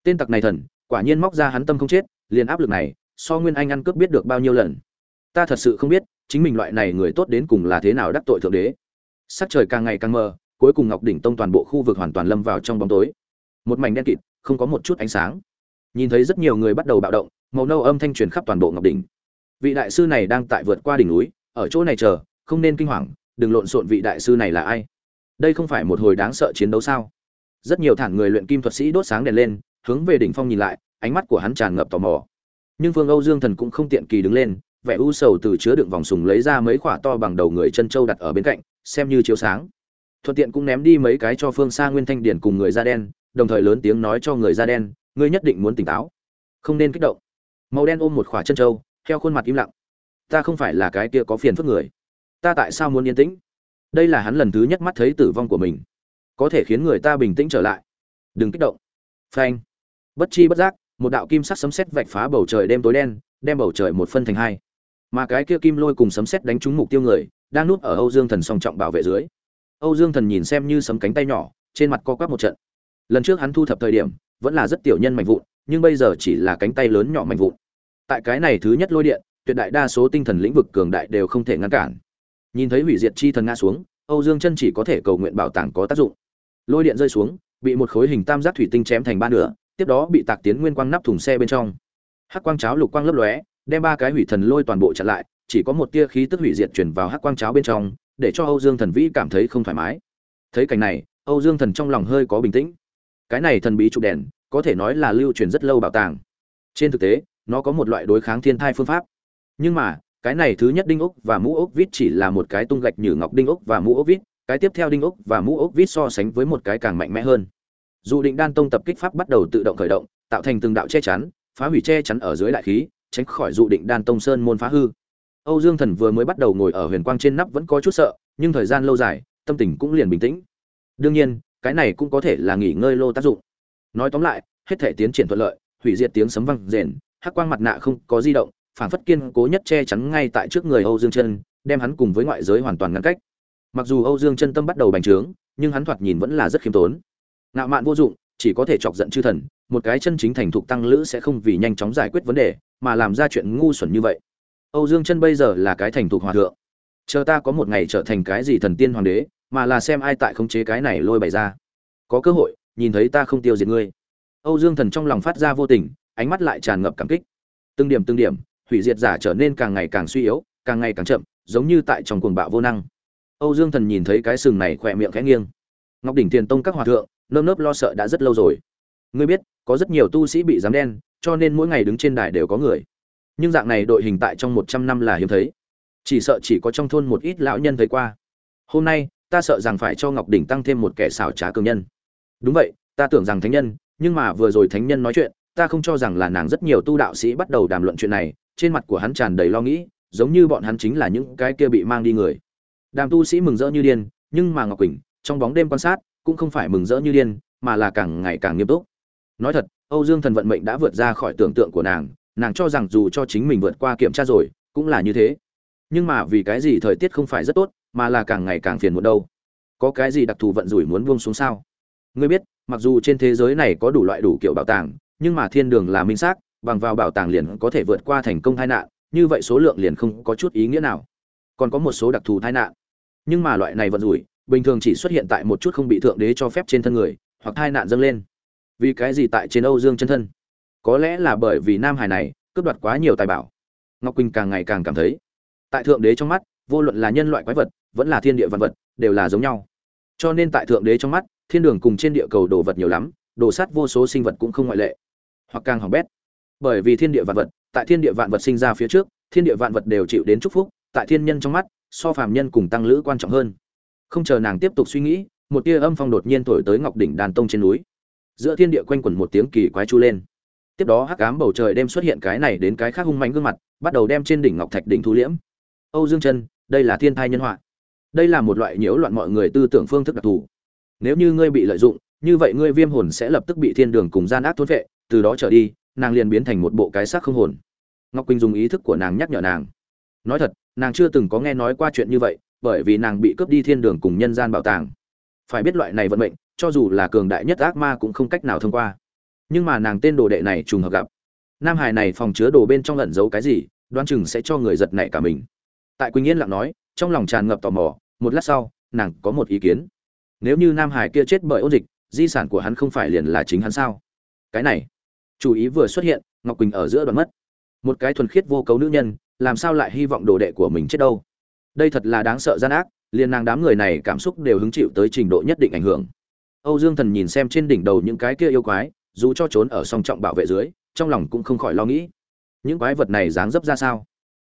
Tên tặc này thần, quả nhiên móc ra hắn tâm không chết, liền áp lực này, so nguyên anh ăn cướp biết được bao nhiêu lần. Ta thật sự không biết chính mình loại này người tốt đến cùng là thế nào đắc tội thượng đế. Sắc trời càng ngày càng mờ, cuối cùng ngọc đỉnh tông toàn bộ khu vực hoàn toàn lâm vào trong bóng tối. Một mảnh đen kịt, không có một chút ánh sáng. Nhìn thấy rất nhiều người bắt đầu bạo động, màu nâu âm thanh truyền khắp toàn bộ ngọc đỉnh. Vị đại sư này đang tại vượt qua đỉnh núi, ở chỗ này chờ, không nên kinh hoàng, đừng lộn xộn vị đại sư này là ai. Đây không phải một hồi đáng sợ chiến đấu sao? Rất nhiều thản người luyện kim thuật sĩ đốt sáng đèn lên, hướng về đỉnh phong nhìn lại, ánh mắt của hắn tràn ngập tò mò. Nhưng phương âu dương thần cũng không tiện kỳ đứng lên vẻ u sầu từ chứa đựng vòng sùng lấy ra mấy quả to bằng đầu người chân trâu đặt ở bên cạnh, xem như chiếu sáng. Thuận tiện cũng ném đi mấy cái cho phương xa nguyên thanh điển cùng người da đen, đồng thời lớn tiếng nói cho người da đen, ngươi nhất định muốn tỉnh táo, không nên kích động. Màu đen ôm một khỏa chân trâu, theo khuôn mặt im lặng. Ta không phải là cái kia có phiền phức người. Ta tại sao muốn yên tĩnh? Đây là hắn lần thứ nhất mắt thấy tử vong của mình. Có thể khiến người ta bình tĩnh trở lại. Đừng kích động. Phanh. Bất chi bất giác, một đạo kim sắc sấm sét vạch phá bầu trời đêm tối đen, đem bầu trời một phân thành hai mà cái kia kim lôi cùng sấm sét đánh trúng mục tiêu người, đang núp ở âu dương thần song trọng bảo vệ dưới. Âu dương thần nhìn xem như sấm cánh tay nhỏ, trên mặt co quắp một trận. Lần trước hắn thu thập thời điểm, vẫn là rất tiểu nhân mạnh vụn, nhưng bây giờ chỉ là cánh tay lớn nhỏ mạnh vụn. Tại cái này thứ nhất lôi điện, tuyệt đại đa số tinh thần lĩnh vực cường đại đều không thể ngăn cản. Nhìn thấy hủy diệt chi thần ngã xuống, âu dương chân chỉ có thể cầu nguyện bảo tàng có tác dụng. Lôi điện rơi xuống, bị một khối hình tam giác thủy tinh chém thành ba nửa, tiếp đó bị tạc tiến nguyên quang nắp thùng xe bên trong. Hắc quang cháo lục quang lấp lóe đem ba cái hủy thần lôi toàn bộ chặn lại, chỉ có một tia khí tức hủy diệt chuyển vào hắc quang cháo bên trong, để cho âu dương thần vĩ cảm thấy không thoải mái. Thấy cảnh này, âu dương thần trong lòng hơi có bình tĩnh. Cái này thần bí trụ đèn, có thể nói là lưu truyền rất lâu bảo tàng. Trên thực tế, nó có một loại đối kháng thiên thai phương pháp. Nhưng mà, cái này thứ nhất đinh ốc và mũ ốc vít chỉ là một cái tung gạch như ngọc đinh ốc và mũ ốc vít, cái tiếp theo đinh ốc và mũ ốc vít so sánh với một cái càng mạnh mẽ hơn. Dù định đan tông tập kích pháp bắt đầu tự động khởi động, tạo thành từng đạo che chắn, phá hủy che chắn ở dưới đại khí tránh khỏi dụ định đan tông sơn môn phá hư. Âu dương thần vừa mới bắt đầu ngồi ở huyền quang trên nắp vẫn có chút sợ, nhưng thời gian lâu dài, tâm tình cũng liền bình tĩnh. Đương nhiên, cái này cũng có thể là nghỉ ngơi lô tác dụng. Nói tóm lại, hết thể tiến triển thuận lợi, hủy diệt tiếng sấm vang rền, hắc quang mặt nạ không có di động phản phất kiên cố nhất che chắn ngay tại trước người âu dương chân, đem hắn cùng với ngoại giới hoàn toàn ngăn cách. Mặc dù âu dương chân tâm bắt đầu bành trướng, nhưng hắn thoạt nhìn vẫn là rất khiêm tốn. Ngạo mạn vô dụng, chỉ có thể chọc giận chư thần, một cái chân chính thành thục tăng lữ sẽ không vì nhanh chóng giải quyết vấn đề mà làm ra chuyện ngu xuẩn như vậy. Âu dương chân bây giờ là cái thành thục hòa thượng. Chờ ta có một ngày trở thành cái gì thần tiên hoàng đế, mà là xem ai tại khống chế cái này lôi bày ra. Có cơ hội, nhìn thấy ta không tiêu diệt ngươi. Âu dương thần trong lòng phát ra vô tình, ánh mắt lại tràn ngập cảm kích. Từng điểm từng điểm, hủy diệt giả trở nên càng ngày càng suy yếu, càng ngày càng chậm, giống như tại trong cuồng bạo vô năng. Âu dương thần nhìn thấy cái sừng này khỏe miệng khẽ nghiêng. Ngọc đỉnh tiền tông các hòa thượng, nơm nớp lo sợ đã rất lâu rồi. Ngươi biết, có rất nhiều tu sĩ bị giám đen cho nên mỗi ngày đứng trên đài đều có người. Nhưng dạng này đội hình tại trong một trăm năm là hiếm thấy. Chỉ sợ chỉ có trong thôn một ít lão nhân thấy qua. Hôm nay, ta sợ rằng phải cho ngọc đỉnh tăng thêm một kẻ xảo trá cường nhân. Đúng vậy, ta tưởng rằng thánh nhân, nhưng mà vừa rồi thánh nhân nói chuyện, ta không cho rằng là nàng rất nhiều tu đạo sĩ bắt đầu đàm luận chuyện này. Trên mặt của hắn tràn đầy lo nghĩ, giống như bọn hắn chính là những cái kia bị mang đi người. Đàm tu sĩ mừng rỡ như điên, nhưng mà ngọc quỳnh, trong bóng đêm quan sát, cũng không phải mừng rỡ như điên, mà là càng ngày càng nghiêm túc. Nói thật âu dương thần vận mệnh đã vượt ra khỏi tưởng tượng của nàng nàng cho rằng dù cho chính mình vượt qua kiểm tra rồi, cũng là như thế. Nhưng mà vì cái gì thời tiết không phải rất tốt, mà là càng ngày càng phiền muộn đâu? Có cái gì đặc thù vận rủi muốn buông xuống sao? Ngươi biết, mặc dù trên thế giới này có đủ loại đủ kiểu bảo tàng, nhưng mà thiên đường là minh xác, bằng vào bảo tàng liền có thể vượt qua thành công tai nạn, như vậy số lượng liền không có chút ý nghĩa nào. Còn có một số đặc thù tai nạn. Nhưng mà loại này vận rủi, bình thường chỉ xuất hiện tại một chút không bị thượng đế cho phép trên thân người, hoặc tai nạn dâng lên vì cái gì tại trên âu dương chân thân? Có lẽ là bởi vì nam hải này cướp đoạt quá nhiều tài bảo. Ngọc quỳnh càng ngày càng cảm thấy, tại thượng đế trong mắt, vô luận là nhân loại quái vật, vẫn là thiên địa văn vật, đều là giống nhau. Cho nên tại thượng đế trong mắt, thiên đường cùng trên địa cầu đồ vật nhiều lắm, đồ sát vô số sinh vật cũng không ngoại lệ. Hoặc càng hỏng bét. Bởi vì thiên địa vạn vật, tại thiên địa vạn vật sinh ra phía trước, thiên địa vạn vật đều chịu đến chúc phúc, tại thiên nhân trong mắt, so phàm nhân cùng tăng lữ quan trọng hơn. Không chờ nàng tiếp tục suy nghĩ, một tia âm phong đột nhiên thổi tới ngọc đỉnh đàn tông trên núi giữa thiên địa quanh quẩn một tiếng kỳ quái chu lên. Tiếp đó hắc ám bầu trời đem xuất hiện cái này đến cái khác hung mạnh gương mặt, bắt đầu đem trên đỉnh ngọc thạch đỉnh thu liễm. Âu dương chân đây là thiên thai nhân họa. Đây là một loại nhiễu loạn mọi người tư tưởng phương thức đặc thù. Nếu như ngươi bị lợi dụng, như vậy ngươi viêm hồn sẽ lập tức bị thiên đường cùng gian ác thôn vệ, từ đó trở đi, nàng liền biến thành một bộ cái xác không hồn. Ngọc quỳnh dùng ý thức của nàng nhắc nhở nàng. Nói thật, nàng chưa từng có nghe nói qua chuyện như vậy, bởi vì nàng bị cướp đi thiên đường cùng nhân gian bảo tàng. Phải biết loại này vận mệnh cho dù là cường đại nhất ác ma cũng không cách nào thông qua. Nhưng mà nàng tên đồ đệ này trùng hợp gặp. Nam hải này phòng chứa đồ bên trong lẩn giấu cái gì, đoán chừng sẽ cho người giật nảy cả mình. Tại quỳnh yên lặng nói, trong lòng tràn ngập tò mò, một lát sau, nàng có một ý kiến. Nếu như nam hải kia chết bởi ôn dịch, di sản của hắn không phải liền là chính hắn sao? Cái này, chủ ý vừa xuất hiện, ngọc quỳnh ở giữa đoạn mất. Một cái thuần khiết vô cấu nữ nhân, làm sao lại hy vọng đồ đệ của mình chết đâu? Đây thật là đáng sợ gian ác, liền nàng đám người này cảm xúc đều hứng chịu tới trình độ nhất định ảnh hưởng âu dương thần nhìn xem trên đỉnh đầu những cái kia yêu quái, dù cho trốn ở song trọng bảo vệ dưới, trong lòng cũng không khỏi lo nghĩ. Những quái vật này dáng dấp ra sao?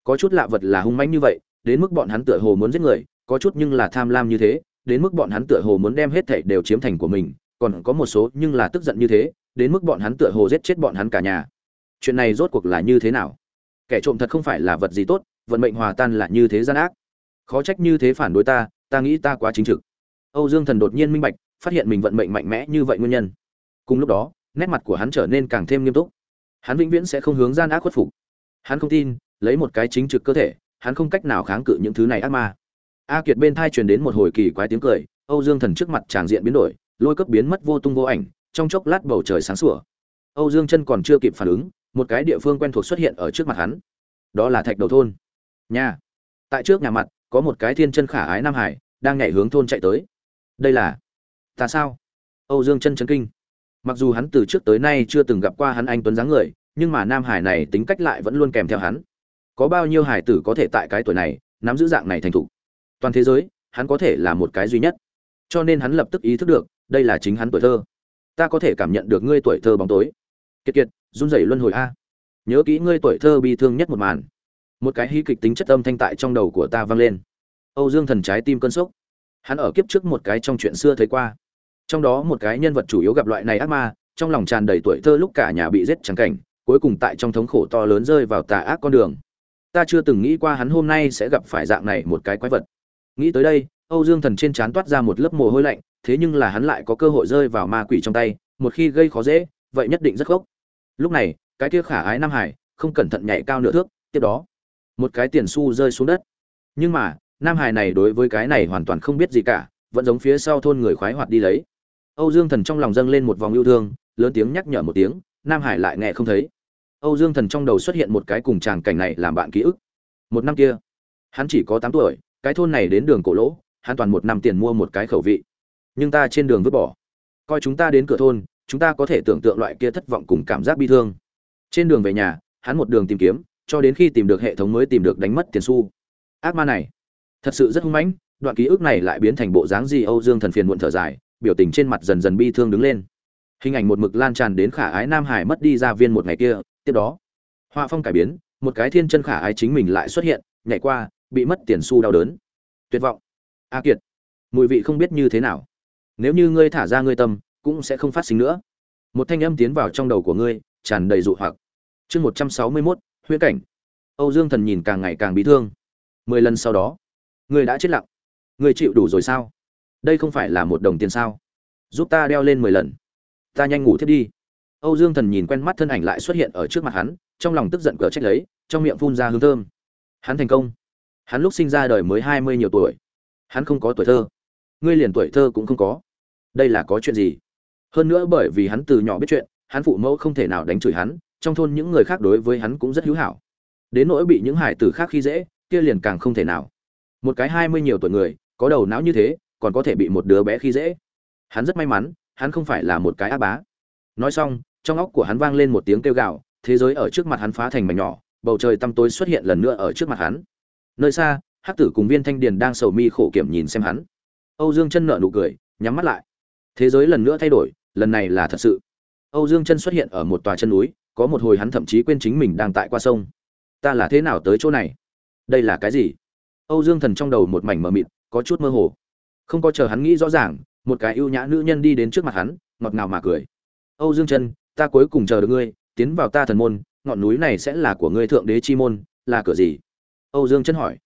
Có chút lạ vật là hung manh như vậy, đến mức bọn hắn tựa hồ muốn giết người, có chút nhưng là tham lam như thế, đến mức bọn hắn tựa hồ muốn đem hết thảy đều chiếm thành của mình, còn có một số nhưng là tức giận như thế, đến mức bọn hắn tựa hồ giết chết bọn hắn cả nhà. Chuyện này rốt cuộc là như thế nào? Kẻ trộm thật không phải là vật gì tốt, vận mệnh hòa tan là như thế gian ác. Khó trách như thế phản đối ta ta nghĩ ta quá chính trực. Âu dương thần đột nhiên minh bạch phát hiện mình vận mệnh mạnh mẽ như vậy nguyên nhân. Cùng lúc đó, nét mặt của hắn trở nên càng thêm nghiêm túc. Hắn vĩnh viễn sẽ không hướng gian ác khuất phục. Hắn không tin, lấy một cái chính trực cơ thể, hắn không cách nào kháng cự những thứ này ác ma. A kiệt bên thai truyền đến một hồi kỳ quái tiếng cười, âu dương thần trước mặt tràng diện biến đổi, lôi cấp biến mất vô tung vô ảnh, trong chốc lát bầu trời sáng sủa. Âu dương chân còn chưa kịp phản ứng, một cái địa phương quen thuộc xuất hiện ở trước mặt hắn. Đó là thạch đầu thôn. Nhà. Tại trước nhà mặt, có một cái thiên chân khả ái nam hải, đang nhảy hướng thôn chạy tới. Đây là ta sao? Âu dương chân chấn kinh. Mặc dù hắn từ trước tới nay chưa từng gặp qua hắn anh tuấn dáng người, nhưng mà nam hải này tính cách lại vẫn luôn kèm theo hắn. Có bao nhiêu hải tử có thể tại cái tuổi này, nắm giữ dạng này thành thục? Toàn thế giới, hắn có thể là một cái duy nhất. Cho nên hắn lập tức ý thức được, đây là chính hắn tuổi thơ. Ta có thể cảm nhận được ngươi tuổi thơ bóng tối. Kiệt kiệt, run rẩy luân hồi a. Nhớ kỹ ngươi tuổi thơ bi thương nhất một màn. Một cái hy kịch tính chất âm thanh tại trong đầu của ta vang lên. Âu dương thần trái tim cơn sốc. Hắn ở kiếp trước một cái trong chuyện xưa thấy qua trong đó một cái nhân vật chủ yếu gặp loại này ác ma, trong lòng tràn đầy tuổi thơ lúc cả nhà bị giết trắng cảnh, cuối cùng tại trong thống khổ to lớn rơi vào tà ác con đường. Ta chưa từng nghĩ qua hắn hôm nay sẽ gặp phải dạng này một cái quái vật. Nghĩ tới đây, âu dương thần trên trán toát ra một lớp mồ hôi lạnh, thế nhưng là hắn lại có cơ hội rơi vào ma quỷ trong tay, một khi gây khó dễ, vậy nhất định rất gốc lúc này, cái kia khả ái nam hải, không cẩn thận nhảy cao nửa thước, tiếp đó, một cái tiền xu rơi xuống đất. Nhưng mà, nam hải này đối với cái này hoàn toàn không biết gì cả, vẫn giống phía sau thôn người khoái hoạt đi lấy âu dương thần trong lòng dâng lên một vòng yêu thương, lớn tiếng nhắc nhở một tiếng, nam hải lại nghe không thấy. Âu dương thần trong đầu xuất hiện một cái cùng tràng cảnh này làm bạn ký ức. Một năm kia, hắn chỉ có tám tuổi, cái thôn này đến đường cổ lỗ, hắn toàn một năm tiền mua một cái khẩu vị. Nhưng ta trên đường vứt bỏ. Coi chúng ta đến cửa thôn, chúng ta có thể tưởng tượng loại kia thất vọng cùng cảm giác bi thương. Trên đường về nhà, hắn một đường tìm kiếm, cho đến khi tìm được hệ thống mới tìm được đánh mất tiền xu. Ác ma này, thật sự rất hung mãnh, đoạn ký ức này lại biến thành bộ dáng gì? Âu dương thần phiền muộn thở dài biểu tình trên mặt dần dần bi thương đứng lên. Hình ảnh một mực lan tràn đến khả ái nam hải mất đi ra viên một ngày kia, tiếp đó, họa phong cải biến, một cái thiên chân khả ái chính mình lại xuất hiện, nhảy qua, bị mất tiền xu đau đớn. Tuyệt vọng. A kiệt, mùi vị không biết như thế nào. Nếu như ngươi thả ra ngươi tâm, cũng sẽ không phát sinh nữa. Một thanh âm tiến vào trong đầu của ngươi, tràn đầy dụ hoặc. Chương một trăm sáu mươi mốt, huyễn cảnh. Âu dương thần nhìn càng ngày càng bị thương. Mười lần sau đó, ngươi đã chết lặng. Ngươi chịu đủ rồi sao? Đây không phải là một đồng tiền sao? Giúp ta đeo lên mười lần. Ta nhanh ngủ thiết đi. Âu dương thần nhìn quen mắt thân ảnh lại xuất hiện ở trước mặt hắn, trong lòng tức giận cờ trách lấy, trong miệng phun ra hương thơm. Hắn thành công. Hắn lúc sinh ra đời mới hai mươi nhiều tuổi. Hắn không có tuổi thơ. Ngươi liền tuổi thơ cũng không có. Đây là có chuyện gì? Hơn nữa bởi vì hắn từ nhỏ biết chuyện, hắn phụ mẫu không thể nào đánh chửi hắn, trong thôn những người khác đối với hắn cũng rất hữu hảo. Đến nỗi bị những hải tử khác khi dễ, kia liền càng không thể nào. Một cái hai mươi nhiều tuổi người, có đầu não như thế còn có thể bị một đứa bé khi dễ. Hắn rất may mắn, hắn không phải là một cái ác bá. Nói xong, trong óc của hắn vang lên một tiếng kêu gào, thế giới ở trước mặt hắn phá thành mảnh nhỏ, bầu trời tăm tối xuất hiện lần nữa ở trước mặt hắn. Nơi xa, hắc tử cùng viên thanh điền đang sầu mi khổ kiểm nhìn xem hắn. Âu dương chân nợ nụ cười, nhắm mắt lại. Thế giới lần nữa thay đổi, lần này là thật sự. Âu dương chân xuất hiện ở một tòa chân núi, có một hồi hắn thậm chí quên chính mình đang tại qua sông. Ta là thế nào tới chỗ này? Đây là cái gì? Âu dương thần trong đầu một mảnh mờ mịt, có chút mơ hồ không có chờ hắn nghĩ rõ ràng, một cái ưu nhã nữ nhân đi đến trước mặt hắn, ngọt ngào mà cười. Âu dương chân ta cuối cùng chờ được ngươi, tiến vào ta thần môn, ngọn núi này sẽ là của ngươi thượng đế chi môn, là cửa gì? Âu dương chân hỏi.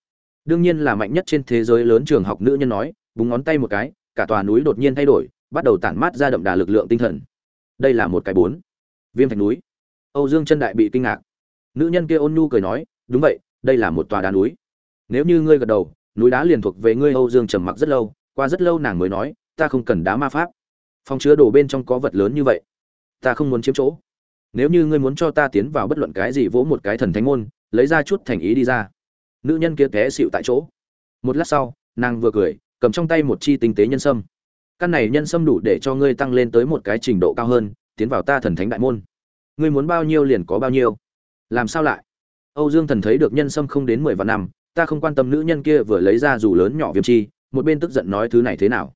Đương nhiên là mạnh nhất trên thế giới lớn trường học nữ nhân nói, búng ngón tay một cái, cả tòa núi đột nhiên thay đổi, bắt đầu tản mát ra đậm đà lực lượng tinh thần. Đây là một cái bốn. Viêm thạch núi. Âu dương chân đại bị kinh ngạc. Nữ nhân kia ôn nhu cười nói, đúng vậy, đây là một tòa đá núi. Nếu như ngươi gật đầu, núi đá liền thuộc về ngươi. Âu dương trầm mặc rất lâu qua rất lâu nàng mới nói, ta không cần đá ma pháp. Phòng chứa đồ bên trong có vật lớn như vậy. Ta không muốn chiếm chỗ. Nếu như ngươi muốn cho ta tiến vào bất luận cái gì vỗ một cái thần thánh môn, lấy ra chút thành ý đi ra. Nữ nhân kia té xịu tại chỗ. Một lát sau, nàng vừa cười, cầm trong tay một chi tinh tế nhân sâm. Căn này nhân sâm đủ để cho ngươi tăng lên tới một cái trình độ cao hơn, tiến vào ta thần thánh đại môn. Ngươi muốn bao nhiêu liền có bao nhiêu. Làm sao lại? Âu dương thần thấy được nhân sâm không đến mười vạn năm, ta không quan tâm nữ nhân kia vừa lấy ra dù lớn nhỏ viêm chi một bên tức giận nói thứ này thế nào?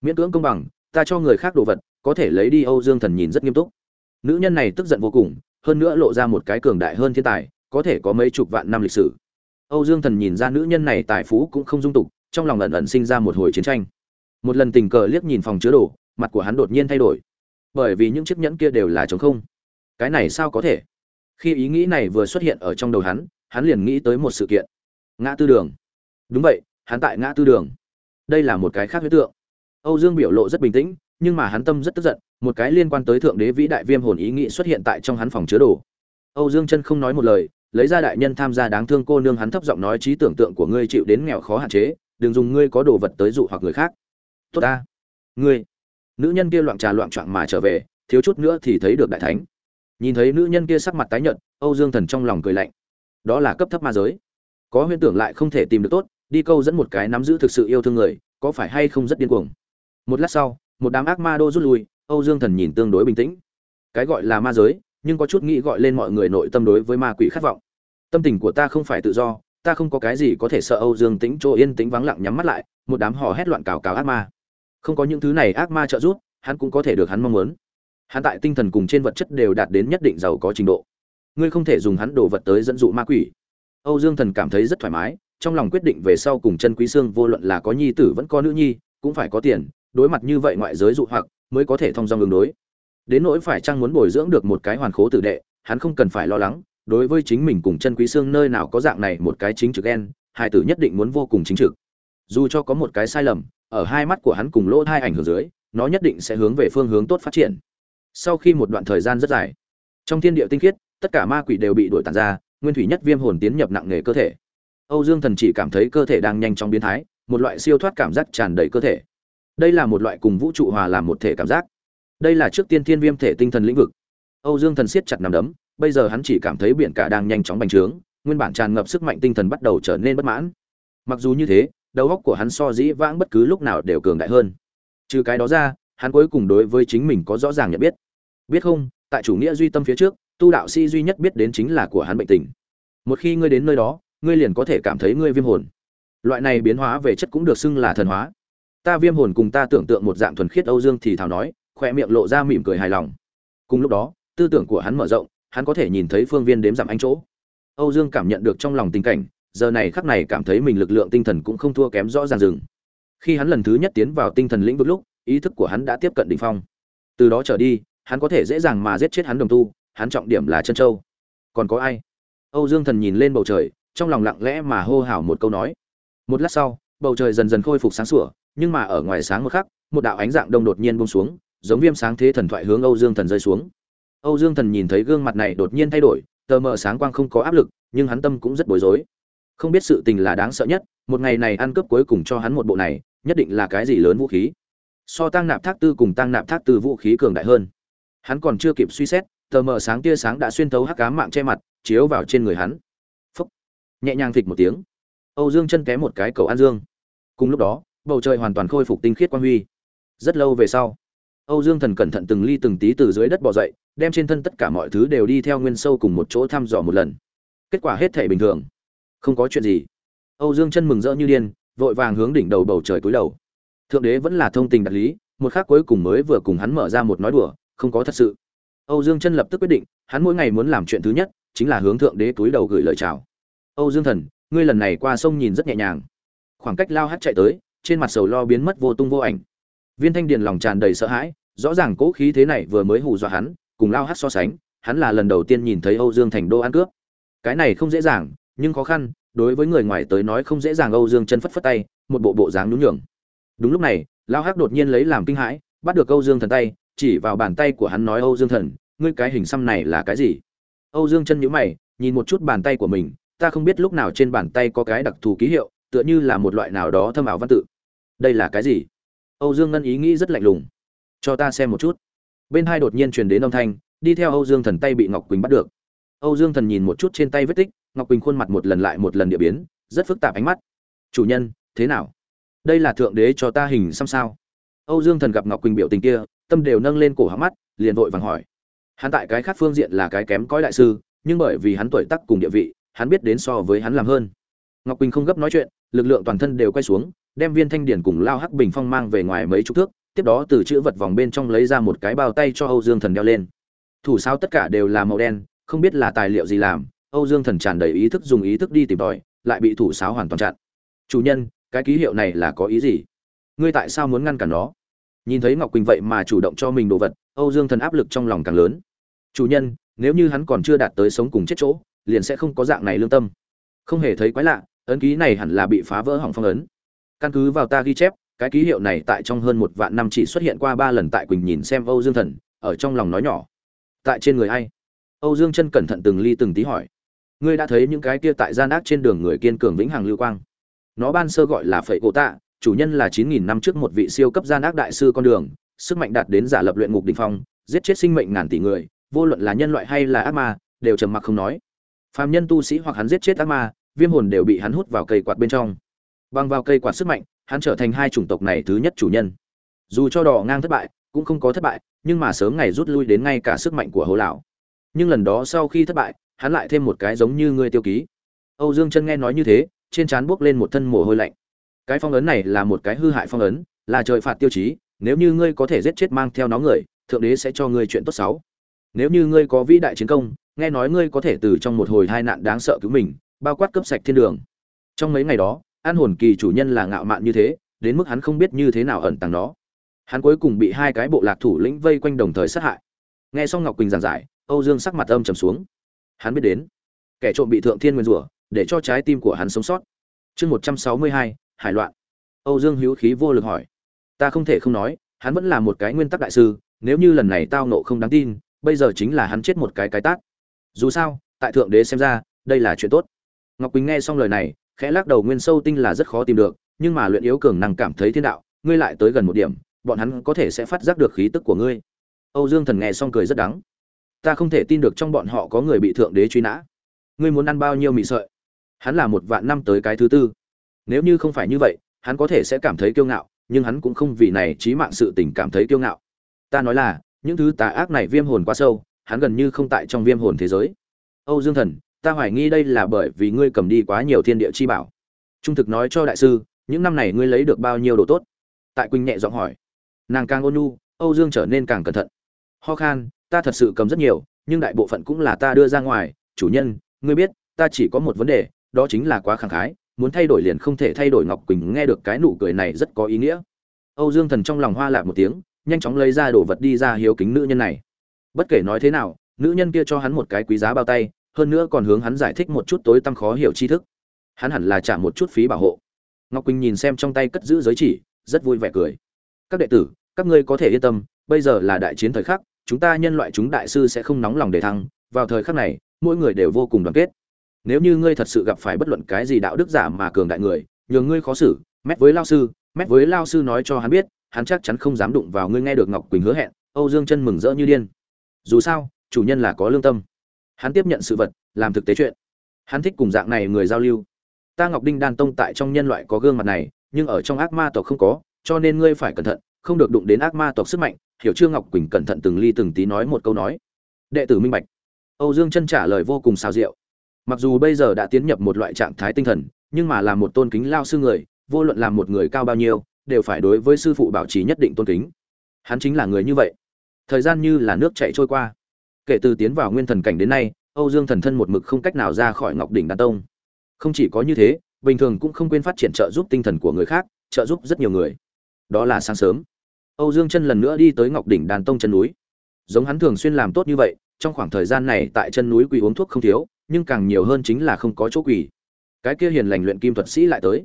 Miễn cưỡng công bằng, ta cho người khác đồ vật, có thể lấy đi âu dương thần nhìn rất nghiêm túc. Nữ nhân này tức giận vô cùng, hơn nữa lộ ra một cái cường đại hơn thiên tài, có thể có mấy chục vạn năm lịch sử. Âu dương thần nhìn ra nữ nhân này tài phú cũng không dung tục, trong lòng ẩn ẩn sinh ra một hồi chiến tranh. Một lần tình cờ liếc nhìn phòng chứa đồ, mặt của hắn đột nhiên thay đổi. Bởi vì những chiếc nhẫn kia đều là trống không. Cái này sao có thể? Khi ý nghĩ này vừa xuất hiện ở trong đầu hắn hắn liền nghĩ tới một sự kiện. Ngã tư đường. Đúng vậy, hắn tại ngã tư đường đây là một cái khác huyết tượng. Âu dương biểu lộ rất bình tĩnh, nhưng mà hắn tâm rất tức giận, một cái liên quan tới thượng đế vĩ đại viêm hồn ý nghĩ xuất hiện tại trong hắn phòng chứa đồ. Âu dương chân không nói một lời, lấy ra đại nhân tham gia đáng thương cô nương hắn thấp giọng nói trí tưởng tượng của ngươi chịu đến nghèo khó hạn chế, đừng dùng ngươi có đồ vật tới dụ hoặc người khác. Tốt ta. Ngươi. Nữ nhân kia loạn trà loạn trạng mà trở về, thiếu chút nữa thì thấy được đại thánh. Nhìn thấy nữ nhân kia sắc mặt tái nhợt, âu dương thần trong lòng cười lạnh. Đó là cấp thấp ma giới. Có huyễn tưởng lại không thể tìm được tốt đi câu dẫn một cái nắm giữ thực sự yêu thương người, có phải hay không rất điên cuồng? Một lát sau, một đám ác ma đô rút lui, âu dương thần nhìn tương đối bình tĩnh. Cái gọi là ma giới, nhưng có chút nghĩ gọi lên mọi người nội tâm đối với ma quỷ khát vọng. Tâm tình của ta không phải tự do, ta không có cái gì có thể sợ âu dương tĩnh chỗ yên tĩnh vắng lặng nhắm mắt lại, một đám hò hét loạn cào cào ác ma. Không có những thứ này ác ma trợ giúp, hắn cũng có thể được hắn mong muốn. Hắn tại tinh thần cùng trên vật chất đều đạt đến nhất định giàu có trình độ. Ngươi không thể dùng hắn đồ vật tới dẫn dụ ma quỷ. Âu dương thần cảm thấy rất thoải mái trong lòng quyết định về sau cùng chân quý xương vô luận là có nhi tử vẫn có nữ nhi, cũng phải có tiền, đối mặt như vậy ngoại giới dụ hoặc, mới có thể thông dong ứng đối. Đến nỗi phải chăng muốn bồi dưỡng được một cái hoàn khố tử đệ, hắn không cần phải lo lắng, đối với chính mình cùng chân quý xương nơi nào có dạng này một cái chính trực en hai tử nhất định muốn vô cùng chính trực. Dù cho có một cái sai lầm, ở hai mắt của hắn cùng lỗ hai ảnh hưởng dưới, nó nhất định sẽ hướng về phương hướng tốt phát triển. Sau khi một đoạn thời gian rất dài, trong thiên địa tinh khiết, tất cả ma quỷ đều bị đuổi tàn ra, nguyên thủy nhất viêm hồn tiến nhập nặng nề cơ thể âu dương thần chỉ cảm thấy cơ thể đang nhanh chóng biến thái, một loại siêu thoát cảm giác tràn đầy cơ thể. Đây là một loại cùng vũ trụ hòa làm một thể cảm giác. Đây là trước tiên thiên viêm thể tinh thần lĩnh vực. Âu dương thần siết chặt nắm đấm, bây giờ hắn chỉ cảm thấy biển cả đang nhanh chóng bành trướng, nguyên bản tràn ngập sức mạnh tinh thần bắt đầu trở nên bất mãn. Mặc dù như thế, đầu óc của hắn so dĩ vãng bất cứ lúc nào đều cường đại hơn. Trừ cái đó ra, hắn cuối cùng đối với chính mình có rõ ràng nhận biết. Biết không, tại chủ nghĩa duy tâm phía trước, tu đạo sĩ duy nhất biết đến chính là của hắn bệnh tình. Một khi ngươi đến nơi đó ngươi liền có thể cảm thấy ngươi viêm hồn. Loại này biến hóa về chất cũng được xưng là thần hóa. Ta viêm hồn cùng ta tưởng tượng một dạng thuần khiết âu dương thì thào nói khoe miệng lộ ra mỉm cười hài lòng. Cùng lúc đó, tư tưởng của hắn mở rộng, hắn có thể nhìn thấy phương viên đếm dặm anh chỗ. Âu dương cảm nhận được trong lòng tình cảnh, giờ này khắc này cảm thấy mình lực lượng tinh thần cũng không thua kém rõ ràng rừng khi hắn lần thứ nhất tiến vào tinh thần lĩnh vực lúc, ý thức của hắn đã tiếp cận đỉnh phong. Từ đó trở đi, hắn có thể dễ dàng mà giết chết hắn đồng tu, hắn trọng điểm là chân châu. Còn có ai? Âu dương thần nhìn lên bầu trời trong lòng lặng lẽ mà hô hào một câu nói. Một lát sau, bầu trời dần dần khôi phục sáng sủa, nhưng mà ở ngoài sáng một khắc, một đạo ánh dạng đông đột nhiên buông xuống, giống viêm sáng thế thần thoại hướng âu dương thần rơi xuống. Âu dương thần nhìn thấy gương mặt này đột nhiên thay đổi, tờ mờ sáng quang không có áp lực, nhưng hắn tâm cũng rất bối rối. Không biết sự tình là đáng sợ nhất, một ngày này ăn cướp cuối cùng cho hắn một bộ này, nhất định là cái gì lớn vũ khí. So tăng nạp thác tư cùng tăng nạp thác tư vũ khí cường đại hơn. Hắn còn chưa kịp suy xét, tờ mờ sáng tia sáng đã xuyên thấu hắc cá mạng che mặt, chiếu vào trên người hắn nhẹ nhàng thịch một tiếng. Âu dương chân té một cái cầu an dương. Cùng lúc đó, bầu trời hoàn toàn khôi phục tinh khiết quang huy. Rất lâu về sau, âu dương thần cẩn thận từng ly từng tí từ dưới đất bò dậy, đem trên thân tất cả mọi thứ đều đi theo nguyên sâu cùng một chỗ thăm dò một lần. Kết quả hết thể bình thường. Không có chuyện gì. Âu dương chân mừng rỡ như điên, vội vàng hướng đỉnh đầu bầu trời cúi đầu. Thượng đế vẫn là thông tình đạt lý, một khác cuối cùng mới vừa cùng hắn mở ra một nói đùa, không có thật sự. Âu dương chân lập tức quyết định, hắn mỗi ngày muốn làm chuyện thứ nhất, chính là hướng thượng đế cúi đầu gửi lời chào âu dương thần, ngươi lần này qua sông nhìn rất nhẹ nhàng. Khoảng cách lao hát chạy tới, trên mặt sầu lo biến mất vô tung vô ảnh. Viên thanh điền lòng tràn đầy sợ hãi, rõ ràng cố khí thế này vừa mới hù dọa hắn, cùng lao hát so sánh, hắn là lần đầu tiên nhìn thấy âu dương thành đô ăn cướp. Cái này không dễ dàng, nhưng khó khăn, đối với người ngoài tới nói không dễ dàng âu dương chân phất phất tay, một bộ bộ dáng nhún nhường. Đúng lúc này, lao hắc đột nhiên lấy làm kinh hãi, bắt được âu dương thần tay, chỉ vào bàn tay của hắn nói, âu dương thần, ngươi cái hình xăm này là cái gì? Âu dương chân nhíu mày, nhìn một chút bàn tay của mình ta không biết lúc nào trên bàn tay có cái đặc thù ký hiệu, tựa như là một loại nào đó thâm ảo văn tự. Đây là cái gì? Âu dương ngân ý nghĩ rất lạnh lùng. Cho ta xem một chút. Bên hai đột nhiên truyền đến âm thanh, đi theo âu dương thần tay bị ngọc quỳnh bắt được. Âu dương thần nhìn một chút trên tay vết tích, ngọc quỳnh khuôn mặt một lần lại một lần địa biến, rất phức tạp ánh mắt. Chủ nhân, thế nào? Đây là thượng đế cho ta hình xăm sao? Âu dương thần gặp ngọc quỳnh biểu tình kia, tâm đều nâng lên cổ hắm mắt, liền vội vàng hỏi. Hắn tại cái khác phương diện là cái kém cõi đại sư, nhưng bởi vì hắn tuổi tác cùng địa vị hắn biết đến so với hắn làm hơn. Ngọc quỳnh không gấp nói chuyện, lực lượng toàn thân đều quay xuống, đem viên thanh điển cùng lao hắc bình phong mang về ngoài mấy chục thước, tiếp đó từ chữ vật vòng bên trong lấy ra một cái bao tay cho âu dương thần đeo lên. Thủ sao tất cả đều là màu đen, không biết là tài liệu gì làm, âu dương thần tràn đầy ý thức dùng ý thức đi tìm tòi, lại bị thủ sáo hoàn toàn chặn. Chủ nhân, cái ký hiệu này là có ý gì? Ngươi tại sao muốn ngăn cản nó? Nhìn thấy ngọc quỳnh vậy mà chủ động cho mình đồ vật, âu dương thần áp lực trong lòng càng lớn. Chủ nhân, nếu như hắn còn chưa đạt tới sống cùng chết chỗ liền sẽ không có dạng này lương tâm. Không hề thấy quái lạ, ấn ký này hẳn là bị phá vỡ hỏng phong ấn. Căn cứ vào ta ghi chép, cái ký hiệu này tại trong hơn một vạn năm chỉ xuất hiện qua ba lần tại quỳnh nhìn xem âu dương thần, ở trong lòng nói nhỏ. Tại trên người ai? Âu dương chân cẩn thận từng ly từng tí hỏi. Ngươi đã thấy những cái kia tại gian ác trên đường người kiên cường vĩnh hằng lưu quang. Nó ban sơ gọi là phệ cổ tạ, chủ nhân là chín nghìn năm trước một vị siêu cấp gian ác đại sư con đường, sức mạnh đạt đến giả lập luyện ngục đ ỉ n h phong, giết chết sinh mệnh ngàn tỷ người, vô luận là nhân loại hay là ác ma, đều trầm mặc không nói phàm nhân tu sĩ hoặc hắn giết chết ác ma, viêm hồn đều bị hắn hút vào cây quạt bên trong. Bằng vào cây quạt sức mạnh, hắn trở thành hai chủng tộc này thứ nhất chủ nhân. Dù cho đỏ ngang thất bại, cũng không có thất bại, nhưng mà sớm ngày rút lui đến ngay cả sức mạnh của hồ lão. Nhưng lần đó sau khi thất bại, hắn lại thêm một cái giống như ngươi tiêu ký. Âu dương chân nghe nói như thế, trên trán buốc lên một thân mồ hôi lạnh. Cái phong ấn này là một cái hư hại phong ấn, là trời phạt tiêu chí, nếu như ngươi có thể giết chết mang theo nó người, thượng đế sẽ cho ngươi chuyện tốt xấu. Nếu như ngươi có vĩ đại chiến công nghe nói ngươi có thể từ trong một hồi hai nạn đáng sợ cứu mình, bao quát cấp sạch thiên đường. Trong mấy ngày đó, an hồn kỳ chủ nhân là ngạo mạn như thế, đến mức hắn không biết như thế nào ẩn tàng nó. Hắn cuối cùng bị hai cái bộ lạc thủ lĩnh vây quanh đồng thời sát hại. Nghe xong ngọc quỳnh giảng giải, âu dương sắc mặt âm trầm xuống. Hắn biết đến, kẻ trộm bị thượng thiên nguyên rủa, để cho trái tim của hắn sống sót. Chương một trăm sáu mươi hai, hải loạn. Âu dương hữu khí vô lực hỏi. Ta không thể không nói, hắn vẫn là một cái nguyên tắc đại sư, nếu như lần này tao nộ không đáng tin, bây giờ chính là hắn chết một cái cái tát dù sao, tại thượng đế xem ra, đây là chuyện tốt. Ngọc quỳnh nghe xong lời này, khẽ lắc đầu nguyên sâu tinh là rất khó tìm được, nhưng mà luyện yếu cường năng cảm thấy thiên đạo, ngươi lại tới gần một điểm, bọn hắn có thể sẽ phát giác được khí tức của ngươi. Âu dương thần nghe xong cười rất đắng. Ta không thể tin được trong bọn họ có người bị thượng đế truy nã. Ngươi muốn ăn bao nhiêu mị sợi? Hắn là một vạn năm tới cái thứ tư. Nếu như không phải như vậy, hắn có thể sẽ cảm thấy kiêu ngạo, nhưng hắn cũng không vì này trí mạng sự tình cảm thấy kiêu ngạo. Ta nói là, những thứ tà ác này viêm hồn quá sâu hắn gần như không tại trong viêm hồn thế giới. Âu dương thần, ta hoài nghi đây là bởi vì ngươi cầm đi quá nhiều thiên địa chi bảo. Trung thực nói cho đại sư, những năm này ngươi lấy được bao nhiêu đồ tốt? Tại quỳnh nhẹ giọng hỏi. Nàng càng ôn nhu, âu dương trở nên càng cẩn thận. Ho khan, ta thật sự cầm rất nhiều, nhưng đại bộ phận cũng là ta đưa ra ngoài. Chủ nhân, ngươi biết, ta chỉ có một vấn đề, đó chính là quá khẳng khái, muốn thay đổi liền không thể thay đổi ngọc quỳnh. Nghe được cái nụ cười này rất có ý nghĩa. Âu dương thần trong lòng hoa lạc một tiếng, nhanh chóng lấy ra đồ vật đi ra hiếu kính nữ nhân này bất kể nói thế nào, nữ nhân kia cho hắn một cái quý giá bao tay, hơn nữa còn hướng hắn giải thích một chút tối tăm khó hiểu tri thức. Hắn hẳn là trả một chút phí bảo hộ. Ngọc quỳnh nhìn xem trong tay cất giữ giới chỉ, rất vui vẻ cười. Các đệ tử, các ngươi có thể yên tâm, bây giờ là đại chiến thời khắc, chúng ta nhân loại chúng đại sư sẽ không nóng lòng để thăng, vào thời khắc này, mỗi người đều vô cùng đoàn kết. Nếu như ngươi thật sự gặp phải bất luận cái gì đạo đức giả mà cường đại người, nhường ngươi khó xử, mét với lao sư, mét với lao sư nói cho hắn biết, hắn chắc chắn không dám đụng vào ngươi nghe được ngọc quỳnh hứa hẹn, âu dương chân mừng rỡ như điên dù sao, chủ nhân là có lương tâm. Hắn tiếp nhận sự vật, làm thực tế chuyện. Hắn thích cùng dạng này người giao lưu. Ta ngọc đinh đan tông tại trong nhân loại có gương mặt này, nhưng ở trong ác ma tộc không có, cho nên ngươi phải cẩn thận, không được đụng đến ác ma tộc sức mạnh. Hiểu chưa, ngọc quỳnh cẩn thận từng ly từng tí nói một câu nói. Đệ tử minh bạch. Âu dương chân trả lời vô cùng xào rượu mặc dù bây giờ đã tiến nhập một loại trạng thái tinh thần, nhưng mà là một tôn kính lao sư người, vô luận làm một người cao bao nhiêu, đều phải đối với sư phụ bảo trì nhất định tôn kính. Hắn chính là người như vậy thời gian như là nước chảy trôi qua. Kể từ tiến vào nguyên thần cảnh đến nay, âu dương thần thân một mực không cách nào ra khỏi ngọc đỉnh đan tông. Không chỉ có như thế, bình thường cũng không quên phát triển trợ giúp tinh thần của người khác, trợ giúp rất nhiều người. Đó là sáng sớm. Âu dương chân lần nữa đi tới ngọc đỉnh đàn tông chân núi. Giống hắn thường xuyên làm tốt như vậy, trong khoảng thời gian này tại chân núi quỳ uống thuốc không thiếu, nhưng càng nhiều hơn chính là không có chỗ quỳ. Cái kia hiền lành luyện kim thuật sĩ lại tới.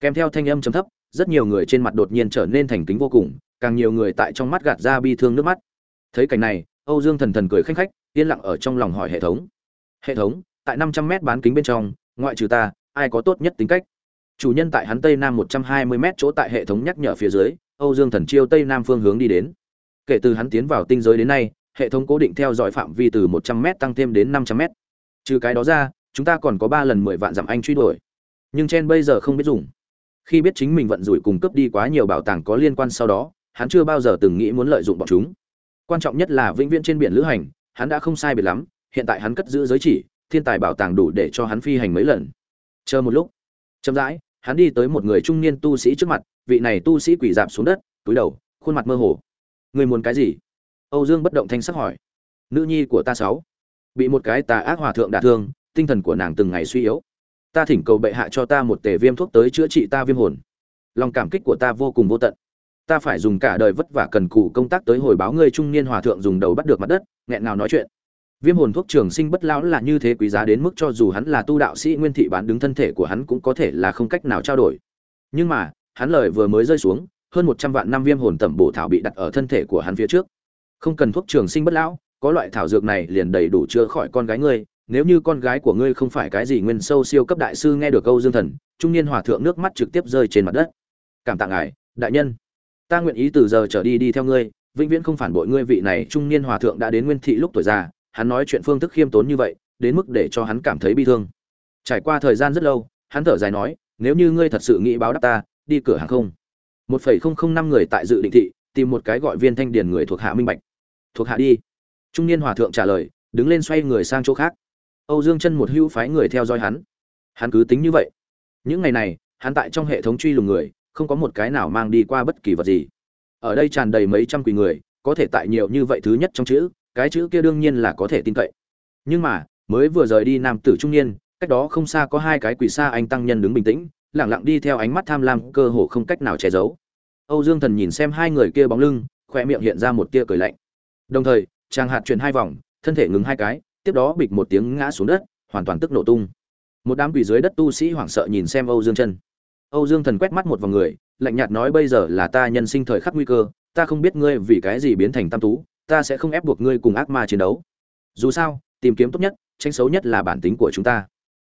Kèm theo thanh âm trầm thấp, rất nhiều người trên mặt đột nhiên trở nên thành kính vô cùng, càng nhiều người tại trong mắt gạt ra bi thương nước mắt thấy cảnh này, âu dương thần thần cười khanh khách, yên lặng ở trong lòng hỏi hệ thống. Hệ thống, tại năm trăm mét bán kính bên trong, ngoại trừ ta, ai có tốt nhất tính cách? Chủ nhân tại hắn tây nam một trăm hai mươi mét chỗ tại hệ thống nhắc nhở phía dưới, âu dương thần chiêu tây nam phương hướng đi đến. Kể từ hắn tiến vào tinh giới đến nay, hệ thống cố định theo dõi phạm vi từ một trăm m tăng thêm đến năm trăm m trừ cái đó ra, chúng ta còn có ba lần mười vạn dặm anh truy đuổi. Nhưng chen bây giờ không biết dùng. Khi biết chính mình vận rủi cung cấp đi quá nhiều bảo tàng có liên quan sau đó, hắn chưa bao giờ từng nghĩ muốn lợi dụng bọn chúng quan trọng nhất là vĩnh viễn trên biển lữ hành, hắn đã không sai biệt lắm, hiện tại hắn cất giữ giới chỉ, thiên tài bảo tàng đủ để cho hắn phi hành mấy lần. Chờ một lúc. Chậm rãi, hắn đi tới một người trung niên tu sĩ trước mặt, vị này tu sĩ quỳ dạp xuống đất, túi đầu, khuôn mặt mơ hồ. Người muốn cái gì? Âu dương bất động thanh sắc hỏi. Nữ nhi của ta sáu. Bị một cái tà ác hòa thượng đả thương, tinh thần của nàng từng ngày suy yếu. Ta thỉnh cầu bệ hạ cho ta một tể viêm thuốc tới chữa trị ta viêm hồn. Lòng cảm kích của ta vô cùng vô tận ta phải dùng cả đời vất vả cần cù công tác tới hồi báo ngươi trung niên hòa thượng dùng đầu bắt được mặt đất, nghẹn ngào nói chuyện. Viêm hồn thuốc trường sinh bất lão là như thế quý giá đến mức cho dù hắn là tu đạo sĩ nguyên thị bán đứng thân thể của hắn cũng có thể là không cách nào trao đổi. Nhưng mà, hắn lời vừa mới rơi xuống, hơn một trăm vạn năm viêm hồn tẩm bổ thảo bị đặt ở thân thể của hắn phía trước. Không cần thuốc trường sinh bất lão, có loại thảo dược này liền đầy đủ chữa khỏi con gái ngươi, nếu như con gái của ngươi không phải cái gì nguyên sâu siêu cấp đại sư nghe được câu dương thần, trung niên hòa thượng nước mắt trực tiếp rơi trên mặt đất. Cảm tạ ngài, đại nhân ta nguyện ý từ giờ trở đi đi theo ngươi, vĩnh viễn không phản bội ngươi, vị này trung niên hòa thượng đã đến nguyên thị lúc tuổi già, hắn nói chuyện phương thức khiêm tốn như vậy, đến mức để cho hắn cảm thấy bi thương. Trải qua thời gian rất lâu, hắn thở dài nói, nếu như ngươi thật sự nghĩ báo đáp ta, đi cửa hàng không? Một phẩy không không năm người tại dự định thị, tìm một cái gọi viên thanh điền người thuộc hạ minh bạch. Thuộc hạ đi. Trung niên hòa thượng trả lời, đứng lên xoay người sang chỗ khác. Âu dương chân một hữu phái người theo dõi hắn. Hắn cứ tính như vậy. Những ngày này, hắn tại trong hệ thống truy lùng người không có một cái nào mang đi qua bất kỳ vật gì. Ở đây tràn đầy mấy trăm quỷ người, có thể tại nhiều như vậy thứ nhất trong chữ, cái chữ kia đương nhiên là có thể tin cậy. Nhưng mà, mới vừa rời đi nam tử trung niên, cách đó không xa có hai cái quỷ xa anh tăng nhân đứng bình tĩnh lẳng lặng đi theo ánh mắt tham lam, cơ hồ không cách nào che giấu. Âu dương thần nhìn xem hai người kia bóng lưng khoe miệng hiện ra một tia cười lạnh. Đồng thời, chàng hạt chuyển hai vòng, thân thể ngừng hai cái, tiếp đó bịch một tiếng ngã xuống đất, hoàn toàn tức nổ tung. Một đám quỷ dưới đất tu sĩ hoảng sợ nhìn xem âu dương chân âu dương thần quét mắt một vòng người, lạnh nhạt nói bây giờ là ta nhân sinh thời khắc nguy cơ, ta không biết ngươi vì cái gì biến thành tam tú, ta sẽ không ép buộc ngươi cùng ác ma chiến đấu. Dù sao, tìm kiếm tốt nhất tránh xấu nhất là bản tính của chúng ta.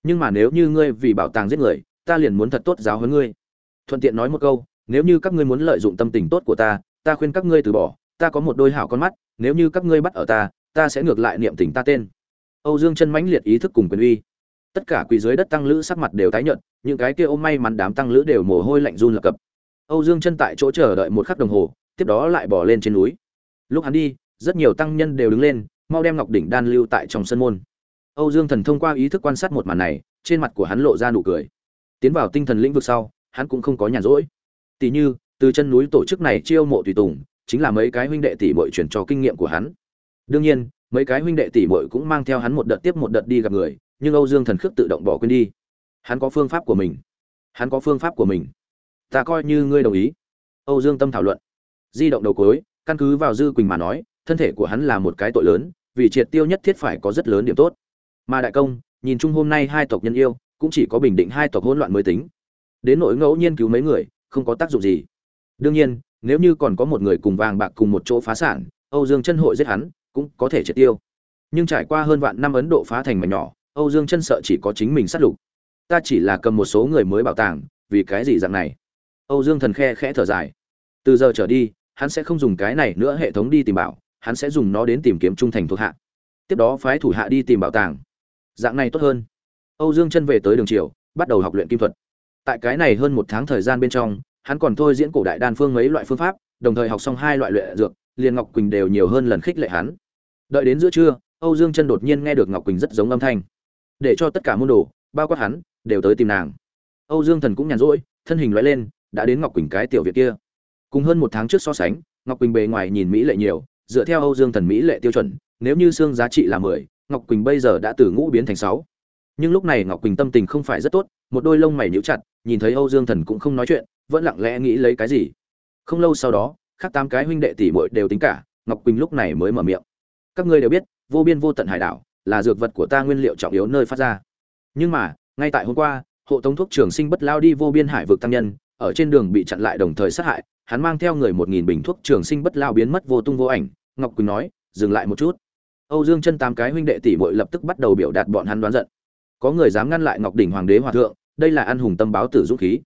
Nhưng mà nếu như ngươi vì bảo tàng giết người, ta liền muốn thật tốt giáo huấn ngươi. Thuận tiện nói một câu, nếu như các ngươi muốn lợi dụng tâm tình tốt của ta ta khuyên các ngươi từ bỏ, ta có một đôi hảo con mắt, nếu như các ngươi bắt ở ta ta sẽ ngược lại niệm tình ta tên. Âu dương chân mãnh liệt ý thức cùng quyền uy tất cả quỳ dưới đất tăng lữ sắc mặt đều tái nhợt, những cái kia ôm may mắn đám tăng lữ đều mồ hôi lạnh run lập cập. Âu dương chân tại chỗ chờ đợi một khắc đồng hồ, tiếp đó lại bỏ lên trên núi. Lúc hắn đi, rất nhiều tăng nhân đều đứng lên, mau đem ngọc đỉnh đan lưu tại trong sân môn. Âu dương thần thông qua ý thức quan sát một màn này, trên mặt của hắn lộ ra nụ cười. Tiến vào tinh thần lĩnh vực sau, hắn cũng không có nhàn rỗi. Tỷ như, từ chân núi tổ chức này chiêu mộ tùy tùng, chính là mấy cái huynh đệ tỷ muội chuyển cho kinh nghiệm của hắn. Đương nhiên, mấy cái huynh đệ tỷ muội cũng mang theo hắn một đợt tiếp một đợt đi gặp người nhưng âu dương thần khước tự động bỏ quên đi. Hắn có phương pháp của mình. Hắn có phương pháp của mình. Ta coi như ngươi đồng ý. Âu dương tâm thảo luận. Di động đầu cuối, căn cứ vào dư quỳnh mà nói thân thể của hắn là một cái tội lớn vì triệt tiêu nhất thiết phải có rất lớn điểm tốt. Mà đại công nhìn chung hôm nay hai tộc nhân yêu cũng chỉ có bình định hai tộc hỗn loạn mới tính. Đến nỗi ngẫu nhiên cứu mấy người không có tác dụng gì. Đương nhiên nếu như còn có một người cùng vàng bạc cùng một chỗ phá sản âu dương chân hội giết hắn cũng có thể triệt tiêu. Nhưng trải qua hơn vạn năm ấn độ phá thành mà nhỏ âu dương chân sợ chỉ có chính mình sát lục. Ta chỉ là cầm một số người mới bảo tàng, vì cái gì dạng này? Âu dương thần khe khẽ thở dài. Từ giờ trở đi, hắn sẽ không dùng cái này nữa, hệ thống đi tìm bảo, hắn sẽ dùng nó đến tìm kiếm trung thành thuộc hạ. Tiếp đó phái thủ hạ đi tìm bảo tàng. Dạng này tốt hơn. Âu dương chân về tới đường triều, bắt đầu học luyện kim thuật. Tại cái này hơn một tháng thời gian bên trong, hắn còn thôi diễn cổ đại đan phương mấy loại phương pháp, đồng thời học xong hai loại luyện dược, liền ngọc quỳnh đều nhiều hơn lần khích lệ hắn. Đợi đến giữa trưa, âu dương chân đột nhiên nghe được ngọc quỳnh rất giống âm thanh để cho tất cả môn đồ, bao quát hắn, đều tới tìm nàng. Âu dương thần cũng nhàn rỗi, thân hình loại lên, đã đến ngọc quỳnh cái tiểu viện kia. Cùng hơn một tháng trước so sánh, ngọc quỳnh bề ngoài nhìn mỹ lệ nhiều, dựa theo âu dương thần mỹ lệ tiêu chuẩn, nếu như xương giá trị là mười, ngọc quỳnh bây giờ đã từ ngũ biến thành sáu. Nhưng lúc này ngọc quỳnh tâm tình không phải rất tốt, một đôi lông mày nhíu chặt, nhìn thấy âu dương thần cũng không nói chuyện, vẫn lặng lẽ nghĩ lấy cái gì. Không lâu sau đó, khác tám cái huynh đệ tỷ muội đều tính cả, ngọc quỳnh lúc này mới mở miệng. Các ngươi đều biết, vô biên vô tận hải đảo là dược vật của ta nguyên liệu trọng yếu nơi phát ra. Nhưng mà, ngay tại hôm qua, hộ tống thuốc trường sinh bất lao đi vô biên hải vực tăng nhân, ở trên đường bị chặn lại đồng thời sát hại, hắn mang theo người một nghìn bình thuốc trường sinh bất lao biến mất vô tung vô ảnh, ngọc quỳnh nói, dừng lại một chút. Âu dương chân tám cái huynh đệ tỷ muội lập tức bắt đầu biểu đạt bọn hắn đoán giận. Có người dám ngăn lại ngọc đỉnh hoàng đế hòa thượng, đây là ăn hùng tâm báo tử dũng khí.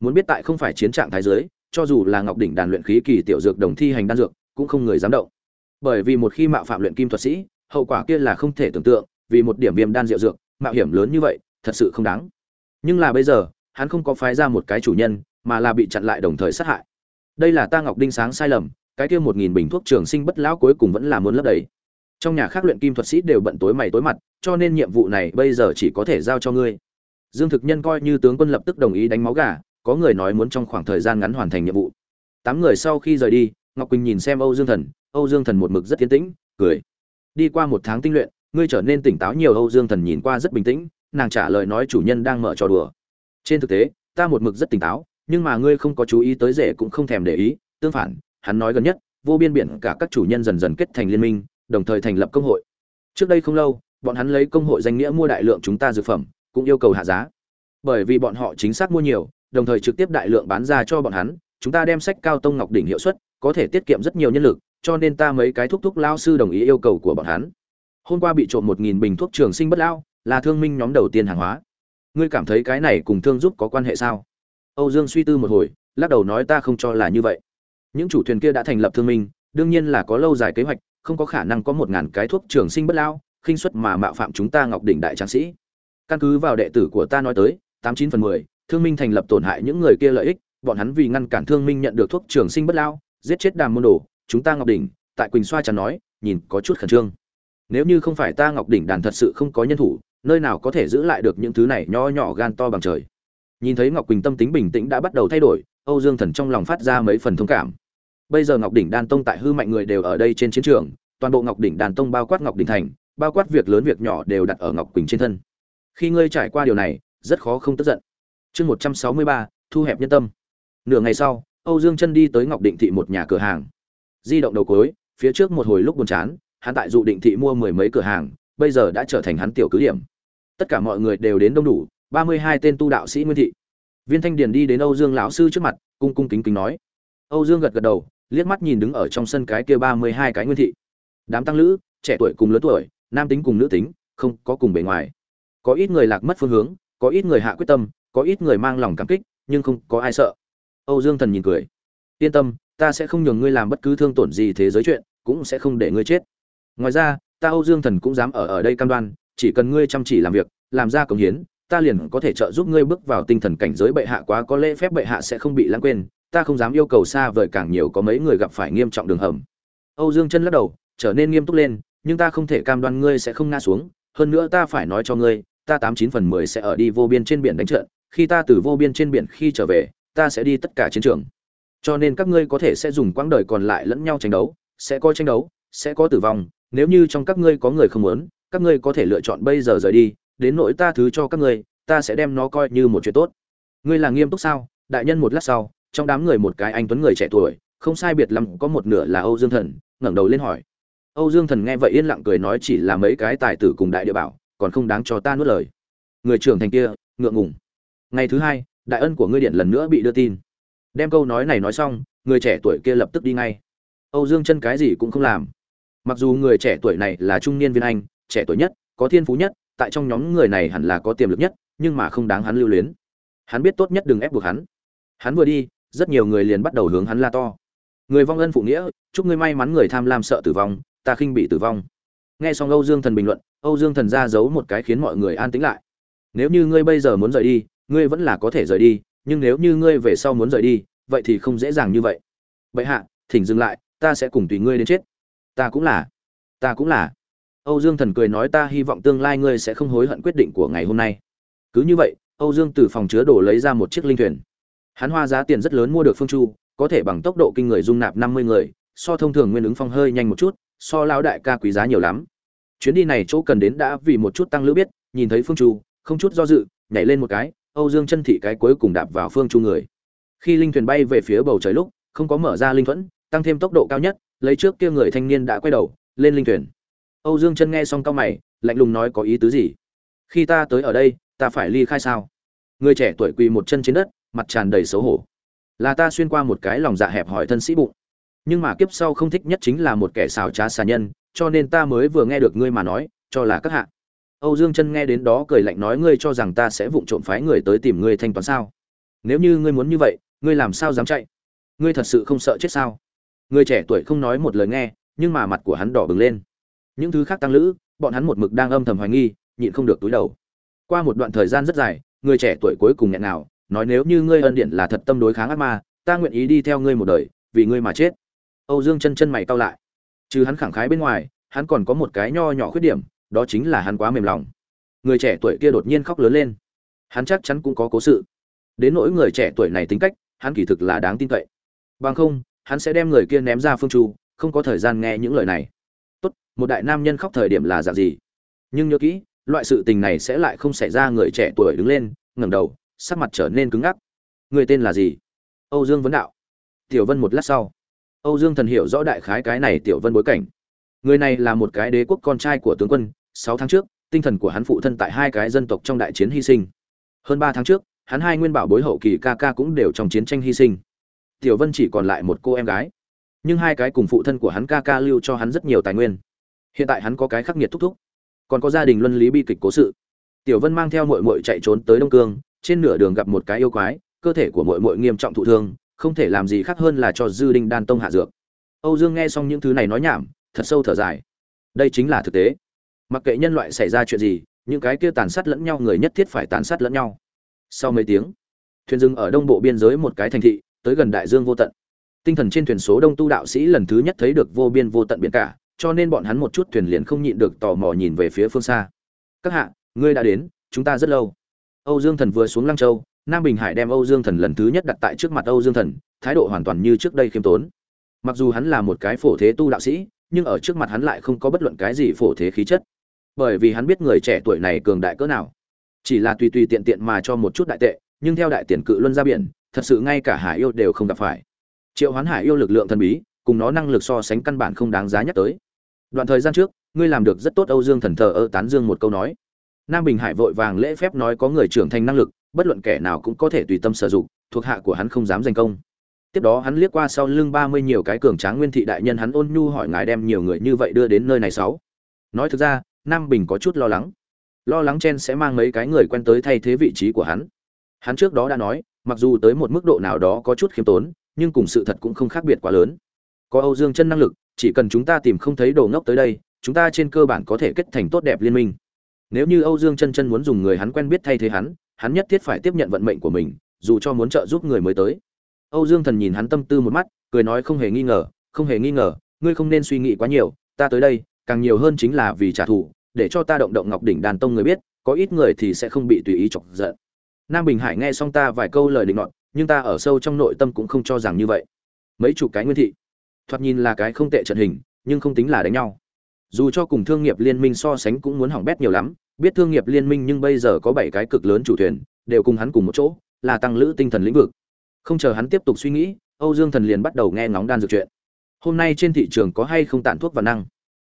Muốn biết tại không phải chiến trạng thái giới cho dù là ngọc đỉnh đàn luyện khí kỳ tiểu dược đồng thi hành đan dược, cũng không người dám động. Bởi vì một khi mạo phạm luyện kim thuật sĩ hậu quả kia là không thể tưởng tượng, vì một điểm viêm đan rượu dược, mạo hiểm lớn như vậy, thật sự không đáng. Nhưng là bây giờ, hắn không có phái ra một cái chủ nhân, mà là bị chặn lại đồng thời sát hại. Đây là ta ngọc đinh sáng sai lầm, cái kia một nghìn bình thuốc trường sinh bất lão cuối cùng vẫn là muốn lấp đầy. Trong nhà khác luyện kim thuật sĩ đều bận tối mày tối mặt, cho nên nhiệm vụ này bây giờ chỉ có thể giao cho ngươi. Dương thực nhân coi như tướng quân lập tức đồng ý đánh máu gà, có người nói muốn trong khoảng thời gian ngắn hoàn thành nhiệm vụ. Tám người sau khi rời đi, ngọc quỳnh nhìn xem âu dương thần, âu dương thần một mực rất tiến tĩnh, cười đi qua một tháng tinh luyện, ngươi trở nên tỉnh táo nhiều. Âu dương thần nhìn qua rất bình tĩnh, nàng trả lời nói chủ nhân đang mở trò đùa. Trên thực tế, ta một mực rất tỉnh táo, nhưng mà ngươi không có chú ý tới rể cũng không thèm để ý. Tương phản, hắn nói gần nhất, vô biên biển cả các chủ nhân dần dần kết thành liên minh, đồng thời thành lập công hội. Trước đây không lâu, bọn hắn lấy công hội danh nghĩa mua đại lượng chúng ta dược phẩm, cũng yêu cầu hạ giá. Bởi vì bọn họ chính xác mua nhiều, đồng thời trực tiếp đại lượng bán ra cho bọn hắn, chúng ta đem sách cao tông ngọc đỉnh hiệu suất, có thể tiết kiệm rất nhiều nhân lực cho nên ta mấy cái thúc thúc lao sư đồng ý yêu cầu của bọn hắn. Hôm qua bị trộm một nghìn bình thuốc trường sinh bất lão, là thương minh nhóm đầu tiên hàng hóa. Ngươi cảm thấy cái này cùng thương giúp có quan hệ sao? Âu dương suy tư một hồi, lắc đầu nói ta không cho là như vậy. Những chủ thuyền kia đã thành lập thương minh, đương nhiên là có lâu dài kế hoạch, không có khả năng có một ngàn cái thuốc trường sinh bất lão, khinh suất mà mạo phạm chúng ta ngọc đỉnh đại tráng sĩ. Căn cứ vào đệ tử của ta nói tới, tám chín phần mười, thương minh thành lập tổn hại những người kia lợi ích, bọn hắn vì ngăn cản thương minh nhận được thuốc trường sinh bất lao giết chết đàm môn đồ chúng ta ngọc đỉnh, tại quỳnh xoa chắn nói, nhìn có chút khẩn trương. Nếu như không phải ta ngọc đỉnh đàn thật sự không có nhân thủ, nơi nào có thể giữ lại được những thứ này nho nhỏ gan to bằng trời. Nhìn thấy ngọc quỳnh tâm tính bình tĩnh đã bắt đầu thay đổi, âu dương thần trong lòng phát ra mấy phần thông cảm. Bây giờ ngọc đỉnh đan tông tại hư mạnh người đều ở đây trên chiến trường, toàn bộ ngọc đỉnh đàn tông bao quát ngọc đỉnh thành, bao quát việc lớn việc nhỏ đều đặt ở ngọc quỳnh trên thân. Khi ngươi trải qua điều này, rất khó không tức giận. Chương một trăm sáu mươi ba, thu hẹp nhân tâm. Nửa ngày sau, âu dương chân đi tới ngọc định thị một nhà cửa hàng di động đầu cối phía trước một hồi lúc buồn chán, hắn tại dụ định thị mua mười mấy cửa hàng, bây giờ đã trở thành hắn tiểu cứ điểm. Tất cả mọi người đều đến đông đủ, ba mươi hai tên tu đạo sĩ nguyên thị. Viên thanh điền đi đến âu dương lão sư trước mặt, cung cung kính kính nói. Âu dương gật gật đầu, liếc mắt nhìn đứng ở trong sân cái kia ba mươi hai cái nguyên thị. Đám tăng lữ, trẻ tuổi cùng lớn tuổi, nam tính cùng nữ tính, không có cùng bề ngoài. Có ít người lạc mất phương hướng, có ít người hạ quyết tâm, có ít người mang lòng cảm kích, nhưng không có ai sợ. Âu dương thần nhìn cười. Yên tâm ta sẽ không nhường ngươi làm bất cứ thương tổn gì thế giới chuyện, cũng sẽ không để ngươi chết. Ngoài ra, ta âu dương thần cũng dám ở ở đây cam đoan, chỉ cần ngươi chăm chỉ làm việc, làm ra công hiến, ta liền có thể trợ giúp ngươi bước vào tinh thần cảnh giới bệ hạ quá có lễ phép bệ hạ sẽ không bị lãng quên, ta không dám yêu cầu xa vời càng nhiều có mấy người gặp phải nghiêm trọng đường hầm. Âu dương chân lắc đầu, trở nên nghiêm túc lên, nhưng ta không thể cam đoan ngươi sẽ không ngã xuống, hơn nữa ta phải nói cho ngươi, ta tám chín phần mười sẽ ở đi vô biên trên biển đánh trận, khi ta từ vô biên trên biển khi trở về, ta sẽ đi tất cả chiến trường cho nên các ngươi có thể sẽ dùng quãng đời còn lại lẫn nhau tranh đấu, sẽ có tranh đấu, sẽ có tử vong, nếu như trong các ngươi có người không muốn, các ngươi có thể lựa chọn bây giờ rời đi, đến nỗi ta thứ cho các ngươi, ta sẽ đem nó coi như một chuyện tốt. Ngươi là nghiêm túc sao? Đại nhân một lát sau, trong đám người một cái anh tuấn người trẻ tuổi, không sai biệt lắm, có một nửa là âu dương thần, ngẩng đầu lên hỏi. Âu dương thần nghe vậy yên lặng cười nói chỉ là mấy cái tài tử cùng đại địa bảo, còn không đáng cho ta nuốt lời. Người trưởng thành kia, ngượng ngùng. Ngày thứ hai, đại ân của ngươi điện lần nữa bị đưa tin đem câu nói này nói xong, người trẻ tuổi kia lập tức đi ngay. Âu dương chân cái gì cũng không làm. Mặc dù người trẻ tuổi này là trung niên viên anh, trẻ tuổi nhất, có thiên phú nhất, tại trong nhóm người này hẳn là có tiềm lực nhất, nhưng mà không đáng hắn lưu luyến. Hắn biết tốt nhất đừng ép buộc hắn. Hắn vừa đi, rất nhiều người liền bắt đầu hướng hắn la to. Người vong ân phụ nghĩa, chúc ngươi may mắn người tham lam sợ tử vong, ta khinh bị tử vong. Nghe xong âu dương thần bình luận, âu dương thần ra giấu một cái khiến mọi người an tĩnh lại. Nếu như ngươi bây giờ muốn rời đi, ngươi vẫn là có thể rời đi nhưng nếu như ngươi về sau muốn rời đi, vậy thì không dễ dàng như vậy. Vậy hạ, thỉnh dừng lại, ta sẽ cùng tùy ngươi đến chết. Ta cũng là, ta cũng là. Âu dương thần cười nói ta hy vọng tương lai ngươi sẽ không hối hận quyết định của ngày hôm nay. Cứ như vậy, âu dương từ phòng chứa đồ lấy ra một chiếc linh thuyền. Hắn hoa giá tiền rất lớn mua được phương chu, có thể bằng tốc độ kinh người dung nạp năm mươi người, so thông thường nguyên ứng phong hơi nhanh một chút, so lão đại ca quý giá nhiều lắm. Chuyến đi này chỗ cần đến đã vì một chút tăng lữ biết, nhìn thấy phương chu, không chút do dự, nhảy lên một cái âu dương chân thị cái cuối cùng đạp vào phương chu người. Khi linh thuyền bay về phía bầu trời lúc, không có mở ra linh thuẫn, tăng thêm tốc độ cao nhất, lấy trước kia người thanh niên đã quay đầu, lên linh thuyền. Âu dương chân nghe xong cao mày, lạnh lùng nói có ý tứ gì? Khi ta tới ở đây, ta phải ly khai sao? Người trẻ tuổi quỳ một chân trên đất, mặt tràn đầy xấu hổ. Là ta xuyên qua một cái lòng dạ hẹp hỏi thân sĩ bụng. Nhưng mà kiếp sau không thích nhất chính là một kẻ xào trá xà nhân, cho nên ta mới vừa nghe được ngươi mà nói, cho là các hạ âu dương chân nghe đến đó cười lạnh nói, ngươi cho rằng ta sẽ vụng trộm phái người tới tìm ngươi thanh toán sao? Nếu như ngươi muốn như vậy, ngươi làm sao dám chạy? Ngươi thật sự không sợ chết sao? Người trẻ tuổi không nói một lời nghe, nhưng mà mặt của hắn đỏ bừng lên. Những thứ khác tăng lữ, bọn hắn một mực đang âm thầm hoài nghi, nhịn không được túi đầu. Qua một đoạn thời gian rất dài, người trẻ tuổi cuối cùng nghẹn nào nói, nếu như ngươi ân điện là thật tâm đối kháng ác ma, ta nguyện ý đi theo ngươi một đời, vì ngươi mà chết. Âu dương chân chân mày cau lại. Trừ hắn khẳng khái bên ngoài, hắn còn có một cái nho nhỏ khuyết điểm đó chính là hắn quá mềm lòng. Người trẻ tuổi kia đột nhiên khóc lớn lên. Hắn chắc chắn cũng có cố sự. Đến nỗi người trẻ tuổi này tính cách, hắn kỳ thực là đáng tin cậy. Bằng không, hắn sẽ đem người kia ném ra phương chu không có thời gian nghe những lời này. Tốt, một đại nam nhân khóc thời điểm là dạng gì? Nhưng nhớ kỹ, loại sự tình này sẽ lại không xảy ra người trẻ tuổi đứng lên, ngẩng đầu, sắc mặt trở nên cứng ngắc. Người tên là gì? Âu dương vấn đạo. Tiểu vân một lát sau. Âu dương thần hiểu rõ đại khái cái này tiểu vân bối cảnh. Người này là một cái đế quốc con trai của tướng quân sáu tháng trước, tinh thần của hắn phụ thân tại hai cái dân tộc trong đại chiến hy sinh. Hơn ba tháng trước, hắn hai nguyên bảo bối hậu kỳ ca ca cũng đều trong chiến tranh hy sinh. Tiểu vân chỉ còn lại một cô em gái. Nhưng hai cái cùng phụ thân của hắn ca ca lưu cho hắn rất nhiều tài nguyên. Hiện tại hắn có cái khắc nghiệt thúc thúc. Còn có gia đình luân lý bi kịch cố sự. Tiểu vân mang theo mội mội chạy trốn tới đông cương, trên nửa đường gặp một cái yêu quái, cơ thể của mội mội nghiêm trọng thụ thương, không thể làm gì khác hơn là cho dư đinh đan tông hạ dược. Âu dương nghe xong những thứ này nói nhảm, thật sâu thở dài. Đây chính là thực tế mặc kệ nhân loại xảy ra chuyện gì, những cái kia tàn sát lẫn nhau người nhất thiết phải tàn sát lẫn nhau. Sau mấy tiếng, thuyền dừng ở đông bộ biên giới một cái thành thị, tới gần đại dương vô tận. Tinh thần trên thuyền số đông tu đạo sĩ lần thứ nhất thấy được vô biên vô tận biển cả, cho nên bọn hắn một chút thuyền liền không nhịn được tò mò nhìn về phía phương xa. Các hạ, ngươi đã đến, chúng ta rất lâu. Âu dương thần vừa xuống lăng châu, nam bình hải đem âu dương thần lần thứ nhất đặt tại trước mặt âu dương thần, thái độ hoàn toàn như trước đây khiêm tốn. Mặc dù hắn là một cái phổ thế tu đạo sĩ, nhưng ở trước mặt hắn lại không có bất luận cái gì phổ thế khí chất bởi vì hắn biết người trẻ tuổi này cường đại cỡ nào. Chỉ là tùy tùy tiện tiện mà cho một chút đại tệ, nhưng theo đại tiền cự luân ra biển, thật sự ngay cả hải yêu đều không gặp phải. Triệu hoán hải yêu lực lượng thần bí, cùng nó năng lực so sánh căn bản không đáng giá nhắc tới. Đoạn thời gian trước, ngươi làm được rất tốt âu dương thần thờ ơ tán dương một câu nói. Nam bình hải vội vàng lễ phép nói có người trưởng thành năng lực, bất luận kẻ nào cũng có thể tùy tâm sử dụng, thuộc hạ của hắn không dám giành công. Tiếp đó hắn liếc qua sau lưng ba mươi nhiều cái cường tráng nguyên thị đại nhân, hắn ôn nhu hỏi ngài đem nhiều người như vậy đưa đến nơi này sáu. Nói thực ra nam bình có chút lo lắng. Lo lắng chen sẽ mang mấy cái người quen tới thay thế vị trí của hắn. Hắn trước đó đã nói, mặc dù tới một mức độ nào đó có chút khiêm tốn, nhưng cùng sự thật cũng không khác biệt quá lớn. Có âu dương chân năng lực, chỉ cần chúng ta tìm không thấy đồ ngốc tới đây, chúng ta trên cơ bản có thể kết thành tốt đẹp liên minh. Nếu như âu dương chân chân muốn dùng người hắn quen biết thay thế hắn hắn nhất thiết phải tiếp nhận vận mệnh của mình, dù cho muốn trợ giúp người mới tới. Âu dương thần nhìn hắn tâm tư một mắt, cười nói không hề nghi ngờ, không hề nghi ngờ, ngươi không nên suy nghĩ quá nhiều, ta tới đây, càng nhiều hơn chính là vì trả thù để cho ta động động ngọc đỉnh đàn tông người biết, có ít người thì sẽ không bị tùy ý chọc giận. Nam bình hải nghe xong ta vài câu lời định luận nhưng ta ở sâu trong nội tâm cũng không cho rằng như vậy. Mấy chục cái nguyên thị, thoạt nhìn là cái không tệ trận hình, nhưng không tính là đánh nhau. Dù cho cùng thương nghiệp liên minh so sánh cũng muốn hỏng bét nhiều lắm, biết thương nghiệp liên minh nhưng bây giờ có bảy cái cực lớn chủ thuyền, đều cùng hắn cùng một chỗ, là tăng lữ tinh thần lĩnh vực. Không chờ hắn tiếp tục suy nghĩ, âu dương thần liền bắt đầu nghe ngóng đan dược chuyện. Hôm nay trên thị trường có hay không tản thuốc và năng?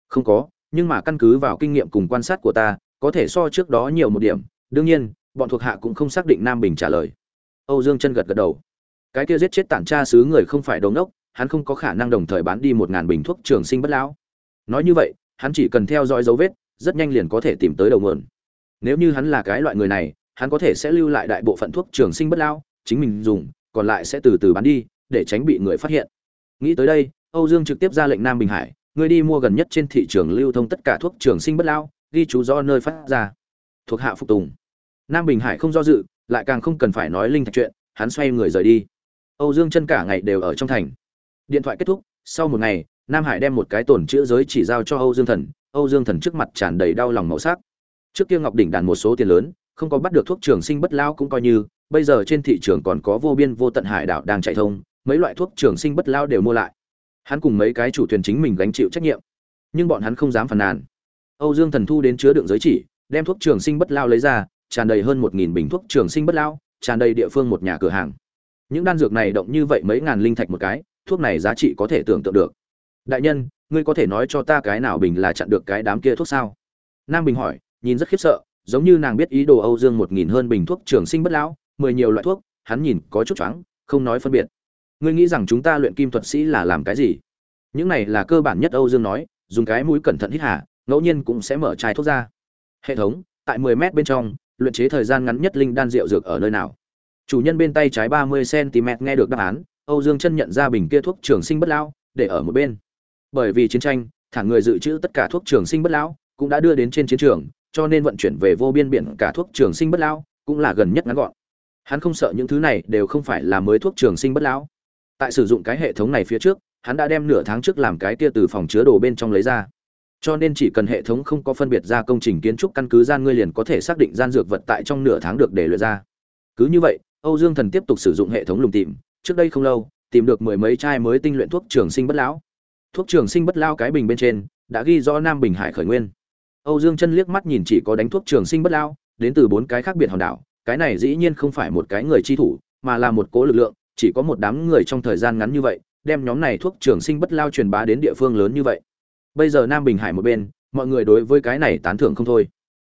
Không có nhưng mà căn cứ vào kinh nghiệm cùng quan sát của ta, có thể so trước đó nhiều một điểm. Đương nhiên, bọn thuộc hạ cũng không xác định nam bình trả lời. Âu dương chân gật gật đầu. Cái kia giết chết tản tra xứ người không phải đống đốc hắn không có khả năng đồng thời bán đi một ngàn bình thuốc trường sinh bất lão. Nói như vậy, hắn chỉ cần theo dõi dấu vết, rất nhanh liền có thể tìm tới đầu nguồn. Nếu như hắn là cái loại người này, hắn có thể sẽ lưu lại đại bộ phận thuốc trường sinh bất lão, chính mình dùng, còn lại sẽ từ từ bán đi, để tránh bị người phát hiện. Nghĩ tới đây, âu dương trực tiếp ra lệnh nam bình hải Ngươi đi mua gần nhất trên thị trường lưu thông tất cả thuốc trường sinh bất lão ghi chú do nơi phát ra. Thuộc hạ phục tùng. Nam bình hải không do dự, lại càng không cần phải nói linh thạch chuyện, hắn xoay người rời đi. Âu dương chân cả ngày đều ở trong thành. Điện thoại kết thúc, sau một ngày, nam hải đem một cái tổn chữ giới chỉ giao cho âu dương thần. Âu dương thần trước mặt tràn đầy đau lòng màu sắc. Trước kia ngọc đỉnh đàn một số tiền lớn, không có bắt được thuốc trường sinh bất lao cũng coi như, bây giờ trên thị trường còn có vô biên vô tận hải đảo đang chạy thông, mấy loại thuốc trường sinh bất lao đều mua lại hắn cùng mấy cái chủ thuyền chính mình gánh chịu trách nhiệm. Nhưng bọn hắn không dám phàn nàn. Âu dương thần thu đến chứa đựng giới chỉ, đem thuốc trường sinh bất lao lấy ra, tràn đầy hơn một nghìn bình thuốc trường sinh bất lao, tràn đầy địa phương một nhà cửa hàng. Những đan dược này động như vậy mấy ngàn linh thạch một cái, thuốc này giá trị có thể tưởng tượng được. Đại nhân, ngươi có thể nói cho ta cái nào bình là chặn được cái đám kia thuốc sao? Nam bình hỏi, nhìn rất khiếp sợ, giống như nàng biết ý đồ âu dương một nghìn hơn bình thuốc trường sinh bất lão mười nhiều loại thuốc, hắn nhìn có chút choáng, không nói phân biệt ngươi nghĩ rằng chúng ta luyện kim thuật sĩ là làm cái gì? Những này là cơ bản nhất âu dương nói, dùng cái mũi cẩn thận hít hà, ngẫu nhiên cũng sẽ mở chai thuốc ra. Hệ thống, tại 10 mét bên trong, luyện chế thời gian ngắn nhất linh đan rượu dược ở nơi nào? Chủ nhân bên tay trái 30 cm nghe được đáp án, âu dương chân nhận ra bình kia thuốc trường sinh bất lão, để ở một bên. Bởi vì chiến tranh thẳng người dự trữ tất cả thuốc trường sinh bất lão, cũng đã đưa đến trên chiến trường, cho nên vận chuyển về vô biên biển cả thuốc trường sinh bất lão, cũng là gần nhất ngắn gọn. Hắn không sợ những thứ này đều không phải là mới thuốc trường sinh bất lão tại sử dụng cái hệ thống này phía trước, hắn đã đem nửa tháng trước làm cái kia từ phòng chứa đồ bên trong lấy ra. Cho nên chỉ cần hệ thống không có phân biệt ra công trình kiến trúc căn cứ gian, ngươi liền có thể xác định gian dược vật tại trong nửa tháng được để luyện ra. Cứ như vậy, âu dương thần tiếp tục sử dụng hệ thống lùng tìm. Trước đây không lâu, tìm được mười mấy chai mới tinh luyện thuốc trường sinh bất lão. Thuốc trường sinh bất lao cái bình bên trên đã ghi rõ nam bình hải khởi nguyên. Âu dương chân liếc mắt nhìn chỉ có đánh thuốc trường sinh bất lao đến từ bốn cái khác biệt hòn đảo. Cái này dĩ nhiên không phải một cái người chi thủ, mà là một cố lực lượng chỉ có một đám người trong thời gian ngắn như vậy, đem nhóm này thuốc trường sinh bất lao truyền bá đến địa phương lớn như vậy. Bây giờ nam bình hải một bên, mọi người đối với cái này tán thưởng không thôi.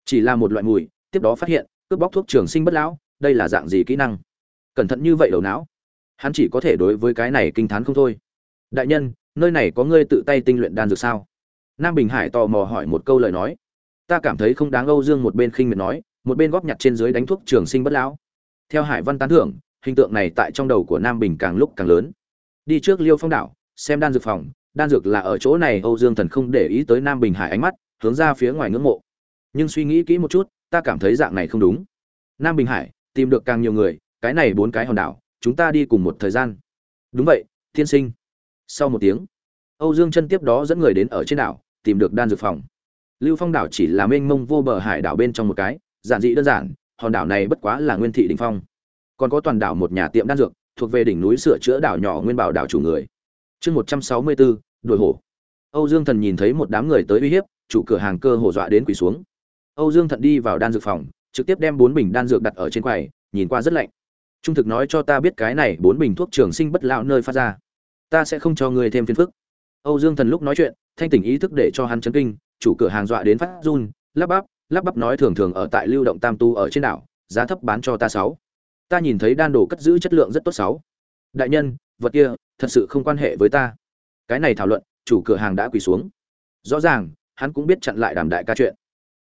Chỉ là một loại mùi, tiếp đó phát hiện, cướp bóc thuốc trường sinh bất lão, đây là dạng gì kỹ năng? Cẩn thận như vậy đầu não. Hắn chỉ có thể đối với cái này kinh thán không thôi. Đại nhân, nơi này có ngươi tự tay tinh luyện đan dược sao? Nam bình hải tò mò hỏi một câu lời nói. Ta cảm thấy không đáng âu dương một bên khinh miệt nói, một bên góp nhặt trên dưới đánh thuốc trường sinh bất lão. Theo hải văn tán thưởng hình tượng này tại trong đầu của nam bình càng lúc càng lớn. Đi trước liêu phong đảo, xem đan dược phòng, đan dược là ở chỗ này, âu dương thần không để ý tới nam bình hải ánh mắt, hướng ra phía ngoài ngưỡng mộ. Nhưng suy nghĩ kỹ một chút, ta cảm thấy dạng này không đúng. Nam bình hải, tìm được càng nhiều người, cái này bốn cái hòn đảo, chúng ta đi cùng một thời gian. Đúng vậy thiên sinh. Sau một tiếng, âu dương chân tiếp đó dẫn người đến ở trên đảo, tìm được đan dược phòng. Lưu phong đảo chỉ là mênh mông vô bờ hải đảo bên trong một cái, giản dị đơn giản, hòn đảo này bất quá là nguyên thị đỉnh phong còn có toàn đảo một nhà tiệm đan dược, thuộc về đỉnh núi sửa chữa đảo nhỏ nguyên bảo đảo chủ người. Chương một trăm sáu mươi bốn đuổi hổ. Âu dương thần nhìn thấy một đám người tới uy hiếp, chủ cửa hàng cơ hổ dọa đến quỳ xuống. Âu dương Thần đi vào đan dược phòng, trực tiếp đem bốn bình đan dược đặt ở trên quầy, nhìn qua rất lạnh. Trung thực nói cho ta biết cái này bốn bình thuốc trường sinh bất lão nơi phát ra. Ta sẽ không cho ngươi thêm phiền phức. Âu dương thần lúc nói chuyện, thanh tỉnh ý thức để cho hắn chấn kinh, chủ cửa hàng dọa đến phát run, lắp bắp lắp bắp nói thường thường ở tại lưu động tam tu ở trên đảo, giá thấp bán cho ta sáu ta nhìn thấy đan đồ cất giữ chất lượng rất tốt sáu. Đại nhân, vật kia, thật sự không quan hệ với ta. Cái này thảo luận, chủ cửa hàng đã quỳ xuống. Rõ ràng, hắn cũng biết chặn lại đàm đại ca chuyện.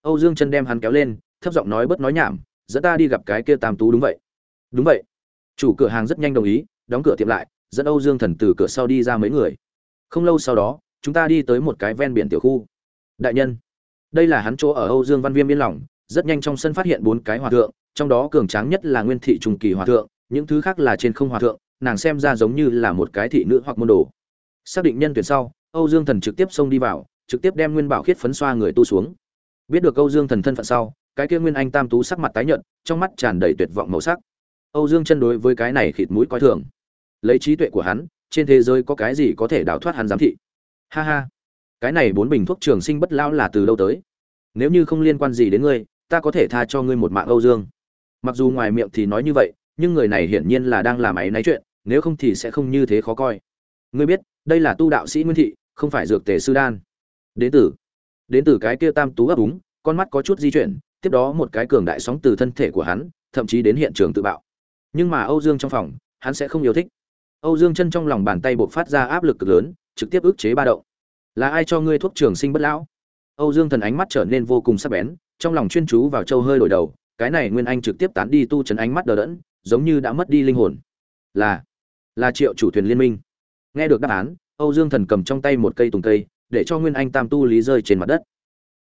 Âu dương chân đem hắn kéo lên, thấp giọng nói bớt nói nhảm, dẫn ta đi gặp cái kia tam tú đúng vậy. Đúng vậy. Chủ cửa hàng rất nhanh đồng ý, đóng cửa tiệm lại, dẫn âu dương thần từ cửa sau đi ra mấy người. Không lâu sau đó, chúng ta đi tới một cái ven biển tiểu khu. Đại nhân, đây là hắn chỗ ở âu dương văn viêm yên lòng, rất nhanh trong sân phát hiện bốn cái hòa thượng trong đó cường tráng nhất là nguyên thị trùng kỳ hòa thượng, những thứ khác là trên không hòa thượng, nàng xem ra giống như là một cái thị nữ hoặc môn đồ. Xác định nhân tuyển sau, âu dương thần trực tiếp xông đi vào, trực tiếp đem nguyên bảo khiết phấn xoa người tu xuống. Biết được âu dương thần thân phận sau, cái kia nguyên anh tam tú sắc mặt tái nhợt, trong mắt tràn đầy tuyệt vọng màu sắc. Âu dương chân đối với cái này khịt mũi coi thường. Lấy trí tuệ của hắn, trên thế giới có cái gì có thể đào thoát hắn giám thị? Ha ha. Cái này bốn bình thuốc trường sinh bất lão là từ đâu tới? Nếu như không liên quan gì đến ngươi, ta có thể tha cho ngươi một mạng âu dương mặc dù ngoài miệng thì nói như vậy, nhưng người này hiển nhiên là đang làm ấy náy chuyện, nếu không thì sẽ không như thế khó coi. Ngươi biết, đây là tu đạo sĩ nguyên thị, không phải dược tề sư đan. Đến từ đến từ cái kia tam tú ấp úng, con mắt có chút di chuyển, tiếp đó một cái cường đại sóng từ thân thể của hắn, thậm chí đến hiện trường tự bạo. Nhưng mà âu dương trong phòng, hắn sẽ không yêu thích. Âu dương chân trong lòng bàn tay buộc phát ra áp lực cực lớn, trực tiếp ức chế ba động. Là ai cho ngươi thuốc trường sinh bất lão? Âu dương thần ánh mắt trở nên vô cùng sắc bén, trong lòng chuyên chú vào châu hơi đổi đầu cái này nguyên anh trực tiếp tán đi tu chấn ánh mắt đờ đẫn, giống như đã mất đi linh hồn. Là là triệu chủ thuyền liên minh. Nghe được đáp án, âu dương thần cầm trong tay một cây tùng cây, để cho nguyên anh tam tu lý rơi trên mặt đất.